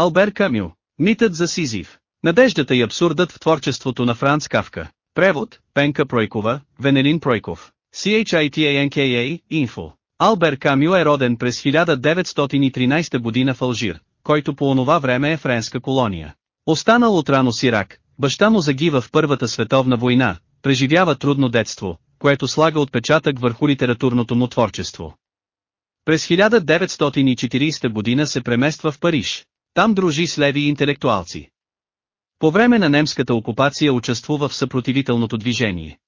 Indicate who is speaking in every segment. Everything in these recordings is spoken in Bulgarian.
Speaker 1: Албер Камю. Митът за Сизив. Надеждата и абсурдът в творчеството на Франц Кавка. Превод, Пенка Пройкова, Венелин Пройков. CHITANKA, Info. Албер Камю е роден през 1913 година в Алжир, който по онова време е френска колония. Останал от рано сирак, баща му загива в Първата световна война, преживява трудно детство, което слага отпечатък върху литературното му творчество. През 1940 година се премества в Париж. Там дружи с леви интелектуалци. По време на немската окупация участвува в съпротивителното движение.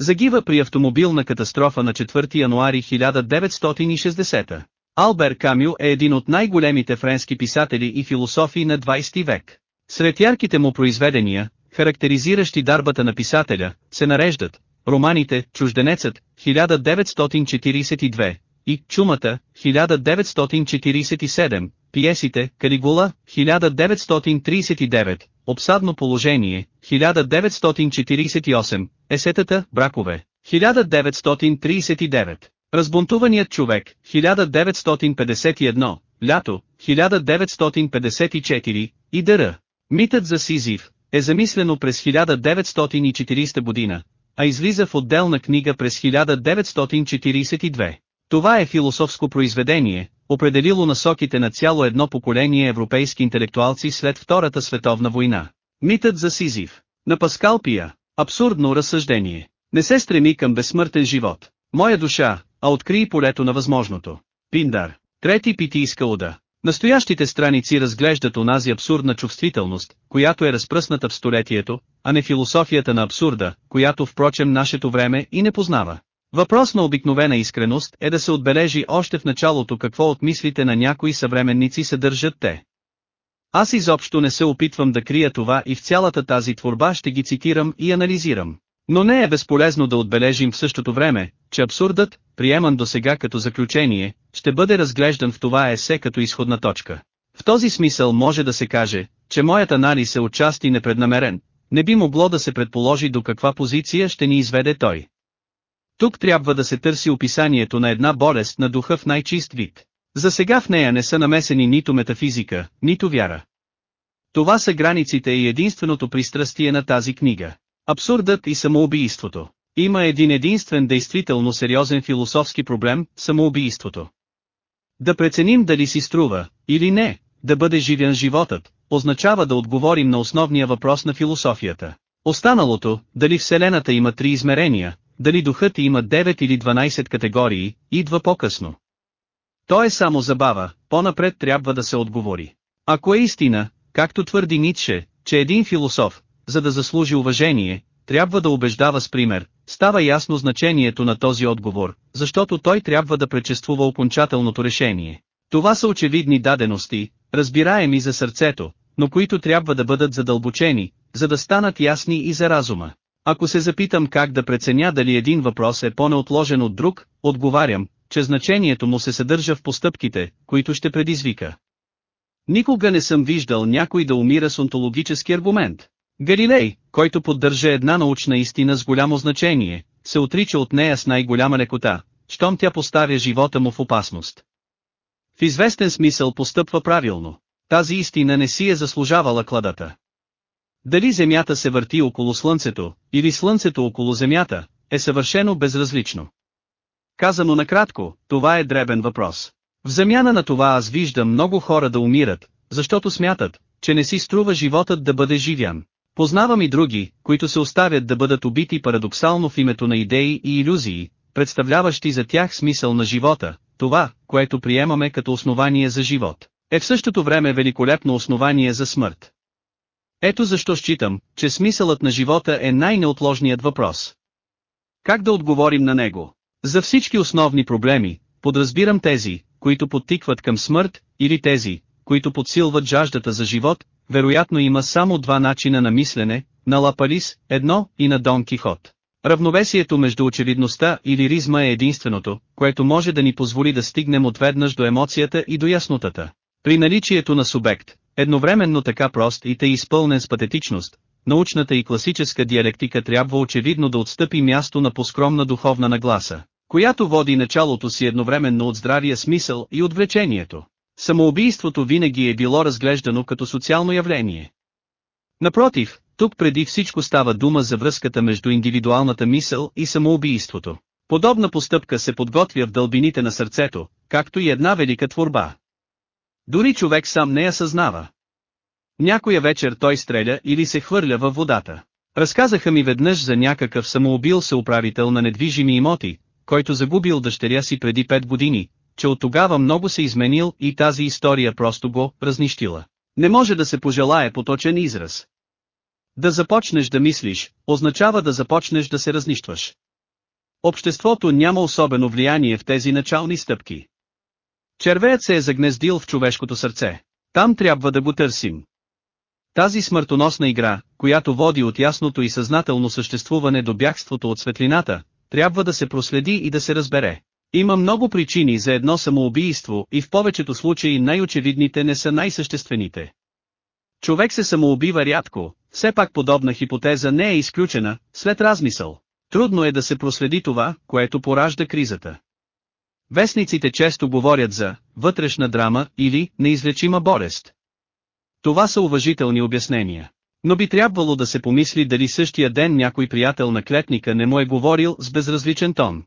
Speaker 1: Загива при автомобилна катастрофа на 4 януари 1960. Албер Камю е един от най-големите френски писатели и философи на 20 век. Сред ярките му произведения, характеризиращи дарбата на писателя, се нареждат романите «Чужденецът» 1942 и «Чумата» 1947, пиесите «Калигула» 1939, «Обсадно положение» 1948, есетата «Бракове» 1939, Разбунтуваният човек 1951, Лято 1954 и Дъра. Митът за Сизив е замислено през 1940 година, а излиза в отделна книга през 1942. Това е философско произведение, определило насоките на цяло едно поколение европейски интелектуалци след Втората световна война. Митът за Сизив. На Паскалпия. Абсурдно разсъждение. Не се стреми към безсмъртен живот. Моя душа, а откри полето на възможното. Пиндар. Трети питийска уда. Настоящите страници разглеждат онази абсурдна чувствителност, която е разпръсната в столетието, а не философията на абсурда, която впрочем нашето време и не познава. Въпрос на обикновена искреност е да се отбележи още в началото какво от мислите на някои съвременници съдържат те. Аз изобщо не се опитвам да крия това и в цялата тази творба ще ги цитирам и анализирам. Но не е безполезно да отбележим в същото време, че абсурдът, приеман до сега като заключение, ще бъде разглеждан в това есе като изходна точка. В този смисъл може да се каже, че моят анализ е отчасти непреднамерен, не би могло да се предположи до каква позиция ще ни изведе той. Тук трябва да се търси описанието на една болест на духа в най-чист вид. За сега в нея не са намесени нито метафизика, нито вяра. Това са границите и единственото пристрастие на тази книга. Абсурдът и самоубийството. Има един единствен действително сериозен философски проблем – самоубийството. Да преценим дали си струва, или не, да бъде живен животът, означава да отговорим на основния въпрос на философията. Останалото, дали Вселената има три измерения, дали духът има 9 или 12 категории, идва по-късно. То е само забава, по-напред трябва да се отговори. Ако е истина, както твърди Ницше, че един философ, за да заслужи уважение, трябва да убеждава с пример, става ясно значението на този отговор, защото той трябва да предшествува окончателното решение. Това са очевидни дадености, разбираеми за сърцето, но които трябва да бъдат задълбочени, за да станат ясни и за разума. Ако се запитам как да преценя дали един въпрос е по-неотложен от друг, отговарям, че значението му се съдържа в постъпките, които ще предизвика. Никога не съм виждал някой да умира с онтологически аргумент. Галилей, който поддържа една научна истина с голямо значение, се отрича от нея с най-голяма лекота, щом тя поставя живота му в опасност. В известен смисъл постъпва правилно. Тази истина не си е заслужавала кладата. Дали Земята се върти около Слънцето, или Слънцето около Земята, е съвършено безразлично. Казано накратко, това е дребен въпрос. В замяна на това аз виждам много хора да умират, защото смятат, че не си струва животът да бъде живян. Познавам и други, които се оставят да бъдат убити парадоксално в името на идеи и иллюзии, представляващи за тях смисъл на живота, това, което приемаме като основание за живот, е в същото време великолепно основание за смърт. Ето защо считам, че смисълът на живота е най-неотложният въпрос. Как да отговорим на него? За всички основни проблеми, подразбирам тези, които подтикват към смърт, или тези, които подсилват жаждата за живот, вероятно има само два начина на мислене, на Лапалис, едно, и на Дон Кихот. Равновесието между очевидността и лиризма е единственото, което може да ни позволи да стигнем отведнъж до емоцията и до яснотата. При наличието на субект, едновременно така прост и тъй изпълнен с патетичност, научната и класическа диалектика трябва очевидно да отстъпи място на поскромна духовна нагласа, която води началото си едновременно от здравия смисъл и отвлечението. Самоубийството винаги е било разглеждано като социално явление. Напротив, тук преди всичко става дума за връзката между индивидуалната мисъл и самоубийството. Подобна постъпка се подготвя в дълбините на сърцето, както и една велика творба. Дори човек сам не я съзнава. Някоя вечер той стреля или се хвърля във водата. Разказаха ми веднъж за някакъв самоубил се управител на недвижими имоти, който загубил дъщеря си преди 5 години, че от тогава много се изменил и тази история просто го разнищила. Не може да се пожелае поточен израз. Да започнеш да мислиш, означава да започнеш да се разнищваш. Обществото няма особено влияние в тези начални стъпки. Червеят се е загнездил в човешкото сърце. Там трябва да го търсим. Тази смъртоносна игра, която води от ясното и съзнателно съществуване до бягството от светлината, трябва да се проследи и да се разбере. Има много причини за едно самоубийство и в повечето случаи най-очевидните не са най-съществените. Човек се самоубива рядко, все пак подобна хипотеза не е изключена, след размисъл. Трудно е да се проследи това, което поражда кризата. Вестниците често говорят за вътрешна драма или неизлечима болест. Това са уважителни обяснения. Но би трябвало да се помисли дали същия ден някой приятел на клетника не му е говорил с безразличен тон.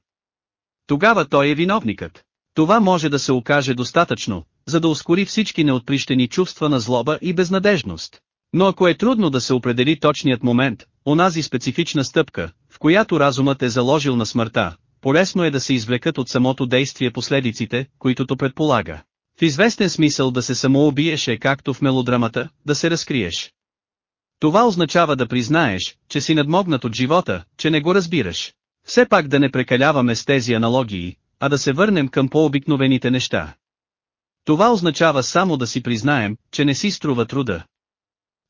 Speaker 1: Тогава той е виновникът. Това може да се окаже достатъчно, за да ускори всички неотприщени чувства на злоба и безнадежност. Но ако е трудно да се определи точният момент, онази специфична стъпка, в която разумът е заложил на смъртта, полезно е да се извлекат от самото действие последиците, които то предполага. В известен смисъл да се самоубиеш е както в мелодрамата, да се разкриеш. Това означава да признаеш, че си надмогнат от живота, че не го разбираш. Все пак да не прекаляваме с тези аналогии, а да се върнем към по-обикновените неща. Това означава само да си признаем, че не си струва труда.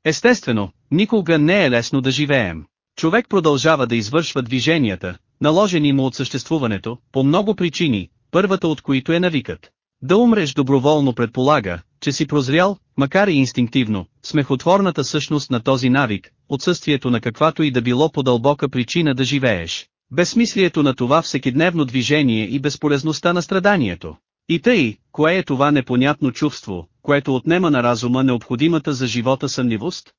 Speaker 1: Естествено, никога не е лесно да живеем. Човек продължава да извършва движенията, наложени му от съществуването, по много причини, първата от които е навикът. Да умреш доброволно предполага, че си прозрял, макар и инстинктивно, смехотворната същност на този навик, отсъствието на каквато и да било по-дълбока причина да живееш, безсмислието на това всекидневно движение и безполезността на страданието. И тъй, кое е това непонятно чувство, което отнема на разума необходимата за живота съмнивост?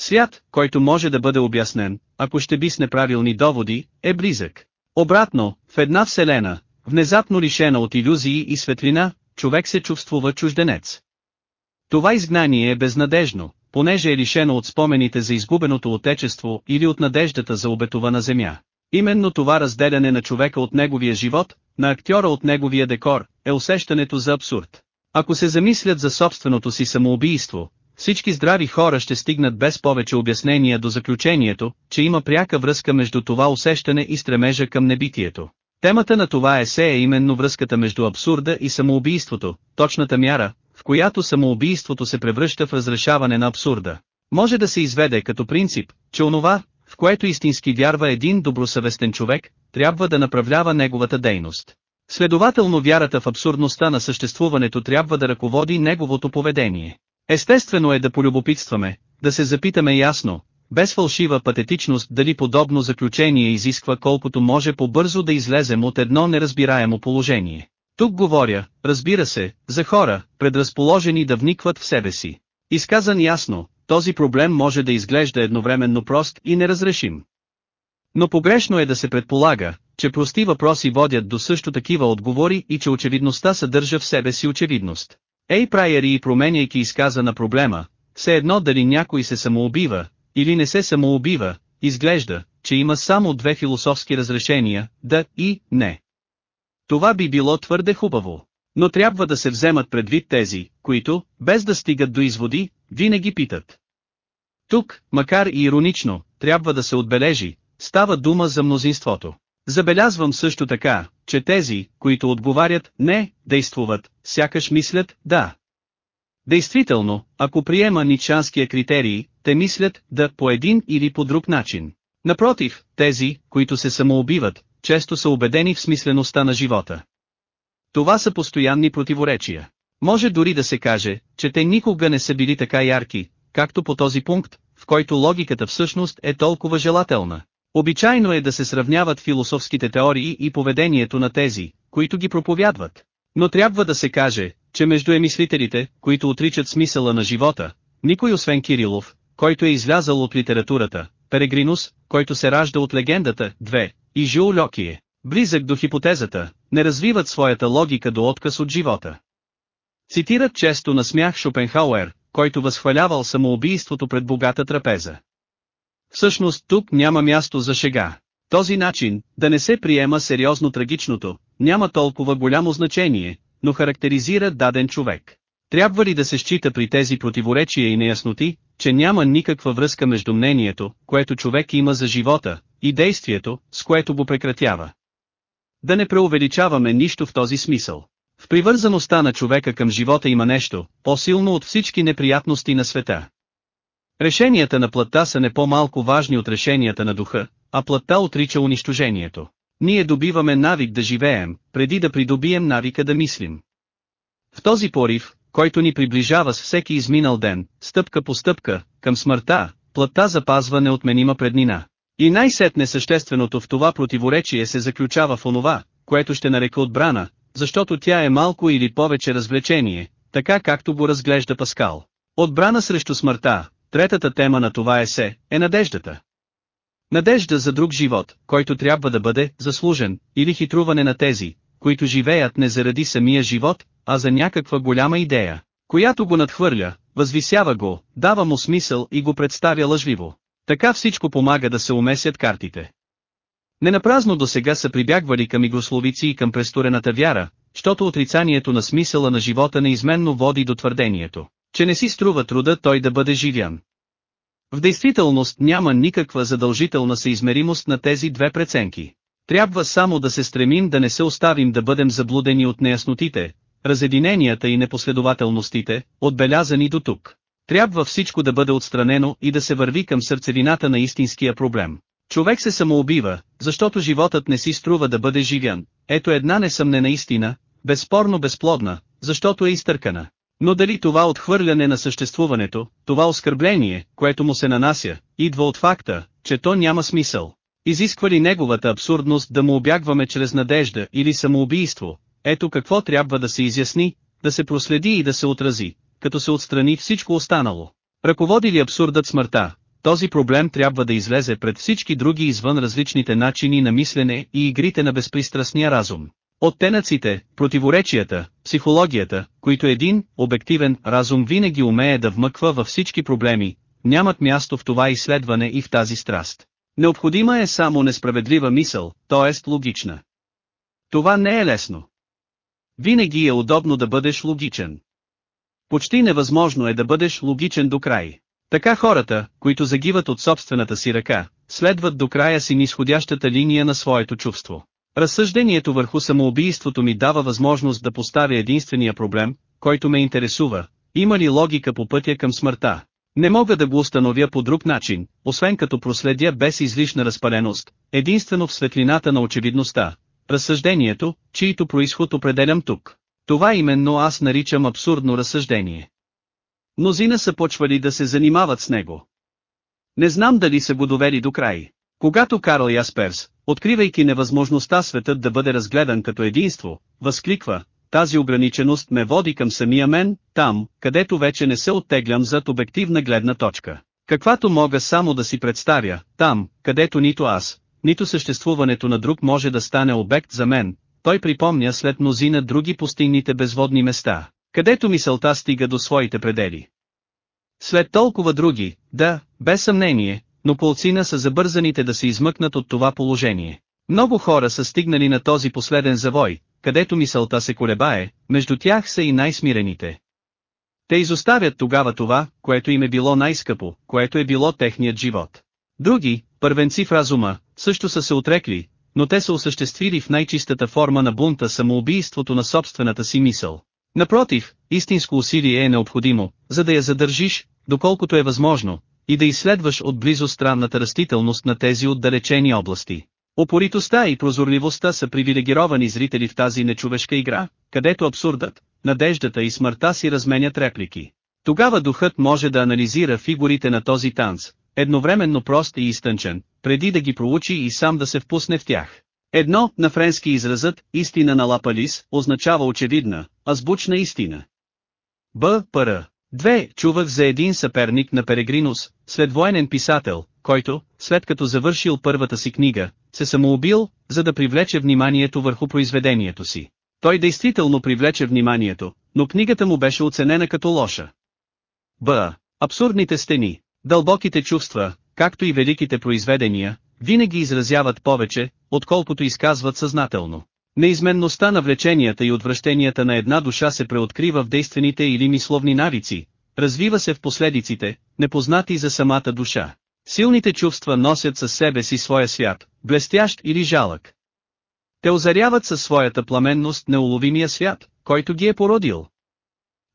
Speaker 1: Свят, който може да бъде обяснен, ако ще би с неправилни доводи, е близък. Обратно, в една вселена, внезапно лишена от иллюзии и светлина, човек се чувствува чужденец. Това изгнание е безнадежно, понеже е лишено от спомените за изгубеното отечество или от надеждата за обетована земя. Именно това разделяне на човека от неговия живот, на актьора от неговия декор, е усещането за абсурд. Ако се замислят за собственото си самоубийство, всички здрави хора ще стигнат без повече обяснения до заключението, че има пряка връзка между това усещане и стремежа към небитието. Темата на това есе е именно връзката между абсурда и самоубийството, точната мяра, в която самоубийството се превръща в разрешаване на абсурда. Може да се изведе като принцип, че онова, в което истински вярва един добросъвестен човек, трябва да направлява неговата дейност. Следователно вярата в абсурдността на съществуването трябва да ръководи неговото поведение. Естествено е да полюбопитстваме, да се запитаме ясно, без фалшива патетичност дали подобно заключение изисква колкото може по-бързо да излезем от едно неразбираемо положение. Тук говоря, разбира се, за хора, предразположени да вникват в себе си. Изказан ясно, този проблем може да изглежда едновременно прост и неразрешим. Но погрешно е да се предполага, че прости въпроси водят до също такива отговори и че очевидността съдържа в себе си очевидност. Ей прайери и променяйки изказа на проблема, все едно дали някой се самоубива, или не се самоубива, изглежда, че има само две философски разрешения, да и не. Това би било твърде хубаво. Но трябва да се вземат предвид тези, които, без да стигат до изводи, винаги питат. Тук, макар и иронично, трябва да се отбележи, става дума за мнозинството. Забелязвам също така, че тези, които отговарят «не», действуват, сякаш мислят «да». Действително, ако приема ничанския критерий, те мислят «да» по един или по друг начин. Напротив, тези, които се самоубиват, често са убедени в смислеността на живота. Това са постоянни противоречия. Може дори да се каже, че те никога не са били така ярки, както по този пункт, в който логиката всъщност е толкова желателна. Обичайно е да се сравняват философските теории и поведението на тези, които ги проповядват. Но трябва да се каже, че между емислителите, които отричат смисъла на живота, никой освен Кирилов, който е излязал от литературата, Перегринус, който се ражда от легендата, 2, и Жул Локие, близък до хипотезата, не развиват своята логика до отказ от живота. Цитират често на смях Шопенхауер, който възхвалявал самоубийството пред богата трапеза. Всъщност тук няма място за шега. Този начин, да не се приема сериозно трагичното, няма толкова голямо значение, но характеризира даден човек. Трябва ли да се счита при тези противоречия и неясноти, че няма никаква връзка между мнението, което човек има за живота, и действието, с което го прекратява? Да не преувеличаваме нищо в този смисъл. В привързаността на човека към живота има нещо, по-силно от всички неприятности на света. Решенията на плътта са не по-малко важни от решенията на духа, а плътта отрича унищожението. Ние добиваме навик да живеем, преди да придобием навика да мислим. В този порив, който ни приближава с всеки изминал ден, стъпка по стъпка, към смъртта, плътта запазва неотменима преднина. И най-сетне същественото в това противоречие се заключава в онова, което ще нарека отбрана, защото тя е малко или повече развлечение, така както го разглежда Паскал. Отбрана срещу смъртта, третата тема на това есе, е надеждата. Надежда за друг живот, който трябва да бъде заслужен, или хитруване на тези, които живеят не заради самия живот, а за някаква голяма идея, която го надхвърля, възвисява го, дава му смисъл и го представя лъжливо. Така всичко помага да се умесят картите. Ненапразно до сега са прибягвали към игрословици и към престорената вяра, защото отрицанието на смисъла на живота неизменно води до твърдението, че не си струва труда той да бъде живян. В действителност няма никаква задължителна съизмеримост на тези две преценки. Трябва само да се стремим да не се оставим да бъдем заблудени от неяснотите, разединенията и непоследователностите, отбелязани до тук. Трябва всичко да бъде отстранено и да се върви към сърцевината на истинския проблем. Човек се самоубива, защото животът не си струва да бъде живян. Ето една несъмнена истина, безспорно безплодна, защото е изтъркана. Но дали това отхвърляне на съществуването, това оскърбление, което му се нанася, идва от факта, че то няма смисъл. Изисква ли неговата абсурдност да му обягваме чрез надежда или самоубийство, ето какво трябва да се изясни, да се проследи и да се отрази, като се отстрани всичко останало. Ръководи ли абсурдът смъртта, този проблем трябва да излезе пред всички други извън различните начини на мислене и игрите на безпристрастния разум. Оттенъците, противоречията, психологията, които един, обективен, разум винаги умее да вмъква във всички проблеми, нямат място в това изследване и в тази страст. Необходима е само несправедлива мисъл, т.е. логична. Това не е лесно. Винаги е удобно да бъдеш логичен. Почти невъзможно е да бъдеш логичен до край. Така хората, които загиват от собствената си ръка, следват до края си нисходящата линия на своето чувство. Разсъждението върху самоубийството ми дава възможност да поставя единствения проблем, който ме интересува, има ли логика по пътя към смъртта. Не мога да го установя по друг начин, освен като проследя без излишна разпаленост, единствено в светлината на очевидността, разсъждението, чието происход определям тук. Това именно аз наричам абсурдно разсъждение. Мнозина са почвали да се занимават с него. Не знам дали са го довели до край. Когато Карл Ясперс, откривайки невъзможността светът да бъде разгледан като единство, възкликва, тази ограниченост ме води към самия мен, там, където вече не се оттеглям зад обективна гледна точка. Каквато мога само да си представя, там, където нито аз, нито съществуването на друг може да стане обект за мен, той припомня след мнозина други пустинните безводни места, където мисълта стига до своите предели. След толкова други, да, без съмнение, но полцина са забързаните да се измъкнат от това положение. Много хора са стигнали на този последен завой, където мисълта се колебае, между тях са и най-смирените. Те изоставят тогава това, което им е било най-скъпо, което е било техният живот. Други, първенци в разума, също са се отрекли, но те са осъществили в най-чистата форма на бунта самоубийството на собствената си мисъл. Напротив, истинско усилие е необходимо, за да я задържиш, доколкото е възможно, и да изследваш отблизо странната растителност на тези отдалечени области. Опоритостта и прозорливостта са привилегировани зрители в тази нечовешка игра, където абсурдът, надеждата и смъртта си разменят реплики. Тогава духът може да анализира фигурите на този танц, едновременно прост и изтънчен, преди да ги проучи и сам да се впусне в тях. Едно, на френски изразът, истина на Лапалис, означава очевидна, азбучна истина. Б. Пр. Две, чувах за един съперник на Перегринус, следвоенен писател, който, след като завършил първата си книга, се самоубил, за да привлече вниманието върху произведението си. Той действително привлече вниманието, но книгата му беше оценена като лоша. Б. Абсурдните стени, дълбоките чувства, както и великите произведения, винаги изразяват повече, отколкото изказват съзнателно. Неизменността на влеченията и отвращенията на една душа се преоткрива в действените или мисловни навици, развива се в последиците, непознати за самата душа. Силните чувства носят със себе си своя свят, блестящ или жалък. Те озаряват със своята пламенност неуловимия свят, който ги е породил.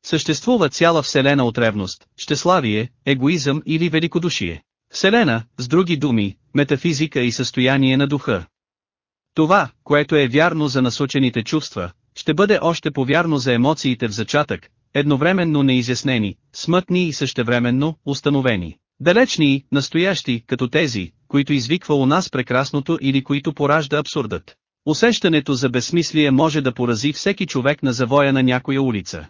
Speaker 1: Съществува цяла вселена от ревност, щеславие, егоизъм или великодушие. Вселена, с други думи, метафизика и състояние на духа. Това, което е вярно за насочените чувства, ще бъде още повярно за емоциите в зачатък, едновременно неизяснени, смътни и същевременно установени. Далечни, настоящи, като тези, които извиква у нас прекрасното или които поражда абсурдът. Усещането за безсмислие може да порази всеки човек на завоя на някоя улица.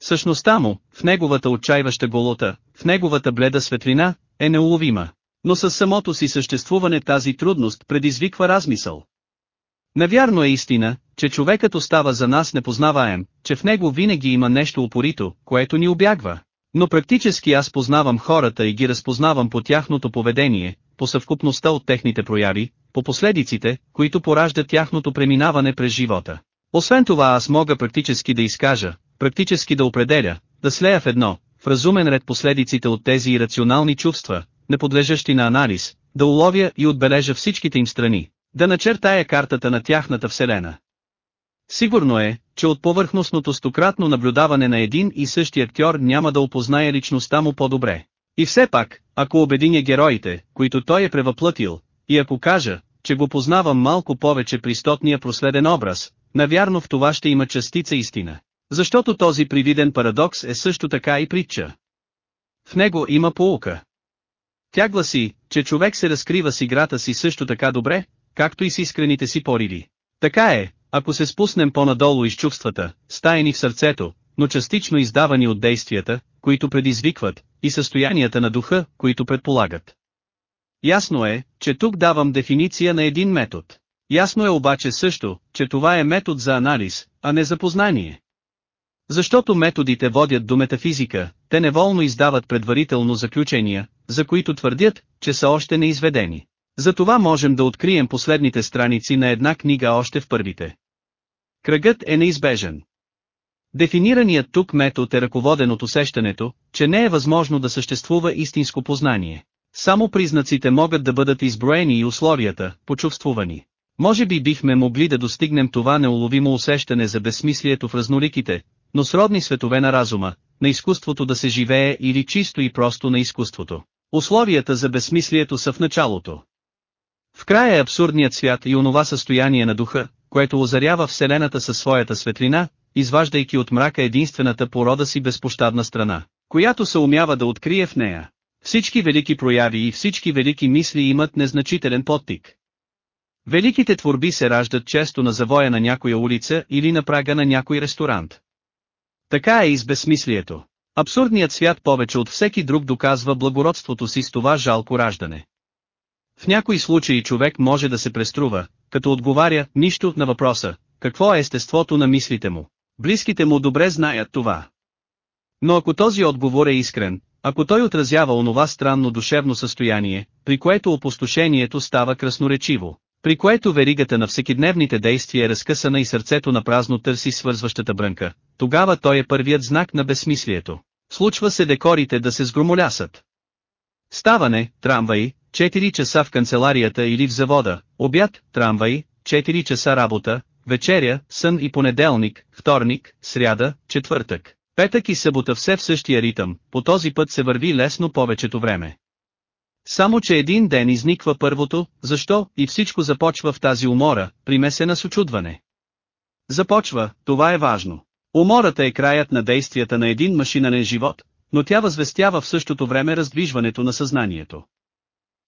Speaker 1: Същността му, в неговата отчаиваща голота, в неговата бледа светлина, е неуловима. Но със самото си съществуване тази трудност предизвиква размисъл. Навярно е истина, че човекът остава за нас непознаваем, че в него винаги има нещо упорито, което ни обягва. Но практически аз познавам хората и ги разпознавам по тяхното поведение, по съвкупността от техните прояви, по последиците, които пораждат тяхното преминаване през живота. Освен това аз мога практически да изкажа, практически да определя, да слея в едно, в разумен ред последиците от тези ирационални чувства, не подлежащи на анализ, да уловя и отбележа всичките им страни, да начертая картата на тяхната вселена. Сигурно е, че от повърхностното стократно наблюдаване на един и същи актьор няма да опознае личността му по-добре. И все пак, ако обединя героите, които той е превъплътил, и ако кажа, че го познавам малко повече при стотния проследен образ, навярно в това ще има частица истина. Защото този привиден парадокс е също така и притча. В него има поука. Тя гласи, че човек се разкрива с играта си също така добре, както и с искрените си пориди. Така е, ако се спуснем по-надолу из чувствата, стаяни в сърцето, но частично издавани от действията, които предизвикват, и състоянията на духа, които предполагат. Ясно е, че тук давам дефиниция на един метод. Ясно е обаче също, че това е метод за анализ, а не за познание. Защото методите водят до метафизика, те неволно издават предварително заключения, за които твърдят, че са още неизведени. Затова можем да открием последните страници на една книга още в първите. Кръгът е неизбежен. Дефинираният тук метод е ръководен от усещането, че не е възможно да съществува истинско познание. Само признаците могат да бъдат изброени и условията, почувствувани. Може би бихме могли да достигнем това неуловимо усещане за безсмислието в разноликите, но сродни светове на разума, на изкуството да се живее или чисто и просто на изкуството. Условията за безсмислието са в началото. В края е абсурдният свят и онова състояние на духа, което озарява Вселената със своята светлина, изваждайки от мрака единствената порода си безпощадна страна, която се умява да открие в нея. Всички велики прояви и всички велики мисли имат незначителен подтик. Великите творби се раждат често на завоя на някоя улица или на прага на някой ресторант. Така е и с безсмислието. Абсурдният свят повече от всеки друг доказва благородството си с това жалко раждане. В някои случаи човек може да се преструва, като отговаря нищо на въпроса, какво е естеството на мислите му. Близките му добре знаят това. Но ако този отговор е искрен, ако той отразява онова странно душевно състояние, при което опустошението става красноречиво, при което веригата на всекидневните действия е разкъсана и сърцето на празно търси свързващата брънка, тогава той е първият знак на безсмислието. Случва се декорите да се сгромолясат. Ставане, трамваи, 4 часа в канцеларията или в завода, обяд, трамваи, 4 часа работа, вечеря, сън и понеделник, вторник, сряда, четвъртък. Петък и събота все в същия ритъм, по този път се върви лесно повечето време. Само че един ден изниква първото, защо, и всичко започва в тази умора, примесена с очудване. Започва, това е важно. Умората е краят на действията на един машинанен живот, но тя възвестява в същото време раздвижването на съзнанието.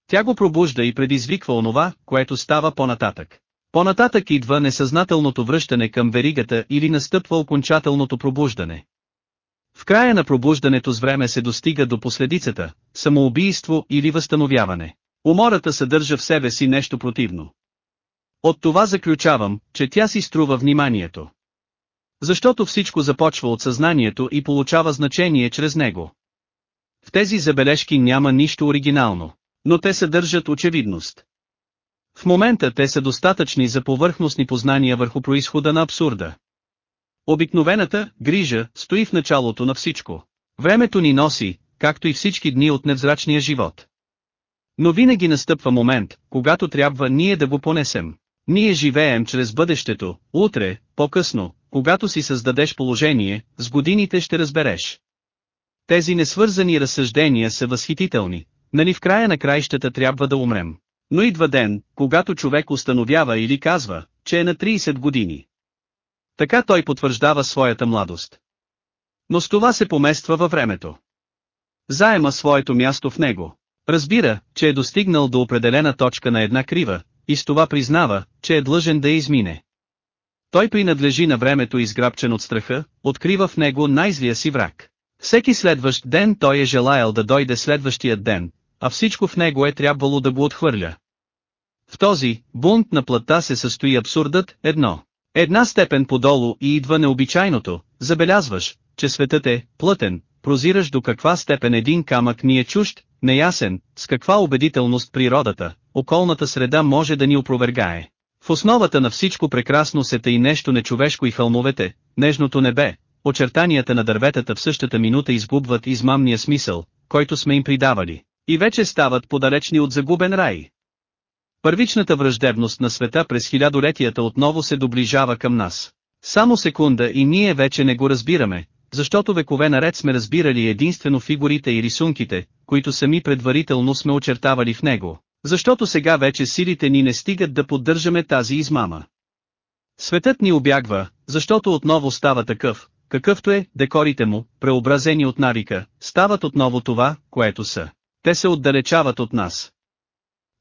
Speaker 1: Тя го пробужда и предизвиква онова, което става по-нататък. Понататък идва несъзнателното връщане към веригата или настъпва окончателното пробуждане. В края на пробуждането с време се достига до последицата, самоубийство или възстановяване. Умората съдържа в себе си нещо противно. От това заключавам, че тя си струва вниманието. Защото всичко започва от съзнанието и получава значение чрез него. В тези забележки няма нищо оригинално, но те съдържат очевидност. В момента те са достатъчни за повърхностни познания върху происхода на абсурда. Обикновената грижа стои в началото на всичко. Времето ни носи, както и всички дни от невзрачния живот. Но винаги настъпва момент, когато трябва ние да го понесем. Ние живеем чрез бъдещето, утре, по-късно, когато си създадеш положение, с годините ще разбереш. Тези несвързани разсъждения са възхитителни, нали в края на краищата трябва да умрем. Но идва ден, когато човек установява или казва, че е на 30 години. Така той потвърждава своята младост. Но с това се помества във времето. Заема своето място в него. Разбира, че е достигнал до определена точка на една крива, и с това признава, че е длъжен да я измине. Той принадлежи на времето изграбчен от страха, открива в него най-злия си враг. Всеки следващ ден той е желаял да дойде следващия ден, а всичко в него е трябвало да го отхвърля. В този бунт на плътта се състои абсурдът, едно. Една степен подолу и идва необичайното, забелязваш, че светът е плътен, прозираш до каква степен един камък ни е чужд, неясен, с каква убедителност природата, околната среда може да ни опровергае. В основата на всичко прекрасно се тъй нещо нечовешко и хълмовете, нежното небе, очертанията на дърветата в същата минута изгубват измамния смисъл, който сме им придавали, и вече стават подалечни от загубен рай. Първичната враждебност на света през хилядолетията отново се доближава към нас. Само секунда и ние вече не го разбираме, защото векове наред сме разбирали единствено фигурите и рисунките, които сами предварително сме очертавали в него, защото сега вече силите ни не стигат да поддържаме тази измама. Светът ни обягва, защото отново става такъв, какъвто е, декорите му, преобразени от навика, стават отново това, което са. Те се отдалечават от нас.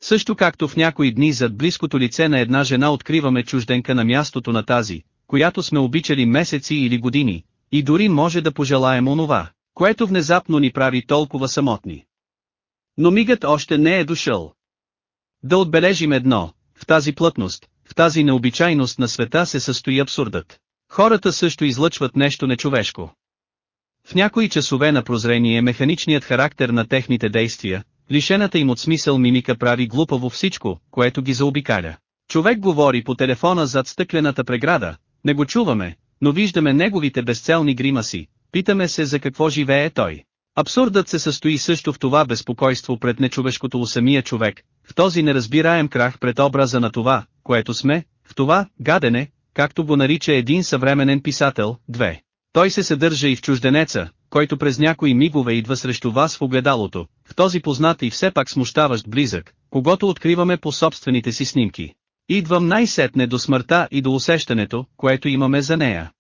Speaker 1: Също както в някои дни зад близкото лице на една жена откриваме чужденка на мястото на тази, която сме обичали месеци или години, и дори може да пожелаем онова, което внезапно ни прави толкова самотни. Но мигът още не е дошъл. Да отбележим едно, в тази плътност, в тази необичайност на света се състои абсурдът. Хората също излъчват нещо нечовешко. В някои часове на прозрение механичният характер на техните действия, лишената им от смисъл мимика прави глупаво всичко, което ги заобикаля. Човек говори по телефона зад стъклената преграда, не го чуваме, но виждаме неговите безцелни гримаси, питаме се за какво живее той. Абсурдът се състои също в това безпокойство пред нечовешкото у самия човек, в този неразбираем крах пред образа на това, което сме, в това гадене, както го нарича един съвременен писател, 2. Той се съдържа и в чужденеца, който през някои мигове идва срещу вас в огледалото, в този познат и все пак смущаващ близък, когато откриваме по собствените си снимки. Идвам най-сетне до смъртта и до усещането, което имаме за нея.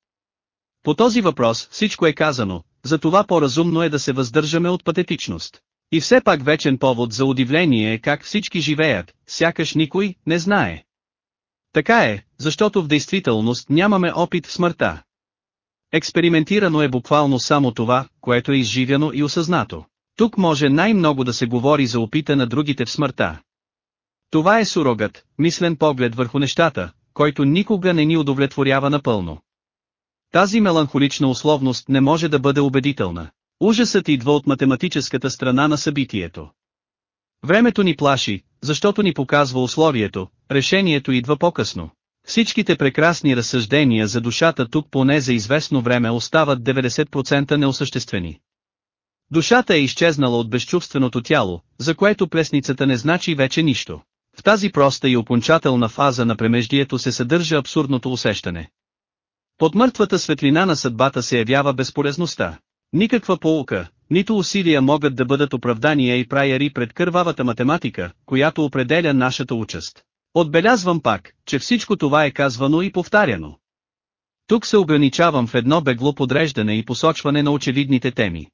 Speaker 1: По този въпрос всичко е казано, затова по-разумно е да се въздържаме от патетичност. И все пак вечен повод за удивление е как всички живеят, сякаш никой не знае. Така е, защото в действителност нямаме опит в смъртта. Експериментирано е буквално само това, което е изживяно и осъзнато. Тук може най-много да се говори за опита на другите в смъртта. Това е сурогът, мислен поглед върху нещата, който никога не ни удовлетворява напълно. Тази меланхолична условност не може да бъде убедителна. Ужасът идва от математическата страна на събитието. Времето ни плаши, защото ни показва условието, решението идва по-късно. Всичките прекрасни разсъждения за душата тук поне за известно време остават 90% неосъществени. Душата е изчезнала от безчувственото тяло, за което плесницата не значи вече нищо. В тази проста и окончателна фаза на премеждието се съдържа абсурдното усещане. Под мъртвата светлина на съдбата се явява безполезността. Никаква полука, нито усилия могат да бъдат оправдания и праяри пред кървавата математика, която определя нашата участ. Отбелязвам пак, че всичко това е казвано и повтаряно. Тук се ограничавам в едно бегло подреждане и посочване на очевидните теми.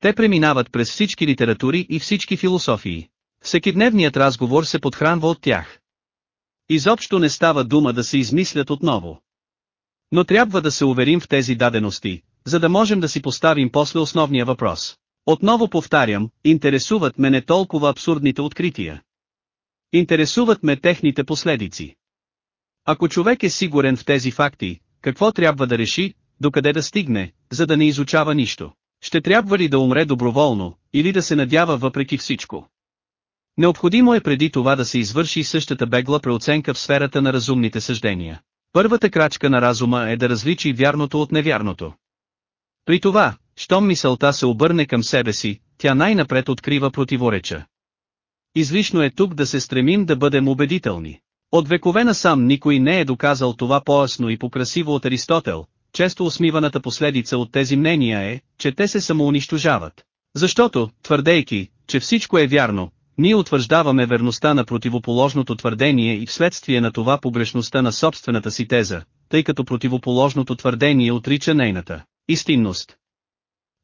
Speaker 1: Те преминават през всички литератури и всички философии. Всекидневният разговор се подхранва от тях. Изобщо не става дума да се измислят отново. Но трябва да се уверим в тези дадености, за да можем да си поставим после основния въпрос. Отново повтарям, интересуват ме не толкова абсурдните открития. Интересуват ме техните последици. Ако човек е сигурен в тези факти, какво трябва да реши, докъде да стигне, за да не изучава нищо? Ще трябва ли да умре доброволно, или да се надява въпреки всичко? Необходимо е преди това да се извърши същата бегла преоценка в сферата на разумните съждения. Първата крачка на разума е да различи вярното от невярното. При това, щом мисълта се обърне към себе си, тя най-напред открива противореча. Излишно е тук да се стремим да бъдем убедителни. От векове насам никой не е доказал това по-ясно и по-красиво от Аристотел, често усмиваната последица от тези мнения е, че те се самоунищожават. Защото, твърдейки, че всичко е вярно, ние утвърждаваме верността на противоположното твърдение и вследствие на това погрешността на собствената си теза, тъй като противоположното твърдение отрича нейната истинност.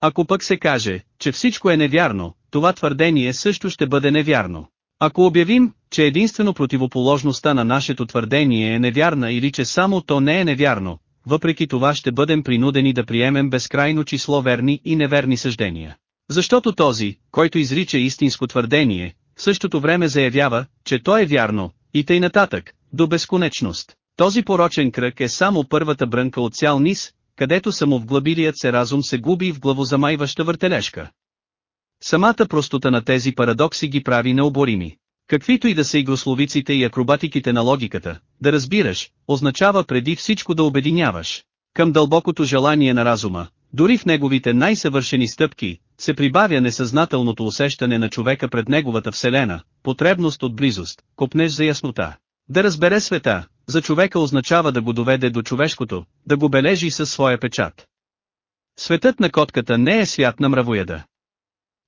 Speaker 1: Ако пък се каже, че всичко е невярно, това твърдение също ще бъде невярно. Ако обявим, че единствено противоположността на нашето твърдение е невярна или че само то не е невярно, въпреки това ще бъдем принудени да приемем безкрайно число верни и неверни съждения. Защото този, който изрича истинско твърдение, същото време заявява, че то е вярно, и тъй нататък, до безконечност. Този порочен кръг е само първата брънка от цял низ, където самовглъбилият се разум се губи в главозамайваща въртележка. Самата простота на тези парадокси ги прави необорими. Каквито и да са игрословиците и акробатиките на логиката, да разбираш, означава преди всичко да обединяваш. Към дълбокото желание на разума, дори в неговите най-съвършени стъпки, се прибавя несъзнателното усещане на човека пред неговата вселена, потребност от близост, копнеш за яснота. Да разбере света, за човека означава да го доведе до човешкото, да го бележи със своя печат. Светът на котката не е свят на мравояда.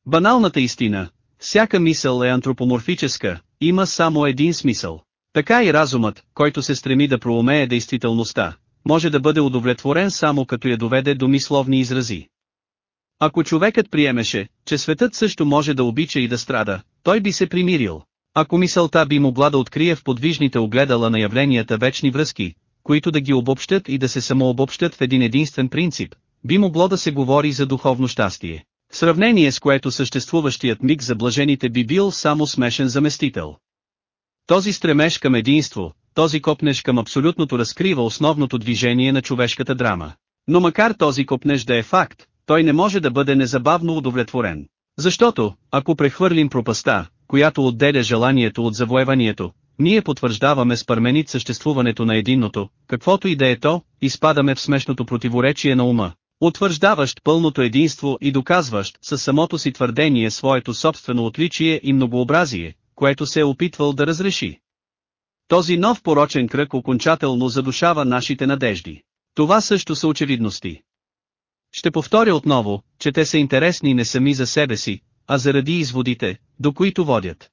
Speaker 1: Баналната истина, всяка мисъл е антропоморфическа, има само един смисъл. Така и разумът, който се стреми да проумее действителността, може да бъде удовлетворен само като я доведе до мисловни изрази. Ако човекът приемеше, че светът също може да обича и да страда, той би се примирил. Ако мисълта би могла да открие в подвижните огледала на явленията вечни връзки, които да ги обобщат и да се самообобщат в един единствен принцип, би могло да се говори за духовно щастие. В сравнение с което съществуващият миг за блажените би бил само смешен заместител. Този стремеж към единство, този копнеж към абсолютното разкрива основното движение на човешката драма. Но макар този копнеж да е факт, той не може да бъде незабавно удовлетворен. Защото, ако прехвърлим пропаста, която отделя желанието от завоеванието, ние потвърждаваме с Парменит съществуването на единното, каквото и да е то, изпадаме в смешното противоречие на ума, утвърждаващ пълното единство и доказващ със самото си твърдение своето собствено отличие и многообразие, което се е опитвал да разреши. Този нов порочен кръг окончателно задушава нашите надежди. Това също са очевидности. Ще повторя отново, че те са интересни не сами за себе си, а заради изводите, до които водят.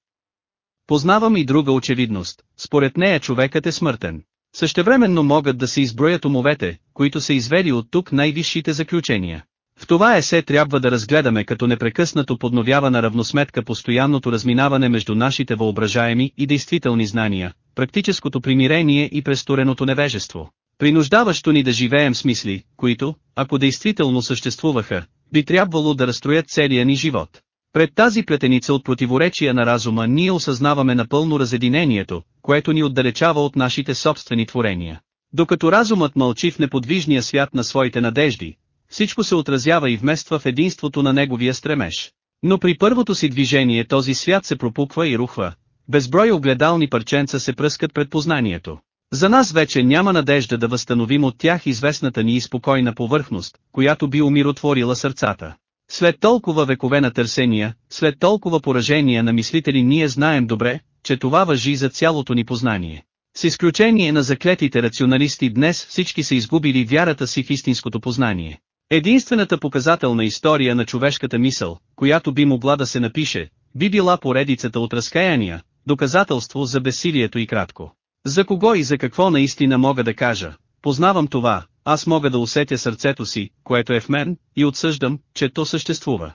Speaker 1: Познавам и друга очевидност, според нея човекът е смъртен. Същевременно могат да се изброят умовете, които са извели от тук най-висшите заключения. В това есе трябва да разгледаме като непрекъснато подновявана равносметка постоянното разминаване между нашите въображаеми и действителни знания, практическото примирение и престореното невежество, принуждаващо ни да живеем с мисли, които, ако действително съществуваха, би трябвало да разстроят целия ни живот. Пред тази плетеница от противоречия на разума ние осъзнаваме напълно разединението, което ни отдалечава от нашите собствени творения. Докато разумът мълчи в неподвижния свят на своите надежди, всичко се отразява и вмества в единството на неговия стремеж. Но при първото си движение този свят се пропуква и рухва, безброй огледални парченца се пръскат пред познанието. За нас вече няма надежда да възстановим от тях известната ни и спокойна повърхност, която би умиротворила сърцата. След толкова векове на търсения, след толкова поражения на мислители ние знаем добре, че това въжи за цялото ни познание. С изключение на заклетите рационалисти днес всички са изгубили вярата си в истинското познание. Единствената показателна история на човешката мисъл, която би могла да се напише, би била поредицата от разкаяния, доказателство за безсилието и кратко. За кого и за какво наистина мога да кажа, познавам това, аз мога да усетя сърцето си, което е в мен, и отсъждам, че то съществува.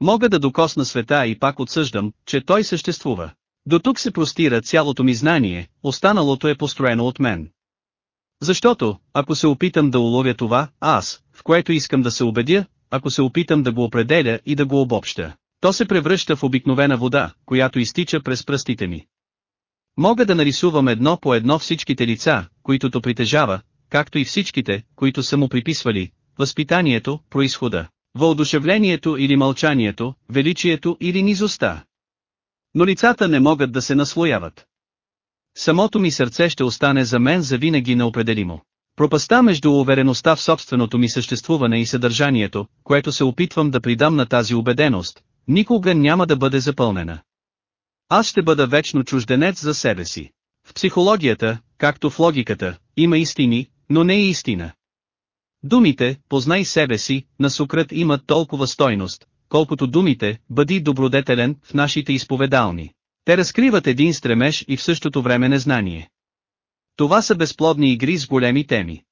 Speaker 1: Мога да докосна света и пак отсъждам, че той съществува. До тук се простира цялото ми знание, останалото е построено от мен. Защото, ако се опитам да уловя това, аз, в което искам да се убедя, ако се опитам да го определя и да го обобща, то се превръща в обикновена вода, която изтича през пръстите ми. Мога да нарисувам едно по едно всичките лица, които то притежава, както и всичките, които са му приписвали, възпитанието, происхода, въодушевлението или мълчанието, величието или низостта. Но лицата не могат да се наслояват. Самото ми сърце ще остане за мен завинаги неопределимо. Пропаста между увереността в собственото ми съществуване и съдържанието, което се опитвам да придам на тази убеденост, никога няма да бъде запълнена. Аз ще бъда вечно чужденец за себе си. В психологията, както в логиката, има истини, но не и истина. Думите, познай себе си, на Сократ имат толкова стойност, колкото думите, бъди добродетелен, в нашите изповедални. Те разкриват един стремеж и в същото време незнание. Това са безплодни игри с големи теми.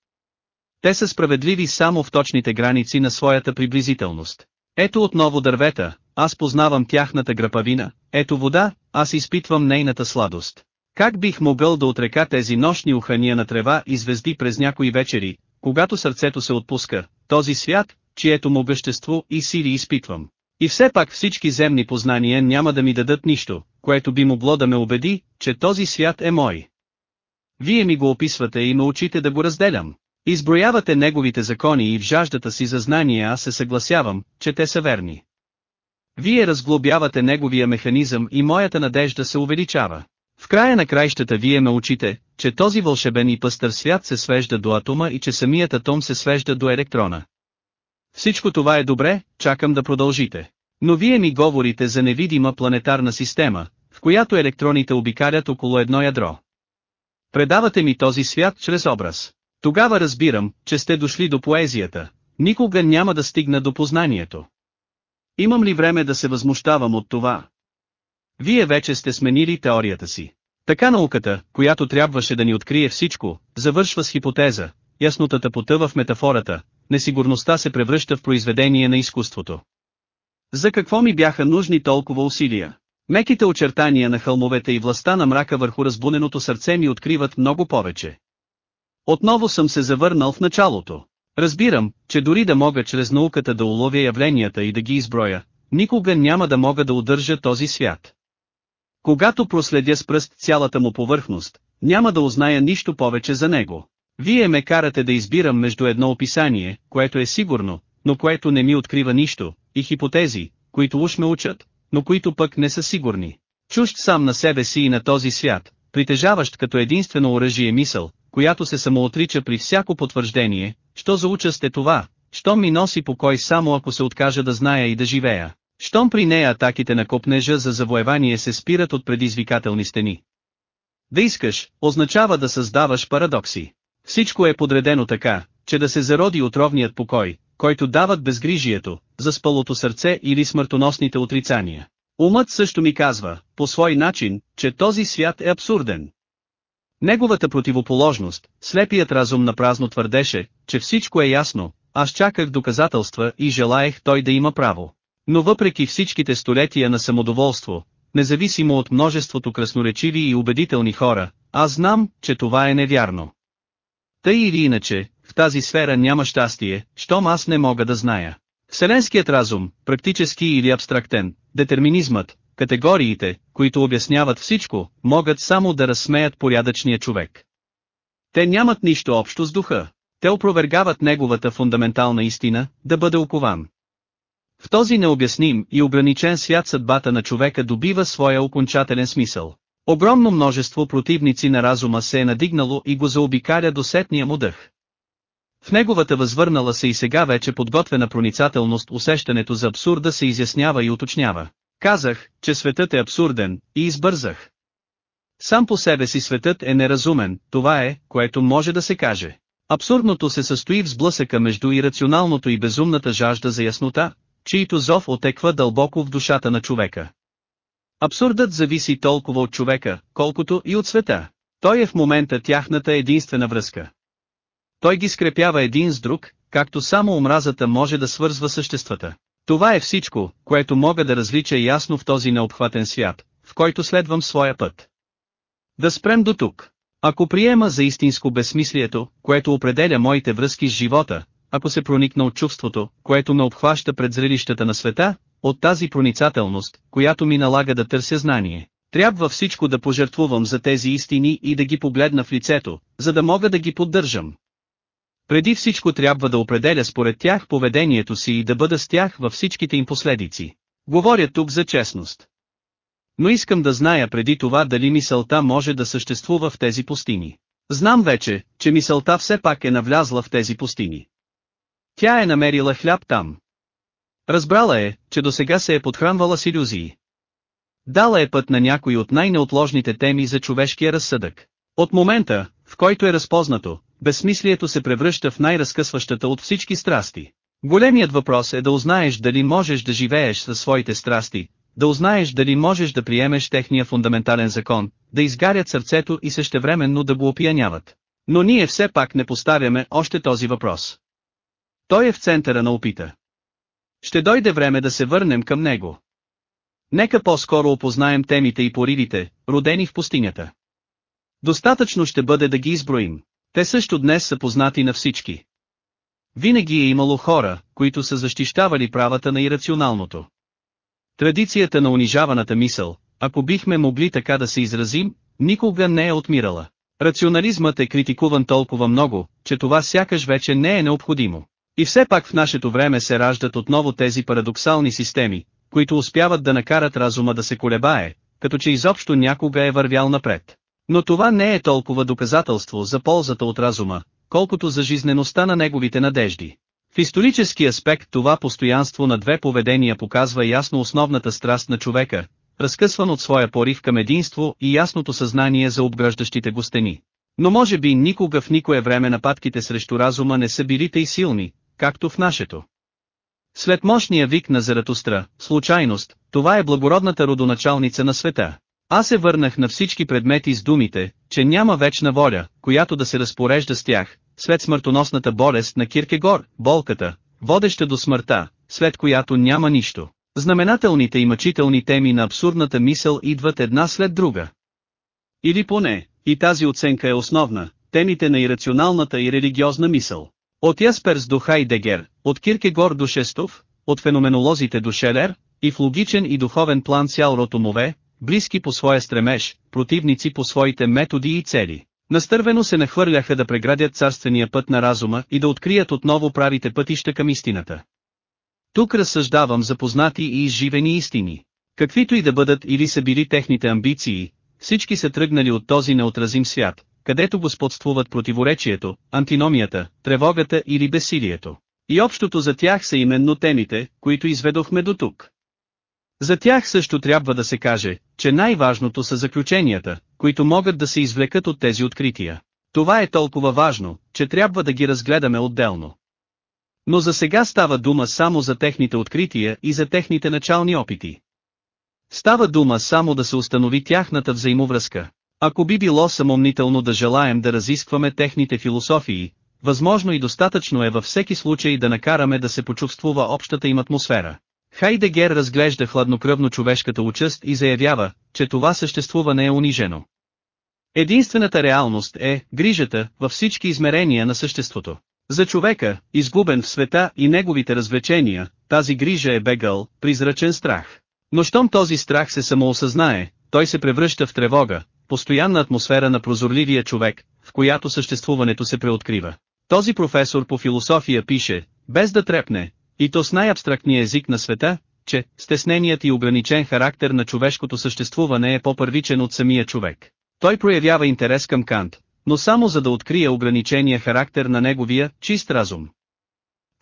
Speaker 1: Те са справедливи само в точните граници на своята приблизителност. Ето отново дървета, аз познавам тяхната грапавина, ето вода, аз изпитвам нейната сладост. Как бих могъл да отрека тези нощни ухания на трева и звезди през някои вечери, когато сърцето се отпуска, този свят, чието могъщество и сили изпитвам. И все пак всички земни познания няма да ми дадат нищо, което би могло да ме убеди, че този свят е мой. Вие ми го описвате и ме учите да го разделям. Изброявате неговите закони и в жаждата си за знание аз се съгласявам, че те са верни. Вие разглобявате неговия механизъм и моята надежда се увеличава. В края на краищата вие ме учите, че този вълшебен и пъстър свят се свежда до атома и че самият атом се свежда до електрона. Всичко това е добре, чакам да продължите. Но вие ми говорите за невидима планетарна система, в която електроните обикалят около едно ядро. Предавате ми този свят чрез образ. Тогава разбирам, че сте дошли до поезията. Никога няма да стигна до познанието. Имам ли време да се възмущавам от това? Вие вече сте сменили теорията си. Така науката, която трябваше да ни открие всичко, завършва с хипотеза, яснотата потъва в метафората, несигурността се превръща в произведение на изкуството. За какво ми бяха нужни толкова усилия? Меките очертания на хълмовете и властта на мрака върху разбуненото сърце ми откриват много повече. Отново съм се завърнал в началото. Разбирам, че дори да мога чрез науката да уловя явленията и да ги изброя, никога няма да мога да удържа този свят. Когато проследя с пръст цялата му повърхност, няма да узная нищо повече за него. Вие ме карате да избирам между едно описание, което е сигурно, но което не ми открива нищо, и хипотези, които уж ме учат, но които пък не са сигурни. Чужд сам на себе си и на този свят, притежаващ като единствено оръжие мисъл, която се самоотрича при всяко потвърждение, що за участ е това, що ми носи покой само ако се откажа да зная и да живея. Щом при нея атаките на копнежа за завоевание се спират от предизвикателни стени. Да искаш, означава да създаваш парадокси. Всичко е подредено така, че да се зароди отровният покой, който дават безгрижието, заспалото сърце или смъртоносните отрицания. Умът също ми казва, по свой начин, че този свят е абсурден. Неговата противоположност, слепият разум на празно твърдеше, че всичко е ясно, аз чаках доказателства и желаех той да има право. Но въпреки всичките столетия на самодоволство, независимо от множеството красноречиви и убедителни хора, аз знам, че това е невярно. Тъй или иначе, в тази сфера няма щастие, щом аз не мога да зная. Вселенският разум, практически или абстрактен, детерминизмът, категориите, които обясняват всичко, могат само да разсмеят порядъчния човек. Те нямат нищо общо с духа. Те опровергават неговата фундаментална истина, да бъде окован. В този необясним и ограничен свят съдбата на човека добива своя окончателен смисъл. Огромно множество противници на разума се е надигнало и го заобикаля до сетния му дъх. В неговата възвърнала се и сега вече подготвена проницателност усещането за абсурда се изяснява и уточнява. Казах, че светът е абсурден, и избързах. Сам по себе си светът е неразумен, това е, което може да се каже. Абсурдното се състои в сблъсъка между ирационалното и безумната жажда за яснота, чието зов отеква дълбоко в душата на човека. Абсурдът зависи толкова от човека, колкото и от света. Той е в момента тяхната единствена връзка. Той ги скрепява един с друг, както само омразата може да свързва съществата. Това е всичко, което мога да различа ясно в този необхватен свят, в който следвам своя път. Да спрем до тук. Ако приема за истинско безсмислието, което определя моите връзки с живота, ако се проникна от чувството, което ме обхваща пред зрелищата на света, от тази проницателност, която ми налага да търся знание, трябва всичко да пожертвувам за тези истини и да ги погледна в лицето, за да мога да ги поддържам. Преди всичко трябва да определя според тях поведението си и да бъда с тях във всичките им последици. Говоря тук за честност. Но искам да зная преди това дали мисълта може да съществува в тези пустини. Знам вече, че мисълта все пак е навлязла в тези пустини. Тя е намерила хляб там. Разбрала е, че до сега се е подхранвала с иллюзии. Дала е път на някои от най-неотложните теми за човешкия разсъдък. От момента, в който е разпознато, безсмислието се превръща в най-разкъсващата от всички страсти. Големият въпрос е да узнаеш дали можеш да живееш със своите страсти, да узнаеш дали можеш да приемеш техния фундаментален закон, да изгарят сърцето и същевременно да го опияняват. Но ние все пак не поставяме още този въпрос. Той е в центъра на опита. Ще дойде време да се върнем към него. Нека по-скоро опознаем темите и поривите, родени в пустинята. Достатъчно ще бъде да ги изброим. Те също днес са познати на всички. Винаги е имало хора, които са защищавали правата на ирационалното. Традицията на унижаваната мисъл, ако бихме могли така да се изразим, никога не е отмирала. Рационализмът е критикуван толкова много, че това сякаш вече не е необходимо. И все пак в нашето време се раждат отново тези парадоксални системи, които успяват да накарат разума да се колебае, като че изобщо някога е вървял напред. Но това не е толкова доказателство за ползата от разума, колкото за жизнеността на неговите надежди. В исторически аспект това постоянство на две поведения показва ясно основната страст на човека, разкъсван от своя порив към единство и ясното съзнание за обграждащите го стени. Но може би никога в никое време нападките срещу разума не са били тъй силни, както в нашето. След мощния вик на Заратустра, случайност, това е благородната родоначалница на света. Аз се върнах на всички предмети с думите, че няма вечна воля, която да се разпорежда с тях, след смъртоносната болест на Киркегор, болката, водеща до смъртта, след която няма нищо. Знаменателните и мъчителни теми на абсурдната мисъл идват една след друга. Или поне, и тази оценка е основна, темите на ирационалната и религиозна мисъл. От Ясперс до Хайдегер, от Киркегор до Шестов, от феноменолозите до Шелер, и в логичен и духовен план цял ротомове, близки по своя стремеж, противници по своите методи и цели. Настървено се нахвърляха да преградят царствения път на разума и да открият отново правите пътища към истината. Тук разсъждавам за познати и изживени истини. Каквито и да бъдат или са били техните амбиции, всички са тръгнали от този неотразим свят, където господствуват противоречието, антиномията, тревогата или бесилието. И общото за тях са именно темите, които изведохме до тук. За тях също трябва да се каже, че най-важното са заключенията, които могат да се извлекат от тези открития. Това е толкова важно, че трябва да ги разгледаме отделно. Но за сега става дума само за техните открития и за техните начални опити. Става дума само да се установи тяхната взаимовръзка. Ако би било самомнително да желаем да разискваме техните философии, възможно и достатъчно е във всеки случай да накараме да се почувствува общата им атмосфера. Хайдегер разглежда хладнокръвно човешката участ и заявява, че това съществуване е унижено. Единствената реалност е грижата във всички измерения на съществото. За човека, изгубен в света и неговите развлечения, тази грижа е бегъл, призрачен страх. Но щом този страх се самоосъзнае, той се превръща в тревога, постоянна атмосфера на прозорливия човек, в която съществуването се преоткрива. Този професор по философия пише, без да трепне, и то с най-абстрактния език на света, че стесненият и ограничен характер на човешкото съществуване е по-първичен от самия човек. Той проявява интерес към Кант, но само за да открие ограничения характер на неговия чист разум.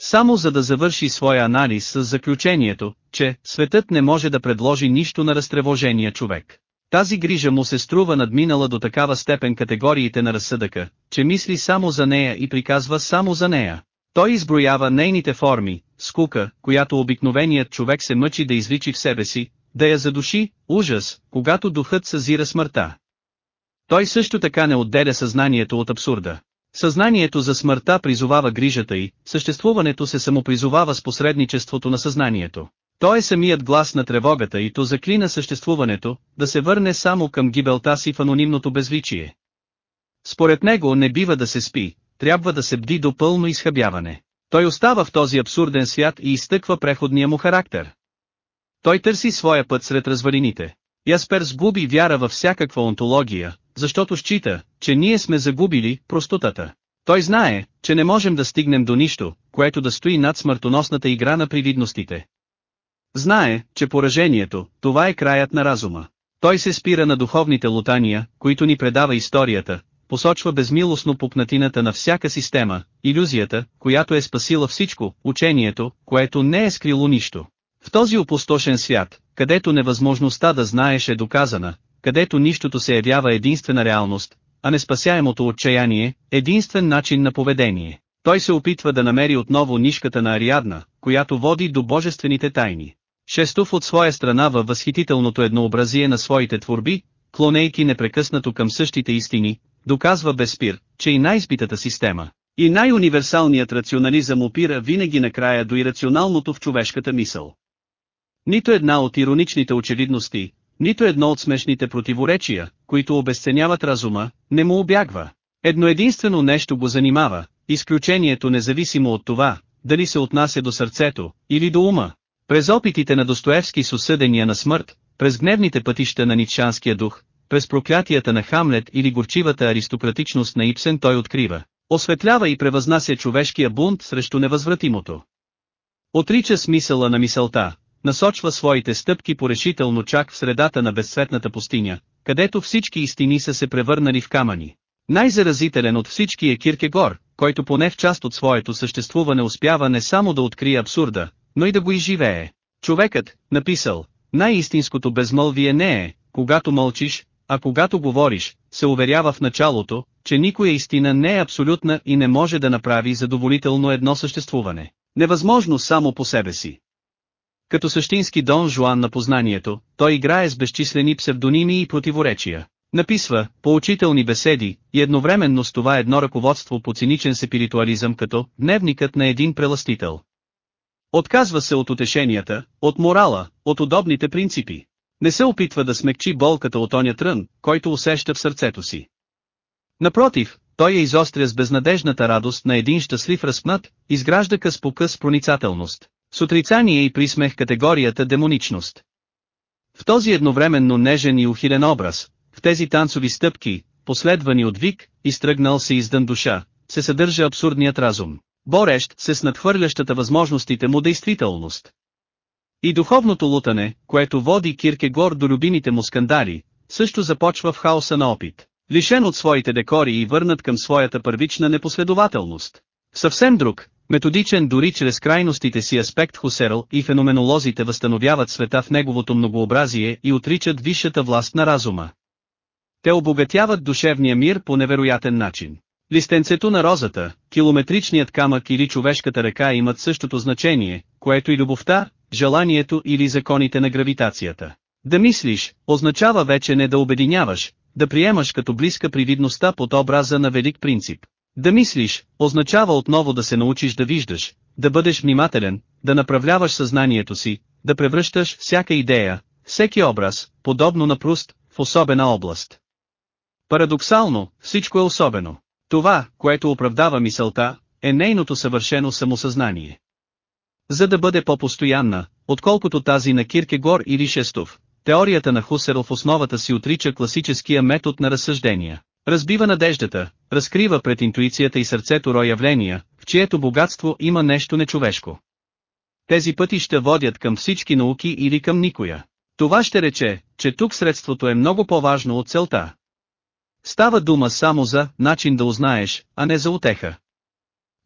Speaker 1: Само за да завърши своя анализ с заключението, че светът не може да предложи нищо на разтревожения човек. Тази грижа му се струва надминала до такава степен категориите на разсъдъка, че мисли само за нея и приказва само за нея. Той изброява нейните форми, скука, която обикновеният човек се мъчи да изличи в себе си, да я задуши, ужас, когато духът съзира смъртта. Той също така не отделя съзнанието от абсурда. Съзнанието за смъртта призовава грижата й, съществуването се самопризовава с посредничеството на съзнанието. Той е самият глас на тревогата и то заклина съществуването, да се върне само към гибелта си в анонимното безличие. Според него не бива да се спи, трябва да се бди до пълно изхъбяване. Той остава в този абсурден свят и изтъква преходния му характер. Той търси своя път сред развалините. Яспер сгуби вяра във всякаква онтология, защото счита, че ние сме загубили простотата. Той знае, че не можем да стигнем до нищо, което да стои над смъртоносната игра на привидностите. Знае, че поражението, това е краят на разума. Той се спира на духовните лутания, които ни предава историята, посочва безмилостно пупнатината на всяка система, иллюзията, която е спасила всичко, учението, което не е скрило нищо. В този опустошен свят, където невъзможността да знаеш е доказана, където нищото се явява единствена реалност, а не спасяемото отчаяние, единствен начин на поведение. Той се опитва да намери отново нишката на Ариадна, която води до божествените тайни. Шестов от своя страна във възхитителното еднообразие на своите творби, клонейки непрекъснато към същите истини, доказва без спир, че и най-избитата система, и най-универсалният рационализъм опира винаги накрая до ирационалното в човешката мисъл. Нито една от ироничните очевидности, нито едно от смешните противоречия, които обесценяват разума, не му обягва. Едно единствено нещо го занимава, изключението независимо от това, дали се отнася до сърцето, или до ума. През опитите на Достоевски с осъдения на смърт, през гневните пътища на нитшанския дух, през проклятията на Хамлет или горчивата аристократичност на Ипсен той открива, осветлява и превъзнася човешкия бунт срещу невъзвратимото. Отрича смисъла на мисълта, насочва своите стъпки порешително чак в средата на безцветната пустиня, където всички истини са се превърнали в камъни. Най-заразителен от всички е Киркегор, който поне в част от своето съществуване успява не само да открие абсурда, но и да го изживее. Човекът, написал, най-истинското безмълвие не е, когато мълчиш, а когато говориш, се уверява в началото, че никоя истина не е абсолютна и не може да направи задоволително едно съществуване. Невъзможно само по себе си. Като същински Дон Жуан на познанието, той играе с безчислени псевдоними и противоречия. Написва, поучителни беседи, и едновременно с това едно ръководство по циничен сепиритуализъм като «Дневникът на един преластител». Отказва се от утешенията, от морала, от удобните принципи. Не се опитва да смекчи болката от оня трън, който усеща в сърцето си. Напротив, той я изостря с безнадежната радост на един щастлив разпнат, изгражда къс по къс проницателност, с отрицание и присмех категорията демоничност. В този едновременно нежен и ухилен образ, в тези танцови стъпки, последвани от вик, изтръгнал се издън душа, се съдържа абсурдният разум, борещ се с надхвърлящата възможностите му действителност. И духовното лутане, което води Киркегор до любимите му скандали, също започва в хаоса на опит, лишен от своите декори и върнат към своята първична непоследователност. Съвсем друг, методичен дори чрез крайностите си аспект Хусерл и феноменолозите възстановяват света в неговото многообразие и отричат висшата власт на разума. Те обогатяват душевния мир по невероятен начин. Листенцето на розата, километричният камък или човешката ръка имат същото значение, което и любовта, желанието или законите на гравитацията. Да мислиш, означава вече не да обединяваш, да приемаш като близка привидността под образа на велик принцип. Да мислиш, означава отново да се научиш да виждаш, да бъдеш внимателен, да направляваш съзнанието си, да превръщаш всяка идея, всеки образ, подобно на Пруст, в особена област. Парадоксално, всичко е особено. Това, което оправдава мисълта, е нейното съвършено самосъзнание. За да бъде по-постоянна, отколкото тази на Киркегор или Шестов, теорията на Хусерл в основата си отрича класическия метод на разсъждения. Разбива надеждата, разкрива пред интуицията и сърцето рой явления, в чието богатство има нещо нечовешко. Тези пътища водят към всички науки или към никоя. Това ще рече, че тук средството е много по-важно от целта. Става дума само за начин да узнаеш, а не за утеха.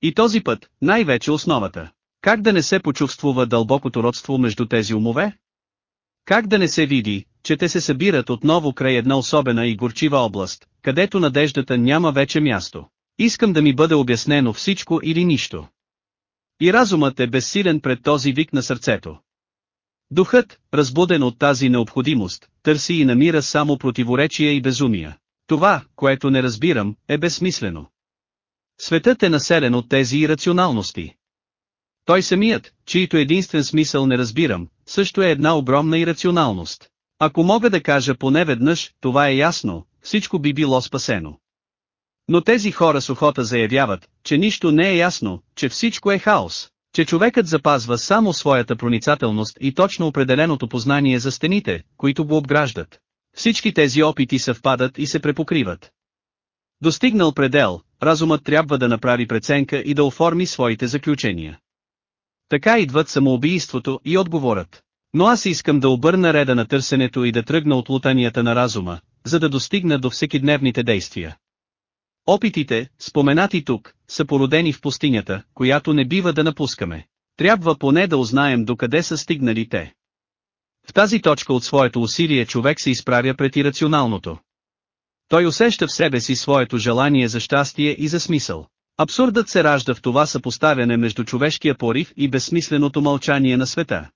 Speaker 1: И този път, най-вече основата. Как да не се почувствува дълбокото родство между тези умове? Как да не се види, че те се събират отново край една особена и горчива област, където надеждата няма вече място? Искам да ми бъде обяснено всичко или нищо. И разумът е безсилен пред този вик на сърцето. Духът, разбуден от тази необходимост, търси и намира само противоречия и безумия. Това, което не разбирам, е безсмислено. Светът е населен от тези ирационалности. Той самият, чието единствен смисъл не разбирам, също е една огромна ирационалност. Ако мога да кажа поне веднъж, това е ясно, всичко би било спасено. Но тези хора с охота заявяват, че нищо не е ясно, че всичко е хаос, че човекът запазва само своята проницателност и точно определеното познание за стените, които го обграждат. Всички тези опити съвпадат и се препокриват. Достигнал предел, разумът трябва да направи преценка и да оформи своите заключения. Така идват самоубийството и отговорът. Но аз искам да обърна реда на търсенето и да тръгна от лутанията на разума, за да достигна до всекидневните действия. Опитите, споменати тук, са породени в пустинята, която не бива да напускаме. Трябва поне да узнаем докъде са стигнали те. В тази точка от своето усилие човек се изправя пред ирационалното. Той усеща в себе си своето желание за щастие и за смисъл. Абсурдът се ражда в това съпоставяне между човешкия порив и безсмисленото мълчание на света.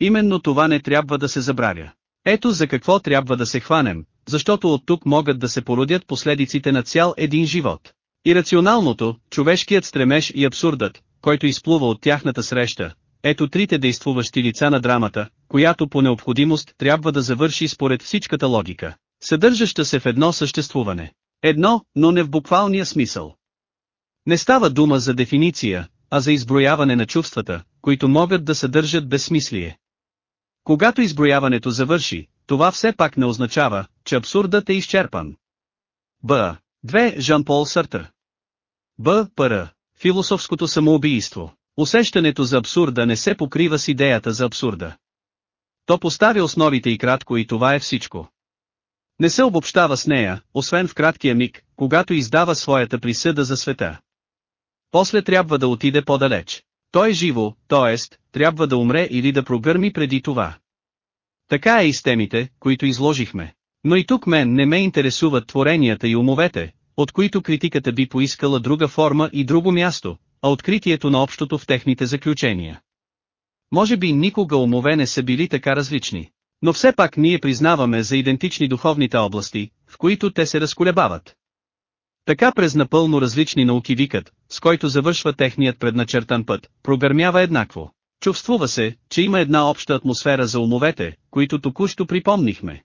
Speaker 1: Именно това не трябва да се забравя. Ето за какво трябва да се хванем, защото от тук могат да се породят последиците на цял един живот. Ирационалното, човешкият стремеж и абсурдът, който изплува от тяхната среща, ето трите действуващи лица на драмата, която по необходимост трябва да завърши според всичката логика, съдържаща се в едно съществуване. Едно, но не в буквалния смисъл. Не става дума за дефиниция, а за изброяване на чувствата, които могат да съдържат безсмислие. Когато изброяването завърши, това все пак не означава, че абсурдът е изчерпан. Б. 2. Жан-Пол Съртър. Б. Р. Философското самоубийство. Усещането за абсурда не се покрива с идеята за абсурда. То поставя основите и кратко и това е всичко. Не се обобщава с нея, освен в краткия миг, когато издава своята присъда за света. После трябва да отиде по-далеч. Той е живо, т.е. трябва да умре или да прогърми преди това. Така е и с темите, които изложихме. Но и тук мен не ме интересуват творенията и умовете, от които критиката би поискала друга форма и друго място, а откритието на общото в техните заключения. Може би никога умове не са били така различни. Но все пак ние признаваме за идентични духовните области, в които те се разколебават. Така през напълно различни науки викът, с който завършва техният предначертан път, прогърмява еднакво. Чувствува се, че има една обща атмосфера за умовете, които току-що припомнихме.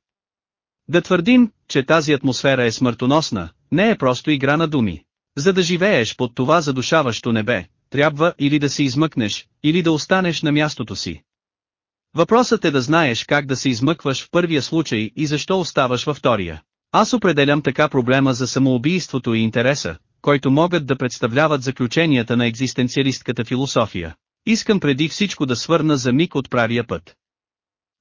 Speaker 1: Да твърдим, че тази атмосфера е смъртоносна, не е просто игра на думи. За да живееш под това задушаващо небе, трябва или да се измъкнеш, или да останеш на мястото си. Въпросът е да знаеш как да се измъкваш в първия случай и защо оставаш във втория. Аз определям така проблема за самоубийството и интереса, който могат да представляват заключенията на екзистенциалистката философия. Искам преди всичко да свърна за миг от правия път.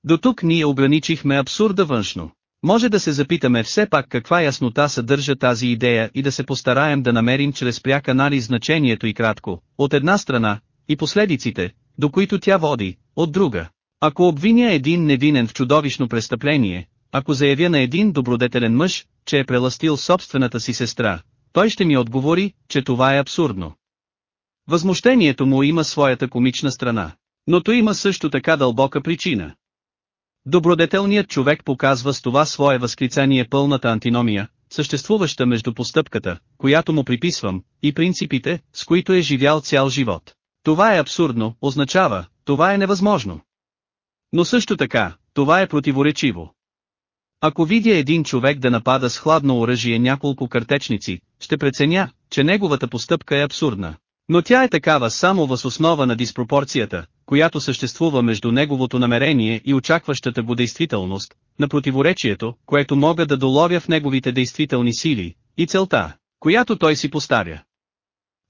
Speaker 1: До тук ние ограничихме абсурда външно. Може да се запитаме все пак каква яснота съдържа тази идея и да се постараем да намерим чрез пряк анализ значението и кратко, от една страна, и последиците, до които тя води, от друга. Ако обвиня един невинен в чудовищно престъпление, ако заявя на един добродетелен мъж, че е преластил собствената си сестра, той ще ми отговори, че това е абсурдно. Възмущението му има своята комична страна. Но то има също така дълбока причина. Добродетелният човек показва с това свое възклицание пълната антиномия, съществуваща между постъпката, която му приписвам, и принципите, с които е живял цял живот. Това е абсурдно, означава, това е невъзможно. Но също така, това е противоречиво. Ако видя един човек да напада с хладно оръжие няколко картечници, ще преценя, че неговата постъпка е абсурдна. Но тя е такава само въз основа на диспропорцията, която съществува между неговото намерение и очакващата го действителност, на противоречието, което мога да доловя в неговите действителни сили, и целта, която той си поставя.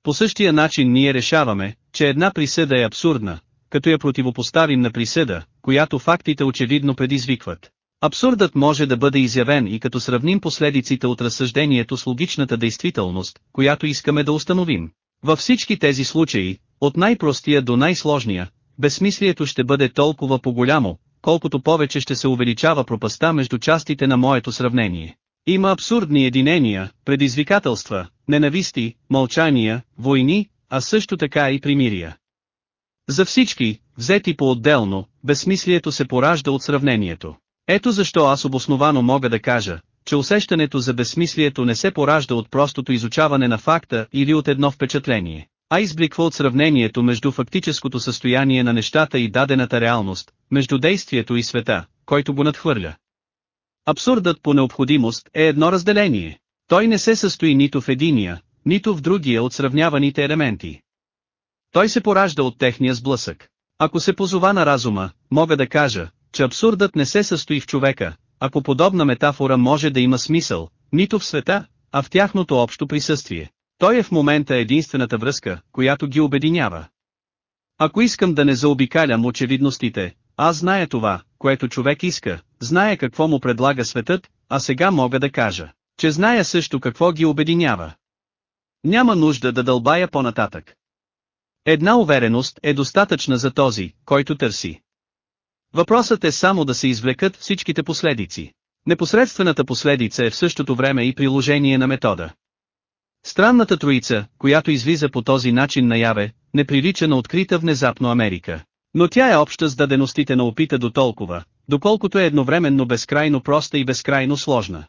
Speaker 1: По същия начин ние решаваме, че една присъда е абсурдна, като я противопоставим на присъда, която фактите очевидно предизвикват. Абсурдът може да бъде изявен и като сравним последиците от разсъждението с логичната действителност, която искаме да установим. Във всички тези случаи, от най-простия до най-сложния, безсмислието ще бъде толкова по-голямо, колкото повече ще се увеличава пропаста между частите на моето сравнение. Има абсурдни единения, предизвикателства, ненависти, мълчания, войни, а също така и примирия. За всички, взети по-отделно, безсмислието се поражда от сравнението. Ето защо аз обосновано мога да кажа, че усещането за безсмислието не се поражда от простото изучаване на факта или от едно впечатление. а избликва от сравнението между фактическото състояние на нещата и дадената реалност, между действието и света, който го надхвърля. Абсурдът по необходимост е едно разделение. Той не се състои нито в единия, нито в другия от сравняваните елементи. Той се поражда от техния сблъсък. Ако се позова на разума, мога да кажа, че абсурдът не се състои в човека, ако подобна метафора може да има смисъл, нито в света, а в тяхното общо присъствие. Той е в момента единствената връзка, която ги обединява. Ако искам да не заобикалям очевидностите, аз зная това, което човек иска, знае какво му предлага светът, а сега мога да кажа, че зная също какво ги обединява. Няма нужда да дълбая по-нататък. Една увереност е достатъчна за този, който търси. Въпросът е само да се извлекат всичките последици. Непосредствената последица е в същото време и приложение на метода. Странната троица, която излиза по този начин наяве, не прилича на открита внезапно Америка. Но тя е обща с даденостите на опита до толкова, доколкото е едновременно безкрайно проста и безкрайно сложна.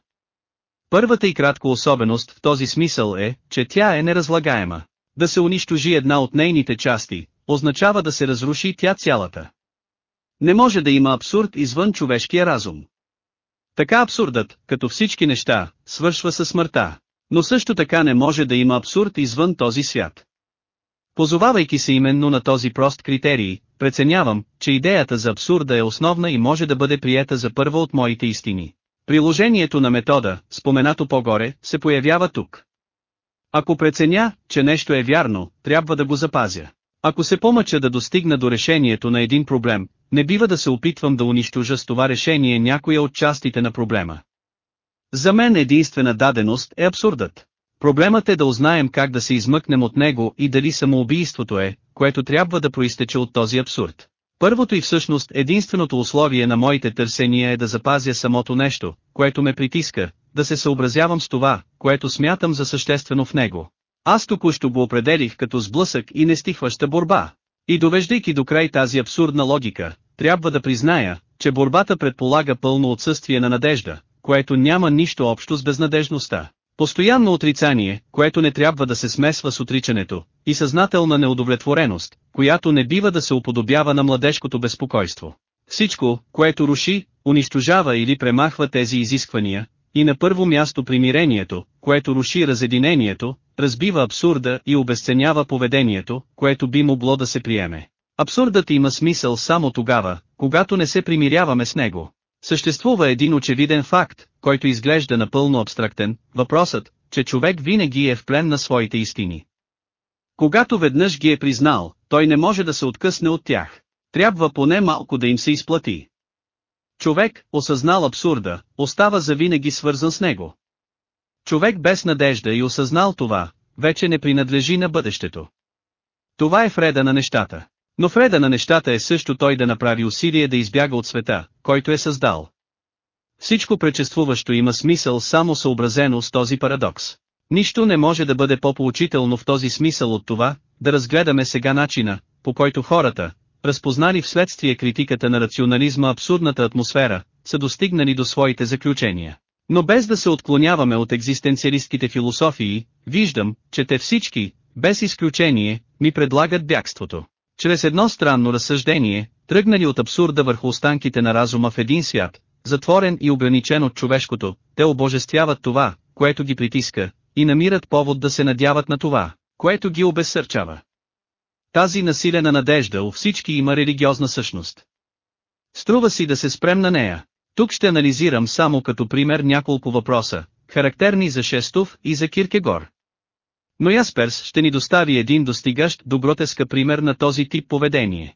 Speaker 1: Първата и кратко особеност в този смисъл е, че тя е неразлагаема. Да се унищожи една от нейните части, означава да се разруши тя цялата. Не може да има абсурд извън човешкия разум. Така абсурдът, като всички неща, свършва със смъртта. Но също така не може да има абсурд извън този свят. Позовавайки се именно на този прост критерий, преценявам, че идеята за абсурда е основна и може да бъде приета за първа от моите истини. Приложението на метода, споменато по-горе, се появява тук. Ако преценя, че нещо е вярно, трябва да го запазя. Ако се помъча да достигна до решението на един проблем, не бива да се опитвам да унищожа с това решение някоя от частите на проблема. За мен единствена даденост е абсурдът. Проблемът е да узнаем как да се измъкнем от него и дали самоубийството е, което трябва да проистече от този абсурд. Първото и всъщност единственото условие на моите търсения е да запазя самото нещо, което ме притиска, да се съобразявам с това, което смятам за съществено в него. Аз току-що го определих като сблъсък и нестихваща борба. И довеждайки до край тази абсурдна логика, трябва да призная, че борбата предполага пълно отсъствие на надежда, което няма нищо общо с безнадежността. Постоянно отрицание, което не трябва да се смесва с отричането, и съзнателна неудовлетвореност, която не бива да се уподобява на младежкото безпокойство. Всичко, което руши, унищожава или премахва тези изисквания, и на първо място примирението, което руши разединението, разбива абсурда и обесценява поведението, което би могло да се приеме. Абсурдът има смисъл само тогава, когато не се примиряваме с него. Съществува един очевиден факт, който изглежда напълно абстрактен, въпросът, че човек винаги е в плен на своите истини. Когато веднъж ги е признал, той не може да се откъсне от тях. Трябва поне малко да им се изплати. Човек, осъзнал абсурда, остава завинаги свързан с него. Човек без надежда и осъзнал това, вече не принадлежи на бъдещето. Това е вреда на нещата. Но вреда на нещата е също той да направи усилие да избяга от света, който е създал. Всичко пречествуващо има смисъл само съобразено с този парадокс. Нищо не може да бъде по-поучително в този смисъл от това, да разгледаме сега начина, по който хората, разпознали вследствие критиката на рационализма абсурдната атмосфера, са достигнали до своите заключения. Но без да се отклоняваме от екзистенциалистките философии, виждам, че те всички, без изключение, ми предлагат бягството. Чрез едно странно разсъждение, тръгнали от абсурда върху останките на разума в един свят, затворен и ограничен от човешкото, те обожествяват това, което ги притиска, и намират повод да се надяват на това, което ги обезсърчава. Тази насилена надежда у всички има религиозна същност. Струва си да се спрем на нея. Тук ще анализирам само като пример няколко въпроса, характерни за Шестов и за Киркегор. Но Ясперс ще ни достави един достигащ до гротеска пример на този тип поведение.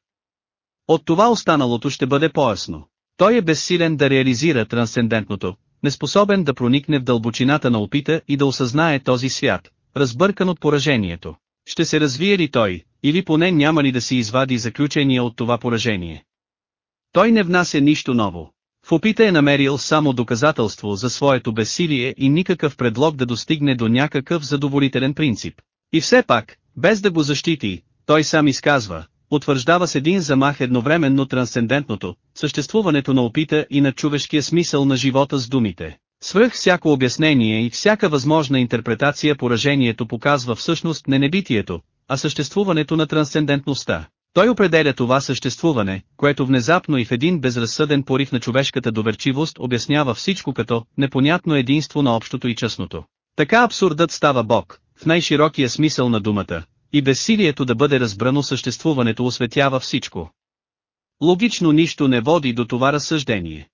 Speaker 1: От това останалото ще бъде поясно. Той е безсилен да реализира трансцендентното, неспособен да проникне в дълбочината на опита и да осъзнае този свят, разбъркан от поражението. Ще се развие ли той, или поне няма ли да си извади заключения от това поражение? Той не внася нищо ново. В опита е намерил само доказателство за своето безсилие и никакъв предлог да достигне до някакъв задоволителен принцип. И все пак, без да го защити, той сам изказва, утвърждава с един замах едновременно трансцендентното, съществуването на опита и на човешкия смисъл на живота с думите. Свръх всяко обяснение и всяка възможна интерпретация поражението показва всъщност не небитието, а съществуването на трансцендентността. Той определя това съществуване, което внезапно и в един безразсъден порив на човешката доверчивост обяснява всичко като непонятно единство на общото и частното. Така абсурдът става Бог, в най-широкия смисъл на думата, и безсилието да бъде разбрано съществуването осветява всичко. Логично нищо не води до това разсъждение.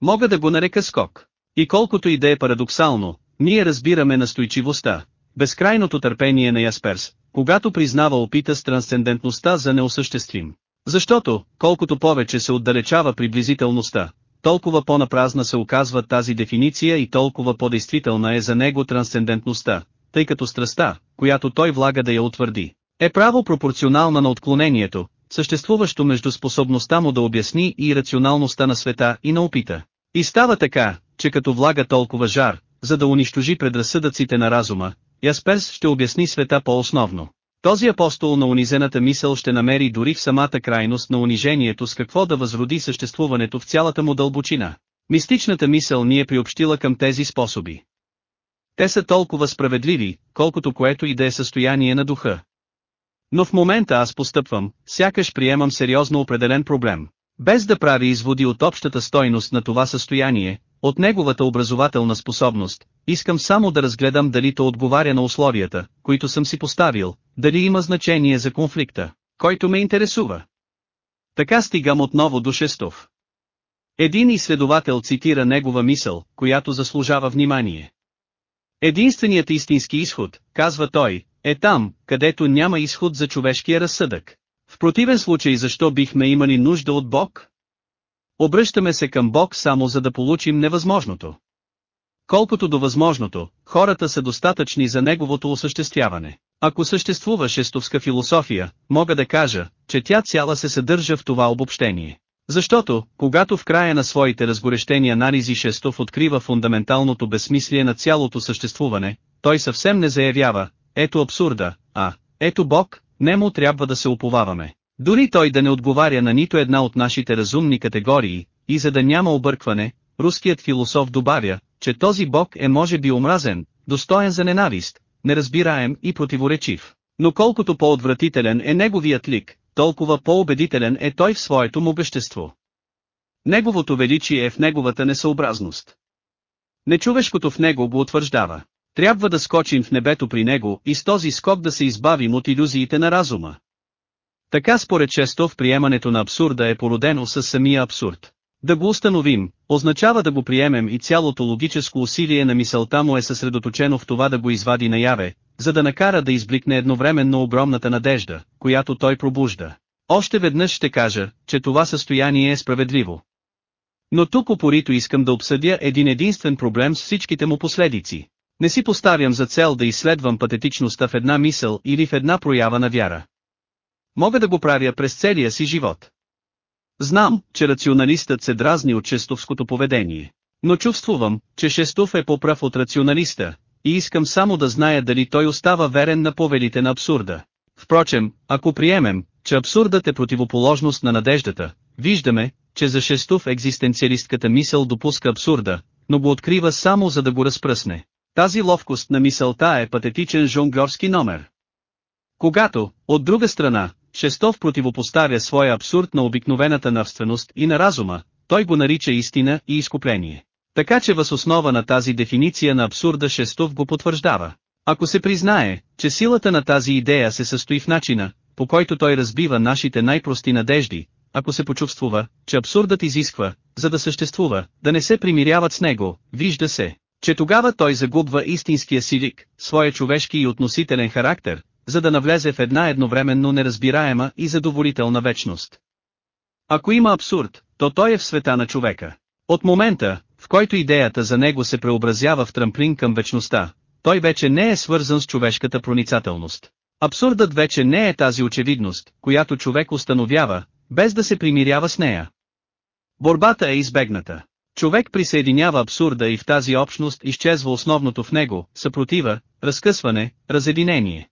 Speaker 1: Мога да го нарека скок. И колкото и да е парадоксално, ние разбираме настойчивостта, безкрайното търпение на Ясперс, когато признава опита с трансцендентността за неосъществим. Защото, колкото повече се отдалечава приблизителността, толкова по-напразна се оказва тази дефиниция и толкова по-действителна е за него трансцендентността, тъй като страста, която той влага да я утвърди, е право пропорционална на отклонението, съществуващо между способността му да обясни и рационалността на света и на опита. И става така, че като влага толкова жар, за да унищожи предразсъдъците на разума, Ясперс ще обясни света по-основно. Този апостол на унизената мисъл ще намери дори в самата крайност на унижението с какво да възроди съществуването в цялата му дълбочина. Мистичната мисъл ни е приобщила към тези способи. Те са толкова справедливи, колкото което и да е състояние на духа. Но в момента аз постъпвам, сякаш приемам сериозно определен проблем. Без да прави изводи от общата стойност на това състояние, от неговата образователна способност, искам само да разгледам дали то отговаря на условията, които съм си поставил, дали има значение за конфликта, който ме интересува. Така стигам отново до Шестов. Един изследовател цитира негова мисъл, която заслужава внимание. Единственият истински изход, казва той, е там, където няма изход за човешкия разсъдък. В противен случай защо бихме имали нужда от Бог? Обръщаме се към Бог само за да получим невъзможното. Колкото до възможното, хората са достатъчни за неговото осъществяване. Ако съществува шестовска философия, мога да кажа, че тя цяла се съдържа в това обобщение. Защото, когато в края на своите разгорещени анализи Шестов открива фундаменталното безсмислие на цялото съществуване, той съвсем не заявява, ето абсурда, а, ето Бог, не му трябва да се уповаваме. Дори той да не отговаря на нито една от нашите разумни категории, и за да няма объркване, руският философ добавя, че този Бог е може би омразен, достоен за ненавист, неразбираем и противоречив. Но колкото по-отвратителен е неговият лик, толкова по-убедителен е той в своето му вещество. Неговото величие е в неговата несъобразност. Нечовешкото в него го утвърждава. Трябва да скочим в небето при него и с този скок да се избавим от иллюзиите на разума. Така според често в приемането на абсурда е породено с самия абсурд. Да го установим, означава да го приемем и цялото логическо усилие на мисълта му е съсредоточено в това да го извади наяве, за да накара да избликне едновременно огромната надежда, която той пробужда. Още веднъж ще кажа, че това състояние е справедливо. Но тук упорито искам да обсъдя един единствен проблем с всичките му последици. Не си поставям за цел да изследвам патетичността в една мисъл или в една проява на вяра. Мога да го правя през целия си живот. Знам, че рационалистът се дразни от шестовското поведение. Но чувствувам, че Шестов е по-прав от рационалиста, и искам само да зная дали той остава верен на повелите на абсурда. Впрочем, ако приемем, че абсурдът е противоположност на надеждата, виждаме, че за Шестов екзистенциалистката мисъл допуска абсурда, но го открива само за да го разпръсне. Тази ловкост на мисълта е патетичен жонглерски номер. Когато, от друга страна, Шестов противопоставя своя абсурд на обикновената навственост и на разума, той го нарича истина и изкупление. Така че въз основа на тази дефиниция на абсурда Шестов го потвърждава. Ако се признае, че силата на тази идея се състои в начина, по който той разбива нашите най-прости надежди, ако се почувствува, че абсурдът изисква, за да съществува, да не се примиряват с него, вижда се, че тогава той загубва истинския си лик, своя човешки и относителен характер, за да навлезе в една едновременно неразбираема и задоволителна вечност. Ако има абсурд, то той е в света на човека. От момента, в който идеята за него се преобразява в трамплин към вечността, той вече не е свързан с човешката проницателност. Абсурдът вече не е тази очевидност, която човек установява, без да се примирява с нея. Борбата е избегната. Човек присъединява абсурда и в тази общност изчезва основното в него, съпротива, разкъсване, разединение.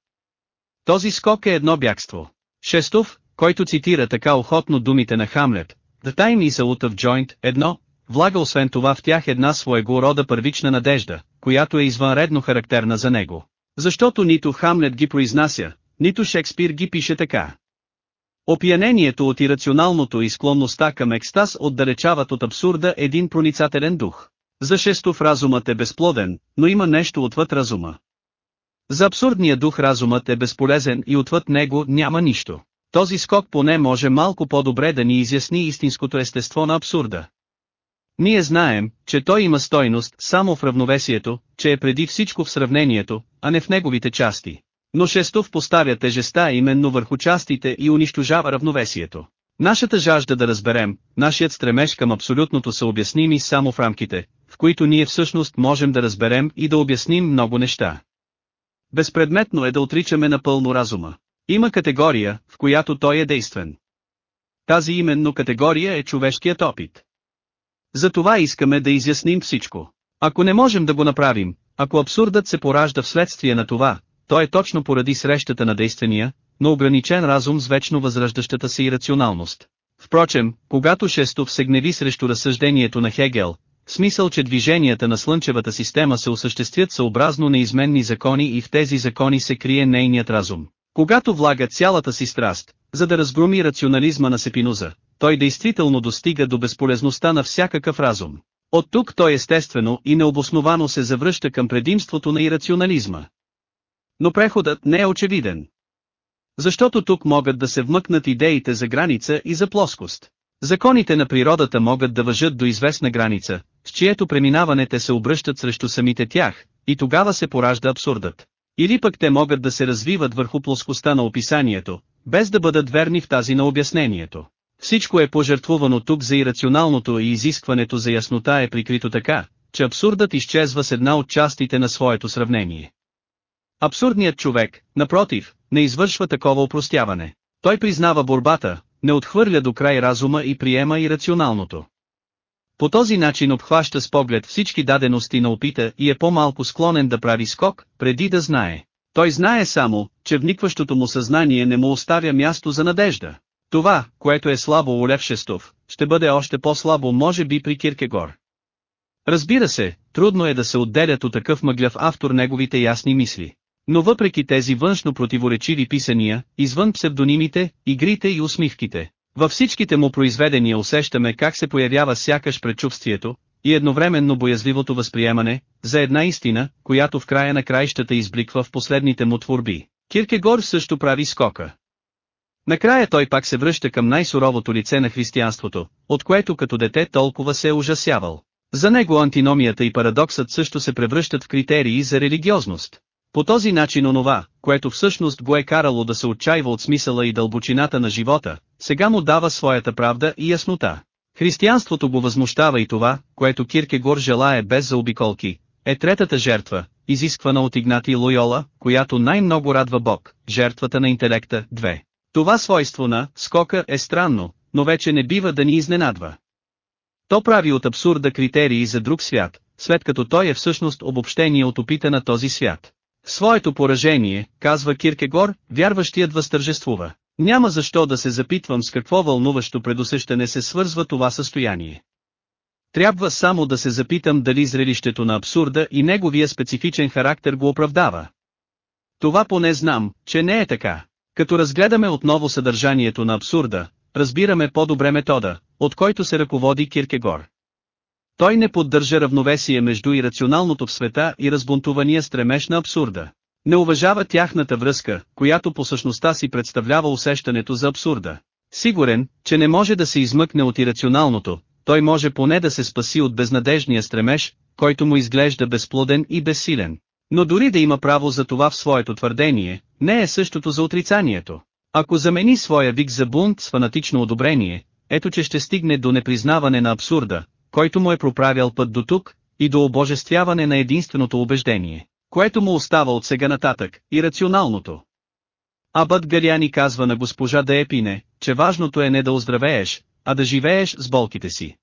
Speaker 1: Този скок е едно бягство. Шестов, който цитира така охотно думите на Хамлет, The time is lot of joint, едно, влага освен това в тях една своего рода първична надежда, която е извънредно характерна за него. Защото нито Хамлет ги произнася, нито Шекспир ги пише така. Опиянението от ирационалното и склонността към екстаз отдалечават от абсурда един проницателен дух. За Шестов разумът е безплоден, но има нещо отвъд разума. За абсурдния дух разумът е безполезен и отвъд него няма нищо. Този скок поне може малко по-добре да ни изясни истинското естество на абсурда. Ние знаем, че той има стойност само в равновесието, че е преди всичко в сравнението, а не в неговите части. Но Шестов поставя тежеста именно върху частите и унищожава равновесието. Нашата жажда да разберем, нашият стремеж към абсолютното са обясними само в рамките, в които ние всъщност можем да разберем и да обясним много неща. Безпредметно е да отричаме напълно разума. Има категория, в която той е действен. Тази именно категория е човешкият опит. Затова искаме да изясним всичко. Ако не можем да го направим, ако абсурдът се поражда вследствие на това, то е точно поради срещата на действения, но ограничен разум с вечно възраждащата се ирационалност. Впрочем, когато Шестов се гневи срещу разсъждението на Хегел, смисъл че движенията на Слънчевата система се осъществят съобразно неизменни закони и в тези закони се крие нейният разум. Когато влага цялата си страст, за да разгроми рационализма на Сепинуза, той действително достига до безполезността на всякакъв разум. От тук той естествено и необосновано се завръща към предимството на ирационализма. Но преходът не е очевиден. Защото тук могат да се вмъкнат идеите за граница и за плоскост. Законите на природата могат да въжат до известна граница, с чието преминаване те се обръщат срещу самите тях, и тогава се поражда абсурдът. Или пък те могат да се развиват върху плоскостта на описанието, без да бъдат верни в тази на обяснението. Всичко е пожертвувано тук за ирационалното и изискването за яснота е прикрито така, че абсурдът изчезва с една от частите на своето сравнение. Абсурдният човек, напротив, не извършва такова упростяване. Той признава борбата, не отхвърля до край разума и приема и рационалното. По този начин обхваща с поглед всички дадености на опита и е по-малко склонен да прави скок, преди да знае. Той знае само, че вникващото му съзнание не му оставя място за надежда. Това, което е слабо у Лев Шестов, ще бъде още по-слабо може би при Киркегор. Разбира се, трудно е да се отделят от такъв мъгляв автор неговите ясни мисли. Но въпреки тези външно противоречиви писания, извън псевдонимите, игрите и усмивките, във всичките му произведения усещаме как се появява сякаш предчувствието, и едновременно боязливото възприемане, за една истина, която в края на краищата избликва в последните му творби. Киркегор също прави скока. Накрая той пак се връща към най-суровото лице на християнството, от което като дете толкова се е ужасявал. За него антиномията и парадоксът също се превръщат в критерии за религиозност. По този начин онова, което всъщност го е карало да се отчаива от смисъла и дълбочината на живота, сега му дава своята правда и яснота. Християнството го възмущава и това, което Киркегор желае без заобиколки, е третата жертва, изисквана от Игнати Лойола, която най-много радва Бог, жертвата на интелекта, 2. Това свойство на скока е странно, но вече не бива да ни изненадва. То прави от абсурда критерии за друг свят, след като той е всъщност обобщение от опита на този свят. Своето поражение, казва Киркегор, вярващият възтържествува. Няма защо да се запитвам с какво вълнуващо предусещане се свързва това състояние. Трябва само да се запитам дали зрелището на абсурда и неговия специфичен характер го оправдава. Това поне знам, че не е така. Като разгледаме отново съдържанието на абсурда, разбираме по-добре метода, от който се ръководи Киркегор. Той не поддържа равновесие между ирационалното в света и разбунтувания стремеж на абсурда. Не уважава тяхната връзка, която по същността си представлява усещането за абсурда. Сигурен, че не може да се измъкне от ирационалното, той може поне да се спаси от безнадежния стремеж, който му изглежда безплоден и безсилен. Но дори да има право за това в своето твърдение, не е същото за отрицанието. Ако замени своя вик за бунт с фанатично одобрение, ето че ще стигне до непризнаване на абсурда, който му е проправял път до тук, и до обожествяване на единственото убеждение, което му остава от сега нататък, и рационалното. Абът Галяни казва на госпожа Деепине, че важното е не да оздравееш, а да живееш с болките си.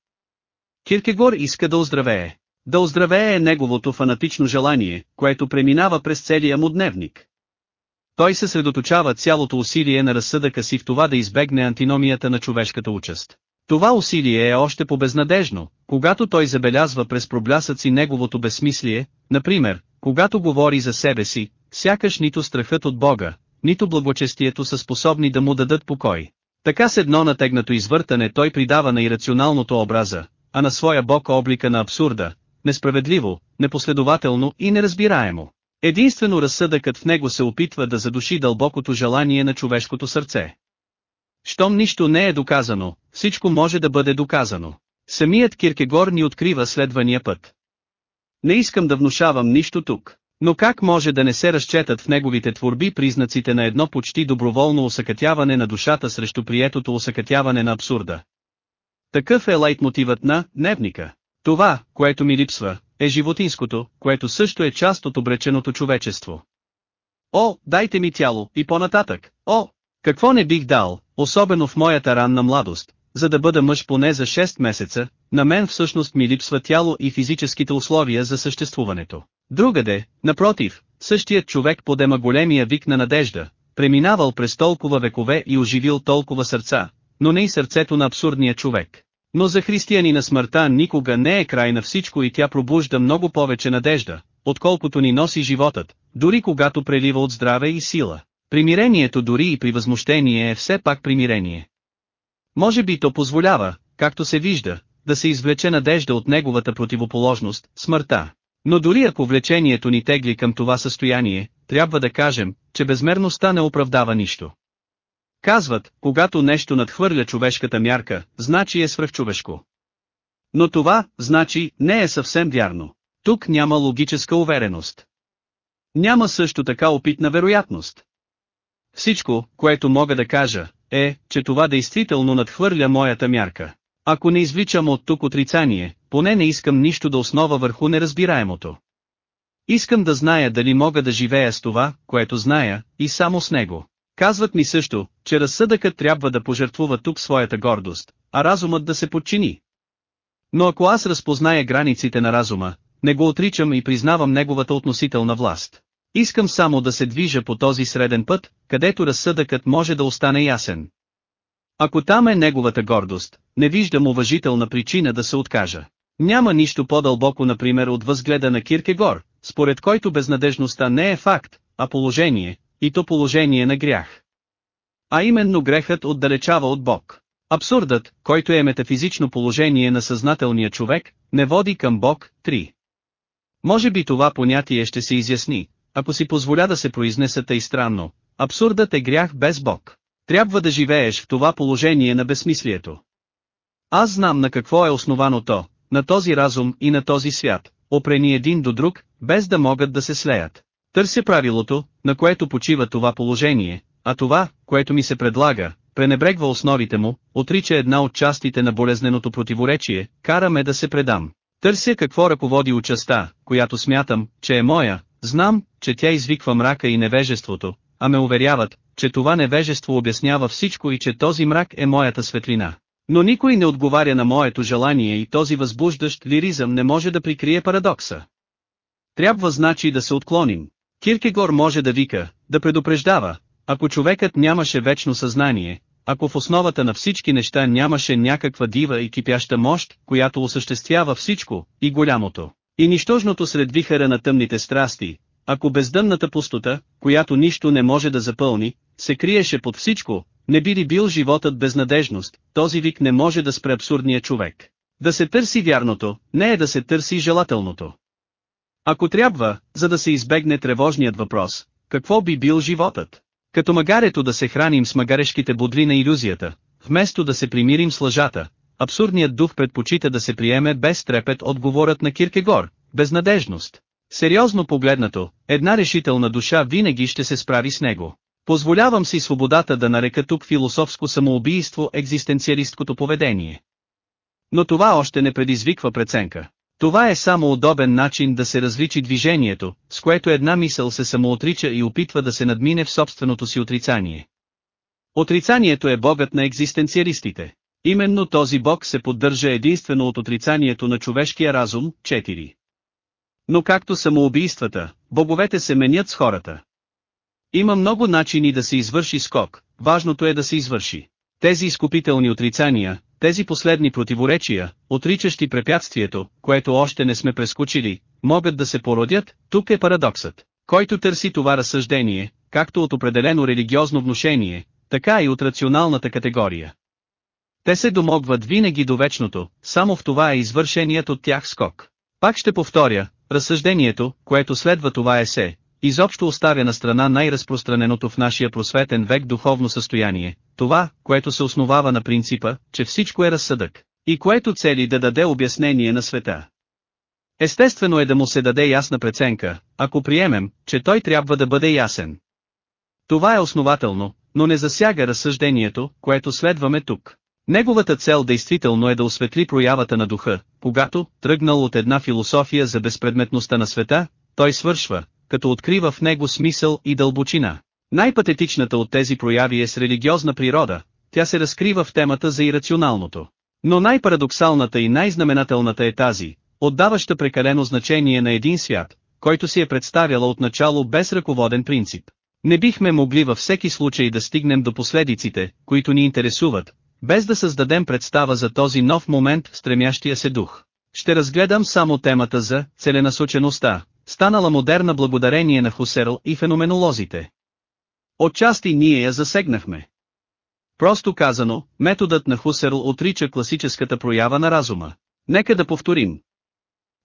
Speaker 1: Киркегор иска да оздравее. Да оздравее е неговото фанатично желание, което преминава през целия му дневник. Той съсредоточава цялото усилие на разсъдъка си в това да избегне антиномията на човешката участ. Това усилие е още по-безнадежно, когато той забелязва през проблясъци неговото безсмислие, например, когато говори за себе си, сякаш нито страхът от Бога, нито благочестието са способни да му дадат покой. Така с едно натегнато извъртане той придава на ирационалното образа, а на своя бог облика на абсурда, несправедливо, непоследователно и неразбираемо. Единствено разсъдъкът в него се опитва да задуши дълбокото желание на човешкото сърце. Щом нищо не е доказано, всичко може да бъде доказано. Самият Киркегор ни открива следвания път. Не искам да внушавам нищо тук, но как може да не се разчетат в неговите творби признаците на едно почти доброволно усъкътяване на душата срещу приетото усъкътяване на абсурда? Такъв е лайтмотивът на «Дневника». Това, което ми липсва, е животинското, което също е част от обреченото човечество. О, дайте ми тяло, и по-нататък. О, какво не бих дал, особено в моята ранна младост, за да бъда мъж поне за 6 месеца, на мен всъщност ми липсва тяло и физическите условия за съществуването. Другаде, напротив, същият човек подема големия вик на надежда, преминавал през толкова векове и оживил толкова сърца, но не и сърцето на абсурдния човек. Но за християнина смъртта никога не е край на всичко и тя пробужда много повече надежда, отколкото ни носи животът, дори когато прелива от здраве и сила. Примирението дори и при възмущение е все пак примирение. Може би то позволява, както се вижда, да се извлече надежда от неговата противоположност, смъртта. Но дори ако влечението ни тегли към това състояние, трябва да кажем, че безмерността не оправдава нищо. Казват, когато нещо надхвърля човешката мярка, значи е свръхчовешко. Но това, значи, не е съвсем вярно. Тук няма логическа увереност. Няма също така опитна вероятност. Всичко, което мога да кажа, е, че това действително надхвърля моята мярка. Ако не извличам от тук отрицание, поне не искам нищо да основа върху неразбираемото. Искам да зная дали мога да живея с това, което зная, и само с него. Казват ми също, че разсъдъкът трябва да пожертвува тук своята гордост, а разумът да се подчини. Но ако аз разпозная границите на разума, не го отричам и признавам неговата относителна власт. Искам само да се движа по този среден път, където разсъдъкът може да остане ясен. Ако там е неговата гордост, не виждам уважителна причина да се откажа. Няма нищо по-дълбоко например от възгледа на Киркегор, според който безнадежността не е факт, а положение, и то положение на грях. А именно грехът отдалечава от Бог. Абсурдът, който е метафизично положение на съзнателния човек, не води към Бог. 3. Може би това понятие ще се изясни, ако си позволя да се произнеса тъй странно. Абсурдът е грях без Бог. Трябва да живееш в това положение на безсмислието. Аз знам на какво е основано то, на този разум и на този свят, опрени един до друг, без да могат да се слеят. Търся правилото, на което почива това положение, а това, което ми се предлага, пренебрегва основите му, отрича една от частите на болезненото противоречие, кара ме да се предам. Търся какво ръководи участа, която смятам, че е моя, знам, че тя извиква мрака и невежеството, а ме уверяват, че това невежество обяснява всичко и че този мрак е моята светлина. Но никой не отговаря на моето желание и този възбуждащ лиризъм не може да прикрие парадокса. Трябва значи да се отклоним. Киркегор може да вика, да предупреждава, ако човекът нямаше вечно съзнание, ако в основата на всички неща нямаше някаква дива и кипяща мощ, която осъществява всичко, и голямото, и нищожното сред вихара на тъмните страсти, ако бездънната пустота, която нищо не може да запълни, се криеше под всичко, не би ли бил животът безнадежност, този вик не може да спре абсурдния човек. Да се търси вярното, не е да се търси желателното. Ако трябва, за да се избегне тревожният въпрос, какво би бил животът? Като магарето да се храним с магарешките бодри на иллюзията, вместо да се примирим с лъжата, абсурдният дух предпочита да се приеме без трепет отговорът на Киркегор, безнадежност. Сериозно погледнато, една решителна душа винаги ще се справи с него. Позволявам си свободата да нарека тук философско самоубийство екзистенциалисткото поведение. Но това още не предизвиква преценка. Това е само удобен начин да се различи движението, с което една мисъл се самоотрича и опитва да се надмине в собственото си отрицание. Отрицанието е богът на екзистенциалистите. Именно този бог се поддържа единствено от отрицанието на човешкия разум, 4. Но както самоубийствата, боговете се менят с хората. Има много начини да се извърши скок, важното е да се извърши. Тези изкупителни отрицания, тези последни противоречия, отричащи препятствието, което още не сме прескочили, могат да се породят, тук е парадоксът. Който търси това разсъждение, както от определено религиозно внушение, така и от рационалната категория. Те се домогват винаги до вечното, само в това е извършеният от тях скок. Пак ще повторя, разсъждението, което следва това есе, изобщо оставя на страна най-разпространеното в нашия просветен век духовно състояние, това, което се основава на принципа, че всичко е разсъдък, и което цели да даде обяснение на света. Естествено е да му се даде ясна преценка, ако приемем, че той трябва да бъде ясен. Това е основателно, но не засяга разсъждението, което следваме тук. Неговата цел действително е да осветли проявата на духа, когато, тръгнал от една философия за безпредметността на света, той свършва, като открива в него смисъл и дълбочина. Най-патетичната от тези прояви е с религиозна природа, тя се разкрива в темата за ирационалното. Но най-парадоксалната и най-знаменателната е тази, отдаваща прекалено значение на един свят, който си е представяла от начало без ръководен принцип. Не бихме могли във всеки случай да стигнем до последиците, които ни интересуват, без да създадем представа за този нов момент в стремящия се дух. Ще разгледам само темата за целенасочеността, станала модерна благодарение на Хусерл и феноменолозите. Отчасти ние я засегнахме. Просто казано, методът на Хусерл отрича класическата проява на разума. Нека да повторим.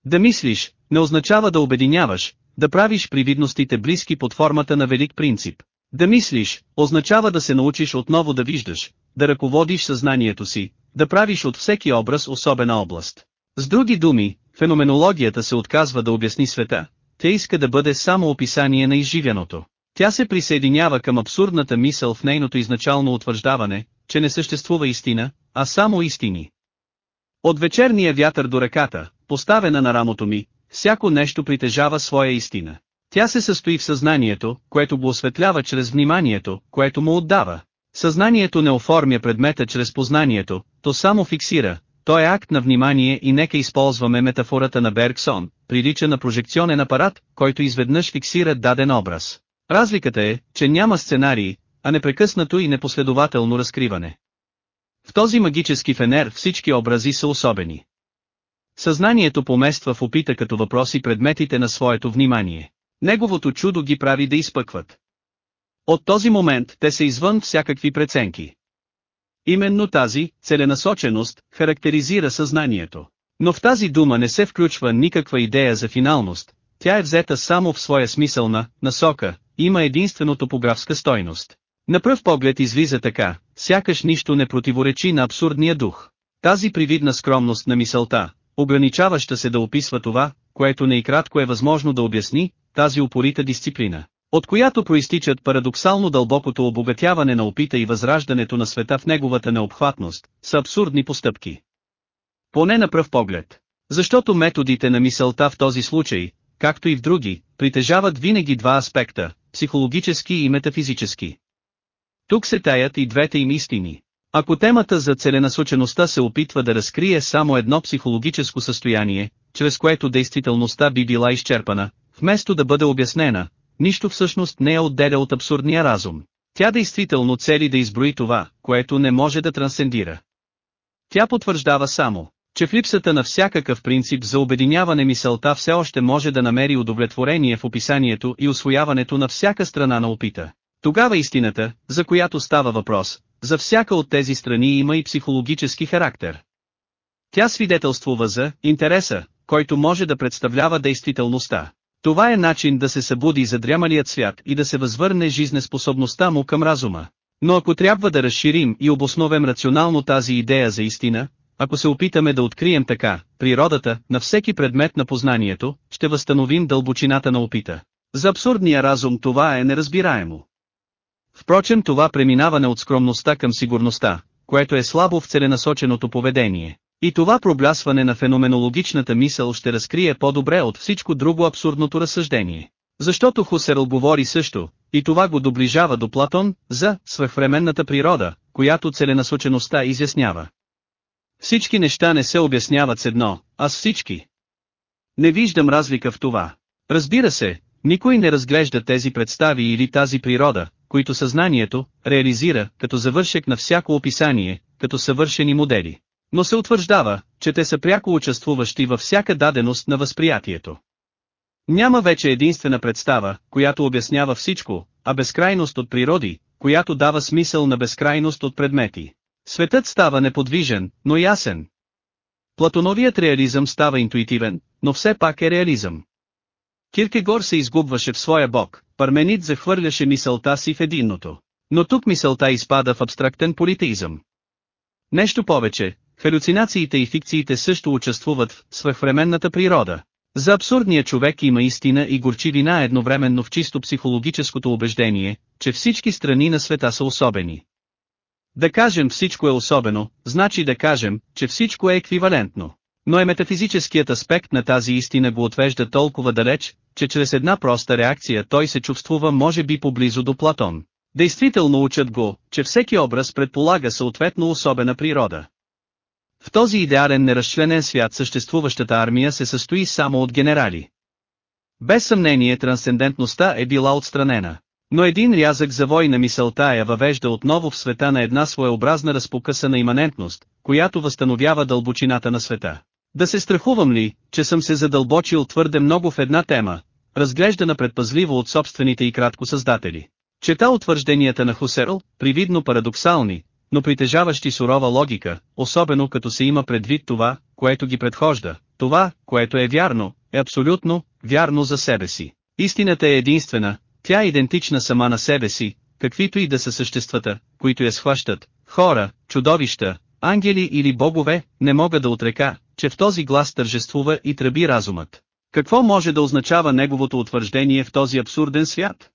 Speaker 1: Да мислиш, не означава да обединяваш, да правиш привидностите близки под формата на велик принцип. Да мислиш, означава да се научиш отново да виждаш, да ръководиш съзнанието си, да правиш от всеки образ особена област. С други думи, феноменологията се отказва да обясни света, тя иска да бъде само описание на изживяното. Тя се присъединява към абсурдната мисъл в нейното изначално утвърждаване, че не съществува истина, а само истини. От вечерния вятър до ръката, поставена на рамото ми, всяко нещо притежава своя истина. Тя се състои в съзнанието, което го осветлява чрез вниманието, което му отдава. Съзнанието не оформя предмета чрез познанието, то само фиксира, то е акт на внимание и нека използваме метафората на Бергсон, прилича на прожекционен апарат, който изведнъж фиксира даден образ. Разликата е, че няма сценарий, а непрекъснато и непоследователно разкриване. В този магически фенер всички образи са особени. Съзнанието помества в опита като въпроси предметите на своето внимание. Неговото чудо ги прави да изпъкват. От този момент те са извън всякакви преценки. Именно тази целенасоченост характеризира съзнанието. Но в тази дума не се включва никаква идея за финалност, тя е взета само в своя смисълна насока, има единствено топографска стойност. На пръв поглед излиза така, сякаш нищо не противоречи на абсурдния дух. Тази привидна скромност на мисълта, ограничаваща се да описва това, което не и кратко е възможно да обясни, тази упорита дисциплина, от която проистичат парадоксално дълбокото обогатяване на опита и възраждането на света в неговата необхватност, са абсурдни постъпки. Поне на пръв поглед. Защото методите на мисълта в този случай, както и в други, притежават винаги два аспекта, психологически и метафизически. Тук се таят и двете им истини. Ако темата за целенасочеността се опитва да разкрие само едно психологическо състояние, чрез което действителността би била изчерпана, вместо да бъде обяснена, нищо всъщност не е отделя от абсурдния разум. Тя действително цели да изброи това, което не може да трансцендира. Тя потвърждава само, че в липсата на всякакъв принцип за обединяване мисълта все още може да намери удовлетворение в описанието и освояването на всяка страна на опита. Тогава истината, за която става въпрос, за всяка от тези страни има и психологически характер. Тя свидетелствува за интереса, който може да представлява действителността. Това е начин да се събуди задрямалият свят и да се възвърне жизнеспособността му към разума. Но ако трябва да разширим и обосновем рационално тази идея за истина, ако се опитаме да открием така, природата, на всеки предмет на познанието, ще възстановим дълбочината на опита. За абсурдния разум това е неразбираемо. Впрочем това преминаване от скромността към сигурността, което е слабо в целенасоченото поведение. И това проблясване на феноменологичната мисъл ще разкрие по-добре от всичко друго абсурдното разсъждение. Защото Хусерл говори също, и това го доближава до Платон, за свъхвременната природа, която целенасочеността изяснява. Всички неща не се обясняват с едно, а с всички. Не виждам разлика в това. Разбира се, никой не разглежда тези представи или тази природа, които съзнанието реализира като завършек на всяко описание, като съвършени модели. Но се утвърждава, че те са пряко участвуващи във всяка даденост на възприятието. Няма вече единствена представа, която обяснява всичко, а безкрайност от природи, която дава смисъл на безкрайност от предмети. Светът става неподвижен, но ясен. Платоновият реализъм става интуитивен, но все пак е реализъм. Киркегор се изгубваше в своя бог, Парменид захвърляше мисълта си в единното. Но тук мисълта изпада в абстрактен политеизъм. Нещо повече, халюцинациите и фикциите също участвуват в свъхвременната природа. За абсурдния човек има истина и горчивина едновременно в чисто психологическото убеждение, че всички страни на света са особени. Да кажем всичко е особено, значи да кажем, че всичко е еквивалентно. Но е метафизическият аспект на тази истина го отвежда толкова далеч, че чрез една проста реакция той се чувствува може би поблизо до Платон. Действително учат го, че всеки образ предполага съответно особена природа. В този идеален неразчленен свят съществуващата армия се състои само от генерали. Без съмнение трансцендентността е била отстранена. Но един рязък завой на мисълта я въвежда отново в света на една своеобразна разпокъсана иманентност, която възстановява дълбочината на света. Да се страхувам ли, че съм се задълбочил твърде много в една тема, разглеждана предпазливо от собствените и кратко създатели. Чета утвържденията на Хусерл, привидно парадоксални, но притежаващи сурова логика, особено като се има предвид това, което ги предхожда, това, което е вярно, е абсолютно, вярно за себе си. Истината е единствена, тя е идентична сама на себе си, каквито и да са съществата, които я схващат, хора, чудовища, ангели или богове, не мога да отрека, че в този глас тържествува и тръби разумът. Какво може да означава неговото утвърждение в този абсурден свят?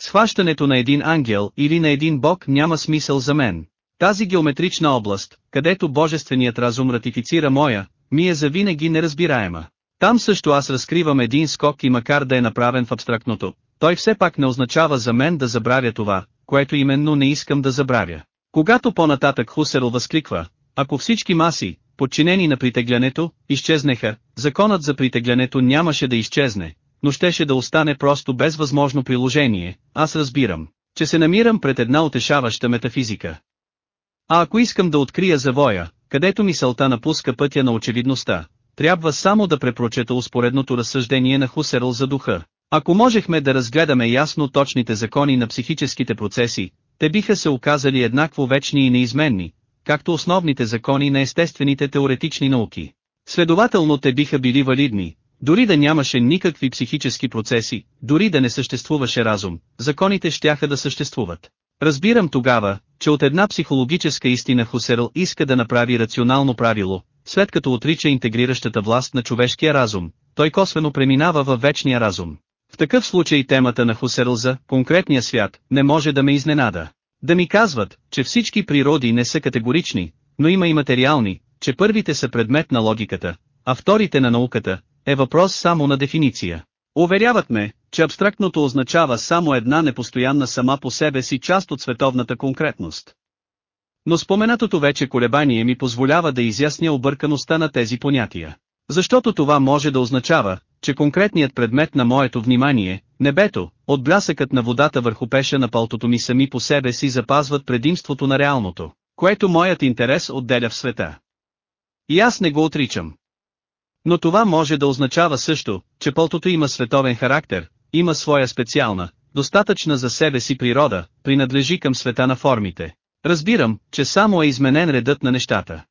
Speaker 1: Схващането на един ангел или на един бог няма смисъл за мен. Тази геометрична област, където божественият разум ратифицира моя, ми е завинаги неразбираема. Там също аз разкривам един скок и макар да е направен в абстрактното, той все пак не означава за мен да забравя това, което именно не искам да забравя. Когато по-нататък Хусерл възкликва, ако всички маси, подчинени на притеглянето, изчезнеха, законът за притеглянето нямаше да изчезне, но щеше да остане просто без възможно приложение, аз разбирам, че се намирам пред една утешаваща метафизика. А ако искам да открия завоя, където мисълта напуска пътя на очевидността, трябва само да препрочета успоредното разсъждение на Хусерл за духа. Ако можехме да разгледаме ясно точните закони на психическите процеси, те биха се оказали еднакво вечни и неизменни, както основните закони на естествените теоретични науки. Следователно те биха били валидни, дори да нямаше никакви психически процеси, дори да не съществуваше разум, законите щяха да съществуват. Разбирам тогава, че от една психологическа истина Хусерл иска да направи рационално правило, след като отрича интегриращата власт на човешкия разум, той косвено преминава във вечния разум. В такъв случай темата на Хусерл за конкретния свят не може да ме изненада. Да ми казват, че всички природи не са категорични, но има и материални, че първите са предмет на логиката, а вторите на науката, е въпрос само на дефиниция. Уверяват ме, че абстрактното означава само една непостоянна сама по себе си част от световната конкретност. Но споменатото вече колебание ми позволява да изясня объркаността на тези понятия. Защото това може да означава, че конкретният предмет на моето внимание, небето, от блясъкът на водата върху пеша на палтото ми сами по себе си запазват предимството на реалното, което моят интерес отделя в света. И аз не го отричам. Но това може да означава също, че пълтото има световен характер, има своя специална, достатъчна за себе си природа, принадлежи към света на формите. Разбирам, че само е изменен редът на нещата.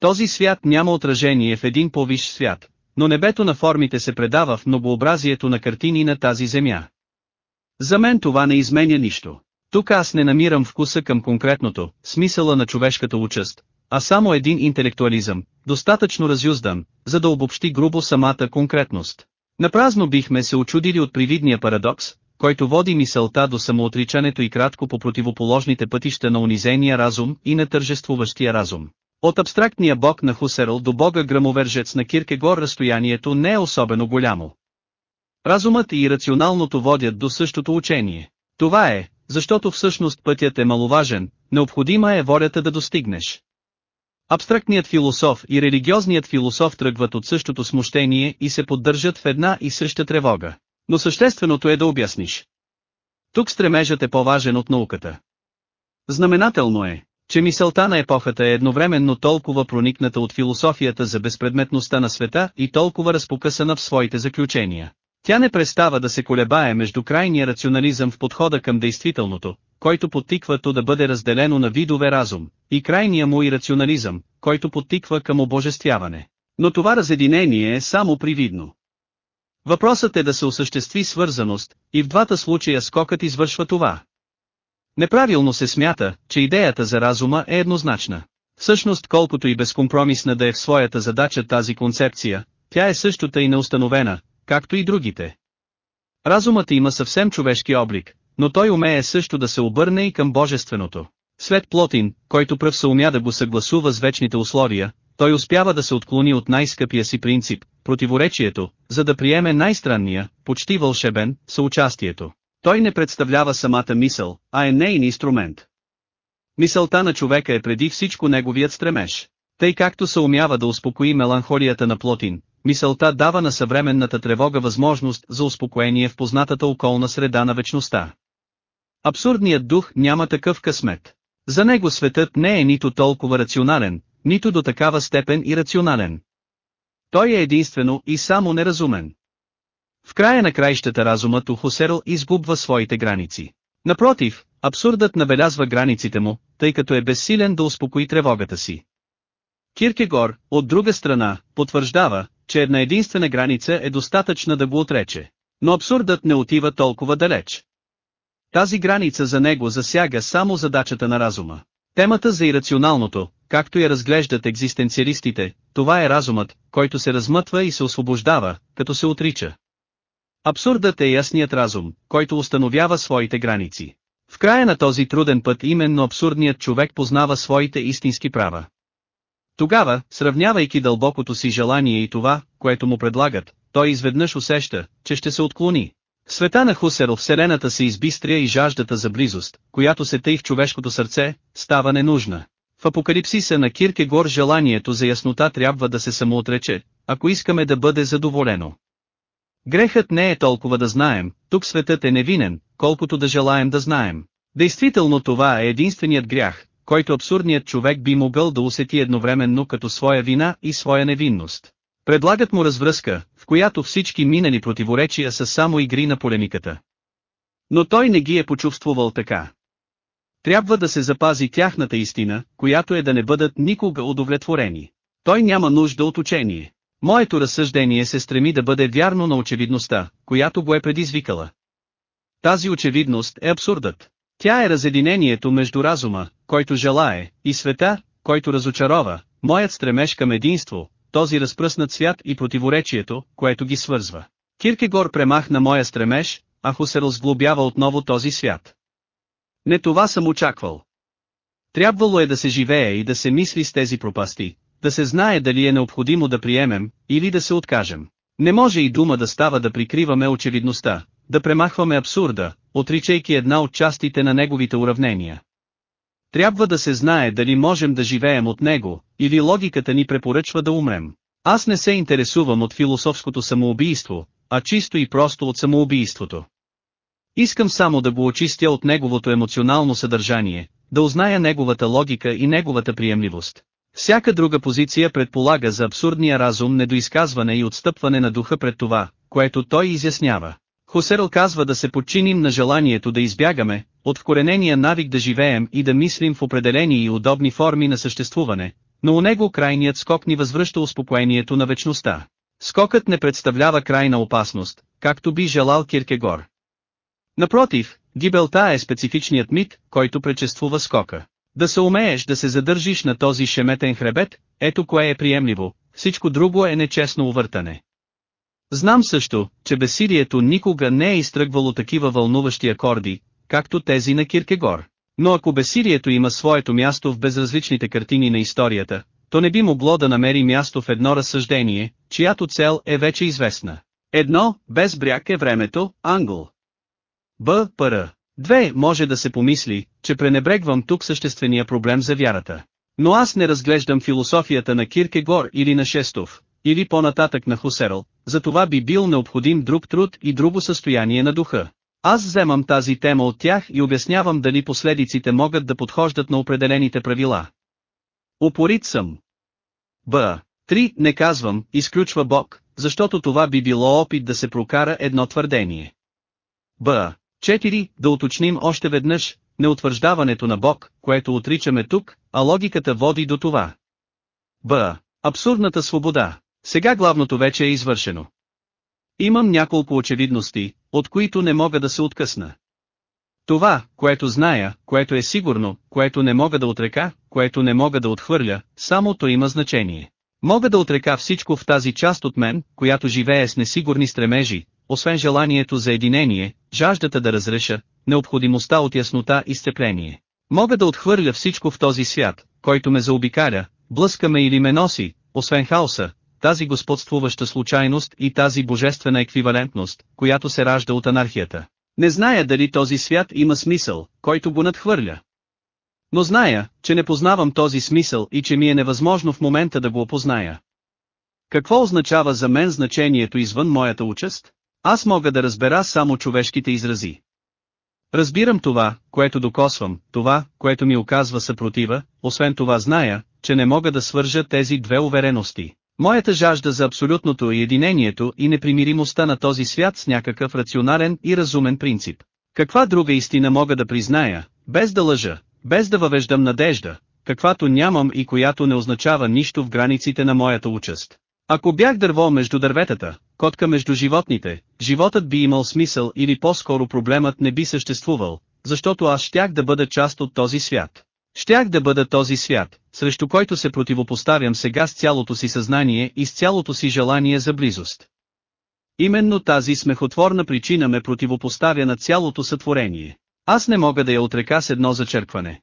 Speaker 1: Този свят няма отражение в един по-висш свят, но небето на формите се предава в многообразието на картини на тази земя. За мен това не изменя нищо. Тук аз не намирам вкуса към конкретното, смисъла на човешката участ, а само един интелектуализъм, достатъчно разюздан, за да обобщи грубо самата конкретност. Напразно бихме се очудили от привидния парадокс, който води мисълта до самоотричането и кратко по противоположните пътища на унизения разум и на тържествуващия разум. От абстрактния бог на Хусерл до бога грамовержец на Киркегор разстоянието не е особено голямо. Разумът и рационалното водят до същото учение. Това е, защото всъщност пътят е маловажен, необходима е волята да достигнеш. Абстрактният философ и религиозният философ тръгват от същото смущение и се поддържат в една и съща тревога. Но същественото е да обясниш. Тук стремежът е по-важен от науката. Знаменателно е, че мисълта на епохата е едновременно толкова проникната от философията за безпредметността на света и толкова разпокъсана в своите заключения. Тя не престава да се колебае между крайния рационализъм в подхода към действителното, който подтиква то да бъде разделено на видове разум, и крайния му ирационализъм, който подтиква към обожествяване. Но това разединение е само привидно. Въпросът е да се осъществи свързаност, и в двата случая скокът извършва това. Неправилно се смята, че идеята за разума е еднозначна. Всъщност колкото и безкомпромисна да е в своята задача тази концепция, тя е същата и неустановена, както и другите. Разумът има съвсем човешки облик, но той умее също да се обърне и към божественото. След Плотин, който пръв се умя да го съгласува с вечните условия, той успява да се отклони от най-скъпия си принцип, противоречието, за да приеме най-странния, почти вълшебен, съучастието. Той не представлява самата мисъл, а е нейн инструмент. Мисълта на човека е преди всичко неговият стремеж. Тъй както се умява да успокои меланхолията на Плотин, мисълта дава на съвременната тревога възможност за успокоение в познатата околна среда на вечността. Абсурдният дух няма такъв късмет. За него светът не е нито толкова рационален, нито до такава степен ирационален. Той е единствено и само неразумен. В края на краищата разумът у Хусерл изгубва своите граници. Напротив, абсурдът набелязва границите му, тъй като е безсилен да успокои тревогата си. Киркегор, от друга страна, потвърждава, че една единствена граница е достатъчна да го отрече. Но абсурдът не отива толкова далеч. Тази граница за него засяга само задачата на разума. Темата за ирационалното, както я разглеждат екзистенциалистите, това е разумът, който се размътва и се освобождава, като се отрича. Абсурдът е ясният разум, който установява своите граници. В края на този труден път именно абсурдният човек познава своите истински права. Тогава, сравнявайки дълбокото си желание и това, което му предлагат, той изведнъж усеща, че ще се отклони. В света на Хусерл вселената се избистря и жаждата за близост, която се тъй в човешкото сърце, става ненужна. В апокалипсиса на Киркегор желанието за яснота трябва да се самоотрече, ако искаме да бъде задоволено. Грехът не е толкова да знаем, тук светът е невинен, колкото да желаем да знаем. Действително това е единственият грях, който абсурдният човек би могъл да усети едновременно като своя вина и своя невинност. Предлагат му развръзка, в която всички минали противоречия са само игри на полемиката. Но той не ги е почувствувал така. Трябва да се запази тяхната истина, която е да не бъдат никога удовлетворени. Той няма нужда от учение. Моето разсъждение се стреми да бъде вярно на очевидността, която го е предизвикала. Тази очевидност е абсурдът. Тя е разединението между разума, който желае, и света, който разочарова, моят стремеж към единство, този разпръснат свят и противоречието, което ги свързва. Киркегор премахна моя стремеж, а се разглобява отново този свят. Не това съм очаквал. Трябвало е да се живее и да се мисли с тези пропасти, да се знае дали е необходимо да приемем, или да се откажем. Не може и дума да става да прикриваме очевидността, да премахваме абсурда, отричайки една от частите на неговите уравнения. Трябва да се знае дали можем да живеем от него, или логиката ни препоръчва да умрем. Аз не се интересувам от философското самоубийство, а чисто и просто от самоубийството. Искам само да го очистя от неговото емоционално съдържание, да узная неговата логика и неговата приемливост. Всяка друга позиция предполага за абсурдния разум недоизказване и отстъпване на духа пред това, което той изяснява. Хусерл казва да се подчиним на желанието да избягаме, от вкоренения навик да живеем и да мислим в определени и удобни форми на съществуване, но у него крайният скок ни възвръща успокоението на вечността. Скокът не представлява крайна опасност, както би желал Киркегор. Напротив, гибелта е специфичният мит, който предшествува скока. Да се умееш да се задържиш на този шеметен хребет, ето кое е приемливо, всичко друго е нечестно увъртане. Знам също, че бесирието никога не е изтръгвало такива вълнуващи акорди, както тези на Киркегор. Но ако бесирието има своето място в безразличните картини на историята, то не би могло да намери място в едно разсъждение, чиято цел е вече известна. Едно, без бряг е времето, англ. Б. Пр. Две, може да се помисли, че пренебрегвам тук съществения проблем за вярата. Но аз не разглеждам философията на Киркегор или на Шестов, или по-нататък на Хусерл, за това би бил необходим друг труд и друго състояние на духа. Аз вземам тази тема от тях и обяснявам дали последиците могат да подхождат на определените правила. Упорит съм. Б. Три, не казвам, изключва Бог, защото това би било опит да се прокара едно твърдение. Б. 4. Да уточним още веднъж, неутвърждаването на Бог, което отричаме тук, а логиката води до това. Б. Абсурдната свобода. Сега главното вече е извършено. Имам няколко очевидности, от които не мога да се откъсна. Това, което зная, което е сигурно, което не мога да отрека, което не мога да отхвърля, само то има значение. Мога да отрека всичко в тази част от мен, която живее с несигурни стремежи, освен желанието за единение, жаждата да разреша, необходимостта от яснота и сцепление. Мога да отхвърля всичко в този свят, който ме заобикаля, блъскаме или ме носи, освен хаоса, тази господствуваща случайност и тази божествена еквивалентност, която се ражда от анархията. Не зная дали този свят има смисъл, който го надхвърля. Но зная, че не познавам този смисъл и че ми е невъзможно в момента да го опозная. Какво означава за мен значението извън моята участ? Аз мога да разбера само човешките изрази. Разбирам това, което докосвам, това, което ми оказва съпротива, освен това зная, че не мога да свържа тези две уверености. Моята жажда за абсолютното и единението и непримиримостта на този свят с някакъв рационален и разумен принцип. Каква друга истина мога да призная, без да лъжа, без да въвеждам надежда, каквато нямам и която не означава нищо в границите на моята участ. Ако бях дърво между дърветата, котка между животните, животът би имал смисъл или по-скоро проблемът не би съществувал, защото аз щях да бъда част от този свят. Щях да бъда този свят, срещу който се противопоставям сега с цялото си съзнание и с цялото си желание за близост. Именно тази смехотворна причина ме противопоставя на цялото сътворение. Аз не мога да я отрека с едно зачеркване.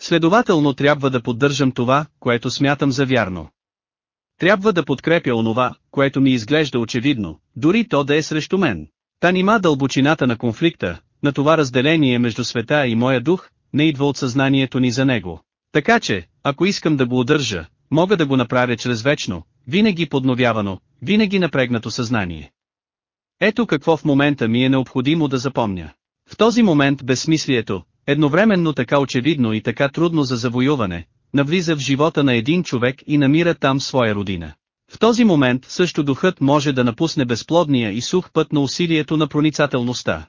Speaker 1: Следователно трябва да поддържам това, което смятам за вярно. Трябва да подкрепя онова, което ми изглежда очевидно, дори то да е срещу мен. Та нима дълбочината на конфликта, на това разделение между света и моя дух, не идва от съзнанието ни за него. Така че, ако искам да го удържа, мога да го направя чрез вечно, винаги подновявано, винаги напрегнато съзнание. Ето какво в момента ми е необходимо да запомня. В този момент безсмислието, едновременно така очевидно и така трудно за завоюване, навлиза в живота на един човек и намира там своя родина. В този момент също духът може да напусне безплодния и сух път на усилието на проницателността.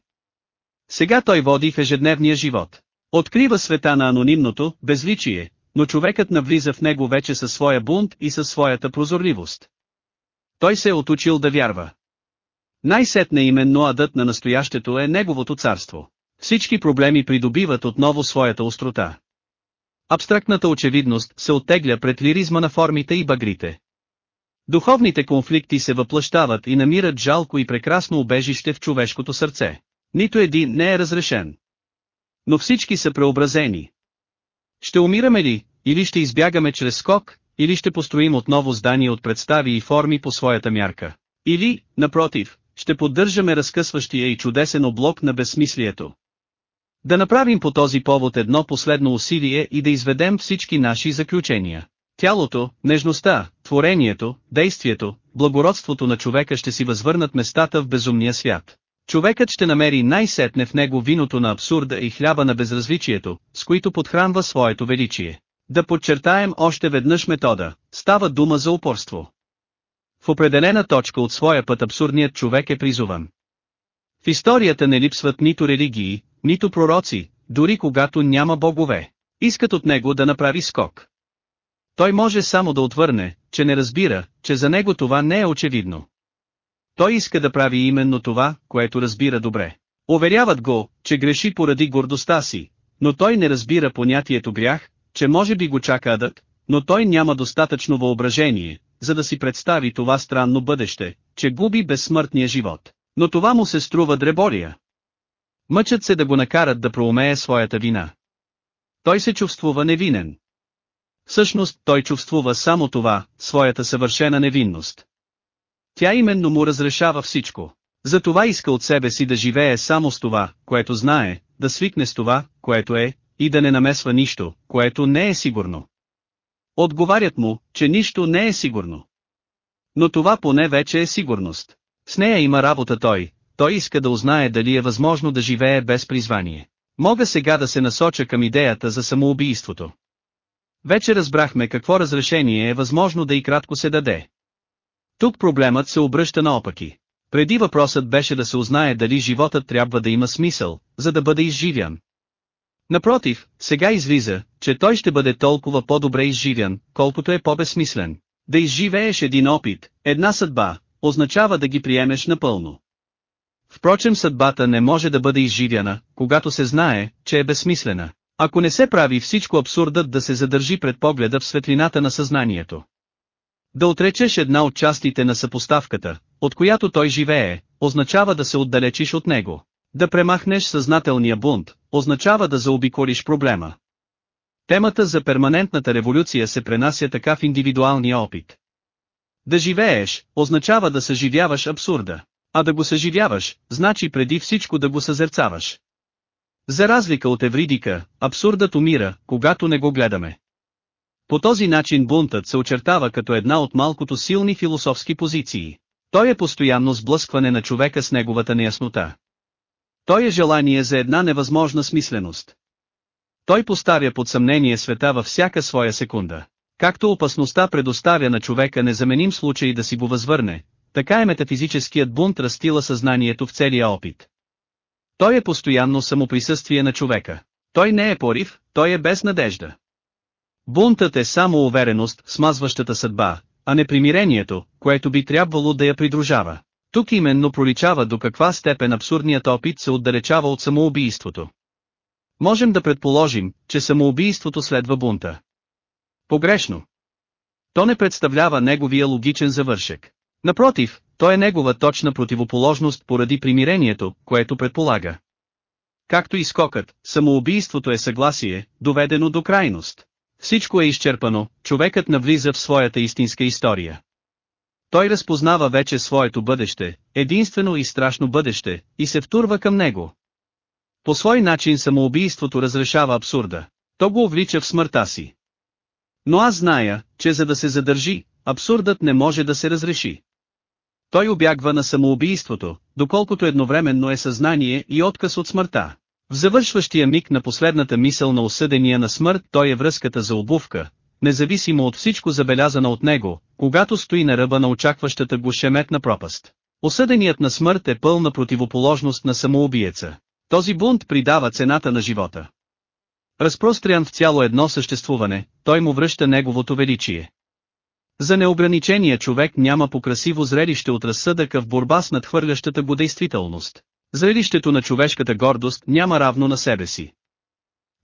Speaker 1: Сега той води в ежедневния живот. Открива света на анонимното, безличие, но човекът навлиза в него вече със своя бунт и със своята прозорливост. Той се е отучил да вярва. Най-сетне именно адът на настоящето е неговото царство. Всички проблеми придобиват отново своята острота. Абстрактната очевидност се оттегля пред лиризма на формите и багрите. Духовните конфликти се въплъщават и намират жалко и прекрасно убежище в човешкото сърце. Нито един не е разрешен. Но всички са преобразени. Ще умираме ли, или ще избягаме чрез скок, или ще построим отново здание от представи и форми по своята мярка. Или, напротив, ще поддържаме разкъсващия и чудесен облок на безсмислието. Да направим по този повод едно последно усилие и да изведем всички наши заключения. Тялото, нежността, творението, действието, благородството на човека ще си възвърнат местата в безумния свят. Човекът ще намери най-сетне в него виното на абсурда и хляба на безразличието, с които подхранва своето величие. Да подчертаем още веднъж метода, става дума за упорство. В определена точка от своя път абсурдният човек е призован. В историята не липсват нито религии, нито пророци, дори когато няма богове. Искат от него да направи скок. Той може само да отвърне, че не разбира, че за него това не е очевидно. Той иска да прави именно това, което разбира добре. Уверяват го, че греши поради гордостта си, но той не разбира понятието грях, че може би го чака адът, но той няма достатъчно въображение, за да си представи това странно бъдеще, че губи безсмъртния живот. Но това му се струва дребория. Мъчат се да го накарат да проумее своята вина. Той се чувствува невинен. Всъщност той чувствува само това, своята съвършена невинност. Тя именно му разрешава всичко. Затова иска от себе си да живее само с това, което знае, да свикне с това, което е, и да не намесва нищо, което не е сигурно. Отговарят му, че нищо не е сигурно. Но това поне вече е сигурност. С нея има работа той, той иска да узнае дали е възможно да живее без призвание. Мога сега да се насоча към идеята за самоубийството. Вече разбрахме какво разрешение е възможно да и кратко се даде. Тук проблемът се обръща наопаки. Преди въпросът беше да се узнае дали животът трябва да има смисъл, за да бъде изживян. Напротив, сега излиза, че той ще бъде толкова по-добре изживян, колкото е по-безсмислен. Да изживееш един опит, една съдба, означава да ги приемеш напълно. Впрочем съдбата не може да бъде изживяна, когато се знае, че е безсмислена. Ако не се прави всичко абсурдът да се задържи пред погледа в светлината на съзнанието. Да отречеш една от частите на съпоставката, от която той живее, означава да се отдалечиш от него. Да премахнеш съзнателния бунт, означава да заобиколиш проблема. Темата за перманентната революция се пренася така в индивидуалния опит. Да живееш, означава да съживяваш абсурда. А да го съживяваш, значи преди всичко да го съзерцаваш. За разлика от Евридика, абсурдът умира, когато не го гледаме. По този начин бунтът се очертава като една от малкото силни философски позиции. Той е постоянно сблъскване на човека с неговата неяснота. Той е желание за една невъзможна смисленост. Той поставя под съмнение света във всяка своя секунда. Както опасността предоставя на човека незаменим случай да си го възвърне, така е метафизическият бунт растила съзнанието в целия опит. Той е постоянно самоприсъствие на човека. Той не е порив, той е без надежда. Бунтът е само увереност, смазващата съдба, а не примирението, което би трябвало да я придружава. Тук именно проличава до каква степен абсурдният опит се отдалечава от самоубийството. Можем да предположим, че самоубийството следва бунта. Погрешно. То не представлява неговия логичен завършек. Напротив, то е негова точна противоположност поради примирението, което предполага. Както и скокът, самоубийството е съгласие, доведено до крайност. Всичко е изчерпано, човекът навлиза в своята истинска история. Той разпознава вече своето бъдеще, единствено и страшно бъдеще, и се втурва към него. По свой начин самоубийството разрешава абсурда. То го увлича в смъртта си. Но аз зная, че за да се задържи, абсурдът не може да се разреши. Той обягва на самоубийството, доколкото едновременно е съзнание и отказ от смъртта. В завършващия миг на последната мисъл на осъдения на смърт той е връзката за обувка, независимо от всичко забелязано от него, когато стои на ръба на очакващата го шеметна пропаст. Осъденият на смърт е пълна противоположност на самоубиеца. Този бунт придава цената на живота. Разпрострян в цяло едно съществуване, той му връща неговото величие. За неограничения човек няма покрасиво зрелище от разсъдъка в борба с надхвърлящата го действителност. Зрелището на човешката гордост няма равно на себе си.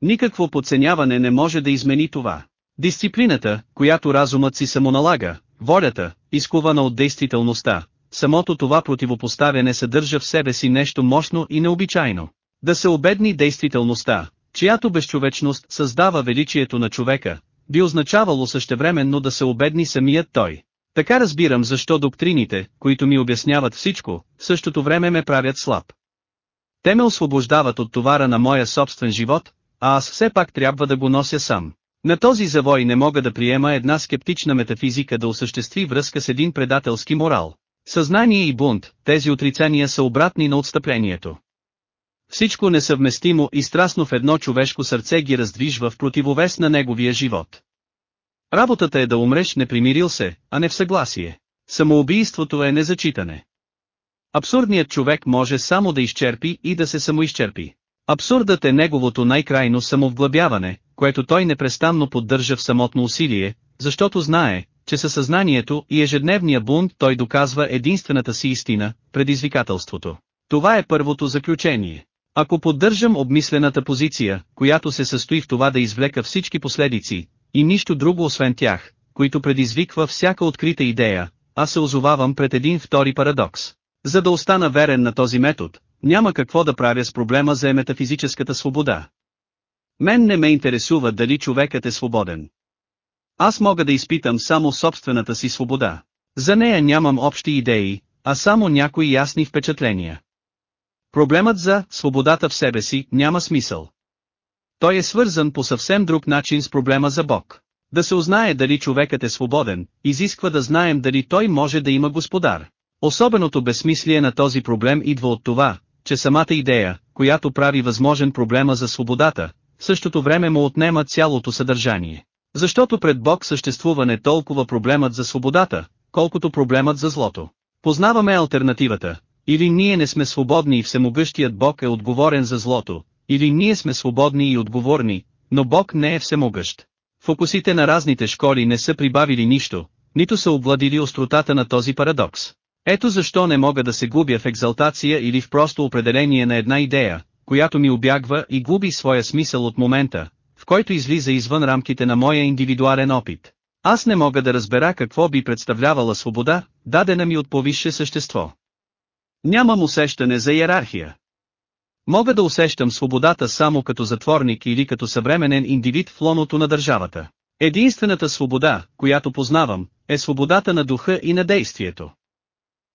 Speaker 1: Никакво подценяване не може да измени това. Дисциплината, която разумът си самоналага, волята, изкувана от действителността, самото това противопоставяне съдържа в себе си нещо мощно и необичайно. Да се обедни действителността, чиято безчовечност създава величието на човека, би означавало същевременно да се обедни самият той. Така разбирам защо доктрините, които ми обясняват всичко, в същото време ме правят слаб. Те ме освобождават от товара на моя собствен живот, а аз все пак трябва да го нося сам. На този завой не мога да приема една скептична метафизика да осъществи връзка с един предателски морал. Съзнание и бунт, тези отрицания са обратни на отстъплението. Всичко несъвместимо и страстно в едно човешко сърце ги раздвижва в противовес на неговия живот. Работата е да умреш не примирил се, а не в съгласие. Самоубийството е незачитане. Абсурдният човек може само да изчерпи и да се самоизчерпи. Абсурдът е неговото най-крайно самовглъбяване, което той непрестанно поддържа в самотно усилие, защото знае, че със съзнанието и ежедневния бунт той доказва единствената си истина, предизвикателството. Това е първото заключение. Ако поддържам обмислената позиция, която се състои в това да извлека всички последици, и нищо друго освен тях, които предизвиква всяка открита идея, аз се озовавам пред един втори парадокс. За да остана верен на този метод, няма какво да правя с проблема за метафизическата свобода. Мен не ме интересува дали човекът е свободен. Аз мога да изпитам само собствената си свобода. За нея нямам общи идеи, а само някои ясни впечатления. Проблемът за свободата в себе си няма смисъл. Той е свързан по съвсем друг начин с проблема за Бог. Да се узнае дали човекът е свободен, изисква да знаем дали той може да има господар. Особеното безсмислие на този проблем идва от това, че самата идея, която прави възможен проблема за свободата, в същото време му отнема цялото съдържание. Защото пред Бог съществува не толкова проблемът за свободата, колкото проблемът за злото. Познаваме альтернативата, или ние не сме свободни и всемогъщият Бог е отговорен за злото, или ние сме свободни и отговорни, но Бог не е всемогъщ. Фокусите на разните школи не са прибавили нищо, нито са обладили остротата на този парадокс. Ето защо не мога да се губя в екзалтация или в просто определение на една идея, която ми обягва и губи своя смисъл от момента, в който излиза извън рамките на моя индивидуален опит. Аз не мога да разбера какво би представлявала свобода, дадена ми от повисше същество. Нямам усещане за иерархия. Мога да усещам свободата само като затворник или като съвременен индивид в лоното на държавата. Единствената свобода, която познавам, е свободата на духа и на действието.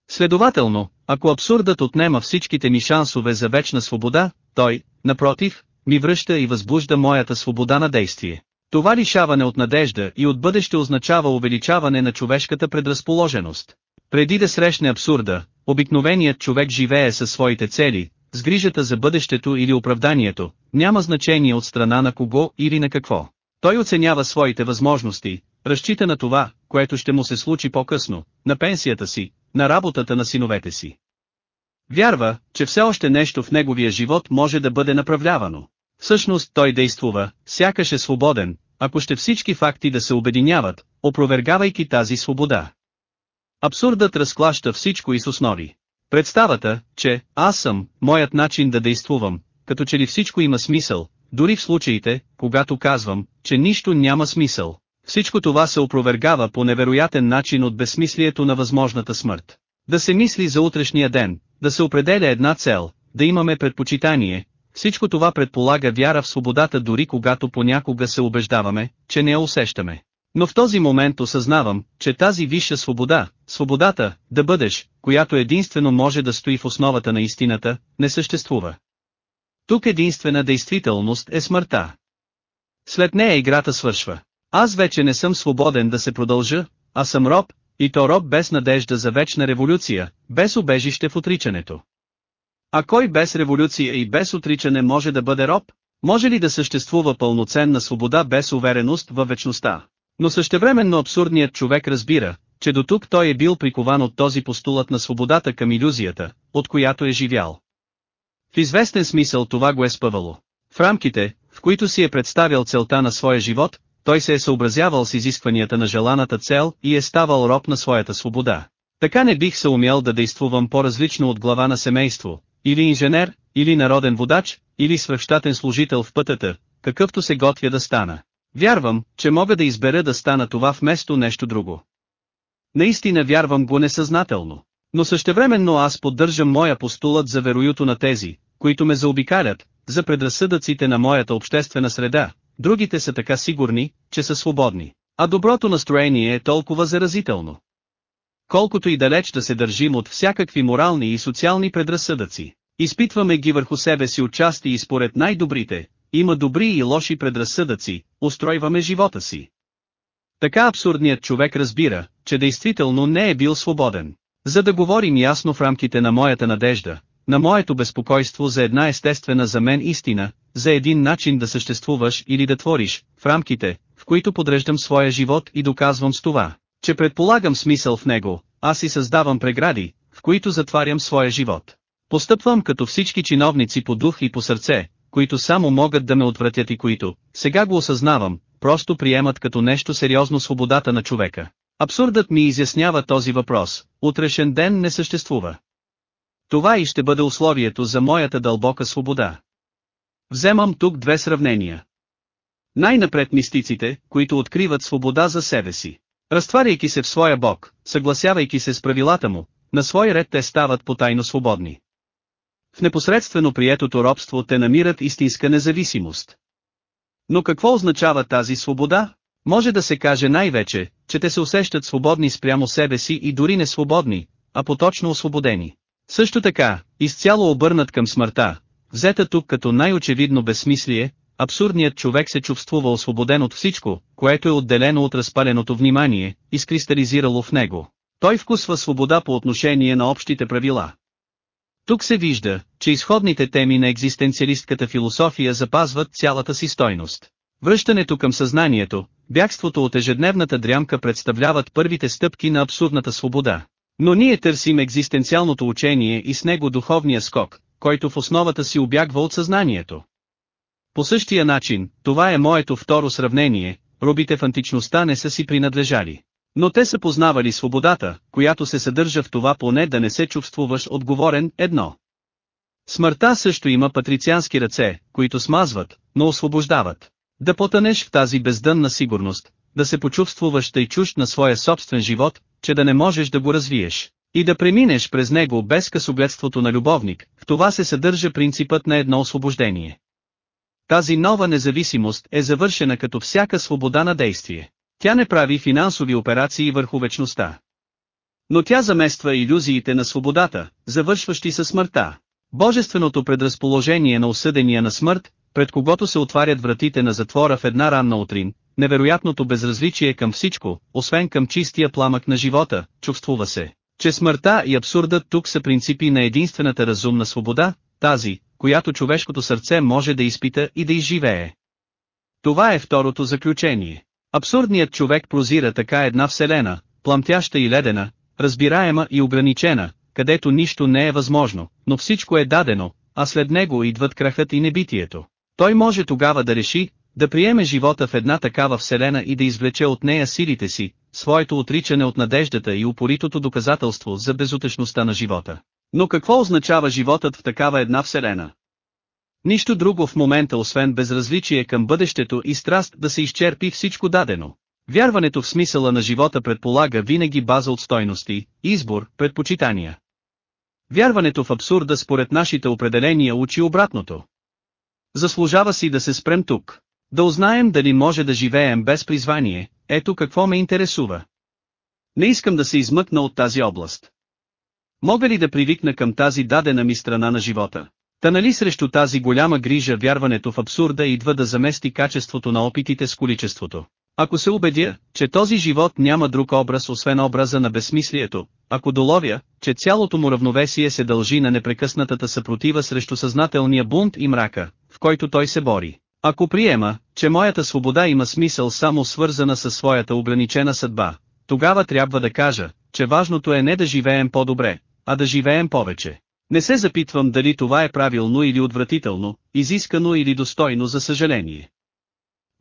Speaker 1: Следователно, ако абсурдът отнема всичките ми шансове за вечна свобода, той, напротив, ми връща и възбужда моята свобода на действие. Това лишаване от надежда и от бъдеще означава увеличаване на човешката предразположеност. Преди да срещне абсурда, обикновеният човек живее със своите цели, с грижата за бъдещето или оправданието, няма значение от страна на кого или на какво. Той оценява своите възможности, разчита на това, което ще му се случи по-късно, на пенсията си, на работата на синовете си. Вярва, че все още нещо в неговия живот може да бъде направлявано. Всъщност той действува, сякаш е свободен, ако ще всички факти да се обединяват, опровергавайки тази свобода. Абсурдът разклаща всичко и с основи. Представата, че аз съм, моят начин да действувам, като че ли всичко има смисъл, дори в случаите, когато казвам, че нищо няма смисъл. Всичко това се опровергава по невероятен начин от безсмислието на възможната смърт. Да се мисли за утрешния ден, да се определя една цел, да имаме предпочитание, всичко това предполага вяра в свободата дори когато понякога се убеждаваме, че не я усещаме. Но в този момент осъзнавам, че тази висша свобода, свободата, да бъдеш, която единствено може да стои в основата на истината, не съществува. Тук единствена действителност е смъртта. След нея играта свършва. Аз вече не съм свободен да се продължа, а съм роб, и то роб без надежда за вечна революция, без убежище в отричането. А кой без революция и без отричане може да бъде роб? Може ли да съществува пълноценна свобода без увереност във вечността? Но същевременно абсурдният човек разбира, че до тук той е бил прикован от този постулът на свободата към иллюзията, от която е живял. В известен смисъл това го е спъвало. В рамките, в които си е представял целта на своя живот, той се е съобразявал с изискванията на желаната цел и е ставал роб на своята свобода. Така не бих се умял да действувам по-различно от глава на семейство, или инженер, или народен водач, или свръхщатен служител в пътата, какъвто се готвя да стана. Вярвам, че мога да избера да стана това вместо нещо друго. Наистина вярвам го несъзнателно. Но същевременно аз поддържам моя постулът за вероюто на тези, които ме заобикалят, за предразсъдъците на моята обществена среда, другите са така сигурни, че са свободни, а доброто настроение е толкова заразително. Колкото и далеч да се държим от всякакви морални и социални предразсъдъци, изпитваме ги върху себе си отчасти и според най-добрите, има добри и лоши предразсъдъци, устройваме живота си. Така абсурдният човек разбира, че действително не е бил свободен. За да говорим ясно в рамките на моята надежда, на моето безпокойство за една естествена за мен истина, за един начин да съществуваш или да твориш, в рамките, в които подреждам своя живот и доказвам с това, че предполагам смисъл в него, аз си създавам прегради, в които затварям своя живот. Постъпвам като всички чиновници по дух и по сърце, които само могат да ме отвратят и които, сега го осъзнавам, просто приемат като нещо сериозно свободата на човека. Абсурдът ми изяснява този въпрос, утрешен ден не съществува. Това и ще бъде условието за моята дълбока свобода. Вземам тук две сравнения. Най-напред мистиците, които откриват свобода за себе си. Разтваряйки се в своя Бог, съгласявайки се с правилата му, на свой ред те стават потайно свободни. В непосредствено приетото робство те намират истинска независимост. Но какво означава тази свобода? Може да се каже най-вече, че те се усещат свободни спрямо себе си и дори не свободни, а поточно освободени. Също така, изцяло обърнат към смъртта, взета тук като най-очевидно безсмислие, абсурдният човек се чувствува освободен от всичко, което е отделено от разпаленото внимание, изкристализирало в него. Той вкусва свобода по отношение на общите правила. Тук се вижда, че изходните теми на екзистенциалистката философия запазват цялата си стойност. Връщането към съзнанието, бягството от ежедневната дрямка представляват първите стъпки на абсурдната свобода. Но ние търсим екзистенциалното учение и с него духовния скок, който в основата си обягва от съзнанието. По същия начин, това е моето второ сравнение, робите в античността не са си принадлежали. Но те са познавали свободата, която се съдържа в това поне да не се чувствуваш отговорен, едно. Смъртта също има патрициански ръце, които смазват, но освобождават. Да потънеш в тази бездънна сигурност, да се почувствуваш тъй чужд на своя собствен живот, че да не можеш да го развиеш, и да преминеш през него без късогледството на любовник, в това се съдържа принципът на едно освобождение. Тази нова независимост е завършена като всяка свобода на действие. Тя не прави финансови операции върху вечността. Но тя замества иллюзиите на свободата, завършващи със смъртта. Божественото предразположение на осъдения на смърт, пред когото се отварят вратите на затвора в една ранна утрин, невероятното безразличие към всичко, освен към чистия пламък на живота, чувствува се, че смъртта и абсурдът тук са принципи на единствената разумна свобода, тази, която човешкото сърце може да изпита и да изживее. Това е второто заключение. Абсурдният човек прозира така една вселена, пламтяща и ледена, разбираема и ограничена, където нищо не е възможно, но всичко е дадено, а след него идват крахът и небитието. Той може тогава да реши, да приеме живота в една такава вселена и да извлече от нея силите си, своето отричане от надеждата и упоритото доказателство за безутешността на живота. Но какво означава животът в такава една вселена? Нищо друго в момента освен безразличие към бъдещето и страст да се изчерпи всичко дадено. Вярването в смисъла на живота предполага винаги база от стойности, избор, предпочитания. Вярването в абсурда според нашите определения учи обратното. Заслужава си да се спрем тук. Да узнаем дали може да живеем без призвание, ето какво ме интересува. Не искам да се измъкна от тази област. Мога ли да привикна към тази дадена ми страна на живота? Та нали срещу тази голяма грижа вярването в абсурда идва да замести качеството на опитите с количеството. Ако се убедя, че този живот няма друг образ освен образа на безсмислието, ако доловя, че цялото му равновесие се дължи на непрекъснатата съпротива срещу съзнателния бунт и мрака, в който той се бори. Ако приема, че моята свобода има смисъл само свързана със своята ограничена съдба, тогава трябва да кажа, че важното е не да живеем по-добре, а да живеем повече. Не се запитвам дали това е правилно или отвратително, изискано или достойно за съжаление.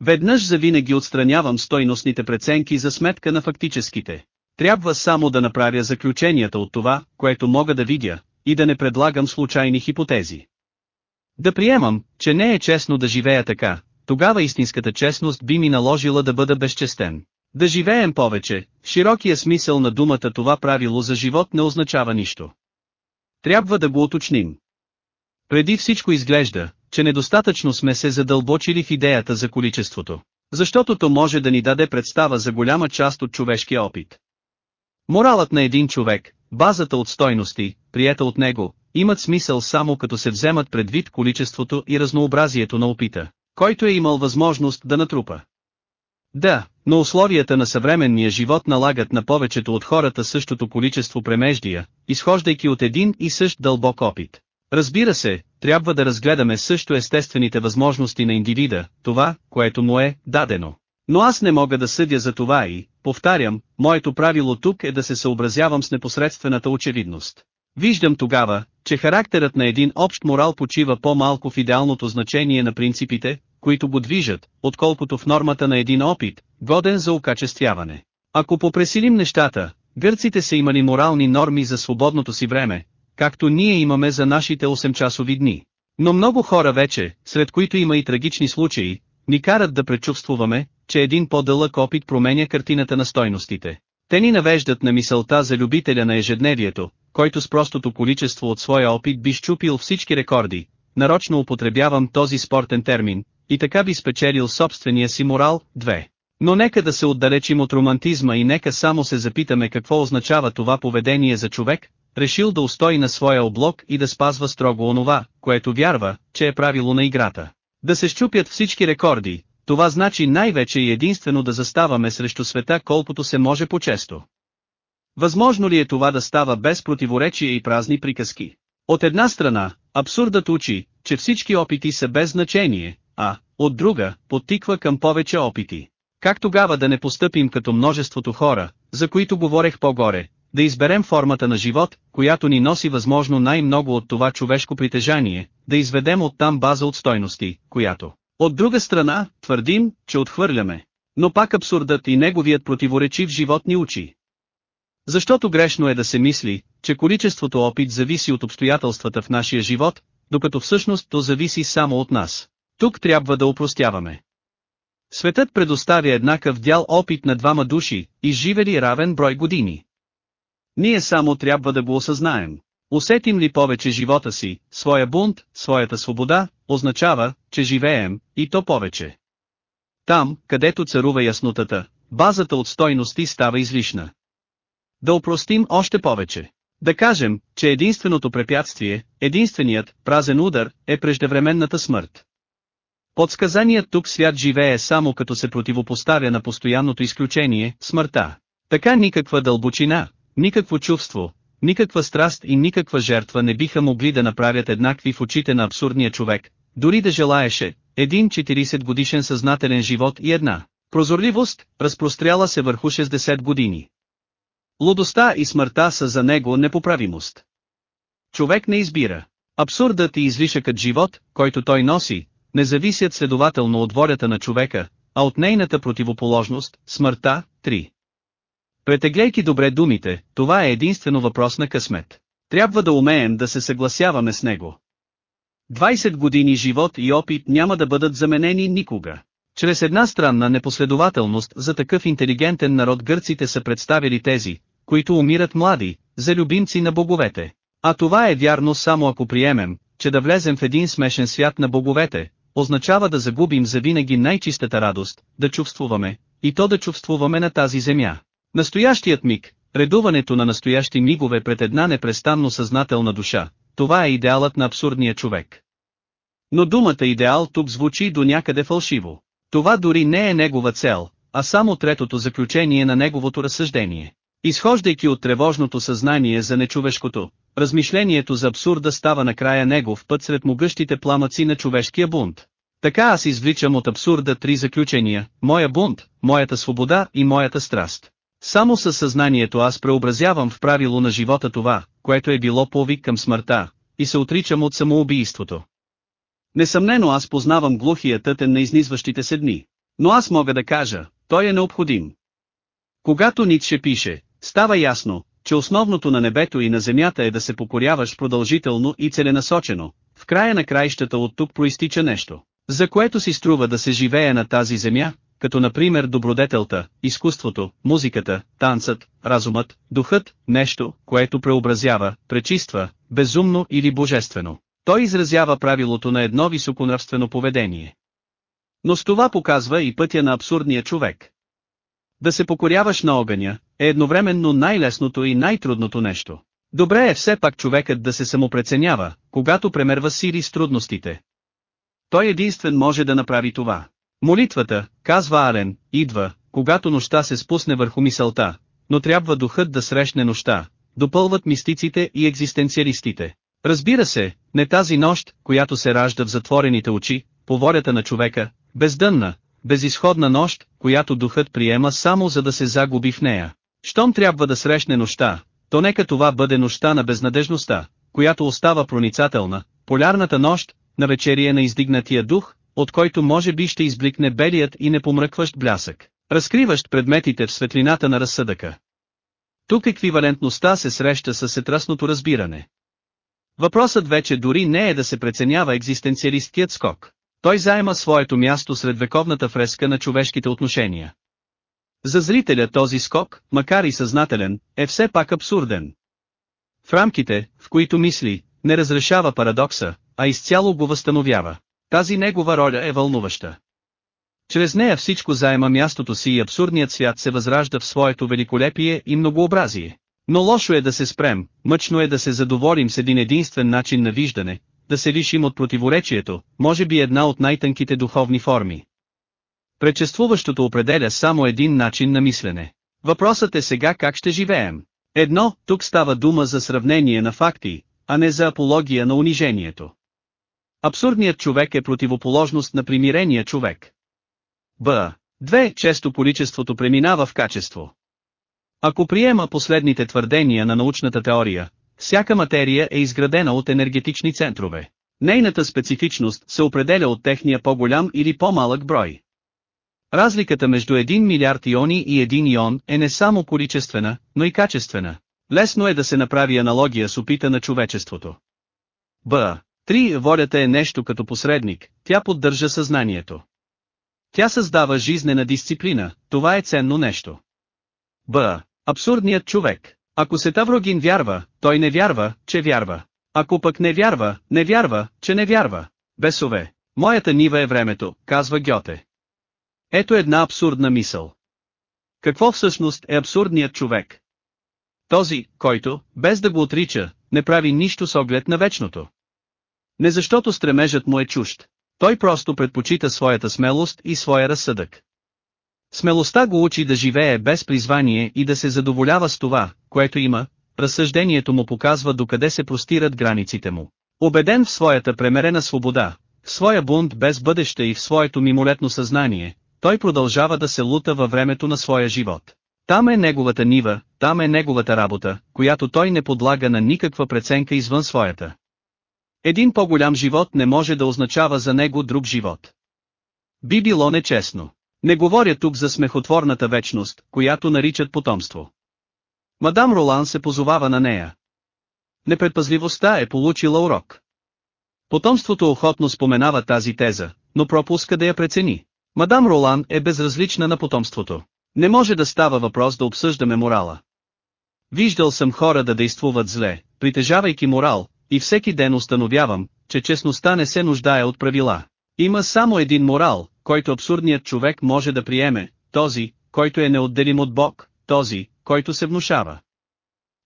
Speaker 1: Веднъж завинаги отстранявам стойностните преценки за сметка на фактическите. Трябва само да направя заключенията от това, което мога да видя, и да не предлагам случайни хипотези. Да приемам, че не е честно да живея така, тогава истинската честност би ми наложила да бъда безчестен. Да живеем повече, в широкия смисъл на думата това правило за живот не означава нищо. Трябва да го уточним. Преди всичко изглежда, че недостатъчно сме се задълбочили в идеята за количеството. Защото то може да ни даде представа за голяма част от човешкия опит. Моралът на един човек, базата от стойности, приета от него, имат смисъл само като се вземат предвид количеството и разнообразието на опита, който е имал възможност да натрупа. Да, но условията на съвременния живот налагат на повечето от хората същото количество премеждия, изхождайки от един и същ дълбок опит. Разбира се, трябва да разгледаме също естествените възможности на индивида, това, което му е дадено. Но аз не мога да съдя за това и, повтарям, моето правило тук е да се съобразявам с непосредствената очевидност. Виждам тогава, че характерът на един общ морал почива по-малко в идеалното значение на принципите, които го движат, отколкото в нормата на един опит, годен за окачествяване. Ако попресилим нещата, гърците са имали морални норми за свободното си време, както ние имаме за нашите 8-часови дни. Но много хора вече, сред които има и трагични случаи, ни карат да пречувствуваме, че един по-дълъг опит променя картината на стойностите. Те ни навеждат на мисълта за любителя на ежедневието, който с простото количество от своя опит би щупил всички рекорди, нарочно употребявам този спортен термин, и така би спечелил собствения си морал, 2. Но нека да се отдалечим от романтизма и нека само се запитаме какво означава това поведение за човек, решил да устои на своя облог и да спазва строго онова, което вярва, че е правило на играта. Да се щупят всички рекорди, това значи най-вече и единствено да заставаме срещу света колкото се може по-често. Възможно ли е това да става без противоречия и празни приказки? От една страна, абсурдът учи, че всички опити са без значение, а, от друга, подтиква към повече опити. Как тогава да не постъпим като множеството хора, за които говорех по-горе, да изберем формата на живот, която ни носи възможно най-много от това човешко притежание, да изведем оттам база от стойности, която, от друга страна, твърдим, че отхвърляме. Но пак абсурдът и неговият противоречив живот ни учи. Защото грешно е да се мисли, че количеството опит зависи от обстоятелствата в нашия живот, докато всъщност то зависи само от нас. Тук трябва да упростяваме. Светът предоставя еднакъв дял опит на двама души, изживели равен брой години. Ние само трябва да го осъзнаем. Усетим ли повече живота си, своя бунт, своята свобода, означава, че живеем, и то повече. Там, където царува яснотата, базата от стойности става излишна. Да упростим още повече. Да кажем, че единственото препятствие, единственият, празен удар, е преждевременната смърт. Подсказаният тук свят живее само като се противопоставя на постоянното изключение, смъртта. Така никаква дълбочина, никакво чувство, никаква страст и никаква жертва не биха могли да направят еднакви в очите на абсурдния човек, дори да желаеше, един 40 годишен съзнателен живот и една прозорливост, разпростряла се върху 60 години. Лудостта и смъртта са за него непоправимост. Човек не избира. Абсурдът и излишъкът живот, който той носи, не зависят следователно от волята на човека, а от нейната противоположност, смъртта, 3. Претегляйки добре думите, това е единствено въпрос на късмет. Трябва да умеем да се съгласяваме с него. 20 години живот и опит няма да бъдат заменени никога. Чрез една странна непоследователност за такъв интелигентен народ гърците са представили тези, които умират млади, за любимци на боговете. А това е вярно само ако приемем, че да влезем в един смешен свят на боговете, означава да загубим завинаги най-чистата радост, да чувствуваме, и то да чувствуваме на тази земя. Настоящият миг, редуването на настоящи мигове пред една непрестанно съзнателна душа, това е идеалът на абсурдния човек. Но думата идеал тук звучи до някъде фалшиво. Това дори не е негова цел, а само третото заключение на неговото разсъждение. Изхождайки от тревожното съзнание за нечовешкото, размишлението за абсурда става накрая негов път сред могъщите пламъци на човешкия бунт. Така аз извличам от абсурда три заключения, моя бунт, моята свобода и моята страст. Само със съзнанието аз преобразявам в правило на живота това, което е било повик към смъртта, и се отричам от самоубийството. Несъмнено аз познавам глухия тътен на изнизващите се дни. Но аз мога да кажа, той е необходим. Когато Ницше пише, става ясно, че основното на небето и на земята е да се покоряваш продължително и целенасочено. В края на краищата от тук проистича нещо, за което си струва да се живее на тази земя, като например добродетелта, изкуството, музиката, танцът, разумът, духът, нещо, което преобразява, пречиства, безумно или божествено. Той изразява правилото на едно високонравствено поведение. Но с това показва и пътя на абсурдния човек. Да се покоряваш на огъня, е едновременно най-лесното и най-трудното нещо. Добре е все пак човекът да се самопреценява, когато премерва сили с трудностите. Той единствен може да направи това. Молитвата, казва Арен, идва, когато нощта се спусне върху мисълта, но трябва духът да срещне нощта, допълват мистиците и екзистенциалистите. Разбира се, не тази нощ, която се ражда в затворените очи, по волята на човека, бездънна, безисходна нощ, която духът приема само за да се загуби в нея. Щом трябва да срещне нощта, то нека това бъде нощта на безнадежността, която остава проницателна, полярната нощ, на вечерие на издигнатия дух, от който може би ще избликне белият и непомръкващ блясък, разкриващ предметите в светлината на разсъдъка. Тук еквивалентността се среща с сетрасното разбиране. Въпросът вече дори не е да се преценява екзистенциалисткият скок. Той заема своето място сред вековната фреска на човешките отношения. За зрителя този скок, макар и съзнателен, е все пак абсурден. В рамките, в които мисли, не разрешава парадокса, а изцяло го възстановява. Тази негова роля е вълнуваща. Чрез нея всичко заема мястото си и абсурдният свят се възражда в своето великолепие и многообразие. Но лошо е да се спрем, мъчно е да се задоволим с един единствен начин на виждане, да се лишим от противоречието, може би една от най-тънките духовни форми. Пречествуващото определя само един начин на мислене. Въпросът е сега как ще живеем. Едно, тук става дума за сравнение на факти, а не за апология на унижението. Абсурдният човек е противоположност на примирения човек. Б. Две, често количеството преминава в качество. Ако приема последните твърдения на научната теория, всяка материя е изградена от енергетични центрове. Нейната специфичност се определя от техния по-голям или по-малък брой. Разликата между 1 милиард иони и 1 ион е не само количествена, но и качествена. Лесно е да се направи аналогия с опита на човечеството. Б. Три, волята е нещо като посредник, тя поддържа съзнанието. Тя създава жизнена дисциплина, това е ценно нещо. Б. Абсурдният човек. Ако се Таврогин вярва, той не вярва, че вярва. Ако пък не вярва, не вярва, че не вярва. Бесове. Моята нива е времето, казва Гьоте. Ето една абсурдна мисъл. Какво всъщност е абсурдният човек? Този, който, без да го отрича, не прави нищо с оглед на вечното. Не защото стремежът му е чужд. Той просто предпочита своята смелост и своя разсъдък. Смелостта го учи да живее без призвание и да се задоволява с това, което има, разсъждението му показва докъде се простират границите му. Обеден в своята премерена свобода, в своя бунт без бъдеще и в своето мимолетно съзнание, той продължава да се лута във времето на своя живот. Там е неговата нива, там е неговата работа, която той не подлага на никаква преценка извън своята. Един по-голям живот не може да означава за него друг живот. Би било нечестно. Не говоря тук за смехотворната вечност, която наричат потомство. Мадам Ролан се позовава на нея. Непредпазливостта е получила урок. Потомството охотно споменава тази теза, но пропуска да я прецени. Мадам Ролан е безразлична на потомството. Не може да става въпрос да обсъждаме морала. Виждал съм хора да действуват зле, притежавайки морал, и всеки ден установявам, че честността не се нуждае от правила. Има само един морал, който абсурдният човек може да приеме, този, който е неотделим от Бог, този, който се внушава.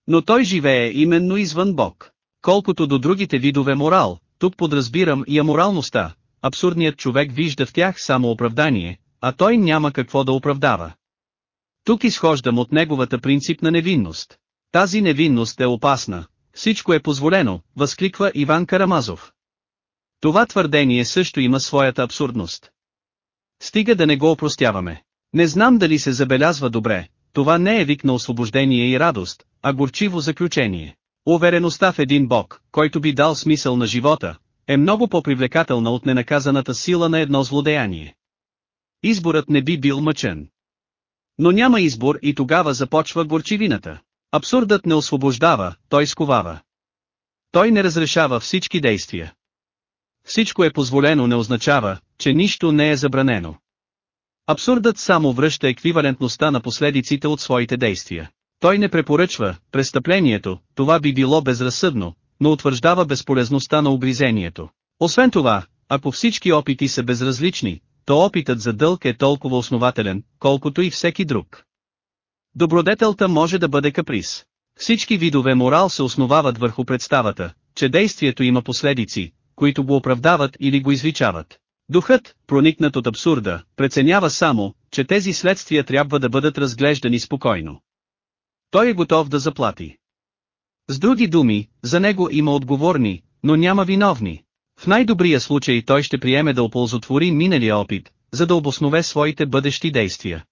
Speaker 1: Но той живее именно извън Бог. Колкото до другите видове морал, тук подразбирам и аморалността, абсурдният човек вижда в тях само оправдание, а той няма какво да оправдава. Тук изхождам от неговата принципна невинност. Тази невинност е опасна, всичко е позволено, възкликва Иван Карамазов. Това твърдение също има своята абсурдност. Стига да не го опростяваме. Не знам дали се забелязва добре, това не е вик на освобождение и радост, а горчиво заключение. Увереността в един Бог, който би дал смисъл на живота, е много по-привлекателна от ненаказаната сила на едно злодеяние. Изборът не би бил мъчен. Но няма избор и тогава започва горчивината. Абсурдът не освобождава, той сковава. Той не разрешава всички действия. Всичко е позволено не означава, че нищо не е забранено. Абсурдът само връща еквивалентността на последиците от своите действия. Той не препоръчва престъплението, това би било безразсъдно, но утвърждава безполезността на обризението. Освен това, ако всички опити са безразлични, то опитът за дълг е толкова основателен, колкото и всеки друг. Добродетелта може да бъде каприз. Всички видове морал се основават върху представата, че действието има последици, които го оправдават или го извичават. Духът, проникнат от абсурда, преценява само, че тези следствия трябва да бъдат разглеждани спокойно. Той е готов да заплати. С други думи, за него има отговорни, но няма виновни. В най-добрия случай той ще приеме да оползотвори миналия опит, за да обоснове своите бъдещи действия.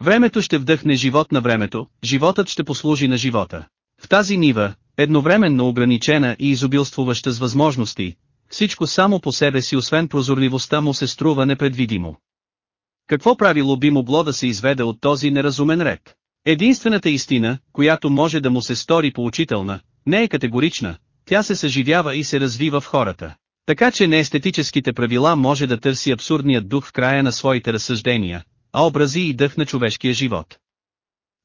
Speaker 1: Времето ще вдъхне живот на времето, животът ще послужи на живота. В тази нива, едновременно ограничена и изобилствуваща с възможности, всичко само по себе си освен прозорливостта му се струва непредвидимо. Какво правило би могло да се изведе от този неразумен ред? Единствената истина, която може да му се стори поучителна, не е категорична, тя се съживява и се развива в хората. Така че не естетическите правила може да търси абсурдният дух в края на своите разсъждения, а образи и дъх на човешкия живот.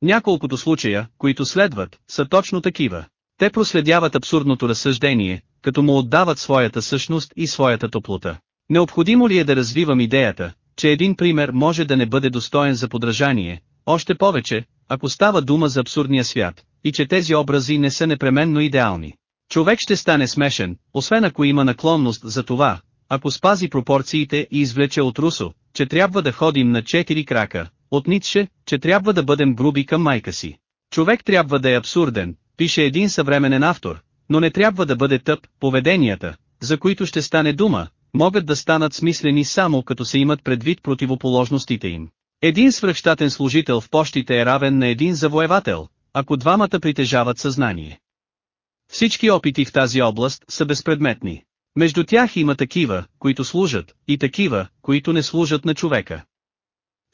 Speaker 1: Няколкото случая, които следват, са точно такива. Те проследяват абсурдното разсъждение, като му отдават своята същност и своята топлота. Необходимо ли е да развивам идеята, че един пример може да не бъде достоен за подражание, още повече, ако става дума за абсурдния свят, и че тези образи не са непременно идеални. Човек ще стане смешен, освен ако има наклонност за това, ако спази пропорциите и извлече от Русо, че трябва да ходим на четири крака, от Ницше, че трябва да бъдем груби към майка си. Човек трябва да е абсурден, пише един съвременен автор, но не трябва да бъде тъп, поведенията, за които ще стане дума, могат да станат смислени само като се имат предвид противоположностите им. Един свръхщатен служител в почтите е равен на един завоевател, ако двамата притежават съзнание. Всички опити в тази област са безпредметни. Между тях има такива, които служат, и такива, които не служат на човека.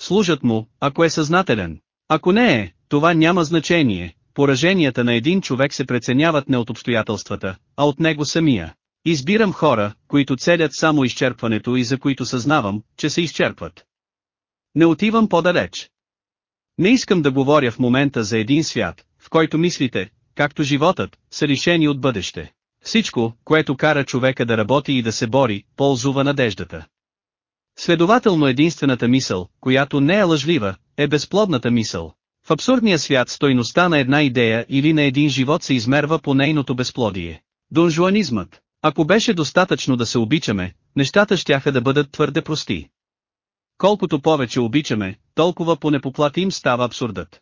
Speaker 1: Служат му, ако е съзнателен. Ако не е, това няма значение, пораженията на един човек се преценяват не от обстоятелствата, а от него самия. Избирам хора, които целят само изчерпването и за които съзнавам, че се изчерпват. Не отивам по-далеч. Не искам да говоря в момента за един свят, в който мислите, както животът, са лишени от бъдеще. Всичко, което кара човека да работи и да се бори, ползува надеждата. Следователно единствената мисъл, която не е лъжлива, е безплодната мисъл. В абсурдния свят стойността на една идея или на един живот се измерва по нейното безплодие. Донжуанизмът. Ако беше достатъчно да се обичаме, нещата щяха да бъдат твърде прости. Колкото повече обичаме, толкова понепоплатим става абсурдът.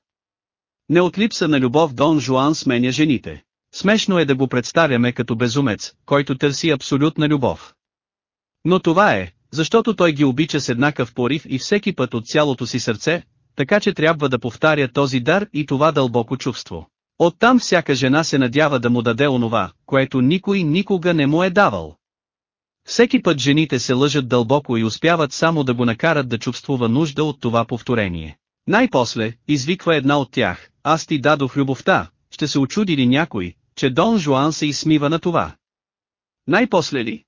Speaker 1: Не от липса на любов Дон Жуан сменя жените. Смешно е да го представяме като безумец, който търси абсолютна любов. Но това е, защото той ги обича с еднакъв порив и всеки път от цялото си сърце, така че трябва да повтаря този дар и това дълбоко чувство. Оттам всяка жена се надява да му даде онова, което никой никога не му е давал. Всеки път жените се лъжат дълбоко и успяват само да го накарат да чувствува нужда от това повторение. Най-после, извиква една от тях, аз ти дадох любовта, ще се очуди ли някой, че Дон Жуан се изсмива на това. Най-после ли?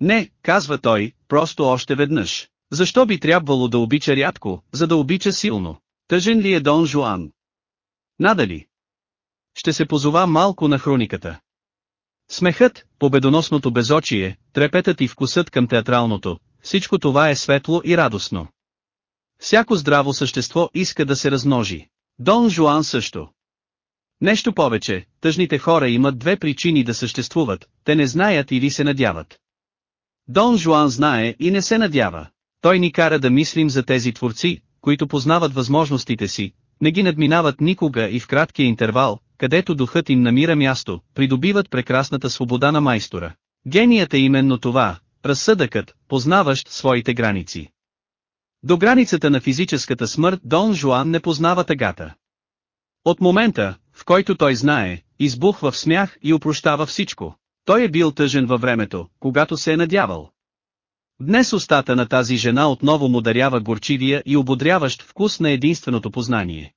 Speaker 1: Не, казва той, просто още веднъж. Защо би трябвало да обича рядко, за да обича силно? Тъжен ли е Дон Жуан? Надали. Ще се позова малко на хрониката. Смехът, победоносното безочие, трепетът и вкусът към театралното, всичко това е светло и радостно. Всяко здраво същество иска да се размножи. Дон Жуан също. Нещо повече, тъжните хора имат две причини да съществуват, те не знаят или се надяват. Дон Жуан знае и не се надява. Той ни кара да мислим за тези творци, които познават възможностите си, не ги надминават никога и в краткия интервал, където духът им намира място, придобиват прекрасната свобода на майстора. Геният е именно това, разсъдъкът, познаващ своите граници. До границата на физическата смърт Дон Жуан не познава тъгата. От момента, в който той знае, избухва в смях и опрощава всичко. Той е бил тъжен във времето, когато се е надявал. Днес устата на тази жена отново му дарява горчивия и ободряващ вкус на единственото познание.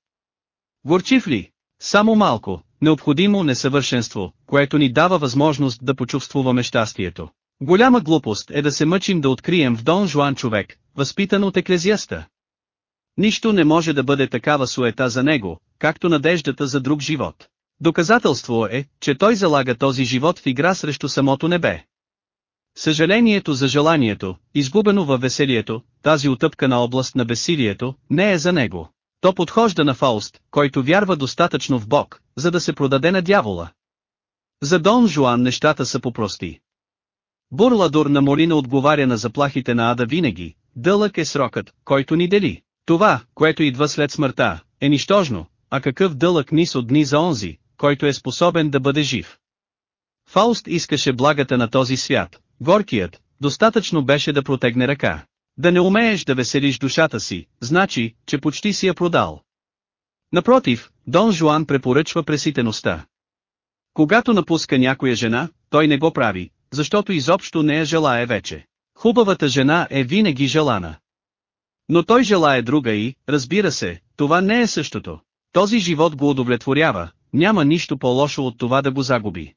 Speaker 1: Горчив ли? Само малко, необходимо несъвършенство, което ни дава възможност да почувствуваме щастието. Голяма глупост е да се мъчим да открием в Дон Жуан човек, възпитан от еклезиаста. Нищо не може да бъде такава суета за него, както надеждата за друг живот. Доказателство е, че той залага този живот в игра срещу самото небе. Съжалението за желанието, изгубено във веселието, тази отъпкана област на безсилието, не е за него. То подхожда на Фауст, който вярва достатъчно в Бог, за да се продаде на дявола. За Дон Жуан нещата са попрости. Бурладор на Молина отговаря на заплахите на Ада винаги, дълъг е срокът, който ни дели. Това, което идва след смъртта, е нищожно, а какъв дълъг нис от дни за онзи, който е способен да бъде жив. Фауст искаше благата на този свят, горкият, достатъчно беше да протегне ръка. Да не умееш да веселиш душата си, значи, че почти си я продал. Напротив, Дон Жуан препоръчва преситеността. Когато напуска някоя жена, той не го прави, защото изобщо не я желае вече. Хубавата жена е винаги желана. Но той желае друга и, разбира се, това не е същото. Този живот го удовлетворява, няма нищо по-лошо от това да го загуби.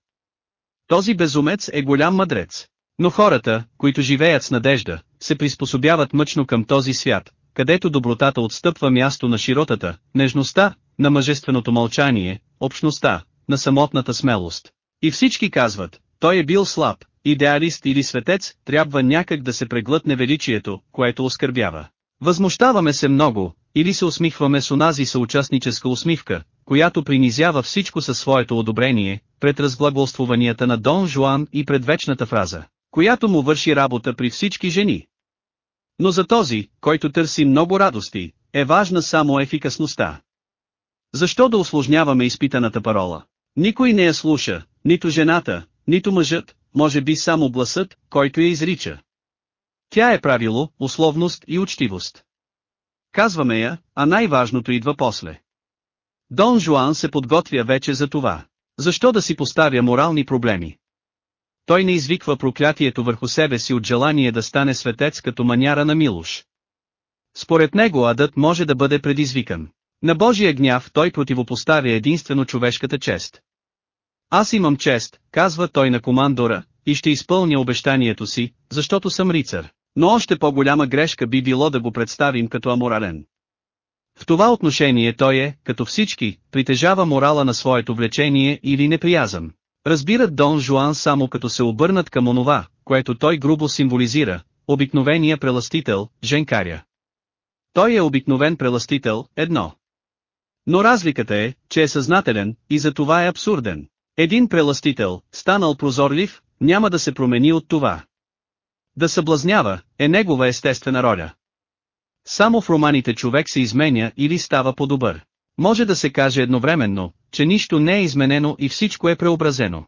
Speaker 1: Този безумец е голям мъдрец. Но хората, които живеят с надежда, се приспособяват мъчно към този свят, където добротата отстъпва място на широтата, нежността, на мъжественото мълчание, общността, на самотната смелост. И всички казват, той е бил слаб, идеалист или светец, трябва някак да се преглътне величието, което оскърбява. Възмущаваме се много, или се усмихваме с онази съучастническа усмивка, която принизява всичко със своето одобрение, пред разглаголствуванията на Дон Жуан и пред вечната фраза, която му върши работа при всички жени. Но за този, който търси много радости, е важна само ефикасността. Защо да осложняваме изпитаната парола? Никой не я слуша, нито жената, нито мъжът, може би само гласът, който я изрича. Тя е правило, условност и учтивост. Казваме я, а най-важното идва после. Дон Жуан се подготвя вече за това. Защо да си поставя морални проблеми? Той не извиква проклятието върху себе си от желание да стане светец като маняра на Милош. Според него адът може да бъде предизвикан. На Божия гняв той противопоставя единствено човешката чест. Аз имам чест, казва той на командора, и ще изпълня обещанието си, защото съм рицар. Но още по-голяма грешка би било да го представим като аморален. В това отношение той е, като всички, притежава морала на своето влечение или неприязъм. Разбират Дон Жуан само като се обърнат към онова, което той грубо символизира, обикновения преластител, женкаря. Той е обикновен преластител, едно. Но разликата е, че е съзнателен, и за това е абсурден. Един преластител, станал прозорлив, няма да се промени от това. Да съблазнява, е негова естествена роля. Само в романите човек се изменя или става по-добър. Може да се каже едновременно, че нищо не е изменено и всичко е преобразено.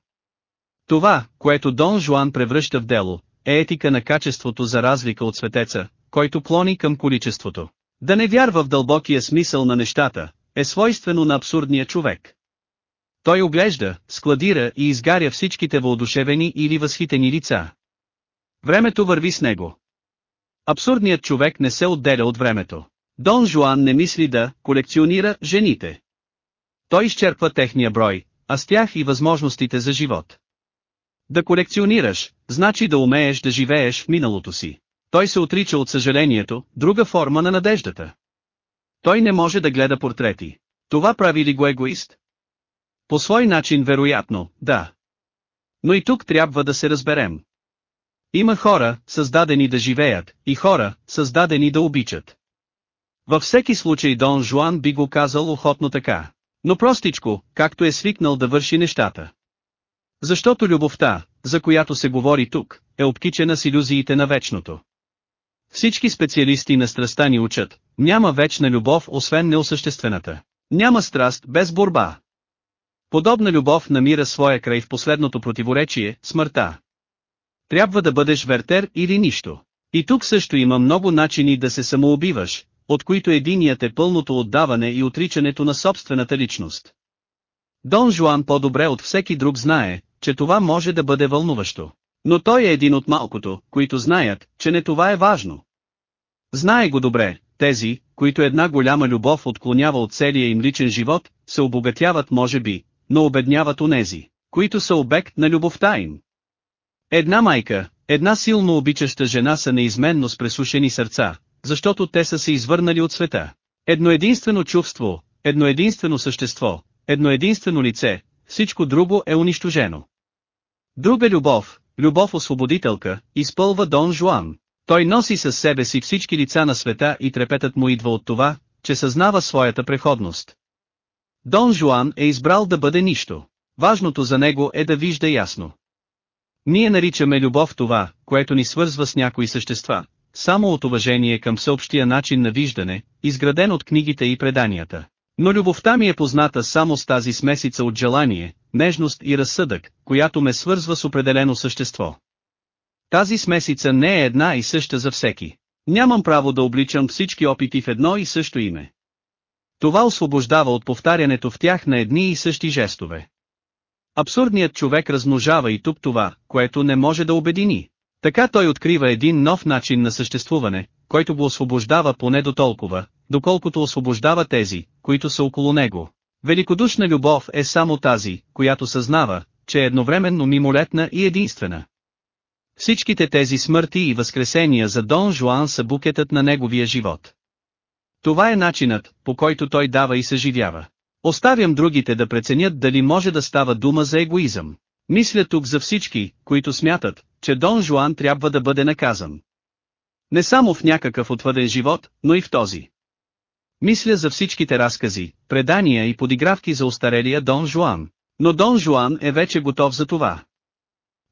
Speaker 1: Това, което Дон Жуан превръща в дело, е етика на качеството за разлика от светеца, който клони към количеството. Да не вярва в дълбокия смисъл на нещата, е свойствено на абсурдния човек. Той оглежда, складира и изгаря всичките въодушевени или възхитени лица. Времето върви с него. Абсурдният човек не се отделя от времето. Дон Жуан не мисли да колекционира жените. Той изчерпва техния брой, а с тях и възможностите за живот. Да колекционираш, значи да умееш да живееш в миналото си. Той се отрича от съжалението, друга форма на надеждата. Той не може да гледа портрети. Това прави ли го егоист? По свой начин вероятно, да. Но и тук трябва да се разберем. Има хора, създадени да живеят, и хора, създадени да обичат. Във всеки случай Дон Жуан би го казал охотно така. Но простичко, както е свикнал да върши нещата. Защото любовта, за която се говори тук, е обкичена с иллюзиите на вечното. Всички специалисти на страста ни учат, няма вечна любов освен неосъществената. Няма страст без борба. Подобна любов намира своя край в последното противоречие – смъртта. Трябва да бъдеш вертер или нищо. И тук също има много начини да се самоубиваш, от които единият е пълното отдаване и отричането на собствената личност. Дон Жуан по-добре от всеки друг знае, че това може да бъде вълнуващо. Но той е един от малкото, които знаят, че не това е важно. Знае го добре, тези, които една голяма любов отклонява от целия им личен живот, се обогатяват може би, но обедняват онези, които са обект на любовта им. Една майка, една силно обичаща жена са неизменно с пресушени сърца, защото те са се извърнали от света. Едно единствено чувство, едно единствено същество, едно единствено лице, всичко друго е унищожено. Друга любов, любов освободителка, изпълва Дон Жуан. Той носи със себе си всички лица на света и трепетът му идва от това, че съзнава своята преходност. Дон Жуан е избрал да бъде нищо. Важното за него е да вижда ясно. Ние наричаме любов това, което ни свързва с някои същества, само от уважение към съобщия начин на виждане, изграден от книгите и преданията. Но любовта ми е позната само с тази смесица от желание, нежност и разсъдък, която ме свързва с определено същество. Тази смесица не е една и съща за всеки. Нямам право да обличам всички опити в едно и също име. Това освобождава от повтарянето в тях на едни и същи жестове. Абсурдният човек размножава и тук това, което не може да обедини. Така той открива един нов начин на съществуване, който го освобождава поне до толкова, доколкото освобождава тези, които са около него. Великодушна любов е само тази, която съзнава, че е едновременно мимолетна и единствена. Всичките тези смърти и възкресения за Дон Жуан са букетът на неговия живот. Това е начинът, по който той дава и съживява. Оставям другите да преценят дали може да става дума за егоизъм. Мисля тук за всички, които смятат, че Дон Жуан трябва да бъде наказан. Не само в някакъв отвъден живот, но и в този. Мисля за всичките разкази, предания и подигравки за устарелия Дон Жуан. Но Дон Жуан е вече готов за това.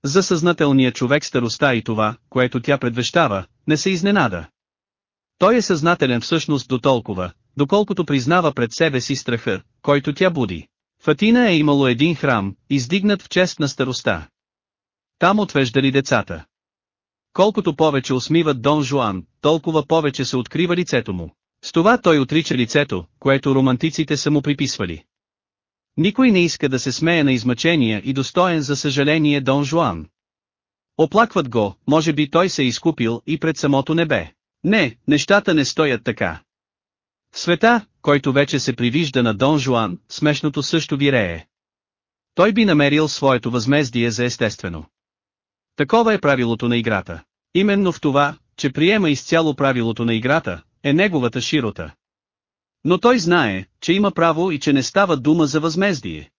Speaker 1: За съзнателния човек староста и това, което тя предвещава, не се изненада. Той е съзнателен всъщност до толкова, доколкото признава пред себе си страха, който тя буди. В Атина е имало един храм, издигнат в чест на староста. Там отвеждали децата. Колкото повече усмиват Дон Жуан, толкова повече се открива лицето му. С това той отрича лицето, което романтиците са му приписвали. Никой не иска да се смее на измъчения и достоен за съжаление Дон Жуан. Оплакват го, може би той се е изкупил и пред самото небе. Не, нещата не стоят така. Света, който вече се привижда на Дон Жуан, смешното също вирее. Той би намерил своето възмездие за естествено. Такова е правилото на играта. Именно в това, че приема изцяло правилото на играта, е неговата широта. Но той знае, че има право и че не става дума за възмездие.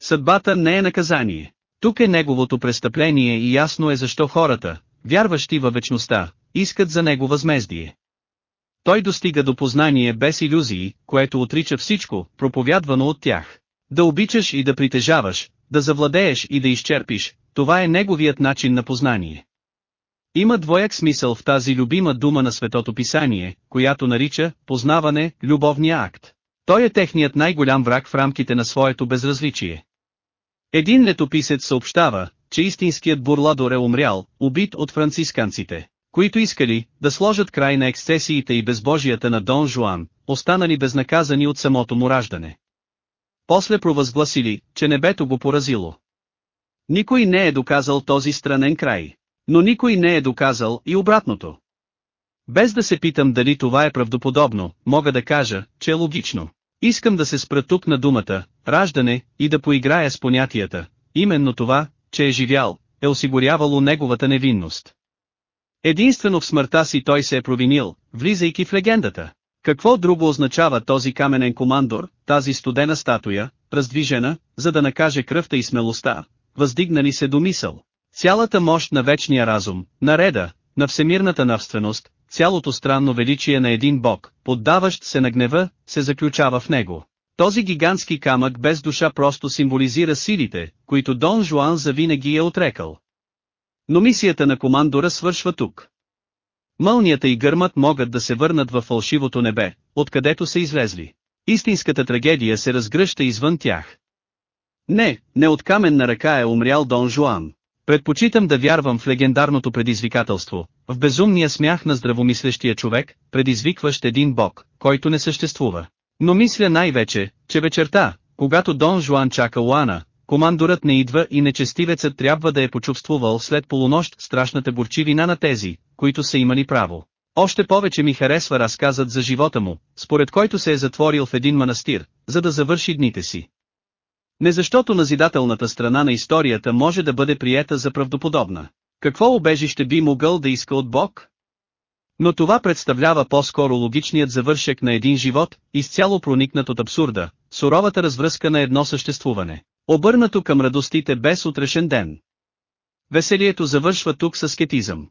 Speaker 1: Съдбата не е наказание. Тук е неговото престъпление и ясно е защо хората, вярващи във вечността, искат за него възмездие. Той достига до познание без иллюзии, което отрича всичко, проповядвано от тях. Да обичаш и да притежаваш, да завладееш и да изчерпиш, това е неговият начин на познание. Има двояк смисъл в тази любима дума на Светото Писание, която нарича познаване, любовния акт. Той е техният най-голям враг в рамките на своето безразличие. Един летописец съобщава, че истинският бурладор е умрял, убит от францисканците, които искали да сложат край на ексцесиите и безбожията на Дон Жуан, останали безнаказани от самото му раждане. После провъзгласили, че небето го поразило. Никой не е доказал този странен край. Но никой не е доказал и обратното. Без да се питам дали това е правдоподобно, мога да кажа, че е логично. Искам да се спра тук на думата, раждане, и да поиграя с понятията. Именно това, че е живял, е осигурявало неговата невинност. Единствено в смъртта си той се е провинил, влизайки в легендата. Какво друго означава този каменен командор, тази студена статуя, раздвижена, за да накаже кръвта и смелостта, въздигнали се до мисъл. Цялата мощ на вечния разум, на реда, на всемирната навственост, цялото странно величие на един бог, поддаващ се на гнева, се заключава в него. Този гигантски камък без душа просто символизира силите, които Дон Жуан завинаги е отрекал. Но мисията на командора свършва тук. Мълнията и гърмът могат да се върнат във фалшивото небе, откъдето са излезли. Истинската трагедия се разгръща извън тях. Не, не от каменна ръка е умрял Дон Жуан. Предпочитам да вярвам в легендарното предизвикателство, в безумния смях на здравомислещия човек, предизвикващ един бог, който не съществува. Но мисля най-вече, че вечерта, когато Дон Жуан чака Луана, командорът не идва и нечестивецът трябва да е почувствувал след полунощ страшната горчивина на тези, които са имали право. Още повече ми харесва разказът за живота му, според който се е затворил в един манастир, за да завърши дните си. Не защото назидателната страна на историята може да бъде приета за правдоподобна. Какво обежище би могъл да иска от Бог? Но това представлява по-скоро логичният завършек на един живот, изцяло проникнат от абсурда, суровата развръзка на едно съществуване, обърнато към радостите без утрешен ден. Веселието завършва тук с скетизъм.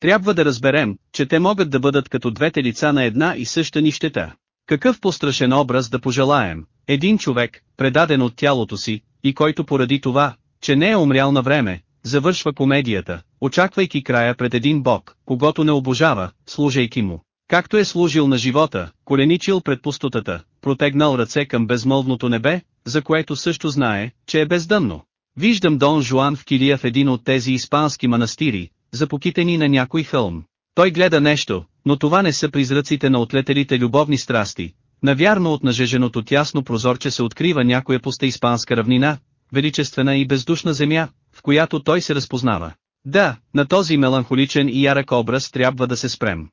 Speaker 1: Трябва да разберем, че те могат да бъдат като двете лица на една и съща нищета. Какъв пострашен образ да пожелаем, един човек, предаден от тялото си, и който поради това, че не е умрял на време, завършва комедията, очаквайки края пред един бог, когато не обожава, служейки му. Както е служил на живота, коленичил пред пустотата, протегнал ръце към безмълвното небе, за което също знае, че е бездъмно. Виждам Дон Жуан в килия в един от тези испански манастири, запокитени на някой хълм. Той гледа нещо, но това не са призраците на отлетелите любовни страсти. Навярно от нажеженото тясно прозорче се открива някоя пуста испанска равнина, величествена и бездушна земя, в която той се разпознава. Да, на този меланхоличен и ярък образ трябва да се спрем.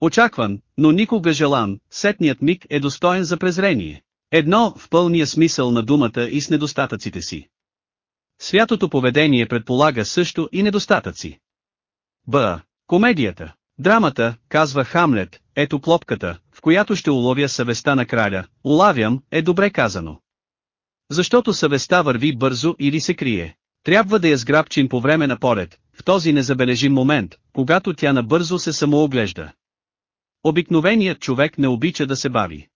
Speaker 1: Очакван, но никога желан, сетният миг е достоен за презрение. Едно в пълния смисъл на думата и с недостатъците си. Святото поведение предполага също и недостатъци. Б. Комедията. Драмата, казва Хамлет, ето клопката, в която ще уловя съвестта на краля, улавям, е добре казано. Защото съвестта върви бързо или се крие. Трябва да я сграбчим по време на полет, в този незабележим момент, когато тя набързо се самооглежда. Обикновеният човек не обича да се бави.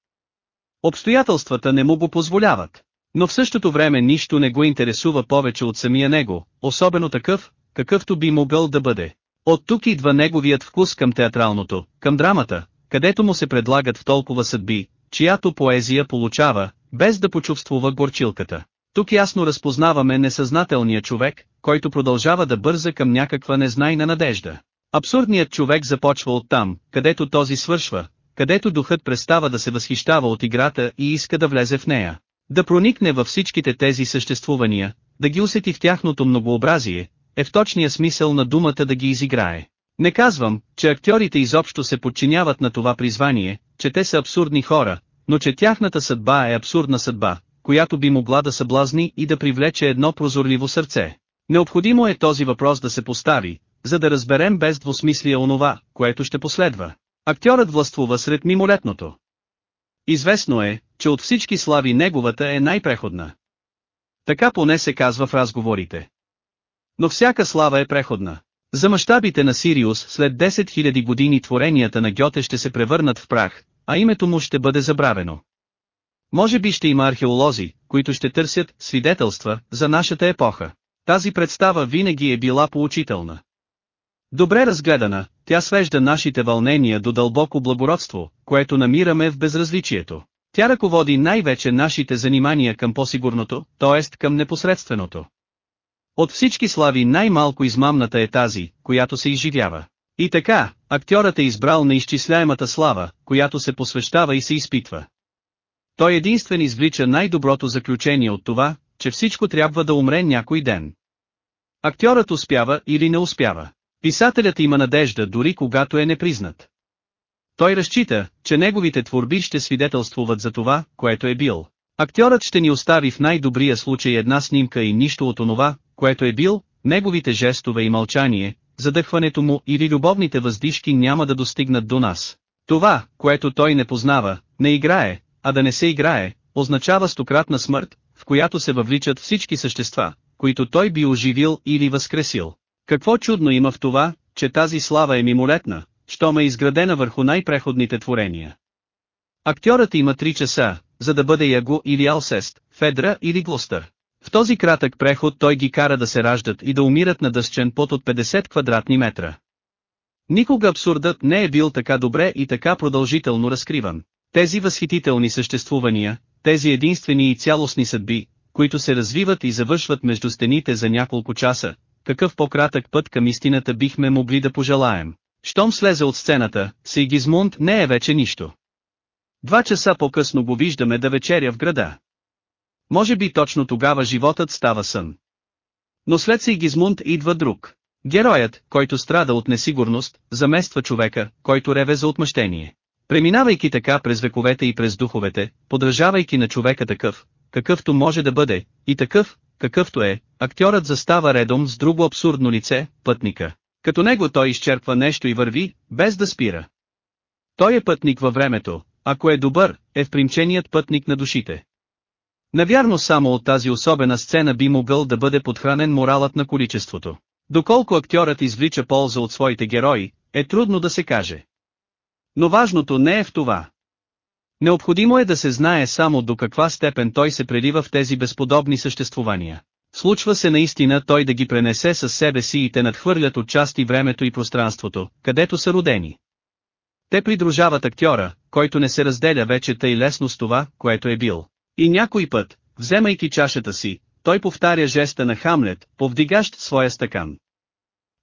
Speaker 1: Обстоятелствата не му го позволяват. Но в същото време нищо не го интересува повече от самия него, особено такъв, какъвто би могъл да бъде. От тук идва неговият вкус към театралното, към драмата, където му се предлагат в толкова съдби, чиято поезия получава, без да почувствува горчилката. Тук ясно разпознаваме несъзнателния човек, който продължава да бърза към някаква незнайна надежда. Абсурдният човек започва оттам, където този свършва, където духът престава да се възхищава от играта и иска да влезе в нея. Да проникне във всичките тези съществувания, да ги усети в тяхното многообразие, е в точния смисъл на думата да ги изиграе. Не казвам, че актьорите изобщо се подчиняват на това призвание, че те са абсурдни хора, но че тяхната съдба е абсурдна съдба, която би могла да съблазни и да привлече едно прозорливо сърце. Необходимо е този въпрос да се постави, за да разберем без двусмислие онова, което ще последва. Актьорът властвува сред мимолетното. Известно е, че от всички слави неговата е най-преходна. Така поне се казва в разговорите. Но всяка слава е преходна. За мащабите на Сириус след 10 000 години творенията на Гьоте ще се превърнат в прах, а името му ще бъде забравено. Може би ще има археолози, които ще търсят свидетелства за нашата епоха. Тази представа винаги е била поучителна. Добре разгледана, тя свежда нашите вълнения до дълбоко благородство, което намираме в безразличието. Тя ръководи най-вече нашите занимания към по-сигурното, т.е. към непосредственото. От всички слави най-малко измамната е тази, която се изживява. И така, актьорът е избрал неизчисляемата слава, която се посвещава и се изпитва. Той единствен извлича най-доброто заключение от това, че всичко трябва да умре някой ден. Актьорът успява или не успява. Писателят има надежда дори когато е непризнат. Той разчита, че неговите творби ще свидетелствуват за това, което е бил. Актьорът ще ни остави в най-добрия случай една снимка и нищо от онова, което е бил, неговите жестове и мълчание, задъхването му или любовните въздишки няма да достигнат до нас. Това, което той не познава, не играе, а да не се играе, означава стократна смърт, в която се въвличат всички същества, които той би оживил или възкресил. Какво чудно има в това, че тази слава е мимолетна, щом е изградена върху най-преходните творения. Актьорът има три часа, за да бъде Яго или Алсест, Федра или Глостър. В този кратък преход той ги кара да се раждат и да умират на дъсчен пот от 50 квадратни метра. Никога абсурдът не е бил така добре и така продължително разкриван. Тези възхитителни съществувания, тези единствени и цялостни съдби, които се развиват и завършват между стените за няколко часа, какъв по-кратък път към истината бихме могли да пожелаем. Щом слезе от сцената, Сигизмунд не е вече нищо. Два часа по-късно го виждаме да вечеря в града. Може би точно тогава животът става сън. Но след Сигизмунд идва друг. Героят, който страда от несигурност, замества човека, който реве за отмъщение. Преминавайки така през вековете и през духовете, подражавайки на човека такъв, какъвто може да бъде, и такъв, какъвто е, актьорът застава редом с друго абсурдно лице, пътника. Като него той изчерпва нещо и върви, без да спира. Той е пътник във времето, ако е добър, е впримченият пътник на душите. Навярно само от тази особена сцена би могъл да бъде подхранен моралът на количеството. Доколко актьорът извлича полза от своите герои, е трудно да се каже. Но важното не е в това. Необходимо е да се знае само до каква степен той се прелива в тези безподобни съществувания. Случва се наистина той да ги пренесе със себе си и те надхвърлят от части времето и пространството, където са родени. Те придружават актьора, който не се разделя вече тъй лесно с това, което е бил. И някой път, вземайки чашата си, той повтаря жеста на Хамлет, повдигащ своя стакан.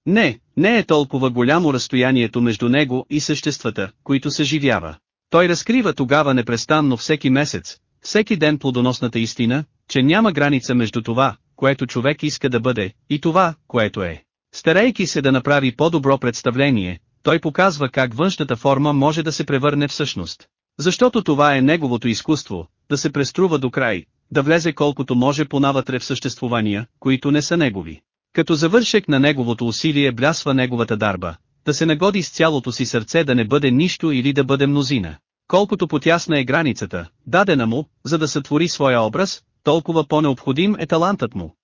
Speaker 1: Не, не е толкова голямо разстоянието между него и съществата, които съживява. Той разкрива тогава непрестанно всеки месец, всеки ден плодоносната истина, че няма граница между това, което човек иска да бъде, и това, което е. Старейки се да направи по-добро представление, той показва как външната форма може да се превърне в същност. Защото това е неговото изкуство, да се преструва до край, да влезе колкото може понавътре в съществувания, които не са негови. Като завършек на неговото усилие блясва неговата дарба, да се нагоди с цялото си сърце да не бъде нищо или да бъде мнозина. Колкото потясна е границата, дадена му, за да сътвори своя образ, толкова по-необходим е талантът му.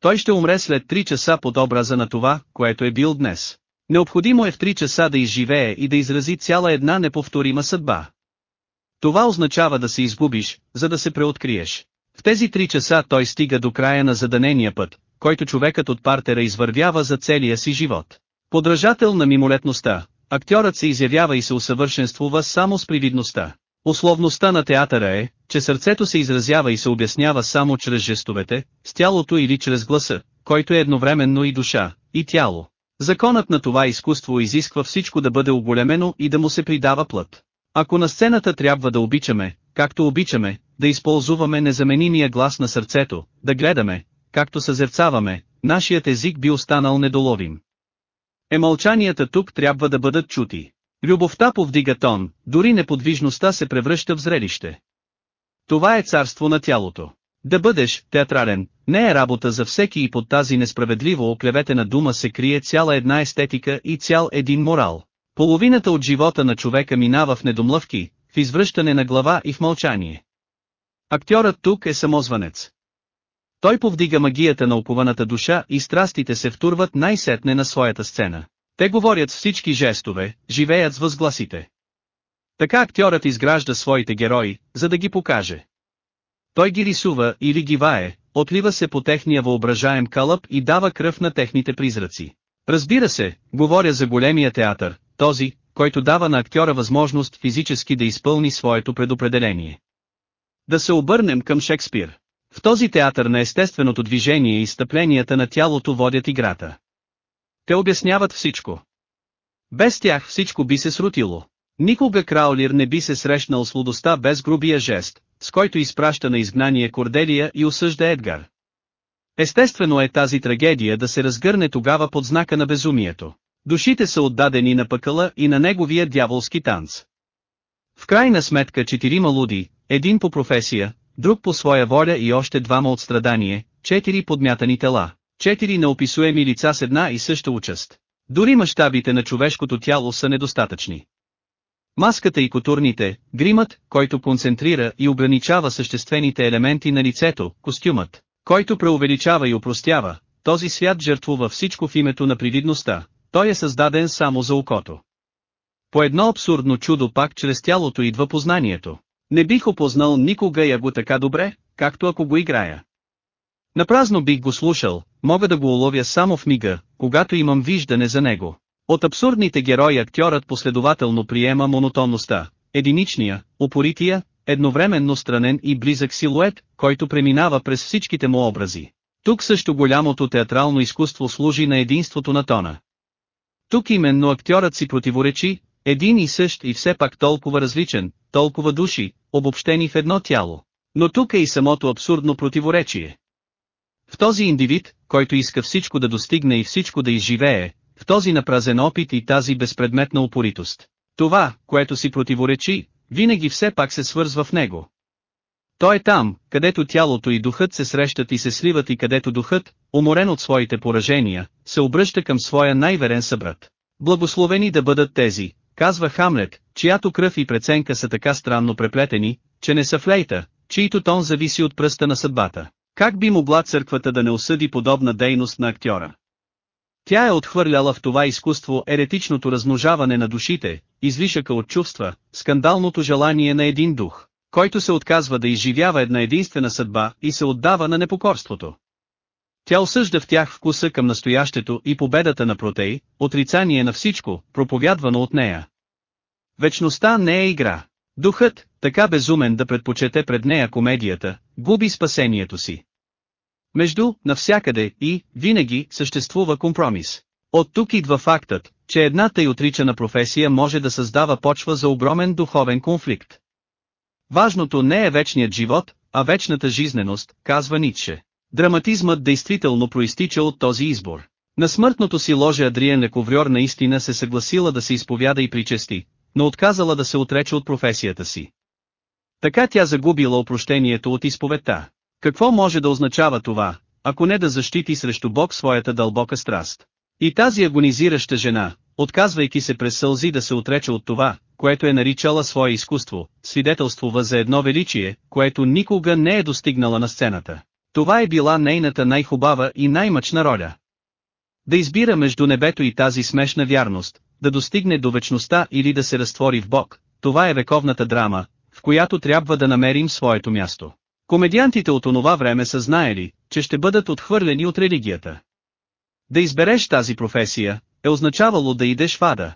Speaker 1: Той ще умре след 3 часа под образа на това, което е бил днес. Необходимо е в 3 часа да изживее и да изрази цяла една неповторима съдба. Това означава да се изгубиш, за да се преоткриеш. В тези 3 часа той стига до края на заданения път, който човекът от партера извървява за целия си живот. Подражател на мимолетността, актьорът се изявява и се усъвършенствува само с привидността. Условността на театъра е, че сърцето се изразява и се обяснява само чрез жестовете, с тялото или чрез гласа, който е едновременно и душа, и тяло. Законът на това изкуство изисква всичко да бъде оголемено и да му се придава плът. Ако на сцената трябва да обичаме, както обичаме, да използваме незаменимия глас на сърцето, да гледаме, както съзерцаваме, нашият език би останал недоловим. Емълчанията тук трябва да бъдат чути. Любовта повдига тон, дори неподвижността се превръща в зрелище. Това е царство на тялото. Да бъдеш театрален, не е работа за всеки и под тази несправедливо оклеветена дума се крие цяла една естетика и цял един морал. Половината от живота на човека минава в недомлъвки, в извръщане на глава и в мълчание. Актьорът тук е самозванец. Той повдига магията на окуваната душа и страстите се втурват най-сетне на своята сцена. Те говорят всички жестове, живеят с възгласите. Така актьорът изгражда своите герои, за да ги покаже. Той ги рисува или ги вае, отлива се по техния въображаем кълъп и дава кръв на техните призраци. Разбира се, говоря за големия театър, този, който дава на актьора възможност физически да изпълни своето предопределение. Да се обърнем към Шекспир. В този театър на естественото движение и стъпленията на тялото водят играта. Те обясняват всичко. Без тях всичко би се срутило. Никога Краулир не би се срещнал с лудостта без грубия жест, с който изпраща на изгнание Корделия и осъжда Едгар. Естествено е тази трагедия да се разгърне тогава под знака на безумието. Душите са отдадени на пъкъла и на неговия дяволски танц. В крайна сметка четирима луди, един по професия, друг по своя воля и още двама от страдание, четири подмятани тела, четири неописуеми лица с една и съща участ. Дори мащабите на човешкото тяло са недостатъчни. Маската и кутурните, гримът, който концентрира и ограничава съществените елементи на лицето, костюмът, който преувеличава и упростява, този свят жертвува всичко в името на привидността, той е създаден само за окото. По едно абсурдно чудо пак чрез тялото идва познанието. Не бих опознал никога я го така добре, както ако го играя. Напразно бих го слушал, мога да го уловя само в мига, когато имам виждане за него. От абсурдните герои актьорът последователно приема монотонността, единичния, упорития, едновременно странен и близък силует, който преминава през всичките му образи. Тук също голямото театрално изкуство служи на единството на тона. Тук именно актьорът си противоречи, един и същ и все пак толкова различен, толкова души, обобщени в едно тяло. Но тук е и самото абсурдно противоречие. В този индивид, който иска всичко да достигне и всичко да изживее, в този напразен опит и тази безпредметна упоритост. Това, което си противоречи, винаги все пак се свързва в него. Той е там, където тялото и духът се срещат и се сливат и където духът, уморен от своите поражения, се обръща към своя най-верен събрат. Благословени да бъдат тези, казва Хамлет, чиято кръв и преценка са така странно преплетени, че не са флейта, чието тон зависи от пръста на съдбата. Как би могла църквата да не осъди подобна дейност на актьора? Тя е отхвърляла в това изкуство еретичното размножаване на душите, излишъка от чувства, скандалното желание на един дух, който се отказва да изживява една единствена съдба и се отдава на непокорството. Тя осъжда в тях вкуса към настоящето и победата на Протей, отрицание на всичко, проповядвано от нея. Вечността не е игра. Духът, така безумен да предпочете пред нея комедията, губи спасението си. Между, навсякъде и, винаги, съществува компромис. От тук идва фактът, че една тъй отричана професия може да създава почва за огромен духовен конфликт. Важното не е вечният живот, а вечната жизненост, казва Ницше. Драматизмът действително проистича от този избор. На смъртното си ложе Адриен Лековрьор наистина се съгласила да се изповяда и причести, но отказала да се отрече от професията си. Така тя загубила опрощението от изповедта. Какво може да означава това, ако не да защити срещу Бог своята дълбока страст? И тази агонизираща жена, отказвайки се през сълзи да се отрече от това, което е наричала свое изкуство, свидетелствува за едно величие, което никога не е достигнала на сцената. Това е била нейната най-хубава и най-мъчна роля. Да избира между небето и тази смешна вярност, да достигне до вечността или да се разтвори в Бог, това е вековната драма, в която трябва да намерим своето място. Комедиантите от онова време са знаели, че ще бъдат отхвърлени от религията. Да избереш тази професия, е означавало да идеш в ада.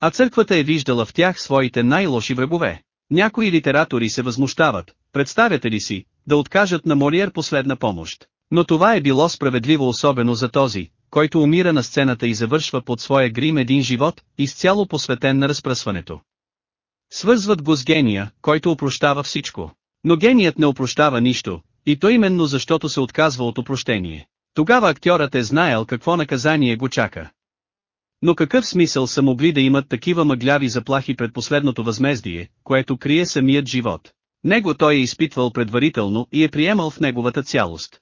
Speaker 1: А църквата е виждала в тях своите най-лоши врагове. Някои литератори се възмущават, представяте ли си, да откажат на Молиер последна помощ. Но това е било справедливо особено за този, който умира на сцената и завършва под своя грим един живот, изцяло посветен на разпръсването. Свързват го с гения, който опрощава всичко. Но геният не опрощава нищо, и то именно защото се отказва от опрощение. Тогава актьорът е знаел какво наказание го чака. Но какъв смисъл са могли да имат такива мъгляви заплахи пред последното възмездие, което крие самият живот? Него той е изпитвал предварително и е приемал в неговата цялост.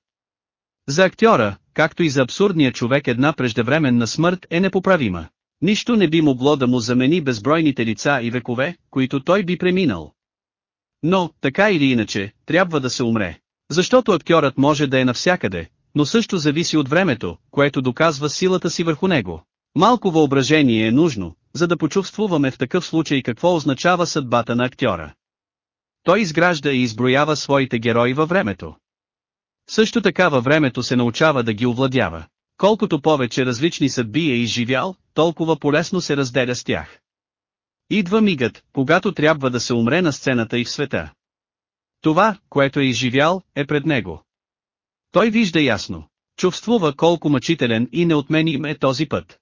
Speaker 1: За актьора, както и за абсурдния човек една преждевременна смърт е непоправима. Нищо не би могло да му замени безбройните лица и векове, които той би преминал. Но, така или иначе, трябва да се умре. Защото актьорът може да е навсякъде, но също зависи от времето, което доказва силата си върху него. Малко въображение е нужно, за да почувствуваме в такъв случай какво означава съдбата на актьора. Той изгражда и изброява своите герои във времето. Също така във времето се научава да ги овладява. Колкото повече различни съдби е изживял, толкова полесно се разделя с тях. Идва мигът, когато трябва да се умре на сцената и в света. Това, което е изживял, е пред него. Той вижда ясно. Чувствува колко мъчителен и неотменим е този път.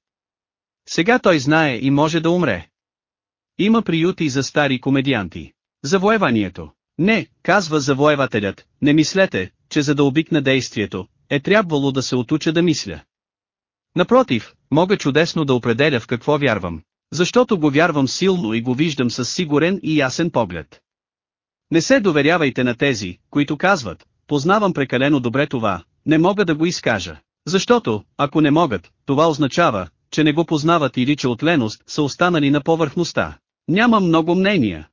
Speaker 1: Сега той знае и може да умре. Има приюти за стари комедианти. Завоеванието. Не, казва завоевателят, не мислете, че за да обикна действието, е трябвало да се отуча да мисля. Напротив, мога чудесно да определя в какво вярвам, защото го вярвам силно и го виждам с сигурен и ясен поглед. Не се доверявайте на тези, които казват, познавам прекалено добре това, не мога да го изкажа. Защото, ако не могат, това означава, че не го познават или че от леност са останали на повърхността. Няма много мнения.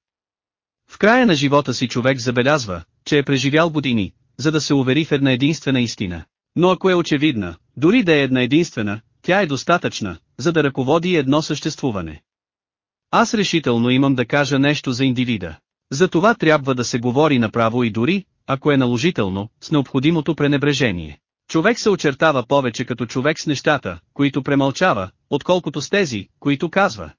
Speaker 1: В края на живота си човек забелязва, че е преживял години, за да се увери в една единствена истина. Но ако е очевидна, дори да е една единствена, тя е достатъчна, за да ръководи едно съществуване. Аз решително имам да кажа нещо за индивида. За това трябва да се говори направо и дори, ако е наложително, с необходимото пренебрежение. Човек се очертава повече като човек с нещата, които премълчава, отколкото с тези, които казва.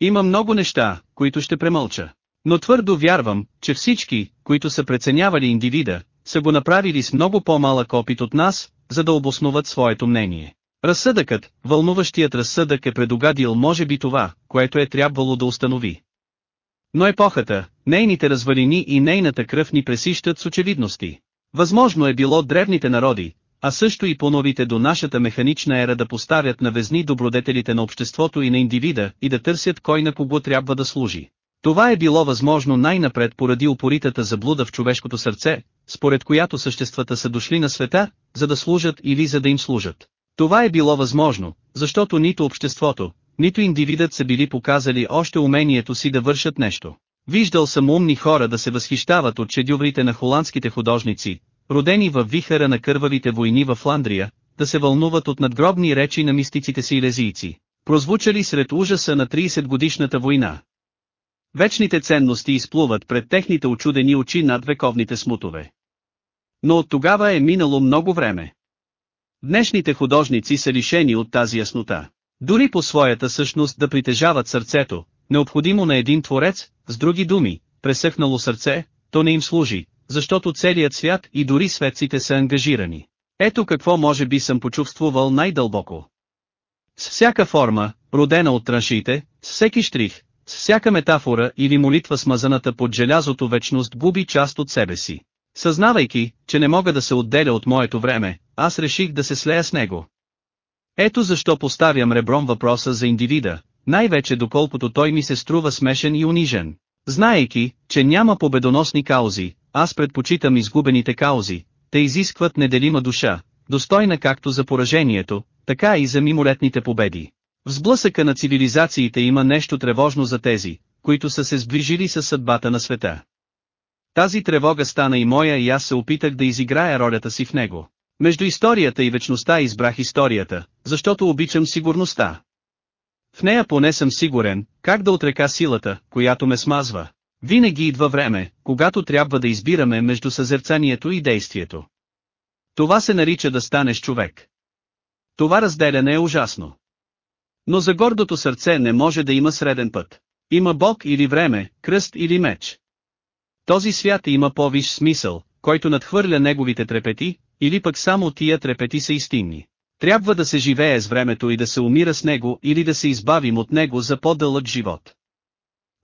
Speaker 1: Има много неща, които ще премълча. Но твърдо вярвам, че всички, които са преценявали индивида, са го направили с много по-малък опит от нас, за да обосноват своето мнение. Разсъдъкът, вълнуващият разсъдък е предугадил може би това, което е трябвало да установи. Но епохата, нейните развалини и нейната кръв ни пресищат с очевидности. Възможно е било древните народи, а също и по-новите до нашата механична ера да поставят на везни добродетелите на обществото и на индивида и да търсят кой на кого трябва да служи. Това е било възможно най-напред поради упоритата заблуда в човешкото сърце, според която съществата са дошли на света, за да служат или за да им служат. Това е било възможно, защото нито обществото, нито индивидът са били показали още умението си да вършат нещо. Виждал съм умни хора да се възхищават от чедюврите на холандските художници, родени във вихара на кървавите войни в Фландрия, да се вълнуват от надгробни речи на мистиците си лезийци, прозвучали сред ужаса на 30 годишната война. Вечните ценности изплуват пред техните очудени очи над вековните смутове. Но от тогава е минало много време. Днешните художници са лишени от тази яснота. Дори по своята същност да притежават сърцето, необходимо на един творец, с други думи, пресъхнало сърце, то не им служи, защото целият свят и дори светците са ангажирани. Ето какво може би съм почувствувал най-дълбоко. С всяка форма, родена от траншите, с всеки штрих, с всяка метафора или молитва смазаната под желязото вечност губи част от себе си. Съзнавайки, че не мога да се отделя от моето време, аз реших да се слея с него. Ето защо поставям ребром въпроса за индивида, най-вече доколкото той ми се струва смешен и унижен. Знаейки, че няма победоносни каузи, аз предпочитам изгубените каузи, те изискват неделима душа, достойна както за поражението, така и за мимолетните победи. В сблъсъка на цивилизациите има нещо тревожно за тези, които са се сближили с съдбата на света. Тази тревога стана и моя и аз се опитах да изиграя ролята си в него. Между историята и вечността избрах историята, защото обичам сигурността. В нея поне съм сигурен, как да отрека силата, която ме смазва. Винаги идва време, когато трябва да избираме между съзерцанието и действието. Това се нарича да станеш човек. Това разделяне е ужасно. Но за гордото сърце не може да има среден път. Има Бог или време, кръст или меч. Този свят има по-виш смисъл, който надхвърля неговите трепети, или пък само тия трепети са истинни. Трябва да се живее с времето и да се умира с него или да се избавим от него за по-дълъг живот.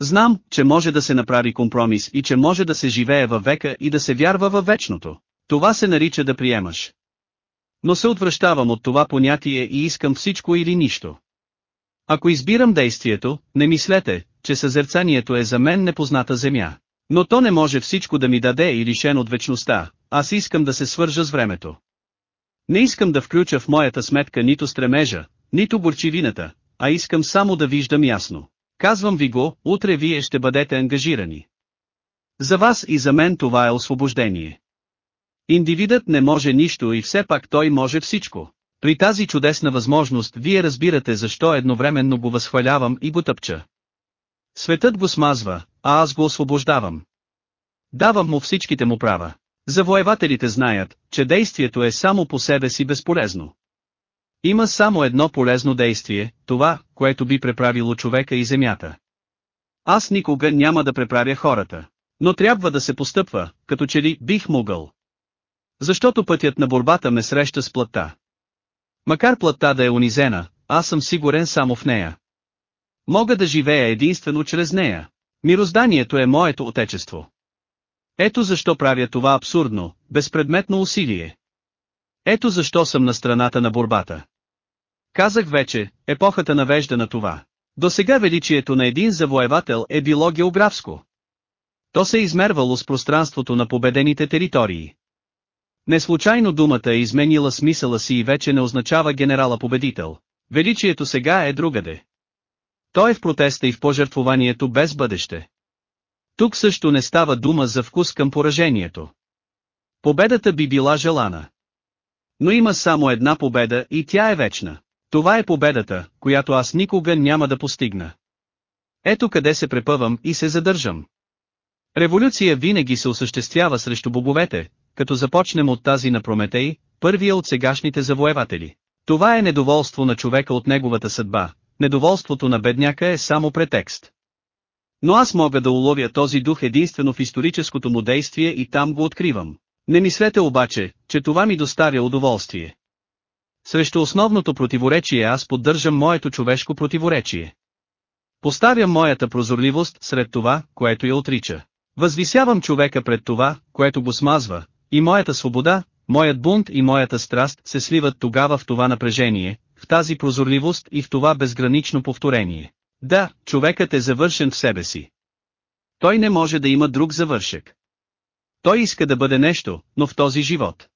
Speaker 1: Знам, че може да се направи компромис и че може да се живее във века и да се вярва във вечното. Това се нарича да приемаш. Но се отвръщавам от това понятие и искам всичко или нищо. Ако избирам действието, не мислете, че съзерцанието е за мен непозната земя. Но то не може всичко да ми даде и лишен от вечността, аз искам да се свържа с времето. Не искам да включа в моята сметка нито стремежа, нито борчивината, а искам само да виждам ясно. Казвам ви го, утре вие ще бъдете ангажирани. За вас и за мен това е освобождение. Индивидът не може нищо и все пак той може всичко. При тази чудесна възможност вие разбирате защо едновременно го възхвалявам и го тъпча. Светът го смазва, а аз го освобождавам. Давам му всичките му права. Завоевателите знаят, че действието е само по себе си безполезно. Има само едно полезно действие, това, което би преправило човека и земята. Аз никога няма да преправя хората. Но трябва да се постъпва, като че ли бих могъл. Защото пътят на борбата ме среща с плътта. Макар плътта да е унизена, аз съм сигурен само в нея. Мога да живея единствено чрез нея. Мирозданието е моето отечество. Ето защо правя това абсурдно, безпредметно усилие. Ето защо съм на страната на борбата. Казах вече, епохата навежда на това. До сега величието на един завоевател е било географско. То се е измервало с пространството на победените територии. Неслучайно думата е изменила смисъла си и вече не означава генерала-победител. Величието сега е другаде. Той е в протеста и в пожертвованието без бъдеще. Тук също не става дума за вкус към поражението. Победата би била желана. Но има само една победа и тя е вечна. Това е победата, която аз никога няма да постигна. Ето къде се препъвам и се задържам. Революция винаги се осъществява срещу боговете, като започнем от тази на Прометей, първия от сегашните завоеватели. Това е недоволство на човека от неговата съдба, недоволството на бедняка е само претекст. Но аз мога да уловя този дух единствено в историческото му действие и там го откривам. Не мислете обаче, че това ми доставя удоволствие. Срещу основното противоречие аз поддържам моето човешко противоречие. Поставям моята прозорливост сред това, което я отрича. Възвисявам човека пред това, което го смазва, и моята свобода, моят бунт и моята страст се сливат тогава в това напрежение, в тази прозорливост и в това безгранично повторение. Да, човекът е завършен в себе си. Той не може да има друг завършек. Той иска да бъде нещо, но в този живот.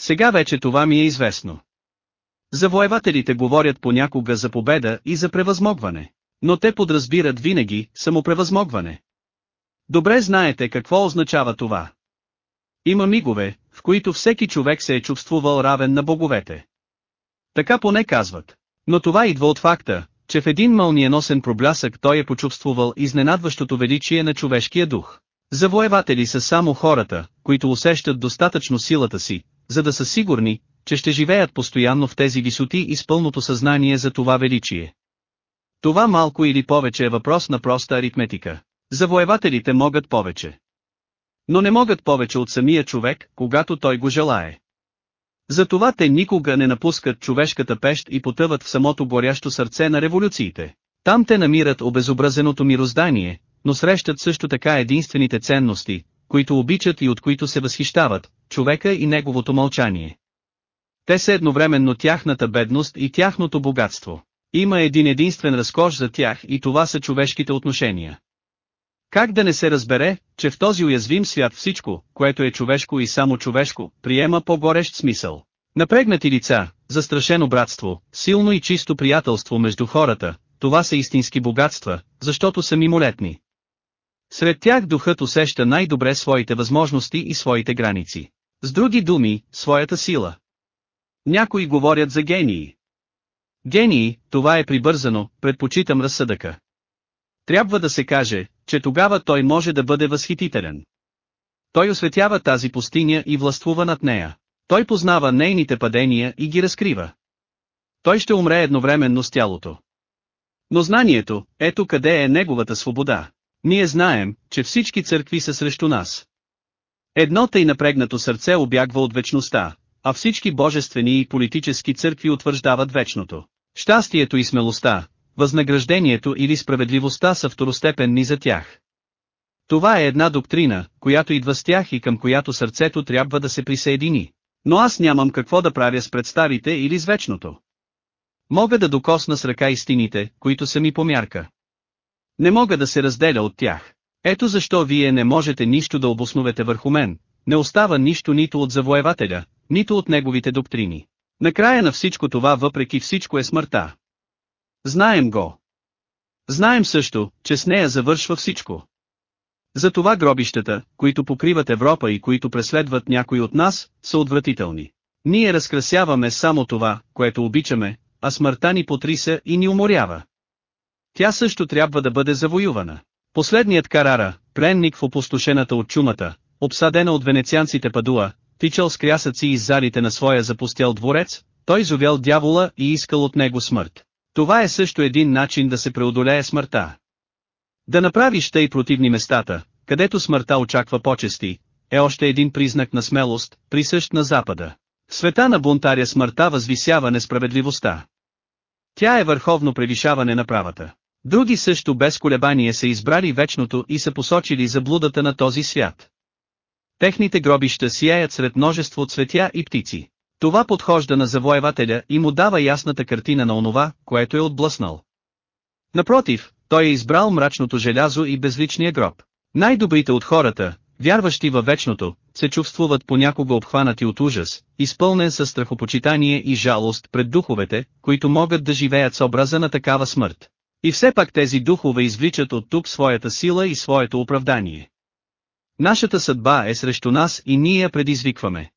Speaker 1: Сега вече това ми е известно. Завоевателите говорят понякога за победа и за превъзмогване. Но те подразбират винаги самопревъзмогване. Добре знаете какво означава това. Има мигове, в които всеки човек се е чувствувал равен на боговете. Така поне казват. Но това идва от факта, че в един мълниеносен проблясък той е почувствувал изненадващото величие на човешкия дух. Завоеватели са само хората, които усещат достатъчно силата си, за да са сигурни, че ще живеят постоянно в тези висоти и с пълното съзнание за това величие. Това малко или повече е въпрос на проста аритметика. Завоевателите могат повече. Но не могат повече от самия човек, когато той го желае. Затова те никога не напускат човешката пещ и потъват в самото горящо сърце на революциите. Там те намират обезобразеното мироздание, но срещат също така единствените ценности, които обичат и от които се възхищават, човека и неговото мълчание. Те са едновременно тяхната бедност и тяхното богатство. Има един единствен разкош за тях и това са човешките отношения. Как да не се разбере, че в този уязвим свят всичко, което е човешко и само човешко, приема по-горещ смисъл. Напрегнати лица, застрашено братство, силно и чисто приятелство между хората, това са истински богатства, защото са мимолетни. Сред тях духът усеща най-добре своите възможности и своите граници. С други думи, своята сила. Някои говорят за гении. Гении, това е прибързано, предпочитам разсъдъка. Трябва да се каже, че тогава той може да бъде възхитителен. Той осветява тази пустиня и властвува над нея. Той познава нейните падения и ги разкрива. Той ще умре едновременно с тялото. Но знанието, ето къде е неговата свобода. Ние знаем, че всички църкви са срещу нас. Едно тъй напрегнато сърце обягва от вечността, а всички божествени и политически църкви утвърждават вечното. Щастието и смелостта, възнаграждението или справедливостта са второстепенни за тях. Това е една доктрина, която идва с тях и към която сърцето трябва да се присъедини. Но аз нямам какво да правя с представите или с вечното. Мога да докосна с ръка истините, които са ми по мярка. Не мога да се разделя от тях. Ето защо вие не можете нищо да обосновете върху мен, не остава нищо нито от завоевателя, нито от неговите доктрини. Накрая на всичко това въпреки всичко е смъртта. Знаем го. Знаем също, че с нея завършва всичко. Затова гробищата, които покриват Европа и които преследват някой от нас, са отвратителни. Ние разкрасяваме само това, което обичаме, а смъртта ни потриса и ни уморява. Тя също трябва да бъде завоювана. Последният Карара, пленник в опустошената от чумата, обсадена от венецианците Падуа, тичал с крясъци из залите на своя запустял дворец, той зовял дявола и искал от него смърт. Това е също един начин да се преодолее смъртта. Да направиш тъй противни местата, където смъртта очаква почести, е още един признак на смелост, присъщ на Запада. Света на бунтаря смъртта възвисява несправедливостта. Тя е върховно превишаване на правата. Други също без колебание са избрали вечното и са посочили заблудата на този свят. Техните гробища сияят сред множество цветя и птици. Това подхожда на завоевателя и му дава ясната картина на онова, което е отблъснал. Напротив, той е избрал мрачното желязо и безличния гроб. Най-добрите от хората, вярващи във вечното, се чувствуват понякога обхванати от ужас, изпълнен със страхопочитание и жалост пред духовете, които могат да живеят с образа на такава смърт. И все пак тези духове извличат от тук своята сила и своето оправдание. Нашата съдба е срещу нас и ние я предизвикваме.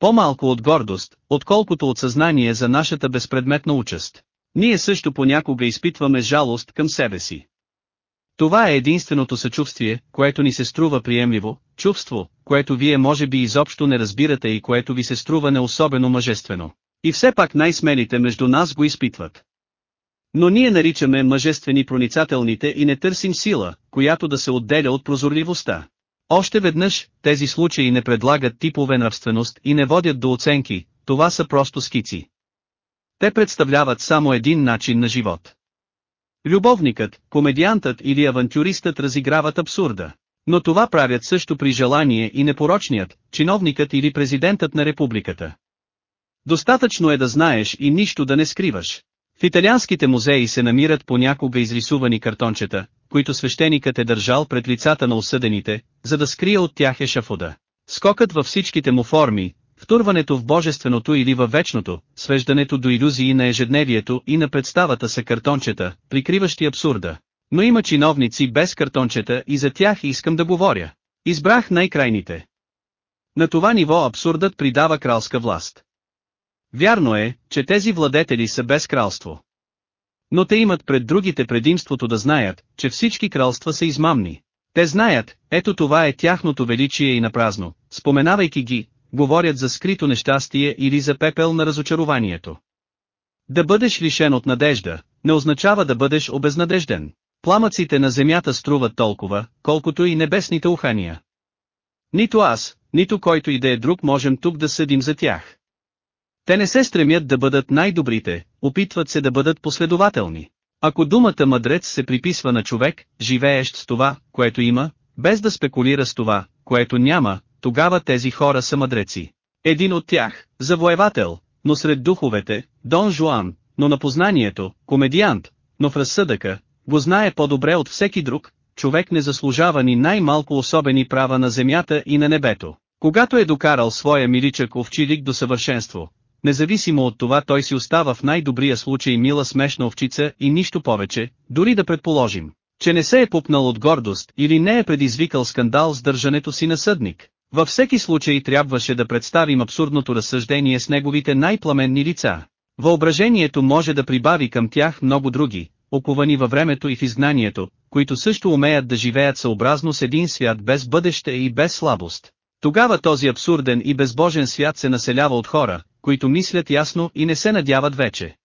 Speaker 1: По-малко от гордост, отколкото от съзнание за нашата безпредметна участ. Ние също понякога изпитваме жалост към себе си. Това е единственото съчувствие, което ни се струва приемливо, чувство, което вие може би изобщо не разбирате и което ви се струва не особено мъжествено. И все пак най-смелите между нас го изпитват. Но ние наричаме мъжествени проницателните и не търсим сила, която да се отделя от прозорливостта. Още веднъж, тези случаи не предлагат типове нравственост и не водят до оценки, това са просто скици. Те представляват само един начин на живот. Любовникът, комедиантът или авантюристът разиграват абсурда. Но това правят също при желание и непорочният, чиновникът или президентът на републиката. Достатъчно е да знаеш и нищо да не скриваш. В италианските музеи се намират понякога изрисувани картончета, които свещеникът е държал пред лицата на осъдените, за да скрие от тях ешафода. Скокът във всичките му форми, втурването в божественото или във вечното, свеждането до иллюзии на ежедневието и на представата са картончета, прикриващи абсурда. Но има чиновници без картончета и за тях искам да говоря. Избрах най-крайните. На това ниво абсурдът придава кралска власт. Вярно е, че тези владетели са без кралство. Но те имат пред другите предимството да знаят, че всички кралства са измамни. Те знаят, ето това е тяхното величие и напразно, споменавайки ги, говорят за скрито нещастие или за пепел на разочарованието. Да бъдеш лишен от надежда, не означава да бъдеш обезнадежден. Пламъците на земята струват толкова, колкото и небесните ухания. Нито аз, нито който и да е друг можем тук да съдим за тях. Те не се стремят да бъдат най-добрите, опитват се да бъдат последователни. Ако думата мъдрец се приписва на човек, живеещ с това, което има, без да спекулира с това, което няма, тогава тези хора са мъдреци. Един от тях, завоевател, но сред духовете, Дон Жуан, но на познанието, комедиант, но в разсъдъка, го знае по-добре от всеки друг, човек не заслужава ни най-малко особени права на земята и на небето. Когато е докарал своя миличък овчилик до съвършенство, Независимо от това той си остава в най-добрия случай мила смешна овчица и нищо повече, дори да предположим, че не се е пупнал от гордост или не е предизвикал скандал с държането си на съдник. Във всеки случай трябваше да представим абсурдното разсъждение с неговите най-пламенни лица. Въображението може да прибави към тях много други, оковани във времето и в изгнанието, които също умеят да живеят съобразно с един свят без бъдеще и без слабост. Тогава този абсурден и безбожен свят се населява от хора, които мислят ясно и не се надяват вече.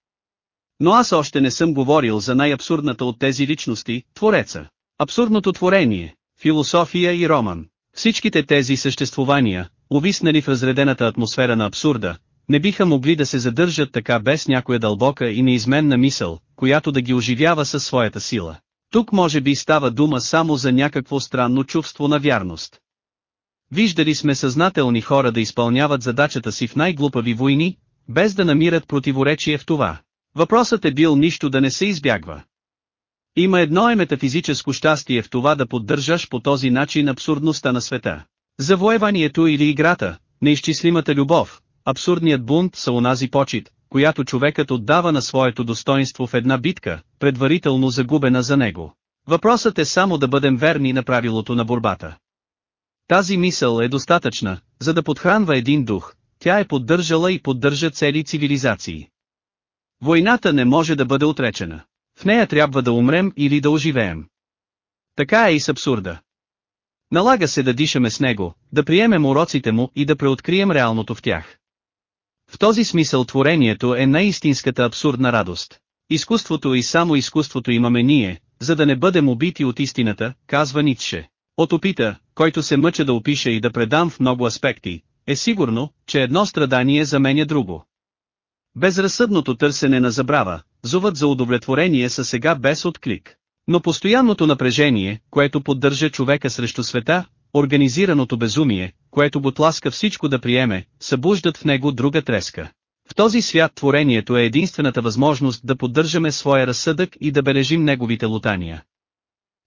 Speaker 1: Но аз още не съм говорил за най-абсурдната от тези личности, Твореца. Абсурдното творение, философия и роман. Всичките тези съществувания, увиснали в разредената атмосфера на абсурда, не биха могли да се задържат така без някоя дълбока и неизменна мисъл, която да ги оживява със своята сила. Тук може би става дума само за някакво странно чувство на вярност. Виждали сме съзнателни хора да изпълняват задачата си в най-глупави войни, без да намират противоречие в това. Въпросът е бил нищо да не се избягва. Има едно е метафизическо щастие в това да поддържаш по този начин абсурдността на света. Завоеванието или играта, неизчислимата любов, абсурдният бунт са онази почет, която човекът отдава на своето достоинство в една битка, предварително загубена за него. Въпросът е само да бъдем верни на правилото на борбата. Тази мисъл е достатъчна, за да подхранва един дух, тя е поддържала и поддържа цели цивилизации. Войната не може да бъде отречена. В нея трябва да умрем или да оживеем. Така е и с абсурда. Налага се да дишаме с него, да приемем уроците му и да преоткрием реалното в тях. В този смисъл творението е най-истинската абсурдна радост. Изкуството и само изкуството имаме ние, за да не бъдем убити от истината, казва Ницше. От опита, който се мъча да опише и да предам в много аспекти, е сигурно, че едно страдание заменя друго. Безразсъдното търсене на забрава, зуват за удовлетворение са сега без отклик. Но постоянното напрежение, което поддържа човека срещу света, организираното безумие, което го тласка всичко да приеме, събуждат в него друга треска. В този свят творението е единствената възможност да поддържаме своя разсъдък и да бележим неговите лутания.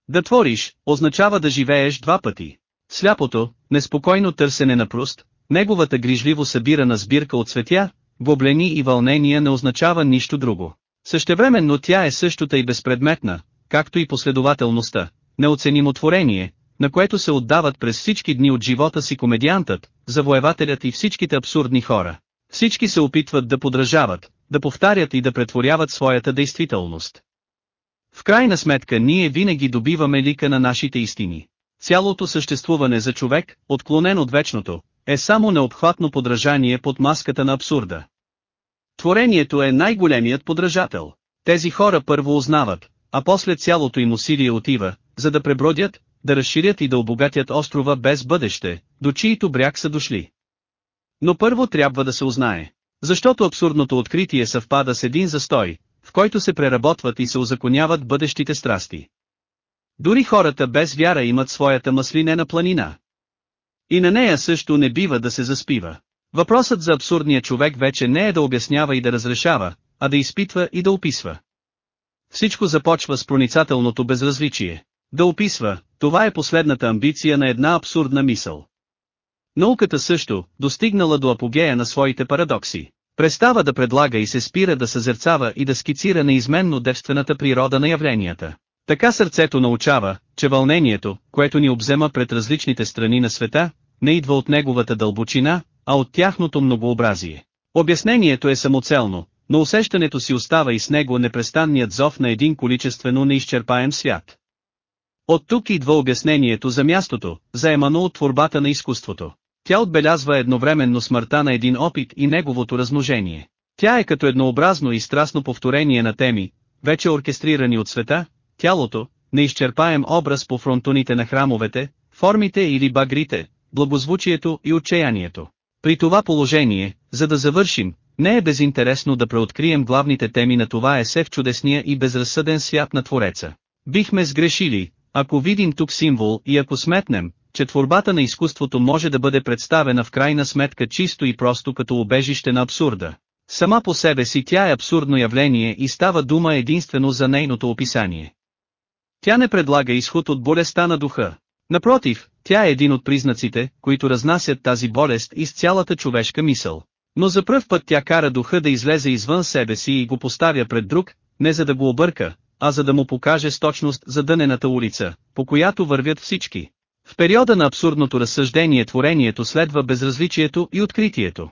Speaker 1: Да твориш, означава да живееш два пъти. Сляпото, неспокойно търсене на Пруст, неговата грижливо събирана сбирка от светя, гоблени и вълнения не означава нищо друго. Същевременно тя е същата и безпредметна, както и последователността, неоценимо творение, на което се отдават през всички дни от живота си комедиантът, завоевателят и всичките абсурдни хора. Всички се опитват да подражават, да повтарят и да претворяват своята действителност. В крайна сметка ние винаги добиваме лика на нашите истини. Цялото съществуване за човек, отклонен от вечното, е само необхватно подражание под маската на абсурда. Творението е най-големият подражател. Тези хора първо узнават, а после цялото им усилие отива, за да пребродят, да разширят и да обогатят острова без бъдеще, до чието бряг са дошли. Но първо трябва да се узнае. Защото абсурдното откритие съвпада с един застой, в който се преработват и се озаконяват бъдещите страсти. Дори хората без вяра имат своята маслинена планина. И на нея също не бива да се заспива. Въпросът за абсурдния човек вече не е да обяснява и да разрешава, а да изпитва и да описва. Всичко започва с проницателното безразличие. Да описва, това е последната амбиция на една абсурдна мисъл. Науката също, достигнала до апогея на своите парадокси, престава да предлага и се спира да съзерцава и да скицира неизменно девствената природа на явленията. Така сърцето научава, че вълнението, което ни обзема пред различните страни на света, не идва от неговата дълбочина, а от тяхното многообразие. Обяснението е самоцелно, но усещането си остава и с него непрестанният зов на един количествено неизчерпаем свят. От тук идва обяснението за мястото, заемано от творбата на изкуството. Тя отбелязва едновременно смъртта на един опит и неговото размножение. Тя е като еднообразно и страстно повторение на теми, вече оркестрирани от света, тялото, неизчерпаем образ по фронтоните на храмовете, формите или багрите, благозвучието и отчаянието. При това положение, за да завършим, не е безинтересно да преоткрием главните теми на това есе в чудесния и безразсъден свят на Твореца. Бихме сгрешили, ако видим тук символ и ако сметнем, че творбата на изкуството може да бъде представена в крайна сметка чисто и просто като убежище на абсурда. Сама по себе си тя е абсурдно явление и става дума единствено за нейното описание. Тя не предлага изход от болестта на духа. Напротив, тя е един от признаците, които разнасят тази болест из цялата човешка мисъл. Но за пръв път тя кара духа да излезе извън себе си и го поставя пред друг, не за да го обърка, а за да му покаже с точност задънената улица, по която вървят всички. В периода на абсурдното разсъждение творението следва безразличието и откритието.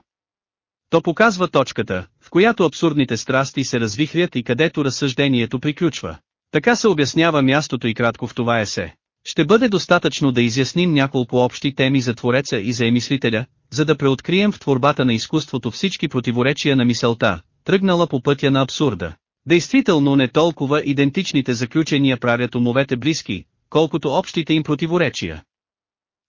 Speaker 1: То показва точката, в която абсурдните страсти се развихрят и където разсъждението приключва. Така се обяснява мястото и кратко в това есе. Ще бъде достатъчно да изясним няколко общи теми за Твореца и за емислителя, за да преоткрием в творбата на изкуството всички противоречия на мисълта, тръгнала по пътя на абсурда. Действително не толкова идентичните заключения правят умовете близки, колкото общите им противоречия.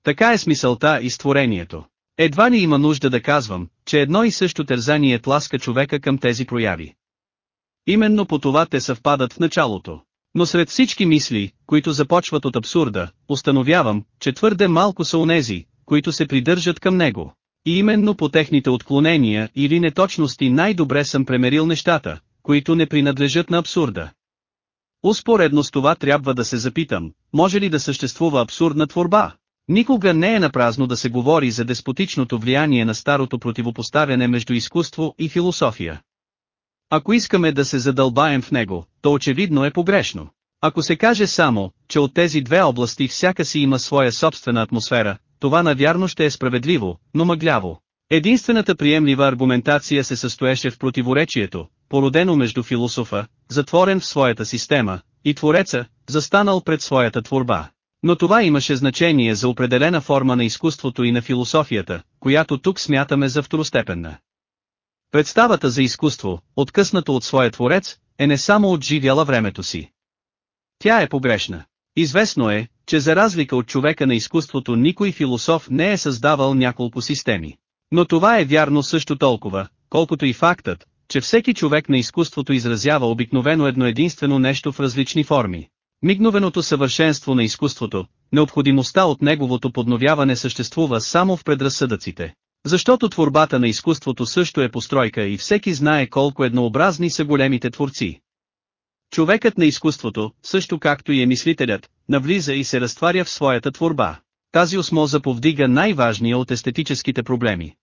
Speaker 1: Така е смисълта и створението. Едва ли има нужда да казвам, че едно и също тързание тласка човека към тези прояви. Именно по това те съвпадат в началото. Но сред всички мисли, които започват от абсурда, установявам, че твърде малко са онези, които се придържат към него. И именно по техните отклонения или неточности най-добре съм премерил нещата, които не принадлежат на абсурда. Успоредно с това трябва да се запитам, може ли да съществува абсурдна творба? Никога не е напразно да се говори за деспотичното влияние на старото противопоставяне между изкуство и философия. Ако искаме да се задълбаем в него, то очевидно е погрешно. Ако се каже само, че от тези две области всяка си има своя собствена атмосфера, това навярно ще е справедливо, но мъгляво. Единствената приемлива аргументация се състоеше в противоречието, породено между философа, затворен в своята система, и твореца, застанал пред своята творба. Но това имаше значение за определена форма на изкуството и на философията, която тук смятаме за второстепенна. Представата за изкуство, откъснато от своя творец, е не само отживяла времето си. Тя е погрешна. Известно е, че за разлика от човека на изкуството никой философ не е създавал няколко системи. Но това е вярно също толкова, колкото и фактът, че всеки човек на изкуството изразява обикновено едно единствено нещо в различни форми. Мигновеното съвършенство на изкуството, необходимостта от неговото подновяване съществува само в предразсъдъците. Защото творбата на изкуството също е постройка и всеки знае колко еднообразни са големите творци. Човекът на изкуството, също както и е мислителят, навлиза и се разтваря в своята творба. Тази осмоза повдига най-важния от естетическите проблеми.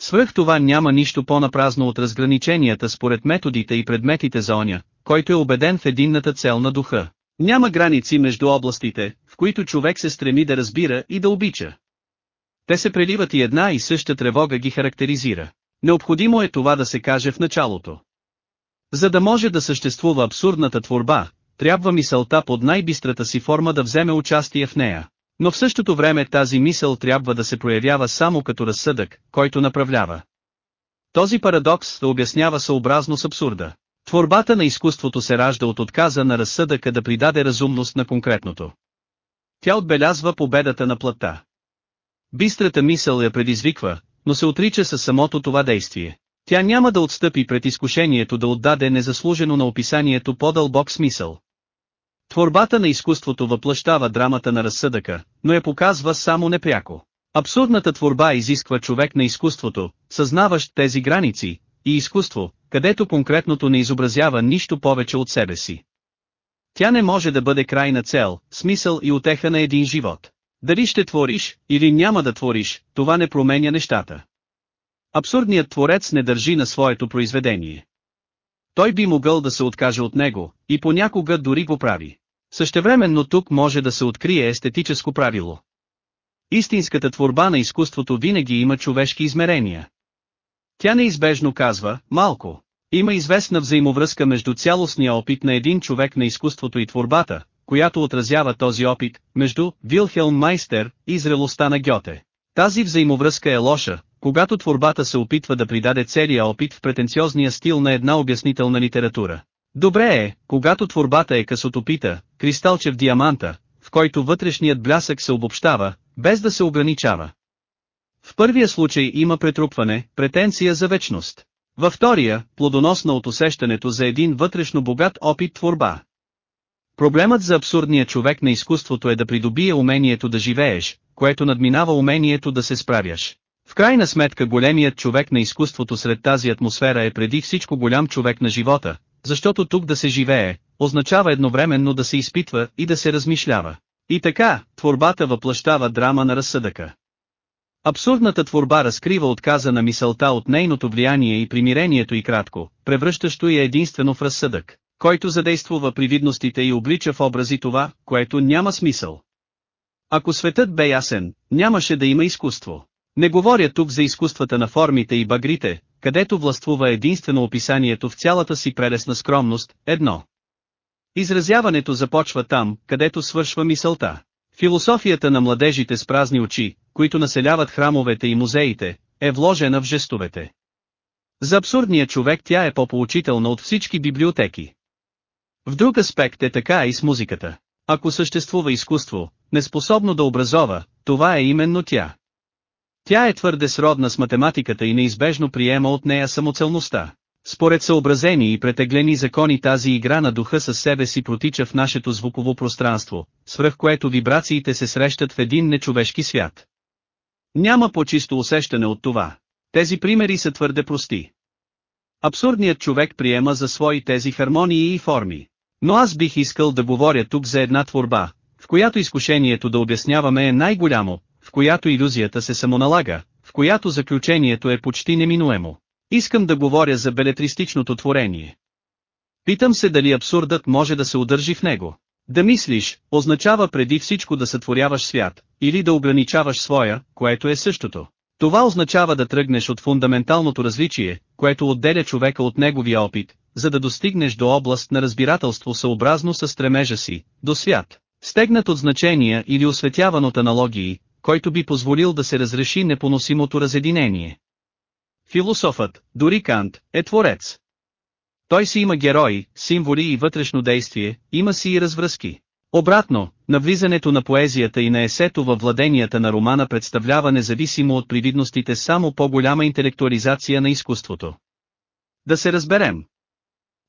Speaker 1: Свръх това няма нищо по-напразно от разграниченията според методите и предметите за оня, който е убеден в единната цел на духа. Няма граници между областите, в които човек се стреми да разбира и да обича. Те се преливат и една и съща тревога ги характеризира. Необходимо е това да се каже в началото. За да може да съществува абсурдната творба, трябва мисълта под най-бистрата си форма да вземе участие в нея. Но в същото време тази мисъл трябва да се проявява само като разсъдък, който направлява. Този парадокс да обяснява съобразно с абсурда. Творбата на изкуството се ражда от отказа на разсъдъка да придаде разумност на конкретното. Тя отбелязва победата на плътта. Бистрата мисъл я предизвиква, но се отрича със самото това действие. Тя няма да отстъпи пред изкушението да отдаде незаслужено на описанието по-дълбок смисъл. Творбата на изкуството въплащава драмата на разсъдъка, но я показва само непряко. Абсурдната творба изисква човек на изкуството, съзнаващ тези граници, и изкуство, където конкретното не изобразява нищо повече от себе си. Тя не може да бъде крайна цел, смисъл и отеха на един живот. Дали ще твориш, или няма да твориш, това не променя нещата. Абсурдният творец не държи на своето произведение. Той би могъл да се откаже от него, и понякога дори го прави. Същевременно тук може да се открие естетическо правило. Истинската творба на изкуството винаги има човешки измерения. Тя неизбежно казва, малко. Има известна взаимовръзка между цялостния опит на един човек на изкуството и творбата, която отразява този опит, между Вилхелм Майстер и зрелостта на Гьоте. Тази взаимовръзка е лоша, когато творбата се опитва да придаде целия опит в претенциозния стил на една обяснителна литература. Добре е, когато творбата е късотопита, кристалче в диаманта, в който вътрешният блясък се обобщава, без да се ограничава. В първия случай има претрупване, претенция за вечност. Във втория, плодоносна от усещането за един вътрешно богат опит творба. Проблемът за абсурдния човек на изкуството е да придобие умението да живееш, което надминава умението да се справяш. В крайна сметка големият човек на изкуството сред тази атмосфера е преди всичко голям човек на живота, защото тук да се живее, означава едновременно да се изпитва и да се размишлява. И така, творбата въплащава драма на разсъдъка. Абсурдната творба разкрива отказа на мисълта от нейното влияние и примирението и кратко, превръщащо я единствено в разсъдък, който задействува привидностите и облича в образи това, което няма смисъл. Ако светът бе ясен, нямаше да има изкуство. Не говоря тук за изкуствата на формите и багрите, където властвува единствено описанието в цялата си прелесна скромност, едно. Изразяването започва там, където свършва мисълта. Философията на младежите с празни очи, които населяват храмовете и музеите, е вложена в жестовете. За абсурдния човек тя е по-поучителна от всички библиотеки. В друг аспект е така и с музиката. Ако съществува изкуство, неспособно да образова, това е именно тя. Тя е твърде сродна с математиката и неизбежно приема от нея самоцелността. Според съобразени и претеглени закони тази игра на духа със себе си протича в нашето звуково пространство, свръх което вибрациите се срещат в един нечовешки свят. Няма по-чисто усещане от това. Тези примери са твърде прости. Абсурдният човек приема за свои тези хармонии и форми. Но аз бих искал да говоря тук за една творба, в която изкушението да обясняваме е най-голямо, в която иллюзията се самоналага, в която заключението е почти неминуемо. Искам да говоря за белетристичното творение. Питам се дали абсурдът може да се удържи в него. Да мислиш, означава преди всичко да сътворяваш свят, или да ограничаваш своя, което е същото. Това означава да тръгнеш от фундаменталното различие, което отделя човека от неговия опит, за да достигнеш до област на разбирателство съобразно с стремежа си, до свят, стегнат от значения или осветяван от аналогии, който би позволил да се разреши непоносимото разединение. Философът, дори Кант, е творец. Той си има герои, символи и вътрешно действие, има си и развръзки. Обратно, навлизането на поезията и на есето във владенията на романа представлява независимо от привидностите само по-голяма интелектуализация на изкуството. Да се разберем.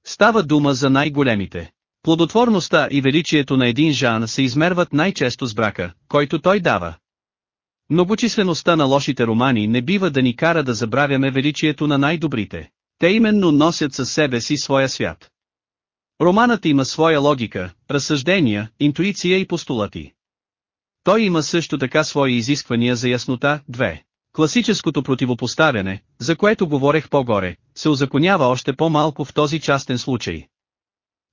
Speaker 1: Става дума за най-големите. Плодотворността и величието на един жан се измерват най-често с брака, който той дава. Многочислеността на лошите романи не бива да ни кара да забравяме величието на най-добрите. Те именно носят със себе си своя свят. Романът има своя логика, разсъждения, интуиция и постулати. Той има също така свои изисквания за яснота, две. Класическото противопоставяне, за което говорех по-горе, се озаконява още по-малко в този частен случай.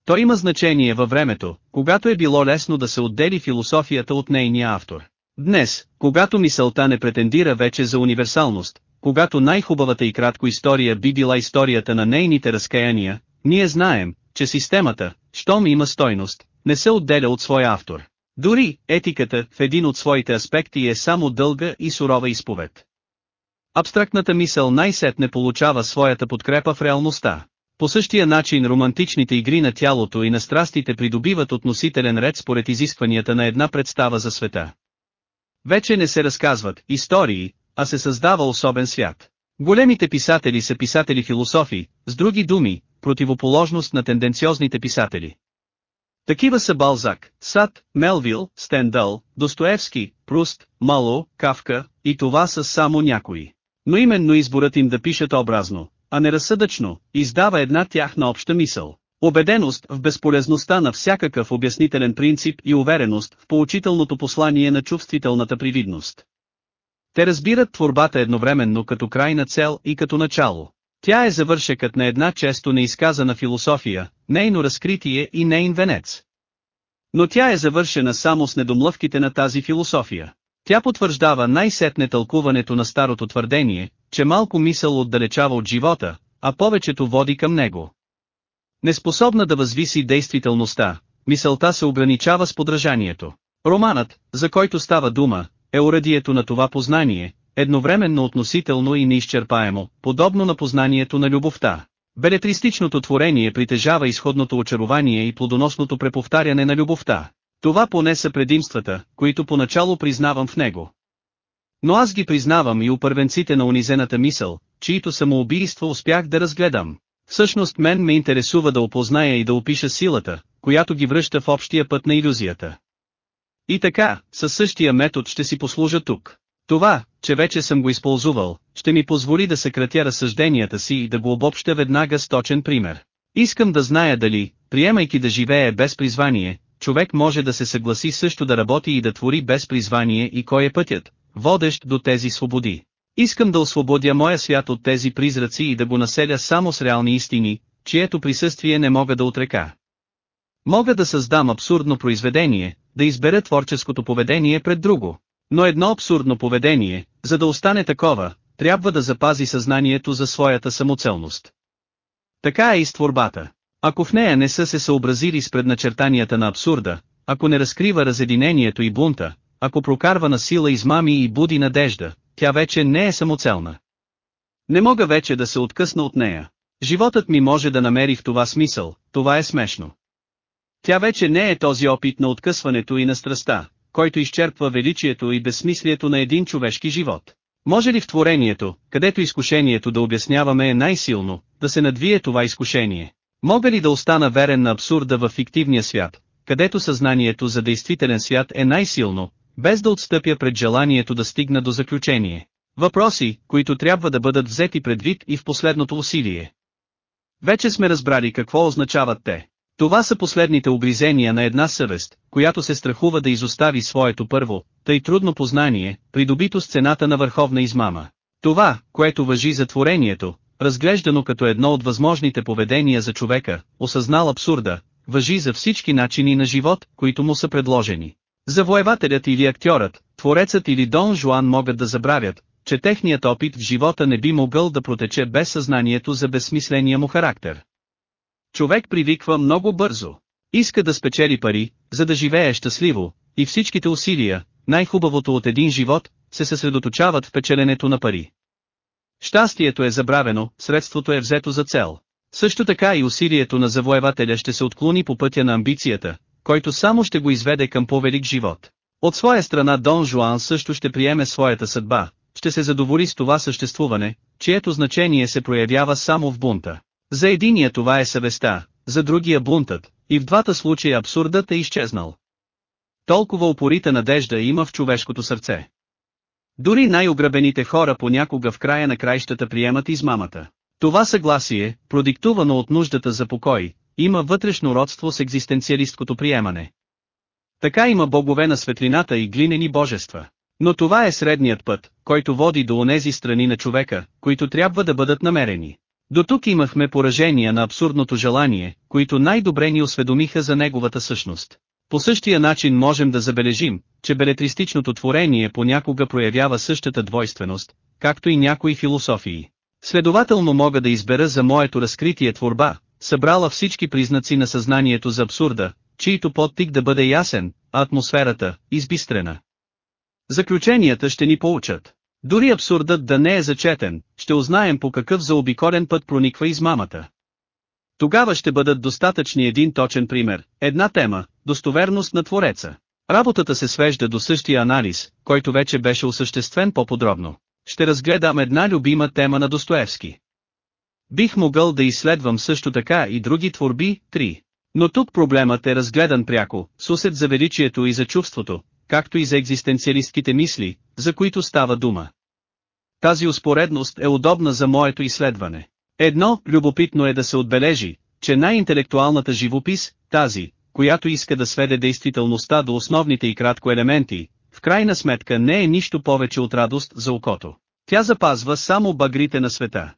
Speaker 1: Той има значение във времето, когато е било лесно да се отдели философията от нейния автор. Днес, когато мисълта не претендира вече за универсалност, когато най-хубавата и кратко история би била историята на нейните разкаяния, ние знаем, че системата, щом има стойност, не се отделя от своя автор. Дори, етиката, в един от своите аспекти е само дълга и сурова изповед. Абстрактната мисъл най-сетне получава своята подкрепа в реалността. По същия начин романтичните игри на тялото и на страстите придобиват относителен ред според изискванията на една представа за света. Вече не се разказват истории, а се създава особен свят. Големите писатели са писатели философи, с други думи, противоположност на тенденциозните писатели. Такива са Балзак, Сад, Мелвил, Стендъл, Достоевски, Пруст, Мало, Кавка, и това са само някои. Но именно изборът им да пишат образно, а не разсъдъчно, издава една тяхна обща мисъл. Обеденост в безполезността на всякакъв обяснителен принцип и увереност в поучителното послание на чувствителната привидност. Те разбират творбата едновременно като крайна цел и като начало. Тя е завършекът на една често неизказана философия, нейно разкритие и нейн венец. Но тя е завършена само с недомлъвките на тази философия. Тя потвърждава най-сетне тълкуването на старото твърдение, че малко мисъл отдалечава от живота, а повечето води към него. Неспособна да възвиси действителността, мисълта се ограничава с подражанието. Романът, за който става дума, е урадието на това познание, едновременно относително и неизчерпаемо, подобно на познанието на любовта. Белетристичното творение притежава изходното очарование и плодоносното преповтаряне на любовта. Това поне са предимствата, които поначало признавам в него. Но аз ги признавам и у първенците на унизената мисъл, чието самоубийство успях да разгледам. Всъщност мен ме интересува да опозная и да опиша силата, която ги връща в общия път на иллюзията. И така, със същия метод ще си послужа тук. Това, че вече съм го използвал, ще ми позволи да съкратя разсъжденията си и да го обобща веднага с точен пример. Искам да зная дали, приемайки да живее без призвание, човек може да се съгласи също да работи и да твори без призвание и кой е пътят, водещ до тези свободи. Искам да освободя моя свят от тези призраци и да го населя само с реални истини, чието присъствие не мога да отрека. Мога да създам абсурдно произведение, да избера творческото поведение пред друго. Но едно абсурдно поведение, за да остане такова, трябва да запази съзнанието за своята самоцелност. Така е и с творбата. Ако в нея не са се съобразили с предначертанията на абсурда, ако не разкрива разединението и бунта, ако прокарва на сила измами и буди надежда, тя вече не е самоцелна. Не мога вече да се откъсна от нея. Животът ми може да намери в това смисъл, това е смешно. Тя вече не е този опит на откъсването и на страста, който изчерпва величието и безсмислието на един човешки живот. Може ли в творението, където изкушението да обясняваме е най-силно, да се надвие това изкушение? Мога ли да остана верен на абсурда в фиктивния свят, където съзнанието за действителен свят е най-силно, без да отстъпя пред желанието да стигна до заключение? Въпроси, които трябва да бъдат взети предвид и в последното усилие. Вече сме разбрали какво означават те. Това са последните обризения на една съвест, която се страхува да изостави своето първо, тъй трудно познание, придобито с цената на върховна измама. Това, което въжи за творението, разглеждано като едно от възможните поведения за човека, осъзнал абсурда, въжи за всички начини на живот, които му са предложени. Завоевателят или актьорът, творецът или Дон Жуан могат да забравят, че техният опит в живота не би могъл да протече без съзнанието за безсмисления му характер. Човек привиква много бързо. Иска да спечели пари, за да живее щастливо, и всичките усилия, най-хубавото от един живот, се съсредоточават в печеленето на пари. Щастието е забравено, средството е взето за цел. Също така и усилието на завоевателя ще се отклони по пътя на амбицията, който само ще го изведе към по-велик живот. От своя страна Дон Жуан също ще приеме своята съдба, ще се задоволи с това съществуване, чието значение се проявява само в бунта. За единия това е съвестта, за другия бунтът, и в двата случая абсурдът е изчезнал. Толкова упорита надежда има в човешкото сърце. Дори най-ограбените хора понякога в края на краищата приемат измамата. Това съгласие, продиктувано от нуждата за покой, има вътрешно родство с екзистенциалисткото приемане. Така има богове на светлината и глинени божества. Но това е средният път, който води до онези страни на човека, които трябва да бъдат намерени. До тук имахме поражения на абсурдното желание, които най-добре ни осведомиха за неговата същност. По същия начин можем да забележим, че белетристичното творение понякога проявява същата двойственост, както и някои философии. Следователно мога да избера за моето разкритие творба, събрала всички признаци на съзнанието за абсурда, чието подтик да бъде ясен, а атмосферата – избистрена. Заключенията ще ни получат. Дори абсурдът да не е зачетен, ще узнаем по какъв заобиколен път прониква измамата. Тогава ще бъдат достатъчни един точен пример, една тема, достоверност на Твореца. Работата се свежда до същия анализ, който вече беше осъществен по-подробно. Ще разгледам една любима тема на Достоевски. Бих могъл да изследвам също така и други творби, три. Но тук проблемът е разгледан пряко, с усет за величието и за чувството, както и за екзистенциалистките мисли, за които става дума. Тази успоредност е удобна за моето изследване. Едно, любопитно е да се отбележи, че най-интелектуалната живопис, тази, която иска да сведе действителността до основните и кратко елементи, в крайна сметка не е нищо повече от радост за окото. Тя запазва само багрите на света.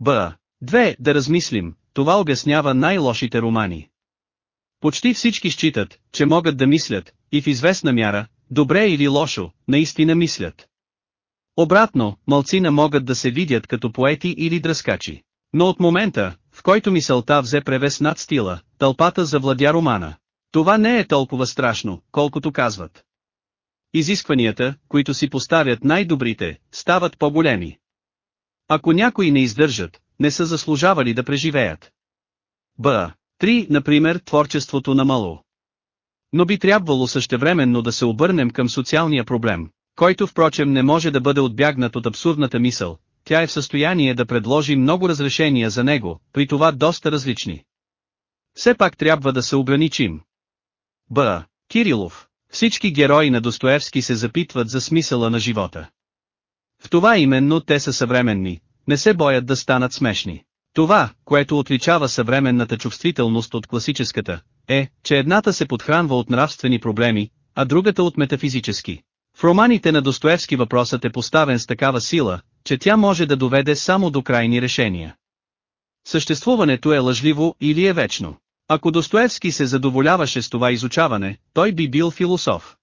Speaker 1: Б. Две, да размислим, това обяснява най-лошите романи. Почти всички считат, че могат да мислят, и в известна мяра, добре или лошо, наистина мислят. Обратно, малцина могат да се видят като поети или дръскачи. Но от момента, в който мисълта взе превес над стила, тълпата завладя романа. Това не е толкова страшно, колкото казват. Изискванията, които си поставят най-добрите, стават по-големи. Ако някои не издържат, не са заслужавали да преживеят. Б. 3. Например, творчеството на Мало. Но би трябвало същевременно да се обърнем към социалния проблем, който впрочем не може да бъде отбягнат от абсурдната мисъл, тя е в състояние да предложи много разрешения за него, при това доста различни. Все пак трябва да се ограничим. Б. Кирилов. Всички герои на Достоевски се запитват за смисъла на живота. В това именно те са съвременни, не се боят да станат смешни. Това, което отличава съвременната чувствителност от класическата, е, че едната се подхранва от нравствени проблеми, а другата от метафизически. В романите на Достоевски въпросът е поставен с такава сила, че тя може да доведе само до крайни решения. Съществуването е лъжливо или е вечно. Ако Достоевски се задоволяваше с това изучаване, той би бил философ.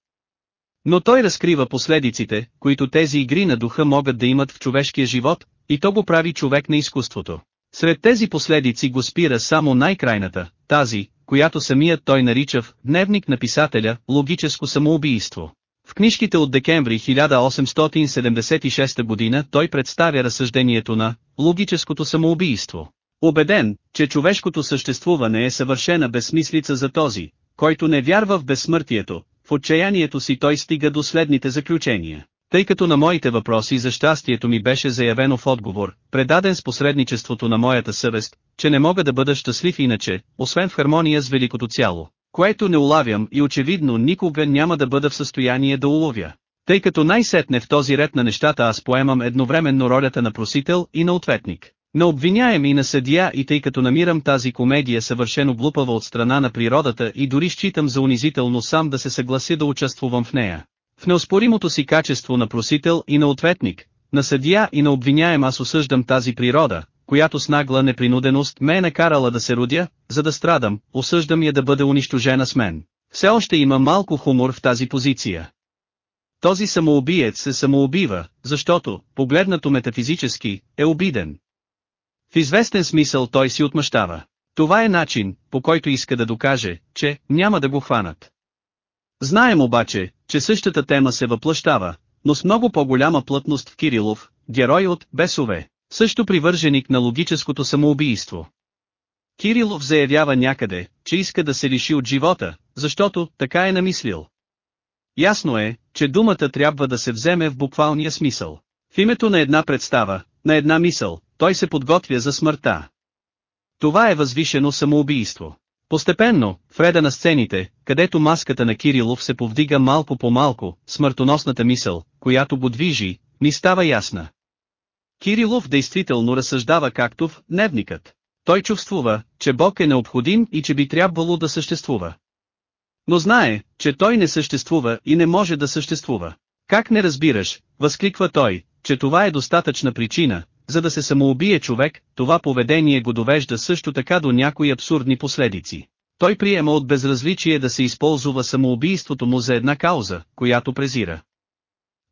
Speaker 1: Но той разкрива последиците, които тези игри на духа могат да имат в човешкия живот, и то го прави човек на изкуството. Сред тези последици го спира само най-крайната, тази, която самият той нарича в «Дневник на писателя» логическо самоубийство. В книжките от декември 1876 година той представя разсъждението на «логическото самоубийство». Обеден, че човешкото съществуване е съвършена безсмислица за този, който не вярва в безсмъртието, в отчаянието си той стига до следните заключения. Тъй като на моите въпроси за щастието ми беше заявено в отговор, предаден с посредничеството на моята съвест, че не мога да бъда щастлив иначе, освен в хармония с великото цяло, което не улавям и очевидно никога няма да бъда в състояние да уловя. Тъй като най-сетне в този ред на нещата аз поемам едновременно ролята на просител и на ответник. На обвиняем и на съдия и тъй като намирам тази комедия съвършено глупава от страна на природата и дори считам за унизително сам да се съгласи да участвувам в нея. В неоспоримото си качество на просител и на ответник, на съдия и на обвиняем аз осъждам тази природа, която с нагла непринуденост ме е накарала да се родя, за да страдам, осъждам я да бъде унищожена с мен. Все още има малко хумор в тази позиция. Този самоубиец се самоубива, защото, погледнато метафизически, е обиден. В известен смисъл той си отмъщава. Това е начин, по който иска да докаже, че няма да го хванат. Знаем обаче, че същата тема се въплъщава, но с много по-голяма плътност в Кирилов, герой от «Бесове», също привърженик на логическото самоубийство. Кирилов заявява някъде, че иска да се лиши от живота, защото така е намислил. Ясно е, че думата трябва да се вземе в буквалния смисъл. В името на една представа, на една мисъл, той се подготвя за смъртта. Това е възвишено самоубийство. Постепенно, в реда на сцените, където маската на Кирилов се повдига малко по малко, смъртоносната мисъл, която го движи, ни става ясна. Кирилов действително разсъждава както в дневникът. Той чувствува, че Бог е необходим и че би трябвало да съществува. Но знае, че той не съществува и не може да съществува. Как не разбираш, възкликва той, че това е достатъчна причина, за да се самоубие човек, това поведение го довежда също така до някои абсурдни последици. Той приема от безразличие да се използва самоубийството му за една кауза, която презира.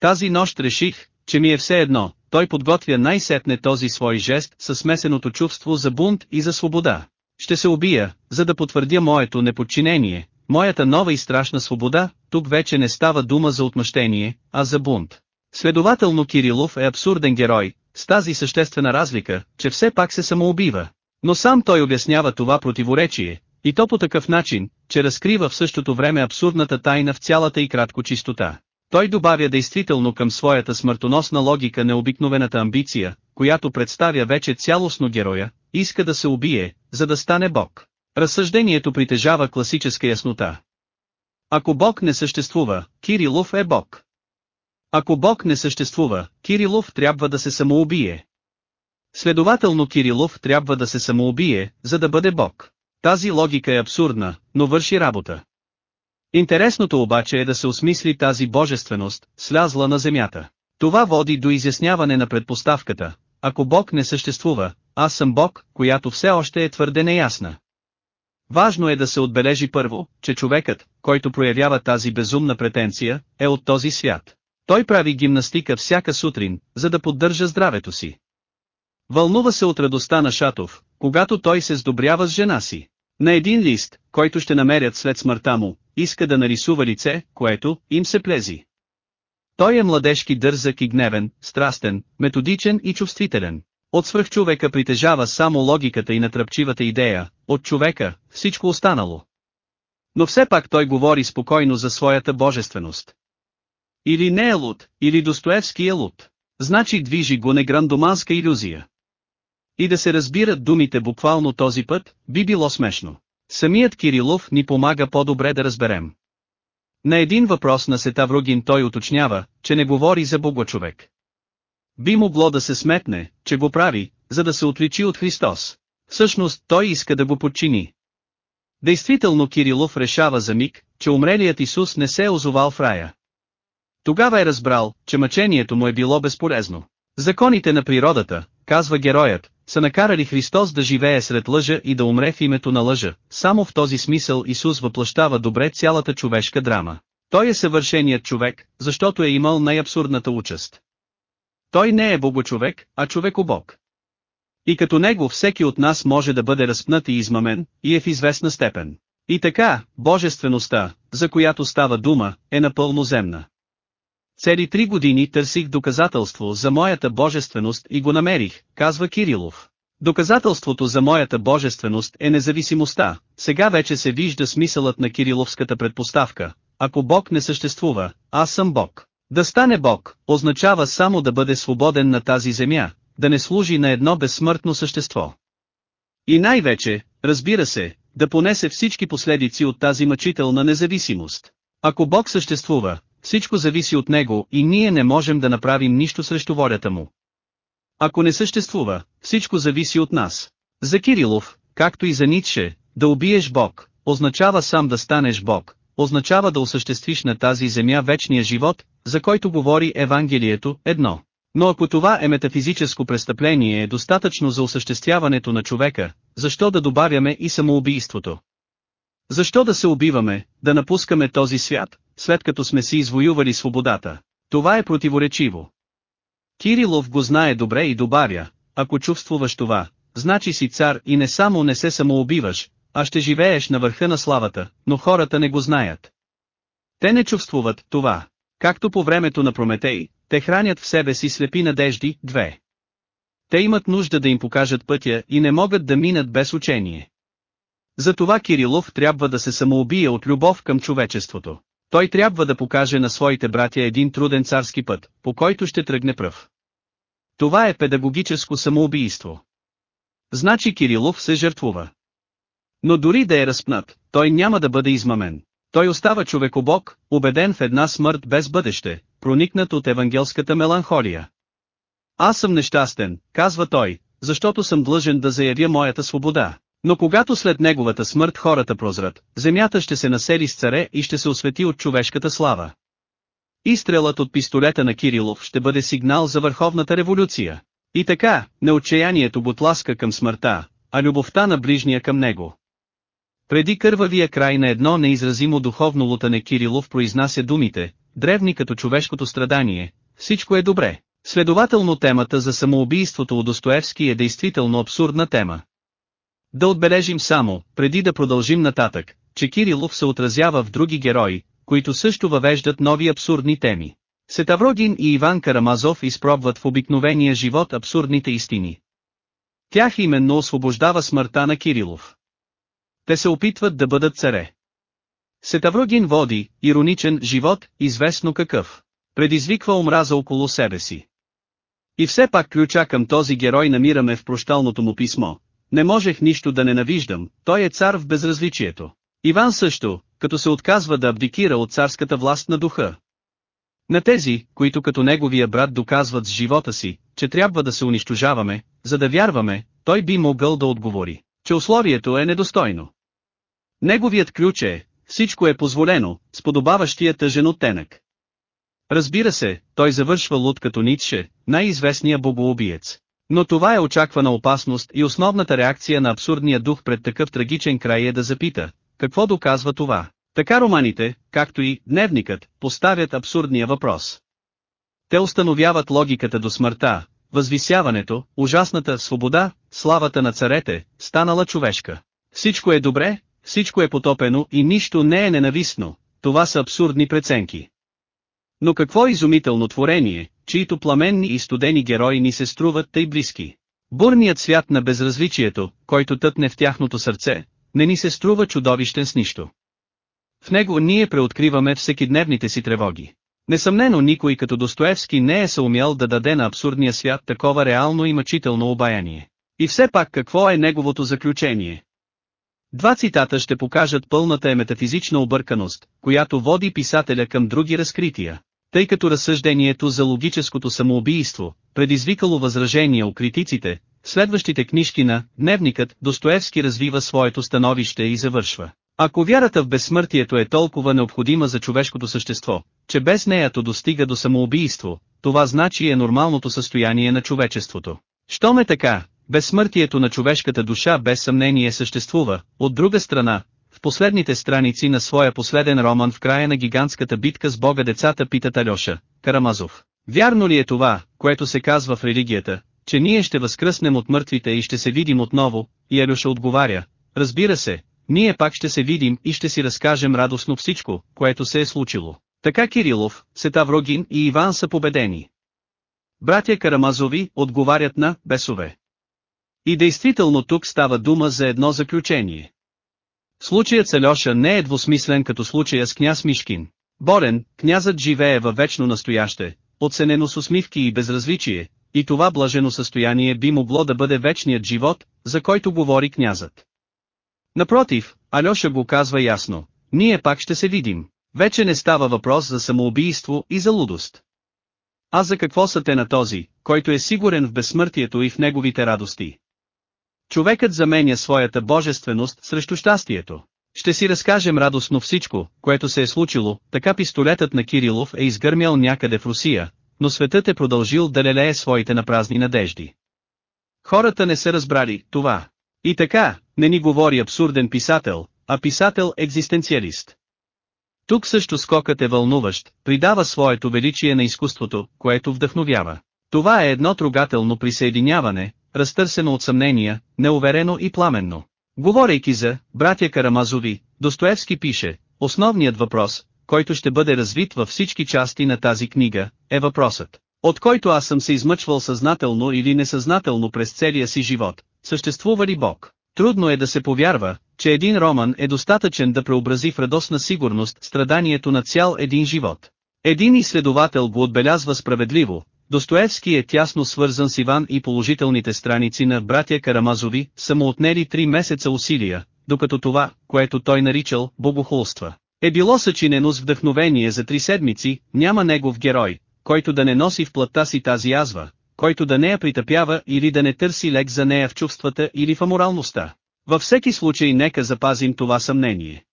Speaker 1: Тази нощ реших, че ми е все едно, той подготвя най-сетне този свой жест със смесеното чувство за бунт и за свобода. Ще се убия, за да потвърдя моето неподчинение, моята нова и страшна свобода, тук вече не става дума за отмъщение, а за бунт. Следователно Кирилов е абсурден герой, с тази съществена разлика, че все пак се самоубива. Но сам той обяснява това противоречие, и то по такъв начин, че разкрива в същото време абсурдната тайна в цялата и кратко чистота. Той добавя действително към своята смъртоносна логика необикновената амбиция, която представя вече цялостно героя, иска да се убие, за да стане Бог. Разсъждението притежава класическа яснота. Ако Бог не съществува, Кирилов е Бог. Ако Бог не съществува, Кирилов трябва да се самоубие. Следователно Кирилов трябва да се самоубие, за да бъде Бог. Тази логика е абсурдна, но върши работа. Интересното обаче е да се осмисли тази божественост, слязла на земята. Това води до изясняване на предпоставката, ако Бог не съществува, аз съм Бог, която все още е твърде неясна. Важно е да се отбележи първо, че човекът, който проявява тази безумна претенция, е от този свят. Той прави гимнастика всяка сутрин, за да поддържа здравето си. Вълнува се от радостта на Шатов, когато той се сдобрява с жена си. На един лист, който ще намерят след смъртта му, иска да нарисува лице, което им се плези. Той е младежки дързък и гневен, страстен, методичен и чувствителен. От свръхчовека притежава само логиката и натръпчивата идея, от човека, всичко останало. Но все пак той говори спокойно за своята божественост. Или не е луд, или Достоевски е луд. Значи движи го неграндоманска иллюзия. И да се разбират думите буквално този път, би било смешно. Самият Кирилов ни помага по-добре да разберем. На един въпрос на Сетаврогин той уточнява, че не говори за Богочовек. Би могло да се сметне, че го прави, за да се отличи от Христос. Всъщност той иска да го подчини. Действително Кирилов решава за миг, че умрелият Исус не се е озовал в рая. Тогава е разбрал, че мъчението му е било безполезно. Законите на природата, казва героят, са накарали Христос да живее сред лъжа и да умре в името на лъжа. Само в този смисъл Исус въплащава добре цялата човешка драма. Той е съвършеният човек, защото е имал най-абсурдната участ. Той не е богочовек, а човекобог. И като него всеки от нас може да бъде разпнат и измамен, и е в известна степен. И така, божествеността, за която става дума, е напълно земна. Цели три години търсих доказателство за моята божественост и го намерих, казва Кирилов. Доказателството за моята божественост е независимостта, сега вече се вижда смисълът на Кириловската предпоставка, ако Бог не съществува, аз съм Бог. Да стане Бог, означава само да бъде свободен на тази земя, да не служи на едно безсмъртно същество. И най-вече, разбира се, да понесе всички последици от тази мъчителна независимост. Ако Бог съществува, всичко зависи от Него и ние не можем да направим нищо срещу волята Му. Ако не съществува, всичко зависи от нас. За Кирилов, както и за Ницше, да убиеш Бог, означава сам да станеш Бог, означава да осъществиш на тази земя вечния живот, за който говори Евангелието, едно. Но ако това е метафизическо престъпление е достатъчно за осъществяването на човека, защо да добавяме и самоубийството? Защо да се убиваме, да напускаме този свят, след като сме си извоювали свободата? Това е противоречиво. Кирилов го знае добре и добавя, ако чувствуваш това, значи си цар и не само не се самоубиваш, а ще живееш на върха на славата, но хората не го знаят. Те не чувствуват това. Както по времето на Прометей, те хранят в себе си слепи надежди, две. Те имат нужда да им покажат пътя и не могат да минат без учение. Затова Кирилов трябва да се самоубие от любов към човечеството. Той трябва да покаже на своите братя един труден царски път, по който ще тръгне пръв. Това е педагогическо самоубийство. Значи Кирилов се жертвува. Но дори да е разпнат, той няма да бъде измамен. Той остава човекобог, убеден в една смърт без бъдеще, проникнат от евангелската меланхолия. Аз съм нещастен, казва той, защото съм длъжен да заявя моята свобода. Но когато след неговата смърт хората прозрат, земята ще се насели с царе и ще се освети от човешката слава. Изстрелът от пистолета на Кирилов ще бъде сигнал за върховната революция. И така, не отчаянието бутласка към смъртта, а любовта на ближния към него. Преди кървавия край на едно неизразимо духовно лутане Кирилов произнася думите, древни като човешкото страдание, всичко е добре. Следователно темата за самоубийството у Достоевски е действително абсурдна тема. Да отбележим само, преди да продължим нататък, че Кирилов се отразява в други герои, които също въвеждат нови абсурдни теми. Сетаврогин и Иван Карамазов изпробват в обикновения живот абсурдните истини. Тях именно освобождава смъртта на Кирилов. Те се опитват да бъдат царе. Сетаврогин води, ироничен живот, известно какъв. Предизвиква омраза около себе си. И все пак ключа към този герой намираме в прощалното му писмо. Не можех нищо да ненавиждам, той е цар в безразличието. Иван също, като се отказва да абдикира от царската власт на духа. На тези, които като неговия брат доказват с живота си, че трябва да се унищожаваме, за да вярваме, той би могъл да отговори, че условието е недостойно. Неговият ключ е, всичко е позволено, с подобаващия тъжен оттенък. Разбира се, той завършва луд като Ницше, най-известния богоубиец. Но това е очаквана опасност и основната реакция на абсурдния дух пред такъв трагичен край е да запита, какво доказва това? Така романите, както и «Дневникът», поставят абсурдния въпрос. Те установяват логиката до смъртта, възвисяването, ужасната свобода, славата на царете, станала човешка. Всичко е добре, всичко е потопено и нищо не е ненавистно, това са абсурдни преценки. Но какво изумително творение, чието пламенни и студени герои ни се струват тъй близки. Бурният свят на безразличието, който тътне в тяхното сърце, не ни се струва чудовищен с нищо. В него ние преоткриваме всекидневните си тревоги. Несъмнено никой като Достоевски не е съумял да даде на абсурдния свят такова реално и мъчително обаяние. И все пак какво е неговото заключение? Два цитата ще покажат пълната е метафизична обърканост, която води писателя към други разкрития. Тъй като разсъждението за логическото самоубийство, предизвикало възражения у критиците, следващите книжки на «Дневникът» Достоевски развива своето становище и завършва. Ако вярата в безсмъртието е толкова необходима за човешкото същество, че без нея то достига до самоубийство, това значи е нормалното състояние на човечеството. Щом е така, безсмъртието на човешката душа без съмнение съществува, от друга страна, в последните страници на своя последен роман в края на гигантската битка с Бога децата питат Алеша, Карамазов. Вярно ли е това, което се казва в религията, че ние ще възкръснем от мъртвите и ще се видим отново, и Алюша отговаря, разбира се, ние пак ще се видим и ще си разкажем радостно всичко, което се е случило. Така Кирилов, Сетаврогин и Иван са победени. Братя Карамазови отговарят на бесове. И действително тук става дума за едно заключение. Случаят с Алеша не е двусмислен като случая с княз Мишкин. Борен, князът живее във вечно настояще, оценено с усмивки и безразличие, и това блажено състояние би могло да бъде вечният живот, за който говори князът. Напротив, Алеша го казва ясно, ние пак ще се видим. Вече не става въпрос за самоубийство и за лудост. А за какво са те на този, който е сигурен в безсмъртието и в неговите радости? Човекът заменя своята божественост срещу щастието. Ще си разкажем радостно всичко, което се е случило, така пистолетът на Кирилов е изгърмял някъде в Русия, но светът е продължил да лелее своите напразни надежди. Хората не са разбрали това. И така, не ни говори абсурден писател, а писател-екзистенциалист. Тук също скокът е вълнуващ, придава своето величие на изкуството, което вдъхновява. Това е едно трогателно присъединяване, разтърсено от съмнения, неуверено и пламенно. Говорейки за «братя Карамазови», Достоевски пише, основният въпрос, който ще бъде развит във всички части на тази книга, е въпросът, от който аз съм се измъчвал съзнателно или несъзнателно през целия си живот, съществува ли Бог? Трудно е да се повярва, че един роман е достатъчен да преобрази в радостна сигурност страданието на цял един живот. Един изследовател го отбелязва справедливо, Достоевски е тясно свързан с Иван и положителните страници на братя Карамазови са му отнели три месеца усилия, докато това, което той наричал богохулства, е било съчинено с вдъхновение за три седмици, няма негов герой, който да не носи в плътта си тази язва, който да не я притъпява или да не търси лек за нея в чувствата или в аморалността. Във всеки случай нека запазим това съмнение.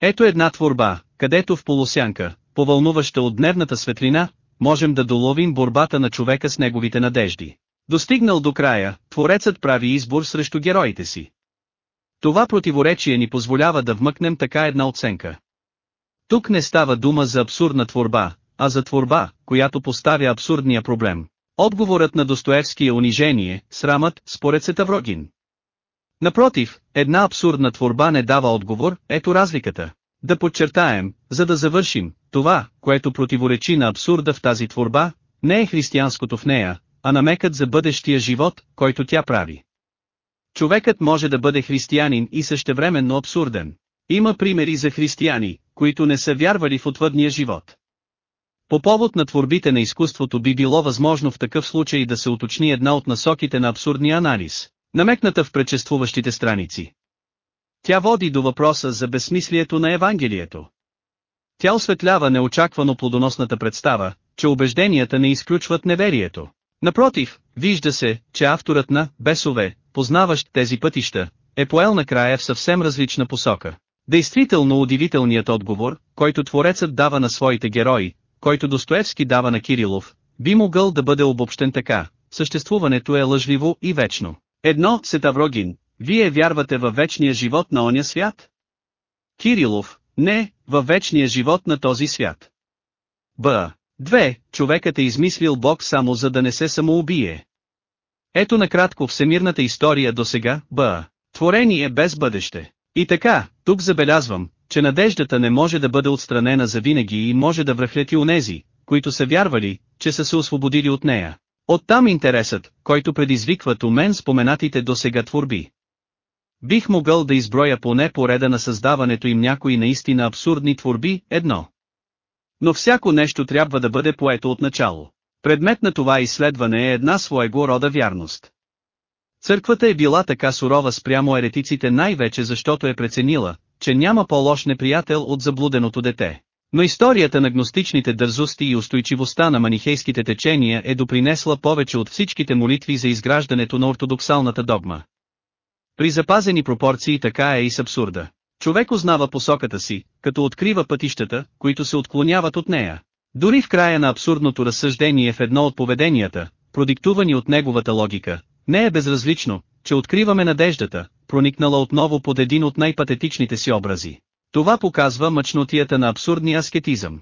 Speaker 1: Ето една творба, където в полусянка, повълнуваща от дневната светлина, можем да доловим борбата на човека с неговите надежди. Достигнал до края, Творецът прави избор срещу героите си. Това противоречие ни позволява да вмъкнем така една оценка. Тук не става дума за абсурдна творба, а за творба, която поставя абсурдния проблем. Отговорът на Достоевски е унижение, срамът, според Сетаврогин. Напротив, една абсурдна творба не дава отговор, ето разликата. Да подчертаем, за да завършим, това, което противоречи на абсурда в тази творба, не е християнското в нея, а намекът за бъдещия живот, който тя прави. Човекът може да бъде християнин и същевременно абсурден. Има примери за християни, които не са вярвали в отвъдния живот. По повод на творбите на изкуството би било възможно в такъв случай да се уточни една от насоките на абсурдния анализ, намекната в предшествуващите страници. Тя води до въпроса за безсмислието на Евангелието. Тя осветлява неочаквано плодоносната представа, че убежденията не изключват неверието. Напротив, вижда се, че авторът на «Бесове», познаващ тези пътища, е поел накрая в съвсем различна посока. Действително удивителният отговор, който Творецът дава на своите герои, който Достоевски дава на Кирилов, би могъл да бъде обобщен така, съществуването е лъжливо и вечно. Едно, Сетаврогин, вие вярвате във вечния живот на оня свят? Кирилов, не, във вечния живот на този свят. Б. Две, човекът е измислил Бог само за да не се самоубие. Ето накратко всемирната история до сега, Б. Творение без бъдеще. И така, тук забелязвам, че надеждата не може да бъде отстранена за винаги и може да връхлети онези, които са вярвали, че са се освободили от нея. Оттам интересът, който предизвикват у мен споменатите до сега творби. Бих могъл да изброя поне по реда на създаването им някои наистина абсурдни творби, едно. Но всяко нещо трябва да бъде поето от начало. Предмет на това изследване е една своего рода вярност. Църквата е била така сурова спрямо еретиците най-вече защото е преценила, че няма по-лош неприятел от заблуденото дете. Но историята на гностичните дързости и устойчивостта на манихейските течения е допринесла повече от всичките молитви за изграждането на ортодоксалната догма. При запазени пропорции така е и с абсурда. Човек узнава посоката си, като открива пътищата, които се отклоняват от нея. Дори в края на абсурдното разсъждение в едно от поведенията, продиктувани от неговата логика, не е безразлично, че откриваме надеждата, проникнала отново под един от най-патетичните си образи. Това показва мъчнотията на абсурдния аскетизъм.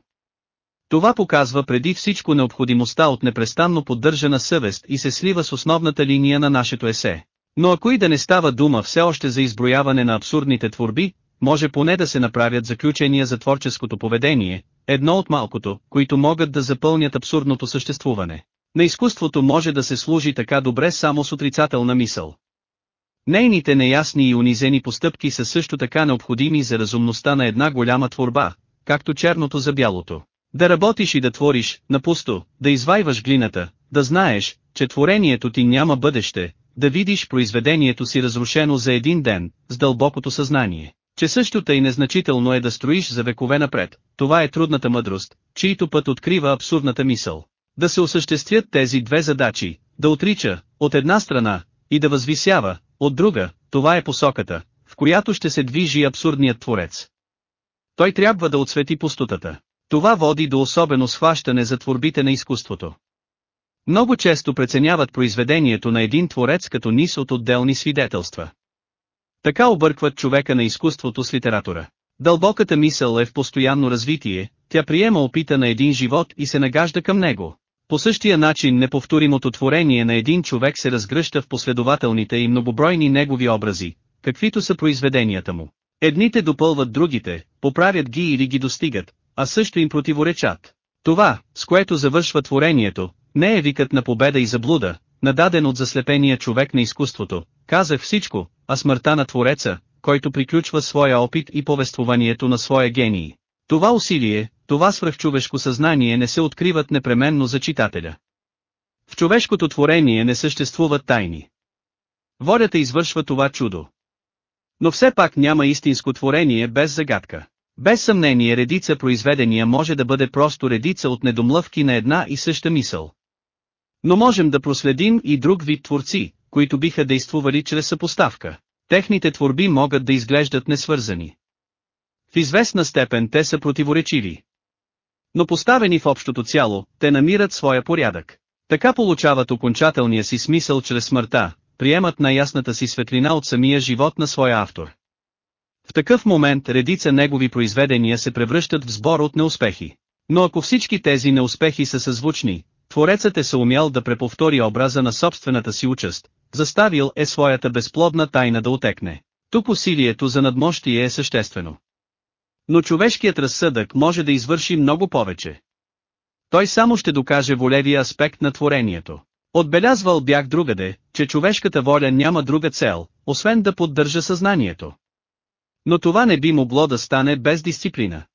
Speaker 1: Това показва преди всичко необходимостта от непрестанно поддържана съвест и се слива с основната линия на нашето есе. Но ако и да не става дума все още за изброяване на абсурдните творби, може поне да се направят заключения за творческото поведение, едно от малкото, които могат да запълнят абсурдното съществуване. На изкуството може да се служи така добре само с отрицателна мисъл. Нейните неясни и унизени постъпки са също така необходими за разумността на една голяма творба, както черното за бялото. Да работиш и да твориш, напусто, да извайваш глината, да знаеш, че творението ти няма бъдеще, да видиш произведението си разрушено за един ден, с дълбокото съзнание, че същото и незначително е да строиш за векове напред, това е трудната мъдрост, чието път открива абсурдната мисъл. Да се осъществят тези две задачи, да отрича, от една страна, и да възвисява, от друга, това е посоката, в която ще се движи абсурдният творец. Той трябва да отсвети пустотата. Това води до особено схващане за творбите на изкуството. Много често преценяват произведението на един творец като низ от отделни свидетелства. Така объркват човека на изкуството с литература. Дълбоката мисъл е в постоянно развитие, тя приема опита на един живот и се нагажда към него. По същия начин неповторимото творение на един човек се разгръща в последователните и многобройни негови образи, каквито са произведенията му. Едните допълват другите, поправят ги или ги достигат, а също им противоречат. Това, с което завършва творението, не е викът на победа и заблуда, нададен от заслепения човек на изкуството, казах всичко, а смъртта на Твореца, който приключва своя опит и повествованието на своя гений. Това усилие, това свръхчовешко съзнание не се откриват непременно за читателя. В човешкото творение не съществуват тайни. Волята извършва това чудо. Но все пак няма истинско творение без загадка. Без съмнение редица произведения може да бъде просто редица от недомлъвки на една и съща мисъл. Но можем да проследим и друг вид творци, които биха действували чрез съпоставка. Техните творби могат да изглеждат несвързани. В известна степен те са противоречиви. Но поставени в общото цяло, те намират своя порядък. Така получават окончателния си смисъл чрез смъртта, приемат най-ясната си светлина от самия живот на своя автор. В такъв момент редица негови произведения се превръщат в сбор от неуспехи. Но ако всички тези неуспехи са съзвучни, Творецът е съумял да преповтори образа на собствената си участ, заставил е своята безплодна тайна да отекне. Тук усилието за надмощие е съществено. Но човешкият разсъдък може да извърши много повече. Той само ще докаже волевия аспект на творението. Отбелязвал бях другаде, че човешката воля няма друга цел, освен да поддържа съзнанието. Но това не би могло да стане без дисциплина.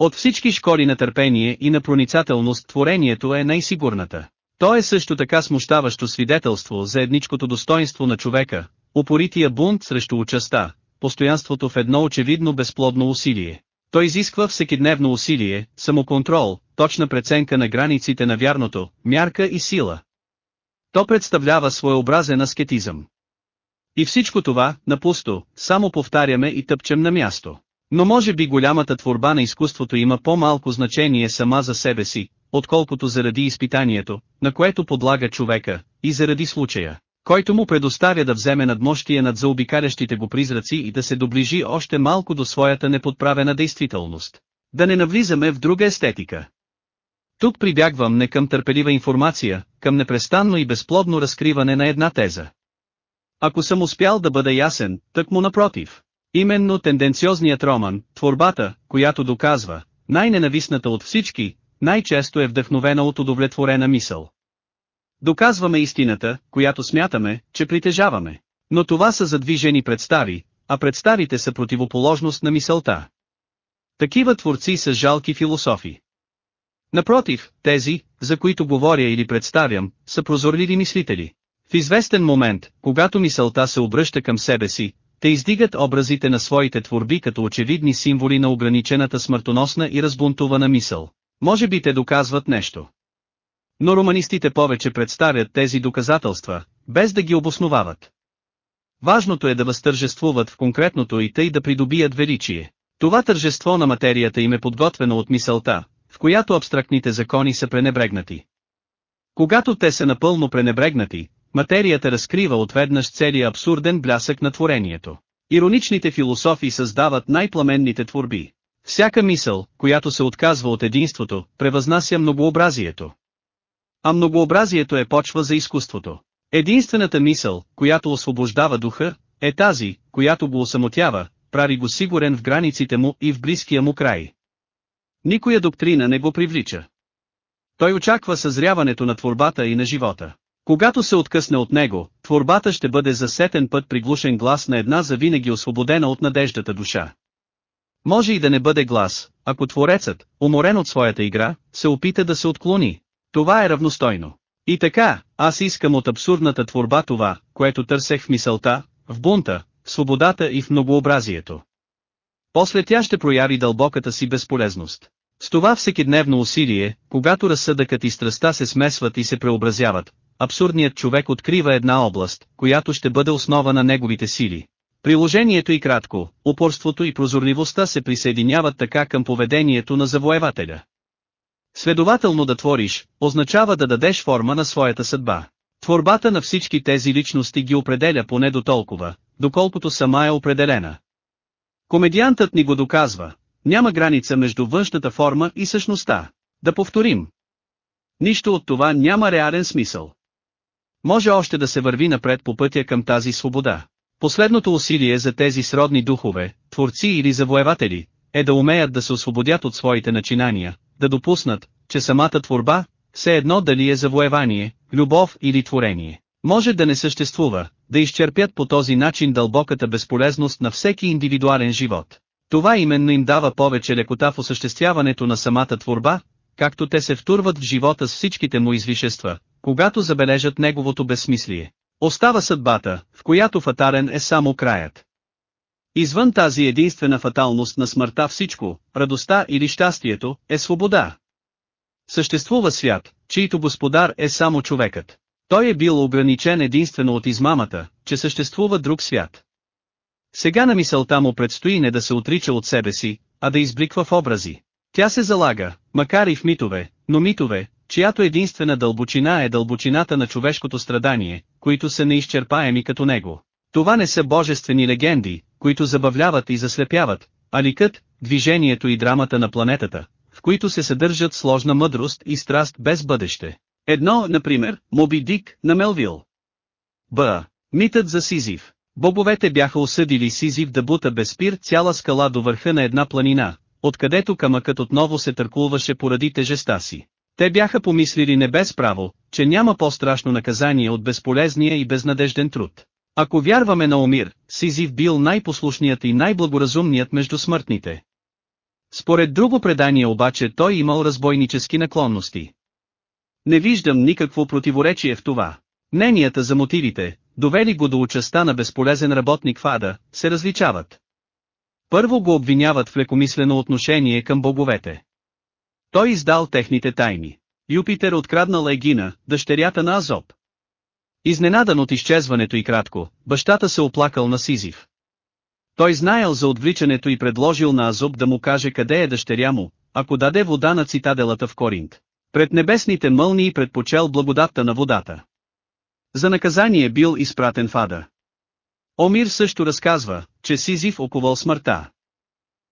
Speaker 1: От всички школи на търпение и на проницателност творението е най-сигурната. То е също така смущаващо свидетелство за едничкото достоинство на човека, упорития бунт срещу участа, постоянството в едно очевидно безплодно усилие. То изисква всекидневно усилие, самоконтрол, точна преценка на границите на вярното, мярка и сила. То представлява своеобразен аскетизъм. И всичко това, напусто, само повтаряме и тъпчем на място. Но може би голямата творба на изкуството има по-малко значение сама за себе си, отколкото заради изпитанието, на което подлага човека, и заради случая, който му предоставя да вземе надмощие над заобикалящите го призраци и да се доближи още малко до своята неподправена действителност. Да не навлизаме в друга естетика. Тук прибягвам не към търпелива информация, към непрестанно и безплодно разкриване на една теза. Ако съм успял да бъда ясен, так му напротив. Именно тенденциозният роман, творбата, която доказва, най-ненавистната от всички, най-често е вдъхновена от удовлетворена мисъл. Доказваме истината, която смятаме, че притежаваме. Но това са задвижени представи, а представите са противоположност на мисълта. Такива творци са жалки философи. Напротив, тези, за които говоря или представям, са прозорливи мислители. В известен момент, когато мисълта се обръща към себе си, те издигат образите на своите творби като очевидни символи на ограничената смъртоносна и разбунтувана мисъл. Може би те доказват нещо. Но романистите повече представят тези доказателства, без да ги обосновават. Важното е да възтържествуват в конкретното и тъй да придобият величие. Това тържество на материята им е подготвено от мисълта, в която абстрактните закони са пренебрегнати. Когато те са напълно пренебрегнати, материята разкрива отведнъж целия абсурден блясък на творението. Ироничните философи създават най-пламенните творби. Всяка мисъл, която се отказва от единството, превъзнася многообразието. А многообразието е почва за изкуството. Единствената мисъл, която освобождава духа, е тази, която го осамотява, прави го сигурен в границите му и в близкия му край. Никоя доктрина не го привлича. Той очаква съзряването на творбата и на живота. Когато се откъсне от него, творбата ще бъде за сетен път приглушен глас на една завинаги освободена от надеждата душа. Може и да не бъде глас, ако творецът, уморен от своята игра, се опита да се отклони. Това е равностойно. И така, аз искам от абсурдната творба това, което търсех в мисълта, в бунта, в свободата и в многообразието. После тя ще прояви дълбоката си безполезност. С това всекидневно усилие, когато разсъдъкът и страста се смесват и се преобразяват, абсурдният човек открива една област, която ще бъде основа на неговите сили. Приложението и кратко, упорството и прозорливостта се присъединяват така към поведението на завоевателя. Следователно да твориш, означава да дадеш форма на своята съдба. Творбата на всички тези личности ги определя поне до толкова, доколкото сама е определена. Комедиантът ни го доказва, няма граница между външната форма и същността. Да повторим. Нищо от това няма реален смисъл. Може още да се върви напред по пътя към тази свобода. Последното усилие за тези сродни духове, творци или завоеватели, е да умеят да се освободят от своите начинания, да допуснат, че самата творба, все едно дали е завоевание, любов или творение, може да не съществува, да изчерпят по този начин дълбоката безполезност на всеки индивидуален живот. Това именно им дава повече лекота в осъществяването на самата творба, както те се втурват в живота с всичките му извишества, когато забележат неговото безсмислие. Остава съдбата, в която фатарен е само краят. Извън тази единствена фаталност на смъртта всичко, радостта или щастието, е свобода. Съществува свят, чийто господар е само човекът. Той е бил ограничен единствено от измамата, че съществува друг свят. Сега на мисълта му предстои не да се отрича от себе си, а да избликва в образи. Тя се залага, макар и в митове, но митове, чиято единствена дълбочина е дълбочината на човешкото страдание, които са неизчерпаеми като него. Това не са божествени легенди, които забавляват и заслепяват, а ликът, движението и драмата на планетата, в които се съдържат сложна мъдрост и страст без бъдеще. Едно, например, Моби Дик на Мелвил. Б. Митът за Сизив. Боговете бяха осъдили Сизив да бута без спир цяла скала до върха на една планина, откъдето камъкът отново се търкулваше поради тежеста си. Те бяха помислили не без право, че няма по-страшно наказание от безполезния и безнадежден труд. Ако вярваме на Омир, Сизив бил най-послушният и най-благоразумният между смъртните. Според друго предание обаче той имал разбойнически наклонности. Не виждам никакво противоречие в това. Мненията за мотивите, довели го до участа на безполезен работник в Ада, се различават. Първо го обвиняват в лекомислено отношение към боговете. Той издал техните тайни. Юпитер откраднал Егина, дъщерята на Азоп. Изненадан от изчезването и кратко, бащата се оплакал на Сизив. Той знаел за отвличането и предложил на Азоп да му каже къде е дъщеря му, ако даде вода на цитаделата в Коринт. Пред небесните мълнии предпочел благодатта на водата. За наказание бил изпратен в Ада. Омир също разказва, че Сизив оковал смъртта.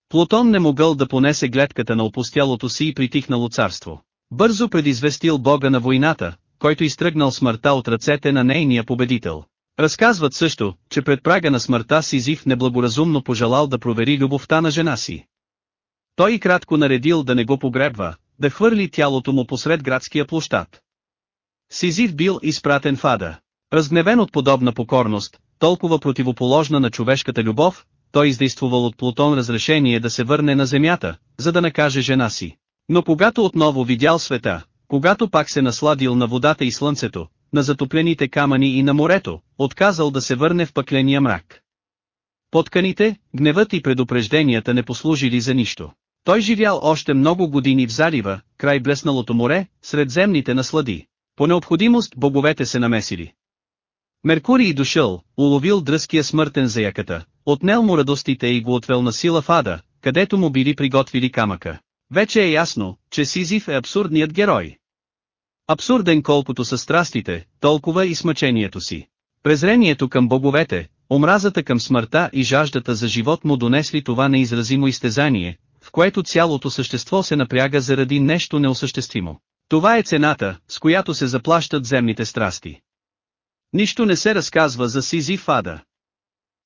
Speaker 1: Плутон не могъл да понесе гледката на опустялото си и притихнало царство. Бързо предизвестил бога на войната, който изтръгнал смъртта от ръцете на нейния победител. Разказват също, че пред прага на смъртта Сизив неблагоразумно пожелал да провери любовта на жена си. Той кратко наредил да не го погребва, да хвърли тялото му посред градския площад. Сизив бил изпратен в ада. Разгневен от подобна покорност, толкова противоположна на човешката любов, той издействувал от Плутон разрешение да се върне на земята, за да накаже жена си. Но когато отново видял света, когато пак се насладил на водата и слънцето, на затоплените камъни и на морето, отказал да се върне в пъкления мрак. Потканите, гневът и предупрежденията не послужили за нищо. Той живял още много години в залива, край блесналото море, сред земните наслади. По необходимост боговете се намесили. Меркурий дошъл, уловил дръзкия смъртен заяката, отнел му радостите и го отвел на сила в ада, където му били приготвили камъка. Вече е ясно, че Сизив е абсурдният герой. Абсурден колкото са страстите, толкова и смъчението си. Презрението към боговете, омразата към смъртта и жаждата за живот му донесли това неизразимо изтезание, в което цялото същество се напряга заради нещо неосъществимо. Това е цената, с която се заплащат земните страсти. Нищо не се разказва за Сизи Фада.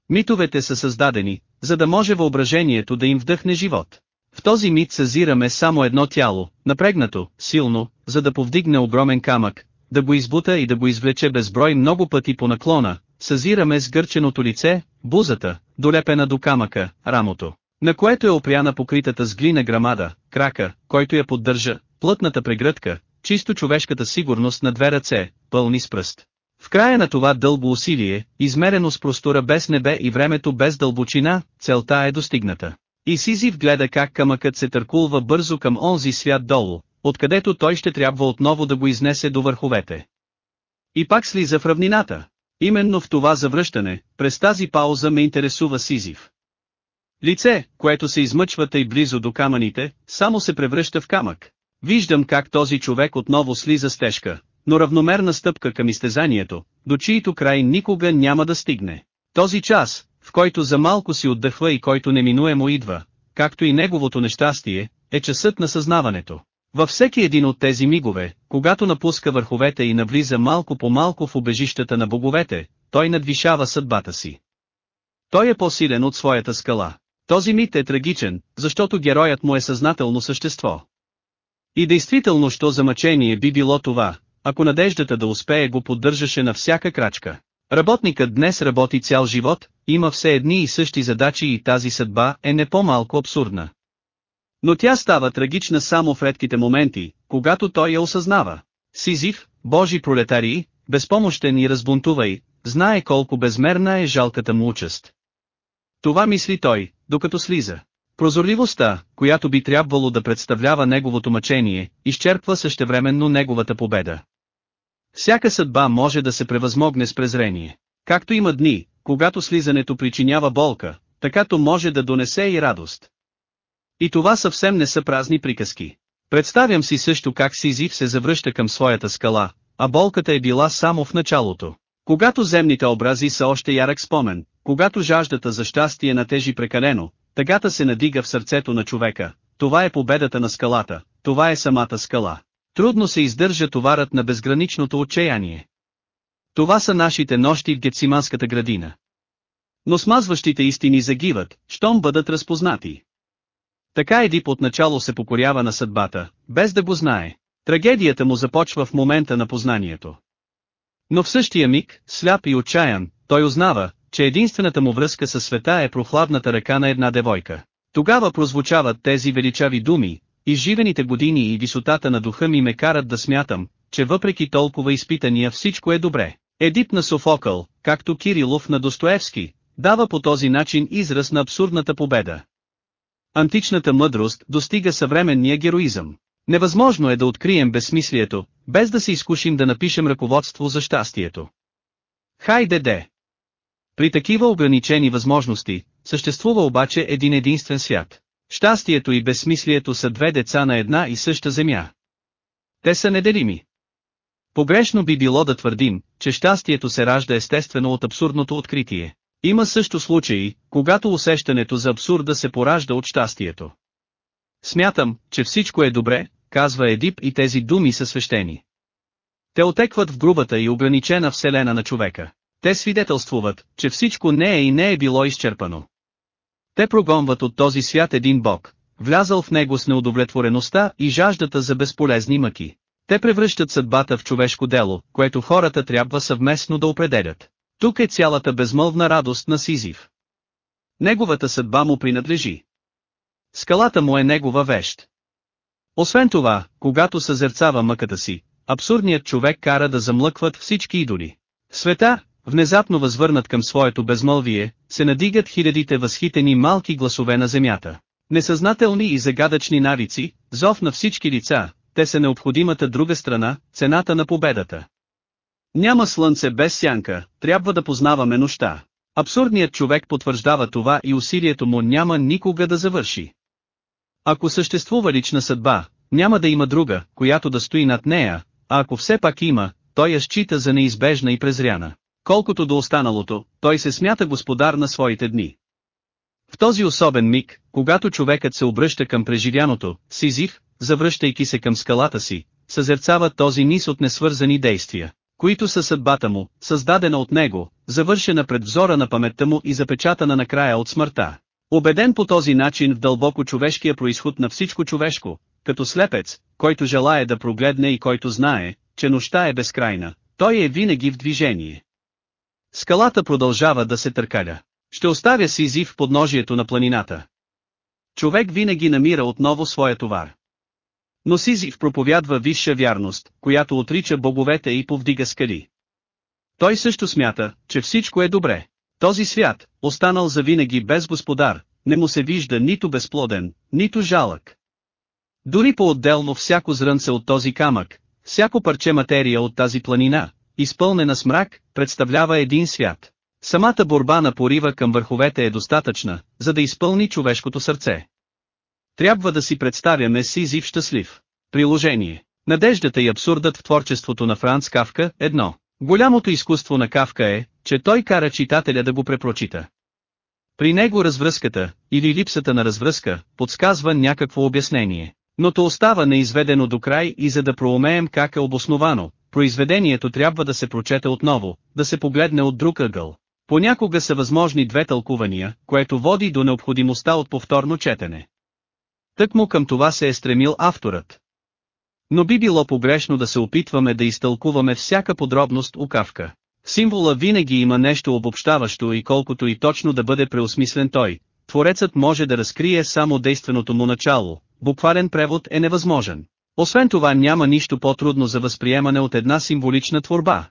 Speaker 1: Митовете са създадени, за да може въображението да им вдъхне живот. В този мит съзираме само едно тяло, напрегнато, силно, за да повдигне огромен камък, да го избута и да го извлече безброй много пъти по наклона, съзираме сгърченото лице, бузата, долепена до камъка, рамото, на което е опряна покритата с глина грамада, крака, който я поддържа, плътната прегръдка, чисто човешката сигурност на две ръце, пълни с пръст. В края на това дълго усилие, измерено с простора без небе и времето без дълбочина, целта е достигната. И Сизив гледа как камъкът се търкулва бързо към онзи свят долу, откъдето той ще трябва отново да го изнесе до върховете. И пак слиза в равнината. Именно в това завръщане, през тази пауза ме интересува Сизив. Лице, което се измъчва тъй близо до камъните, само се превръща в камък. Виждам как този човек отново слиза с тежка, но равномерна стъпка към изтезанието, до чието край никога няма да стигне. Този час, в който за малко си отдъхва и който неминуемо идва, както и неговото нещастие, е часът на съзнаването. Във всеки един от тези мигове, когато напуска върховете и навлиза малко по малко в убежищата на боговете, той надвишава съдбата си. Той е по-силен от своята скала. Този мит е трагичен, защото героят му е съзнателно същество. И действително що за мъчение би било това, ако надеждата да успее го поддържаше на всяка крачка. Работникът днес работи цял живот, има все едни и същи задачи и тази съдба е не по-малко абсурдна. Но тя става трагична само в редките моменти, когато той я осъзнава. Сизив, Божи пролетарии, безпомощен и разбунтувай, знае колко безмерна е жалката му участ. Това мисли той, докато слиза. Прозорливостта, която би трябвало да представлява неговото мъчение, изчерпва същевременно неговата победа. Всяка съдба може да се превъзмогне с презрение. Както има дни, когато слизането причинява болка, такато може да донесе и радост. И това съвсем не са празни приказки. Представям си също как Сизив се завръща към своята скала, а болката е била само в началото. Когато земните образи са още ярък спомен, когато жаждата за щастие натежи прекалено, тъгата се надига в сърцето на човека, това е победата на скалата, това е самата скала. Трудно се издържа товарът на безграничното отчаяние. Това са нашите нощи в Гециманската градина. Но смазващите истини загиват, щом бъдат разпознати. Така Едип отначало се покорява на съдбата, без да го знае. Трагедията му започва в момента на познанието. Но в същия миг, сляп и отчаян, той узнава, че единствената му връзка със света е прохладната ръка на една девойка. Тогава прозвучават тези величави думи, изживените години и висотата на духа ми ме карат да смятам, че въпреки толкова изпитания всичко е добре. Едип на Софокъл, както Кирилов на Достоевски, дава по този начин израз на абсурдната победа. Античната мъдрост достига съвременния героизъм. Невъзможно е да открием безсмислието, без да се изкушим да напишем ръководство за щастието. Хайде де! При такива ограничени възможности, съществува обаче един единствен свят. Щастието и безсмислието са две деца на една и съща земя. Те са неделими. Погрешно би било да твърдим, че щастието се ражда естествено от абсурдното откритие. Има също случаи, когато усещането за абсурда се поражда от щастието. Смятам, че всичко е добре, казва Едип и тези думи са свещени. Те отекват в грубата и ограничена вселена на човека. Те свидетелствуват, че всичко не е и не е било изчерпано. Те прогонват от този свят един бог, влязал в него с неудовлетвореността и жаждата за безполезни мъки. Те превръщат съдбата в човешко дело, което хората трябва съвместно да определят. Тук е цялата безмълвна радост на Сизив. Неговата съдба му принадлежи. Скалата му е негова вещ. Освен това, когато съзерцава мъката си, абсурдният човек кара да замлъкват всички идоли. Света, внезапно възвърнат към своето безмълвие, се надигат хилядите възхитени малки гласове на земята. Несъзнателни и загадъчни навици, зов на всички лица, те са необходимата друга страна, цената на победата. Няма слънце без сянка, трябва да познаваме нощта. Абсурдният човек потвърждава това и усилието му няма никога да завърши. Ако съществува лична съдба, няма да има друга, която да стои над нея, а ако все пак има, той я счита за неизбежна и презряна. Колкото до останалото, той се смята господар на своите дни. В този особен миг, когато човекът се обръща към преживяното, Сизив, завръщайки се към скалата си, съзерцава този низ от несвързани действия, които са съдбата му, създадена от него, завършена пред взора на паметта му и запечатана накрая от смъртта. Обеден по този начин в дълбоко човешкия происход на всичко човешко, като слепец, който желая да прогледне и който знае, че нощта е безкрайна, той е винаги в движение. Скалата продължава да се търкаля. Ще оставя си зив в подножието на планината. Човек винаги намира отново своя товар. Но Сизив проповядва висша вярност, която отрича боговете и повдига скали. Той също смята, че всичко е добре. Този свят, останал завинаги без господар, не му се вижда нито безплоден, нито жалък. Дори по-отделно всяко зрънце от този камък, всяко парче материя от тази планина, изпълнена с мрак, представлява един свят. Самата борба на порива към върховете е достатъчна, за да изпълни човешкото сърце. Трябва да си представяме Сизив щастлив. Приложение. Надеждата и абсурдът в творчеството на Франц Кавка, едно. Голямото изкуство на Кавка е, че той кара читателя да го препрочита. При него развръзката, или липсата на развръзка, подсказва някакво обяснение. Но то остава неизведено до край и за да проумеем как е обосновано, произведението трябва да се прочете отново, да се погледне от друг ъгъл. Понякога са възможни две тълкувания, което води до необходимостта от повторно четене. Тъкмо към това се е стремил авторът. Но би било погрешно да се опитваме да изтълкуваме всяка подробност у Кавка. Символа винаги има нещо обобщаващо и колкото и точно да бъде преосмислен той, творецът може да разкрие само действеното му начало, буквален превод е невъзможен. Освен това няма нищо по-трудно за възприемане от една символична творба.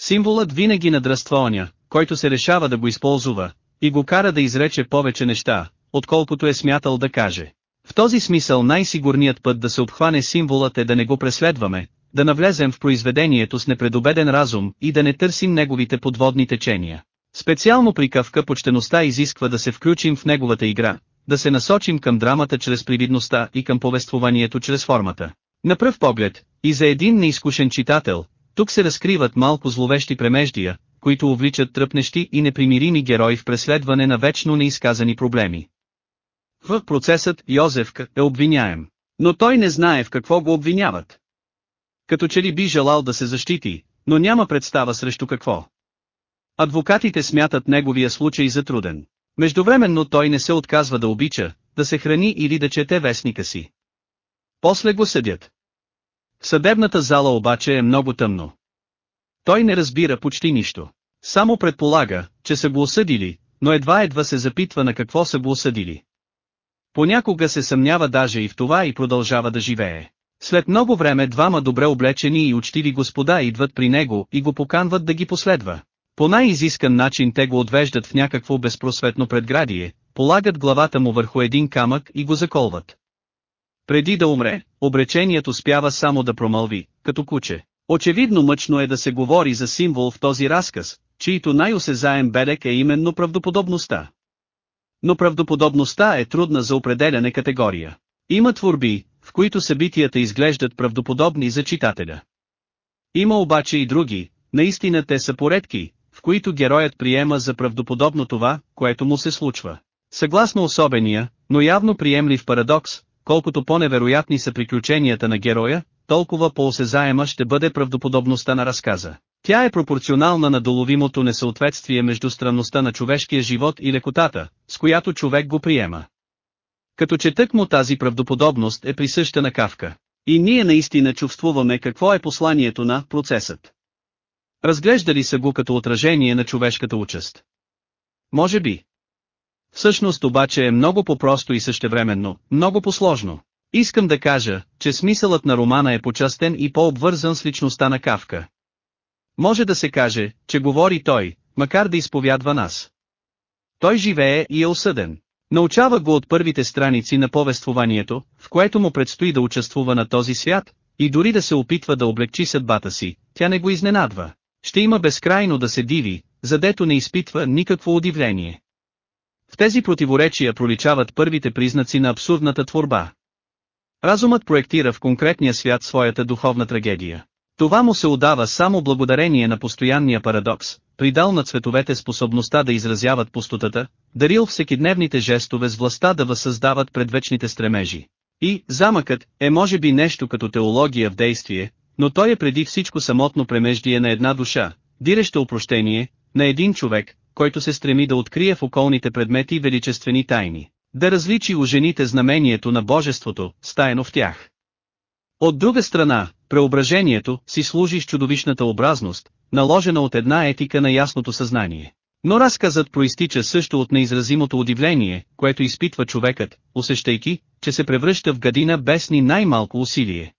Speaker 1: Символът винаги надръства оня, който се решава да го използва, и го кара да изрече повече неща, отколкото е смятал да каже. В този смисъл най-сигурният път да се обхване символът е да не го преследваме, да навлезем в произведението с непредобеден разум и да не търсим неговите подводни течения. Специално при Кавка почтеността изисква да се включим в неговата игра, да се насочим към драмата чрез привидността и към повествованието чрез формата. На пръв поглед, и за един неизкушен читател, тук се разкриват малко зловещи премеждия, които увличат тръпнещи и непримирими герои в преследване на вечно неизказани проблеми. В процесът Йозефка е обвиняем, но той не знае в какво го обвиняват. Като че ли би желал да се защити, но няма представа срещу какво. Адвокатите смятат неговия случай за труден. Междувременно той не се отказва да обича, да се храни или да чете вестника си. После го съдят. В съдебната зала обаче е много тъмно. Той не разбира почти нищо. Само предполага, че са го осъдили, но едва-едва се запитва на какво са го осъдили. Понякога се съмнява даже и в това и продължава да живее. След много време двама добре облечени и учтиви господа идват при него и го поканват да ги последва. По най-изискан начин те го отвеждат в някакво безпросветно предградие, полагат главата му върху един камък и го заколват. Преди да умре, обреченият успява само да промълви, като куче. Очевидно мъчно е да се говори за символ в този разказ, чието най-осезаем белек е именно правдоподобността. Но правдоподобността е трудна за определяне категория. Има творби, в които събитията изглеждат правдоподобни за читателя. Има обаче и други, наистина те са поредки, в които героят приема за правдоподобно това, което му се случва. Съгласно особения, но явно приемлив парадокс, колкото по-невероятни са приключенията на героя, толкова по-осезаема ще бъде правдоподобността на разказа. Тя е пропорционална на доловимото несъответствие между странността на човешкия живот и лекотата, с която човек го приема. Като че тък му тази правдоподобност е присъща на Кавка. И ние наистина чувствуваме какво е посланието на процесът. Разглеждали са го като отражение на човешката участ. Може би. Всъщност обаче е много по-просто и същевременно, много по-сложно. Искам да кажа, че смисълът на романа е почастен и по-обвързан с личността на Кавка. Може да се каже, че говори той, макар да изповядва нас. Той живее и е осъден. Научава го от първите страници на повествованието, в което му предстои да участвува на този свят, и дори да се опитва да облегчи съдбата си, тя не го изненадва. Ще има безкрайно да се диви, задето не изпитва никакво удивление. В тези противоречия проличават първите признаци на абсурдната творба. Разумът проектира в конкретния свят своята духовна трагедия. Това му се удава само благодарение на постоянния парадокс, придал на цветовете способността да изразяват пустотата, дарил всекидневните жестове с властта да възсъздават предвечните стремежи. И, замъкът, е може би нещо като теология в действие, но той е преди всичко самотно премеждие на една душа, дирещо опрощение, на един човек, който се стреми да открие в околните предмети величествени тайни, да различи у жените знамението на божеството, стаяно в тях. От друга страна, преображението си служи с чудовищната образност, наложена от една етика на ясното съзнание. Но разказът проистича също от неизразимото удивление, което изпитва човекът, усещайки, че се превръща в гадина без ни най-малко усилие.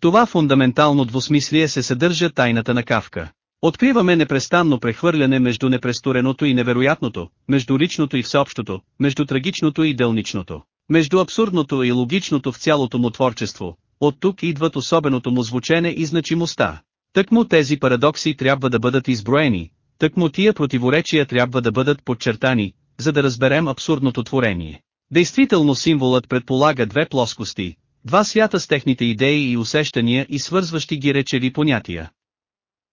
Speaker 1: Това фундаментално двусмислие се съдържа тайната на Кавка. Откриваме непрестанно прехвърляне между непрестореното и невероятното, между личното и всеобщото, между трагичното и делничното, между абсурдното и логичното в цялото му творчество. От тук идват особеното му звучене и значимостта. Тъкмо тези парадокси трябва да бъдат изброени, тъкмо тия противоречия трябва да бъдат подчертани, за да разберем абсурдното творение. Действително символът предполага две плоскости, два свята с техните идеи и усещания и свързващи ги речеви понятия.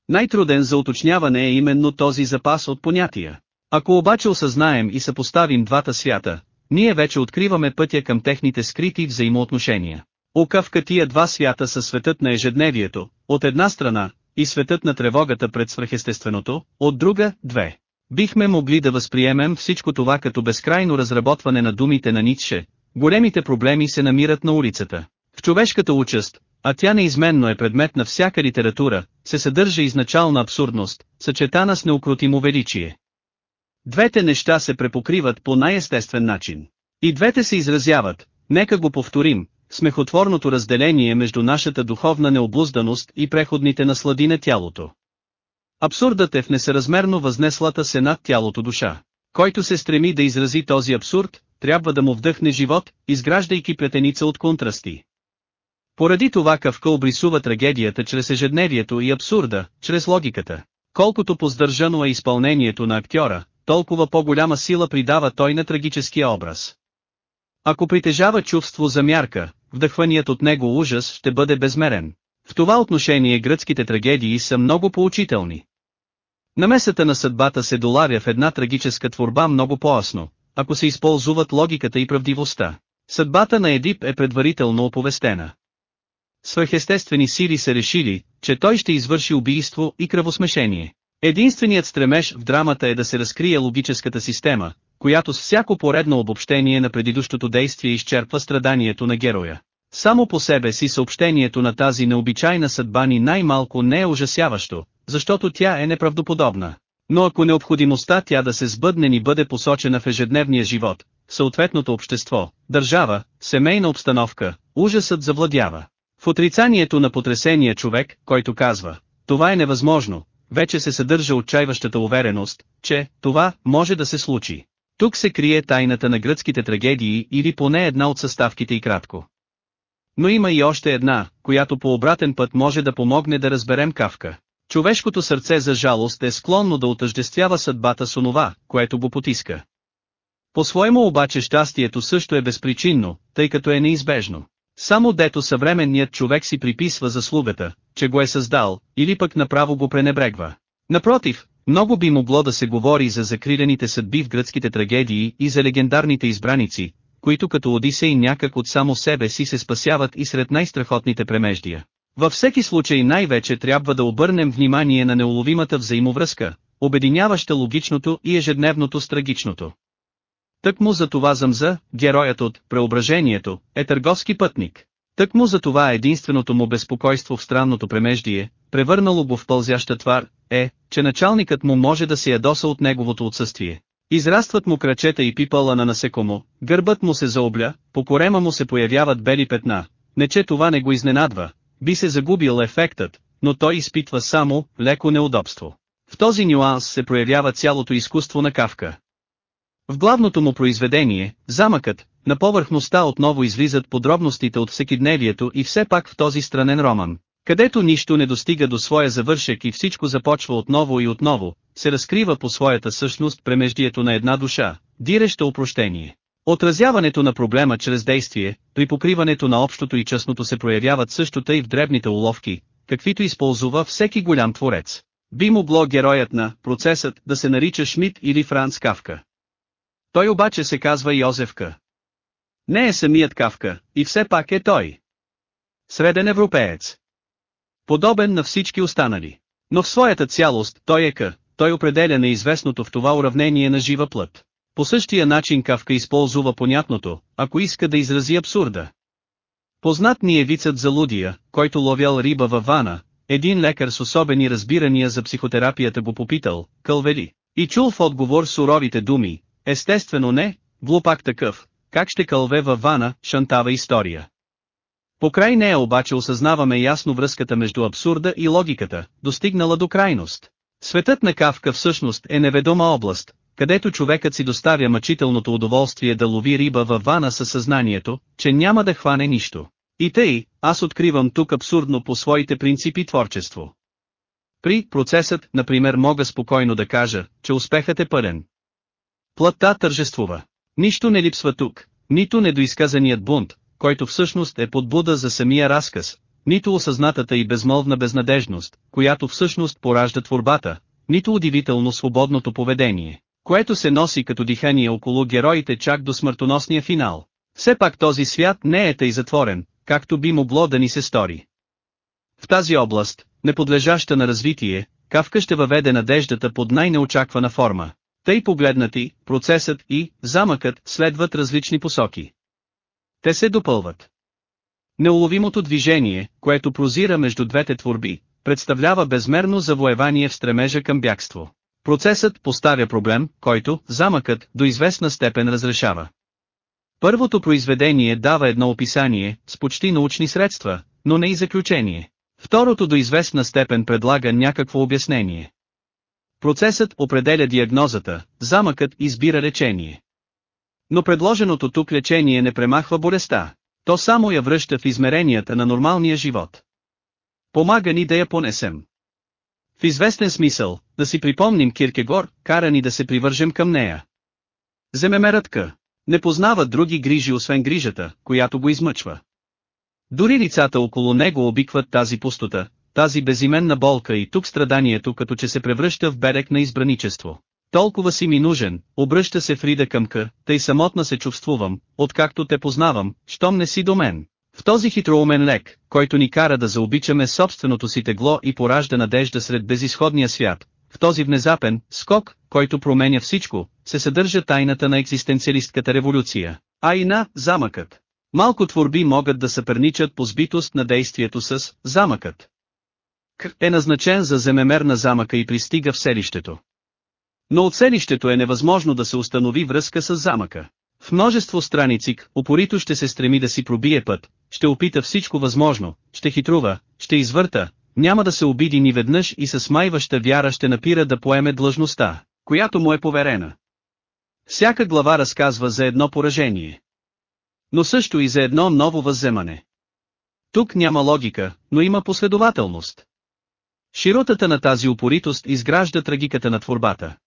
Speaker 1: Най-труден за уточняване е именно този запас от понятия. Ако обаче осъзнаем и съпоставим двата свята, ние вече откриваме пътя към техните скрити взаимоотношения. Окавка тия два свята са светът на ежедневието, от една страна, и светът на тревогата пред свръхестественото, от друга, две. Бихме могли да възприемем всичко това като безкрайно разработване на думите на Ницше, големите проблеми се намират на улицата. В човешката участ, а тя неизменно е предмет на всяка литература, се съдържа изначална абсурдност, съчетана с неукротимо величие. Двете неща се препокриват по най-естествен начин. И двете се изразяват, нека го повторим, смехотворното разделение между нашата духовна необлузданост и преходните наслади на тялото. Абсурдът е в несъразмерно възнеслата се над тялото душа. Който се стреми да изрази този абсурд, трябва да му вдъхне живот, изграждайки плетеница от контрасти. Поради това Кавка обрисува трагедията чрез ежедневието и абсурда, чрез логиката. Колкото поздържано е изпълнението на актьора, толкова по-голяма сила придава той на трагическия образ. Ако притежава чувство за мярка, вдъхваният от него ужас ще бъде безмерен. В това отношение гръцките трагедии са много поучителни. Намесата на съдбата се доларя в една трагическа творба много по-ясно, ако се използват логиката и правдивостта. Съдбата на Едип е предварително оповестена. Свръхестествени сили са решили, че той ще извърши убийство и кръвосмешение. Единственият стремеж в драмата е да се разкрие логическата система, която с всяко поредно обобщение на предидущото действие изчерпва страданието на героя. Само по себе си съобщението на тази необичайна съдба ни най-малко не е ужасяващо, защото тя е неправдоподобна. Но ако необходимостта тя да се сбъдне ни бъде посочена в ежедневния живот, съответното общество, държава, семейна обстановка, ужасът завладява. В отрицанието на потресения човек, който казва, това е невъзможно, вече се съдържа отчаиващата увереност, че това може да се случи. Тук се крие тайната на гръцките трагедии или поне една от съставките и кратко. Но има и още една, която по обратен път може да помогне да разберем Кавка. Човешкото сърце за жалост е склонно да отъждествява съдбата с онова, което го потиска. По-своему обаче щастието също е безпричинно, тъй като е неизбежно. Само дето съвременният човек си приписва заслугата, че го е създал, или пък направо го пренебрегва. Напротив, много би могло да се говори за закрилените съдби в гръцките трагедии и за легендарните избраници, които като Одисей някак от само себе си се спасяват и сред най-страхотните премеждия. Във всеки случай най-вече трябва да обърнем внимание на неуловимата взаимовръзка, обединяваща логичното и ежедневното с трагичното. Тъкмо за това Замза, героят от «Преображението», е търговски пътник. Тъкмо за това единственото му безпокойство в странното премеждие, превърнало го в пълзяща твар, е, че началникът му може да се ядоса от неговото отсъствие. Израстват му крачета и пипала на насекомо, гърбът му се заобля, по корема му се появяват бели петна, не че това не го изненадва, би се загубил ефектът, но той изпитва само леко неудобство. В този нюанс се проявява цялото изкуство на Кавка. В главното му произведение, замъкът, на повърхността отново излизат подробностите от всекидневието и все пак в този странен роман, където нищо не достига до своя завършек и всичко започва отново и отново, се разкрива по своята същност премеждието на една душа, дирещо опрощение. Отразяването на проблема чрез действие, при покриването на общото и частното се проявяват също тъй в дребните уловки, каквито използва всеки голям творец. Би могло героят на «Процесът» да се нарича Шмидт или Франц Кавка. Той обаче се казва Йозефка. Не е самият Кавка, и все пак е той. Среден европеец. Подобен на всички останали. Но в своята цялост той е къ, той определя неизвестното в това уравнение на жива плът. По същия начин Кавка използва понятното, ако иска да изрази абсурда. Познат ни е вицът за лудия, който ловял риба във вана, един лекар с особени разбирания за психотерапията го попитал, кълвели, и чул в отговор суровите думи, естествено не, глупак такъв, как ще кълве във вана, шантава история. Покрай нея обаче осъзнаваме ясно връзката между абсурда и логиката, достигнала до крайност. Светът на Кавка всъщност е неведома област, където човекът си доставя мъчителното удоволствие да лови риба във вана със съзнанието, че няма да хване нищо. И тъй, аз откривам тук абсурдно по своите принципи творчество. При процесът, например мога спокойно да кажа, че успехът е пълен. Плътта тържествува. Нищо не липсва тук, нито недоизказаният бунт, който всъщност е подбуда за самия разказ, нито осъзнатата и безмолвна безнадежност, която всъщност поражда творбата, нито удивително свободното поведение, което се носи като дихание около героите чак до смъртоносния финал. Все пак този свят не е тъй затворен, както би могло да ни се стори. В тази област, неподлежаща на развитие, Кавка ще въведе надеждата под най-неочаквана форма. Тъй погледнати, процесът и замъкът следват различни посоки. Те се допълват. Неуловимото движение, което прозира между двете творби, представлява безмерно завоевание в стремежа към бягство. Процесът поставя проблем, който, замъкът, до известна степен разрешава. Първото произведение дава едно описание, с почти научни средства, но не и заключение. Второто до известна степен предлага някакво обяснение. Процесът определя диагнозата, замъкът избира лечение. Но предложеното тук лечение не премахва болестта, то само я връща в измеренията на нормалния живот. Помага ни да я понесем. В известен смисъл, да си припомним Киркегор, кара ни да се привържем към нея. Земемерът. Не познава други грижи освен грижата, която го измъчва. Дори лицата около него обикват тази пустота, тази безименна болка и тук страданието като че се превръща в берег на избраничество. Толкова си ми нужен, обръща се Фрида към Къ, тъй самотна се чувствувам, откакто те познавам, щом не си до мен. В този хитроумен лек, който ни кара да заобичаме собственото си тегло и поражда надежда сред безисходния свят, в този внезапен скок, който променя всичко, се съдържа тайната на екзистенциалистката революция, а и на замъкът. Малко творби могат да съперничат по сбитост на действието с замъкът. К е назначен за земемер на замъка и пристига в селището. Но от селището е невъзможно да се установи връзка с замъка. В множество страници, упорито ще се стреми да си пробие път, ще опита всичко възможно, ще хитрува, ще извърта, няма да се обиди ни веднъж и с майваща вяра ще напира да поеме длъжността, която му е поверена. Всяка глава разказва за едно поражение. Но също и за едно ново възземане. Тук няма логика, но има последователност. Широтата на тази упоритост изгражда трагиката на творбата.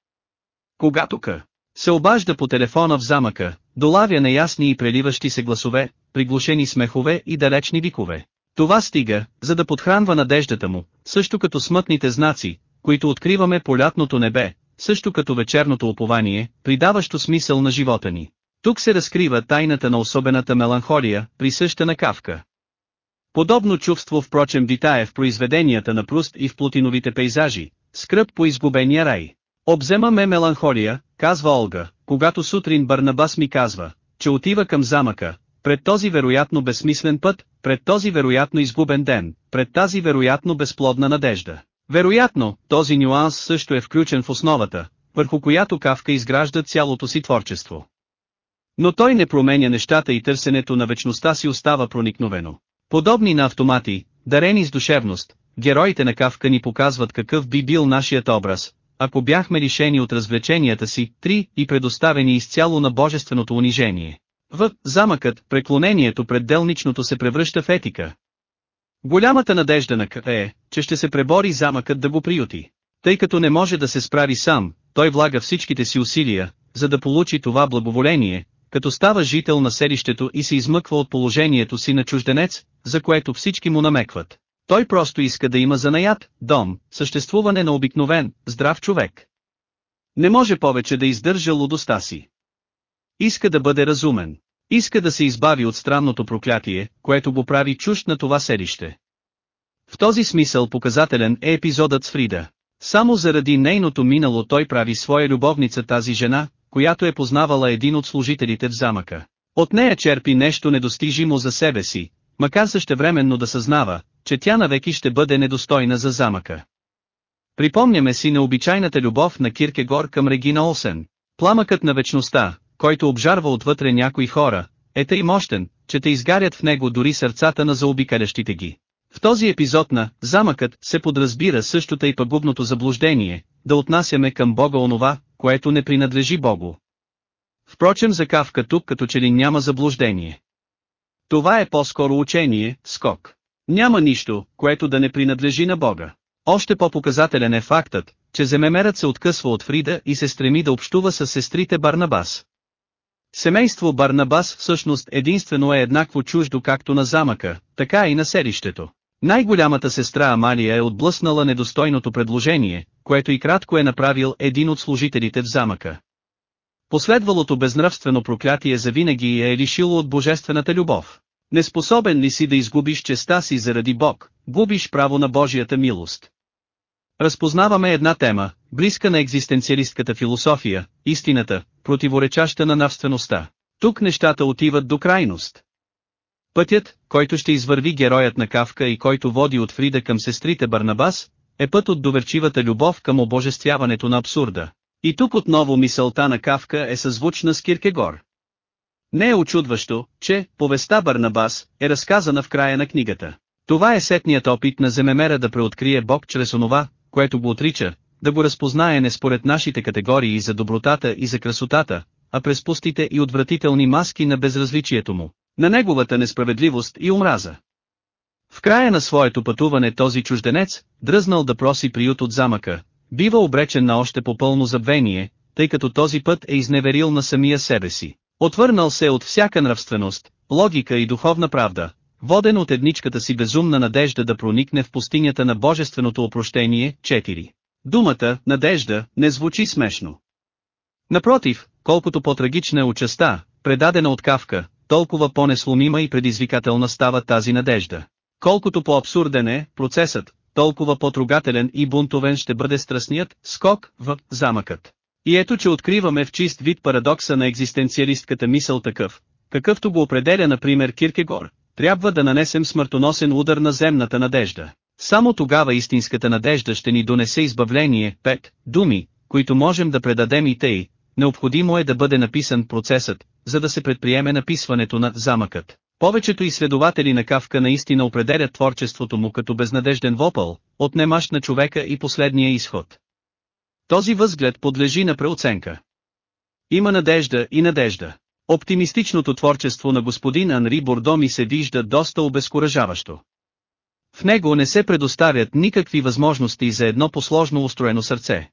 Speaker 1: Когато К. се обажда по телефона в замъка, долавя неясни и преливащи се гласове, приглушени смехове и далечни викове. Това стига, за да подхранва надеждата му, също като смътните знаци, които откриваме по лятното небе, също като вечерното упование, придаващо смисъл на живота ни. Тук се разкрива тайната на особената меланхолия, присъща на Кавка. Подобно чувство впрочем витае в произведенията на Пруст и в плотиновите пейзажи, скръп по изгубения рай. Обзема ме меланхолия, казва Олга, когато сутрин Барнабас ми казва, че отива към замъка, пред този вероятно безсмислен път, пред този вероятно изгубен ден, пред тази вероятно безплодна надежда. Вероятно, този нюанс също е включен в основата, върху която Кавка изгражда цялото си творчество. Но той не променя нещата и търсенето на вечността си остава проникновено. Подобни на автомати, дарени с душевност, героите на Кавка ни показват какъв би бил нашият образ, ако бяхме лишени от развлеченията си, три, и предоставени изцяло на божественото унижение. В замъкът, преклонението пред делничното се превръща в етика. Голямата надежда на К е, че ще се пребори замъкът да го приюти. Тъй като не може да се справи сам, той влага всичките си усилия, за да получи това благоволение, като става жител на селището и се измъква от положението си на чужденец, за което всички му намекват. Той просто иска да има занаят, дом, съществуване на обикновен, здрав човек. Не може повече да издържа лудостта си. Иска да бъде разумен. Иска да се избави от странното проклятие, което го прави чужд на това селище. В този смисъл показателен е епизодът с Фрида. Само заради нейното минало той прави своя любовница тази жена, която е познавала един от служителите в замъка. От нея черпи нещо недостижимо за себе си, макар същевременно да съзнава, че тя навеки ще бъде недостойна за замъка. Припомняме си необичайната любов на Киркегор към Регина Олсен. Пламъкът на вечността, който обжарва отвътре някои хора, е тъй мощен, че те изгарят в него дори сърцата на заобикалящите ги. В този епизод на «Замъкът» се подразбира същото и пагубното заблуждение, да отнасяме към Бога онова, което не принадлежи Богу. Впрочем за Кавка тук като че ли няма заблуждение. Това е по-скоро учение, скок. Няма нищо, което да не принадлежи на Бога. Още по-показателен е фактът, че земемерът се откъсва от Фрида и се стреми да общува с сестрите Барнабас. Семейство Барнабас всъщност единствено е еднакво чуждо както на замъка, така и на селището. Най-голямата сестра Амалия е отблъснала недостойното предложение, което и кратко е направил един от служителите в замъка. Последвалото безнравствено проклятие завинаги е лишило от божествената любов. Неспособен ли си да изгубиш честа си заради Бог, губиш право на Божията милост. Разпознаваме една тема, близка на екзистенциалистката философия, истината, противоречаща на навствеността. Тук нещата отиват до крайност. Пътят, който ще извърви героят на Кавка и който води от Фрида към сестрите Барнабас, е път от доверчивата любов към обожествяването на абсурда. И тук отново мисълта на Кавка е съзвучна с Киркегор. Не е очудващо, че повестта Барнабас е разказана в края на книгата. Това е сетният опит на земемера да преоткрие Бог чрез онова, което го отрича, да го разпознае не според нашите категории за добротата и за красотата, а през пустите и отвратителни маски на безразличието му, на неговата несправедливост и омраза. В края на своето пътуване този чужденец, дръзнал да проси приют от замъка, бива обречен на още по-пълно забвение, тъй като този път е изневерил на самия себе си. Отвърнал се от всяка нравственост, логика и духовна правда, воден от едничката си безумна надежда да проникне в пустинята на божественото опрощение, 4. Думата, надежда, не звучи смешно. Напротив, колкото по-трагична е участа, предадена от Кавка, толкова по-несломима и предизвикателна става тази надежда. Колкото по-абсурден е процесът, толкова по-трогателен и бунтовен ще бъде страстният скок в замъкът. И ето че откриваме в чист вид парадокса на екзистенциалистката мисъл такъв, какъвто го определя например Киркегор, трябва да нанесем смъртоносен удар на земната надежда. Само тогава истинската надежда ще ни донесе избавление, пет, думи, които можем да предадем и тъй, необходимо е да бъде написан процесът, за да се предприеме написването на замъкът. Повечето изследователи на Кавка наистина определят творчеството му като безнадежден вопъл, отнемащ на човека и последния изход. Този възглед подлежи на преоценка. Има надежда и надежда. Оптимистичното творчество на господин Анри Бордо ми се вижда доста обезкуражаващо. В него не се предоставят никакви възможности за едно посложно устроено сърце.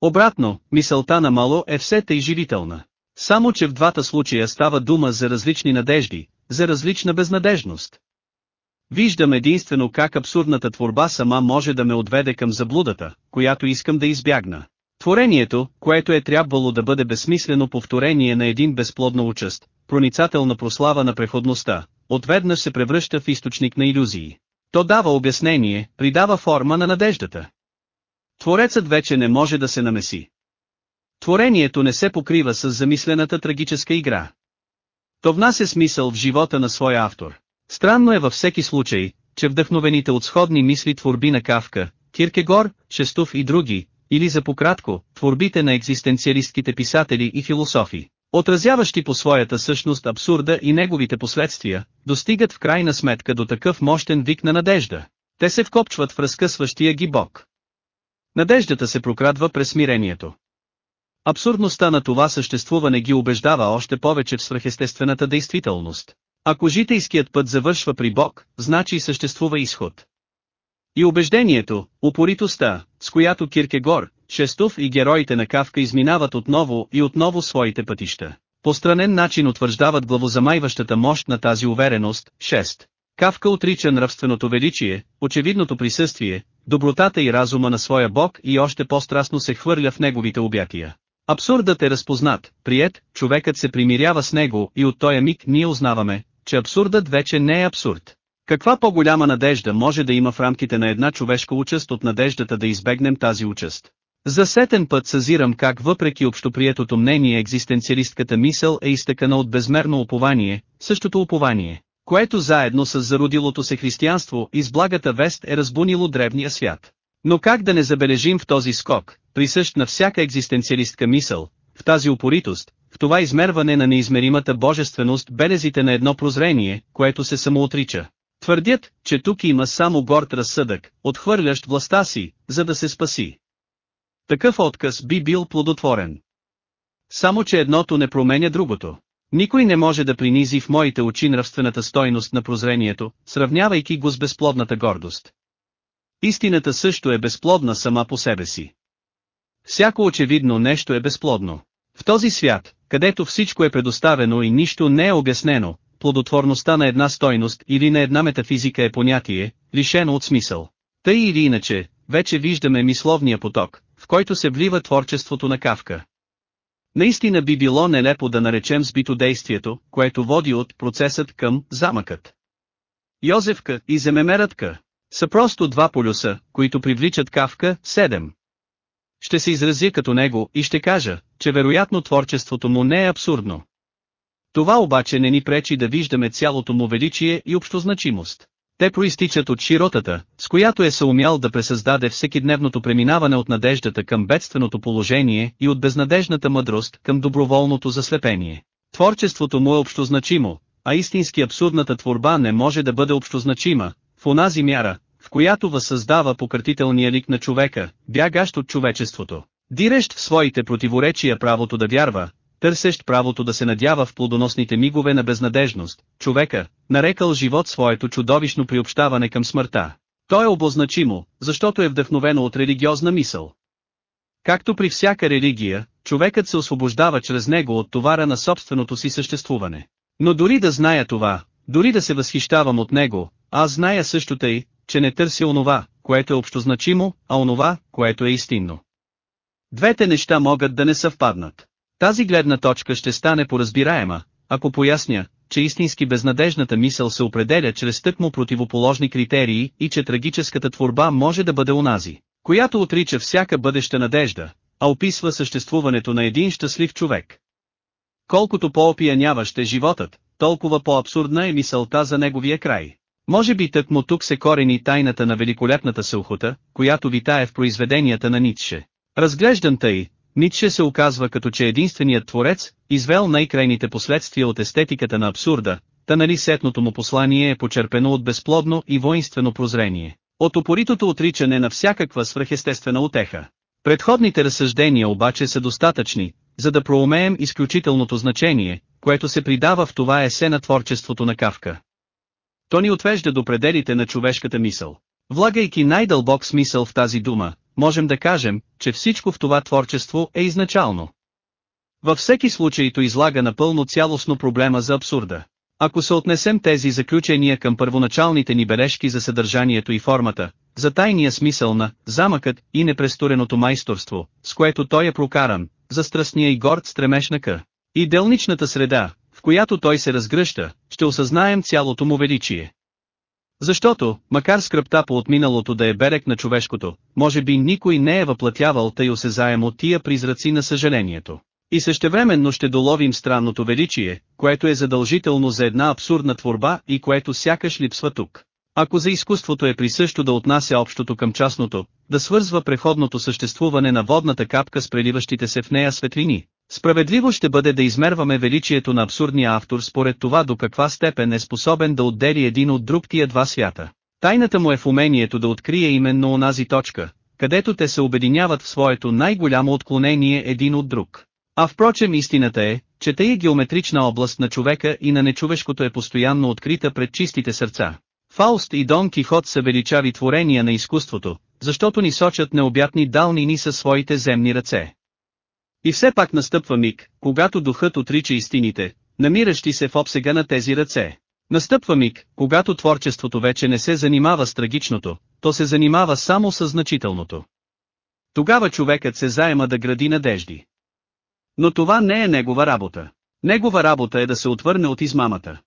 Speaker 1: Обратно, мисълта на Мало е все тъй. Само че в двата случая става дума за различни надежди, за различна безнадежност. Виждам единствено как абсурдната творба сама може да ме отведе към заблудата, която искам да избягна. Творението, което е трябвало да бъде безсмислено повторение на един безплодна участ, проницателна прослава на преходността, отведнъж се превръща в източник на иллюзии. То дава обяснение, придава форма на надеждата. Творецът вече не може да се намеси. Творението не се покрива с замислената трагическа игра. То внася смисъл в живота на своя автор. Странно е във всеки случай, че вдъхновените от сходни мисли творби на Кавка, Киркегор, Шестов и други, или за пократко, творбите на екзистенциалистките писатели и философи, отразяващи по своята същност абсурда и неговите последствия, достигат в крайна сметка до такъв мощен вик на надежда. Те се вкопчват в разкъсващия ги Бог. Надеждата се прокрадва през смирението. Абсурдността на това съществуване ги убеждава още повече в свръхестествената действителност. Ако житейският път завършва при Бог, значи съществува изход. И убеждението, упоритостта, с която Киркегор, Шестов и героите на Кавка изминават отново и отново своите пътища. По странен начин утвърждават главозамайващата мощ на тази увереност, 6. Кавка отрича нравственото величие, очевидното присъствие, добротата и разума на своя бог и още по-страстно се хвърля в неговите обятия. Абсурдът е разпознат, прият, човекът се примирява с него и от този миг ние узнаваме, че абсурдът вече не е абсурд. Каква по-голяма надежда може да има в рамките на една човешка участ от надеждата да избегнем тази участ? За сетен път съзирам как въпреки общоприетото мнение екзистенциалистката мисъл е изтъкана от безмерно упование, същото упование, което заедно с зародилото се християнство и с благата вест е разбунило древния свят. Но как да не забележим в този скок, присъщ на всяка екзистенциалистка мисъл, в тази упоритост, в това измерване на неизмеримата божественост белезите на едно прозрение, което се самоотрича. Твърдят, че тук има само горд разсъдък, отхвърлящ властта си, за да се спаси. Такъв отказ би бил плодотворен. Само че едното не променя другото. Никой не може да принизи в моите очи нравствената стойност на прозрението, сравнявайки го с безплодната гордост. Истината също е безплодна сама по себе си. Всяко очевидно нещо е безплодно. В този свят, където всичко е предоставено и нищо не е обяснено, плодотворността на една стойност или на една метафизика е понятие, лишено от смисъл. Тъй или иначе, вече виждаме мисловния поток, в който се влива творчеството на Кавка. Наистина би било нелепо да наречем сбито действието, което води от процесът към замъкът. Йозефка и земемератка са просто два полюса, които привличат Кавка, 7. Ще се изразя като него и ще кажа, че вероятно творчеството му не е абсурдно. Това обаче не ни пречи да виждаме цялото му величие и общозначимост. Те проистичат от широтата, с която е съумял да пресъздаде всекидневното преминаване от надеждата към бедственото положение и от безнадежната мъдрост към доброволното заслепение. Творчеството му е общозначимо, а истински абсурдната творба не може да бъде общозначима, в онази мяра, в която възсъздава пократителния лик на човека, бягащ от човечеството, дирещ в своите противоречия правото да вярва, търсещ правото да се надява в плодоносните мигове на безнадежност, човека, нарекал живот своето чудовищно приобщаване към смъртта. То е обозначимо, защото е вдъхновено от религиозна мисъл. Както при всяка религия, човекът се освобождава чрез него от товара на собственото си съществуване. Но дори да зная това, дори да се възхищавам от него, аз зная също тъй, че не търся онова, което е общозначимо, а онова, което е истинно. Двете неща могат да не съвпаднат. Тази гледна точка ще стане поразбираема, ако поясня, че истински безнадежната мисъл се определя чрез тъкмо противоположни критерии и че трагическата творба може да бъде онази, която отрича всяка бъдеща надежда, а описва съществуването на един щастлив човек. Колкото по-опияняващ е животът, толкова по-абсурдна е мисълта за неговия край. Може би тъкмо тук се корени тайната на великолепната сълхота, която витае в произведенията на Ницше. Разглеждан тъй, Ницше се оказва като че единственият творец, извел най-крайните последствия от естетиката на абсурда, та нали сетното му послание е почерпено от безплодно и воинствено прозрение, от упоритото отричане на всякаква свръхестествена утеха. Предходните разсъждения обаче са достатъчни, за да проумеем изключителното значение, което се придава в това есе на творчеството на Кавка. То ни отвежда до пределите на човешката мисъл. Влагайки най-дълбок смисъл в тази дума, можем да кажем, че всичко в това творчество е изначално. Във всеки случай то излага напълно цялостно проблема за абсурда. Ако се отнесем тези заключения към първоначалните ни бележки за съдържанието и формата, за тайния смисъл на замъкът и непрестореното майсторство, с което той е прокаран, за страстния и горд стремеж на къ. И делничната среда, която той се разгръща, ще осъзнаем цялото му величие. Защото, макар скръпта по отминалото да е берег на човешкото, може би никой не е въплатявал тъй осезаемо тия призраци на съжалението. И същевременно ще доловим странното величие, което е задължително за една абсурдна творба и което сякаш липсва тук. Ако за изкуството е присъщо да отнася общото към частното, да свързва преходното съществуване на водната капка с преливащите се в нея светлини, Справедливо ще бъде да измерваме величието на абсурдния автор според това до каква степен е способен да отдели един от друг тия два свята. Тайната му е в умението да открие именно онази точка, където те се обединяват в своето най-голямо отклонение един от друг. А впрочем истината е, че тъй геометрична област на човека и на нечовешкото е постоянно открита пред чистите сърца. Фауст и Дон Кихот са величави творения на изкуството, защото ни сочат необятни далнини със своите земни ръце. И все пак настъпва миг, когато духът отрича истините, намиращи се в обсега на тези ръце. Настъпва миг, когато творчеството вече не се занимава с трагичното, то се занимава само с значителното. Тогава човекът се заема да гради надежди. Но това не е негова работа. Негова работа е да се отвърне от измамата.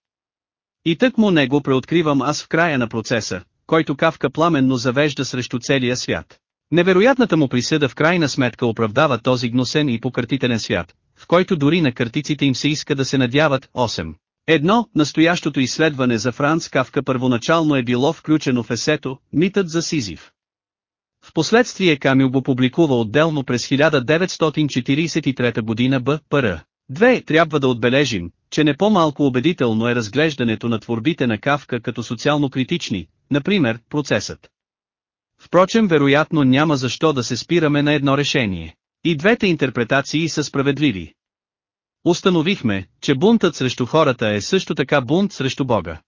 Speaker 1: И тък му него преоткривам аз в края на процеса, който Кавка пламенно завежда срещу целия свят. Невероятната му присъда в крайна сметка оправдава този гносен и покъртителен свят, в който дори на картиците им се иска да се надяват 8. Едно, настоящото изследване за Франц Кавка първоначално е било включено в есето «Митът за Сизив». Впоследствие Камил го публикува отделно през 1943 година Б. Пр. Две, трябва да отбележим, че не по-малко убедително е разглеждането на творбите на Кавка като социално критични, например, процесът. Впрочем вероятно няма защо да се спираме на едно решение. И двете интерпретации са справедливи. Установихме, че бунтът срещу хората е също така бунт срещу Бога.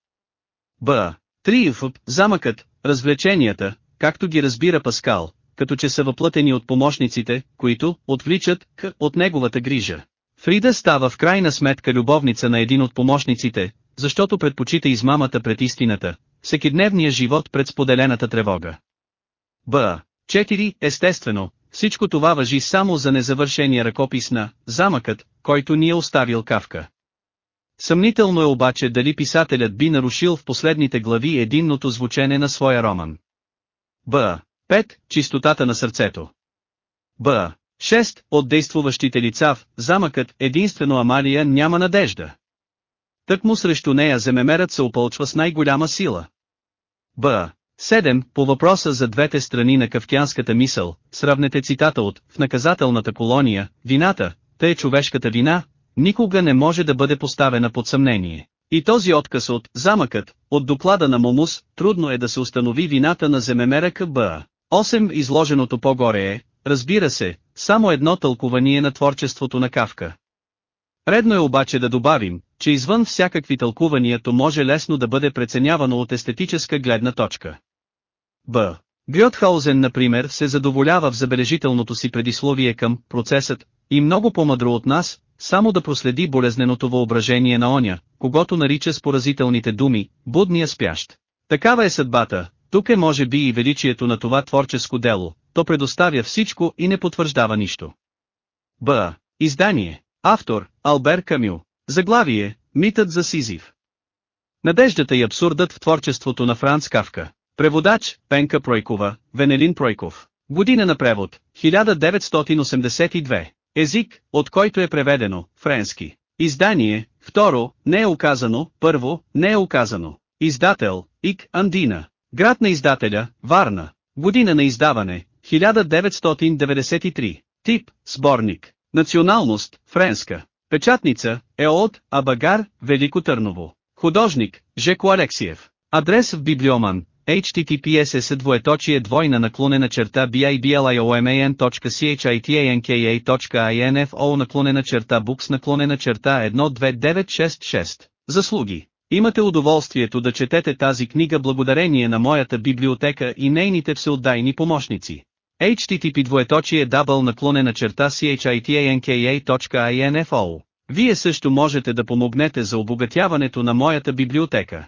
Speaker 1: Б. Триев, замъкът, развлеченията, както ги разбира Паскал, като че са въплътени от помощниците, които отвличат к от неговата грижа. Фрида става в крайна сметка любовница на един от помощниците, защото предпочита измамата пред истината, всекидневния живот пред споделената тревога. Б. 4. Естествено, всичко това въжи само за незавършения ръкопис на «Замъкът», който ни е оставил Кавка. Съмнително е обаче дали писателят би нарушил в последните глави единното звучене на своя роман. Б. 5. Чистотата на сърцето. Б. 6. От действуващите лица в замъкът единствено Амалия няма надежда. Тък му срещу нея земемерът се опълчва с най-голяма сила. Б. 7. По въпроса за двете страни на кавкянската мисъл, сравнете цитата от «В наказателната колония, вината, тъй човешката вина, никога не може да бъде поставена под съмнение». И този отказ от «Замъкът», от доклада на Момус, трудно е да се установи вината на земемера КБ. 8. Изложеното по-горе е, разбира се, само едно тълкование на творчеството на Кавка. Редно е обаче да добавим, че извън всякакви тълкуванието може лесно да бъде преценявано от естетическа гледна точка. Б. Грьотхаузен например се задоволява в забележителното си предисловие към процесът, и много по-мъдро от нас, само да проследи болезненото въображение на оня, когато нарича с поразителните думи, будния спящ. Такава е съдбата, тук е може би и величието на това творческо дело, то предоставя всичко и не потвърждава нищо. Б. Издание. Автор, Албер Камю. Заглавие, Митът за Сизив. Надеждата и абсурдът в творчеството на Франц Кавка. Преводач, Пенка Пройкова, Венелин Пройков. Година на превод, 1982. Език, от който е преведено, френски. Издание, второ, не е оказано, първо, не е оказано. Издател, Ик Андина. Град на издателя, Варна. Година на издаване, 1993. Тип, сборник. Националност, френска. Печатница, Еод, Абагар, Велико Търново. Художник, Жеко Алексиев. Адрес в Библиоман, https е двоеточие двойна наклонена черта biblioman.chitanka.info наклонена черта books наклонена черта 12966. Заслуги. Имате удоволствието да четете тази книга благодарение на моята библиотека и нейните всеотдайни помощници. http двоеточие double наклонена черта chitanka.info Вие също можете да помогнете за обогатяването на моята библиотека.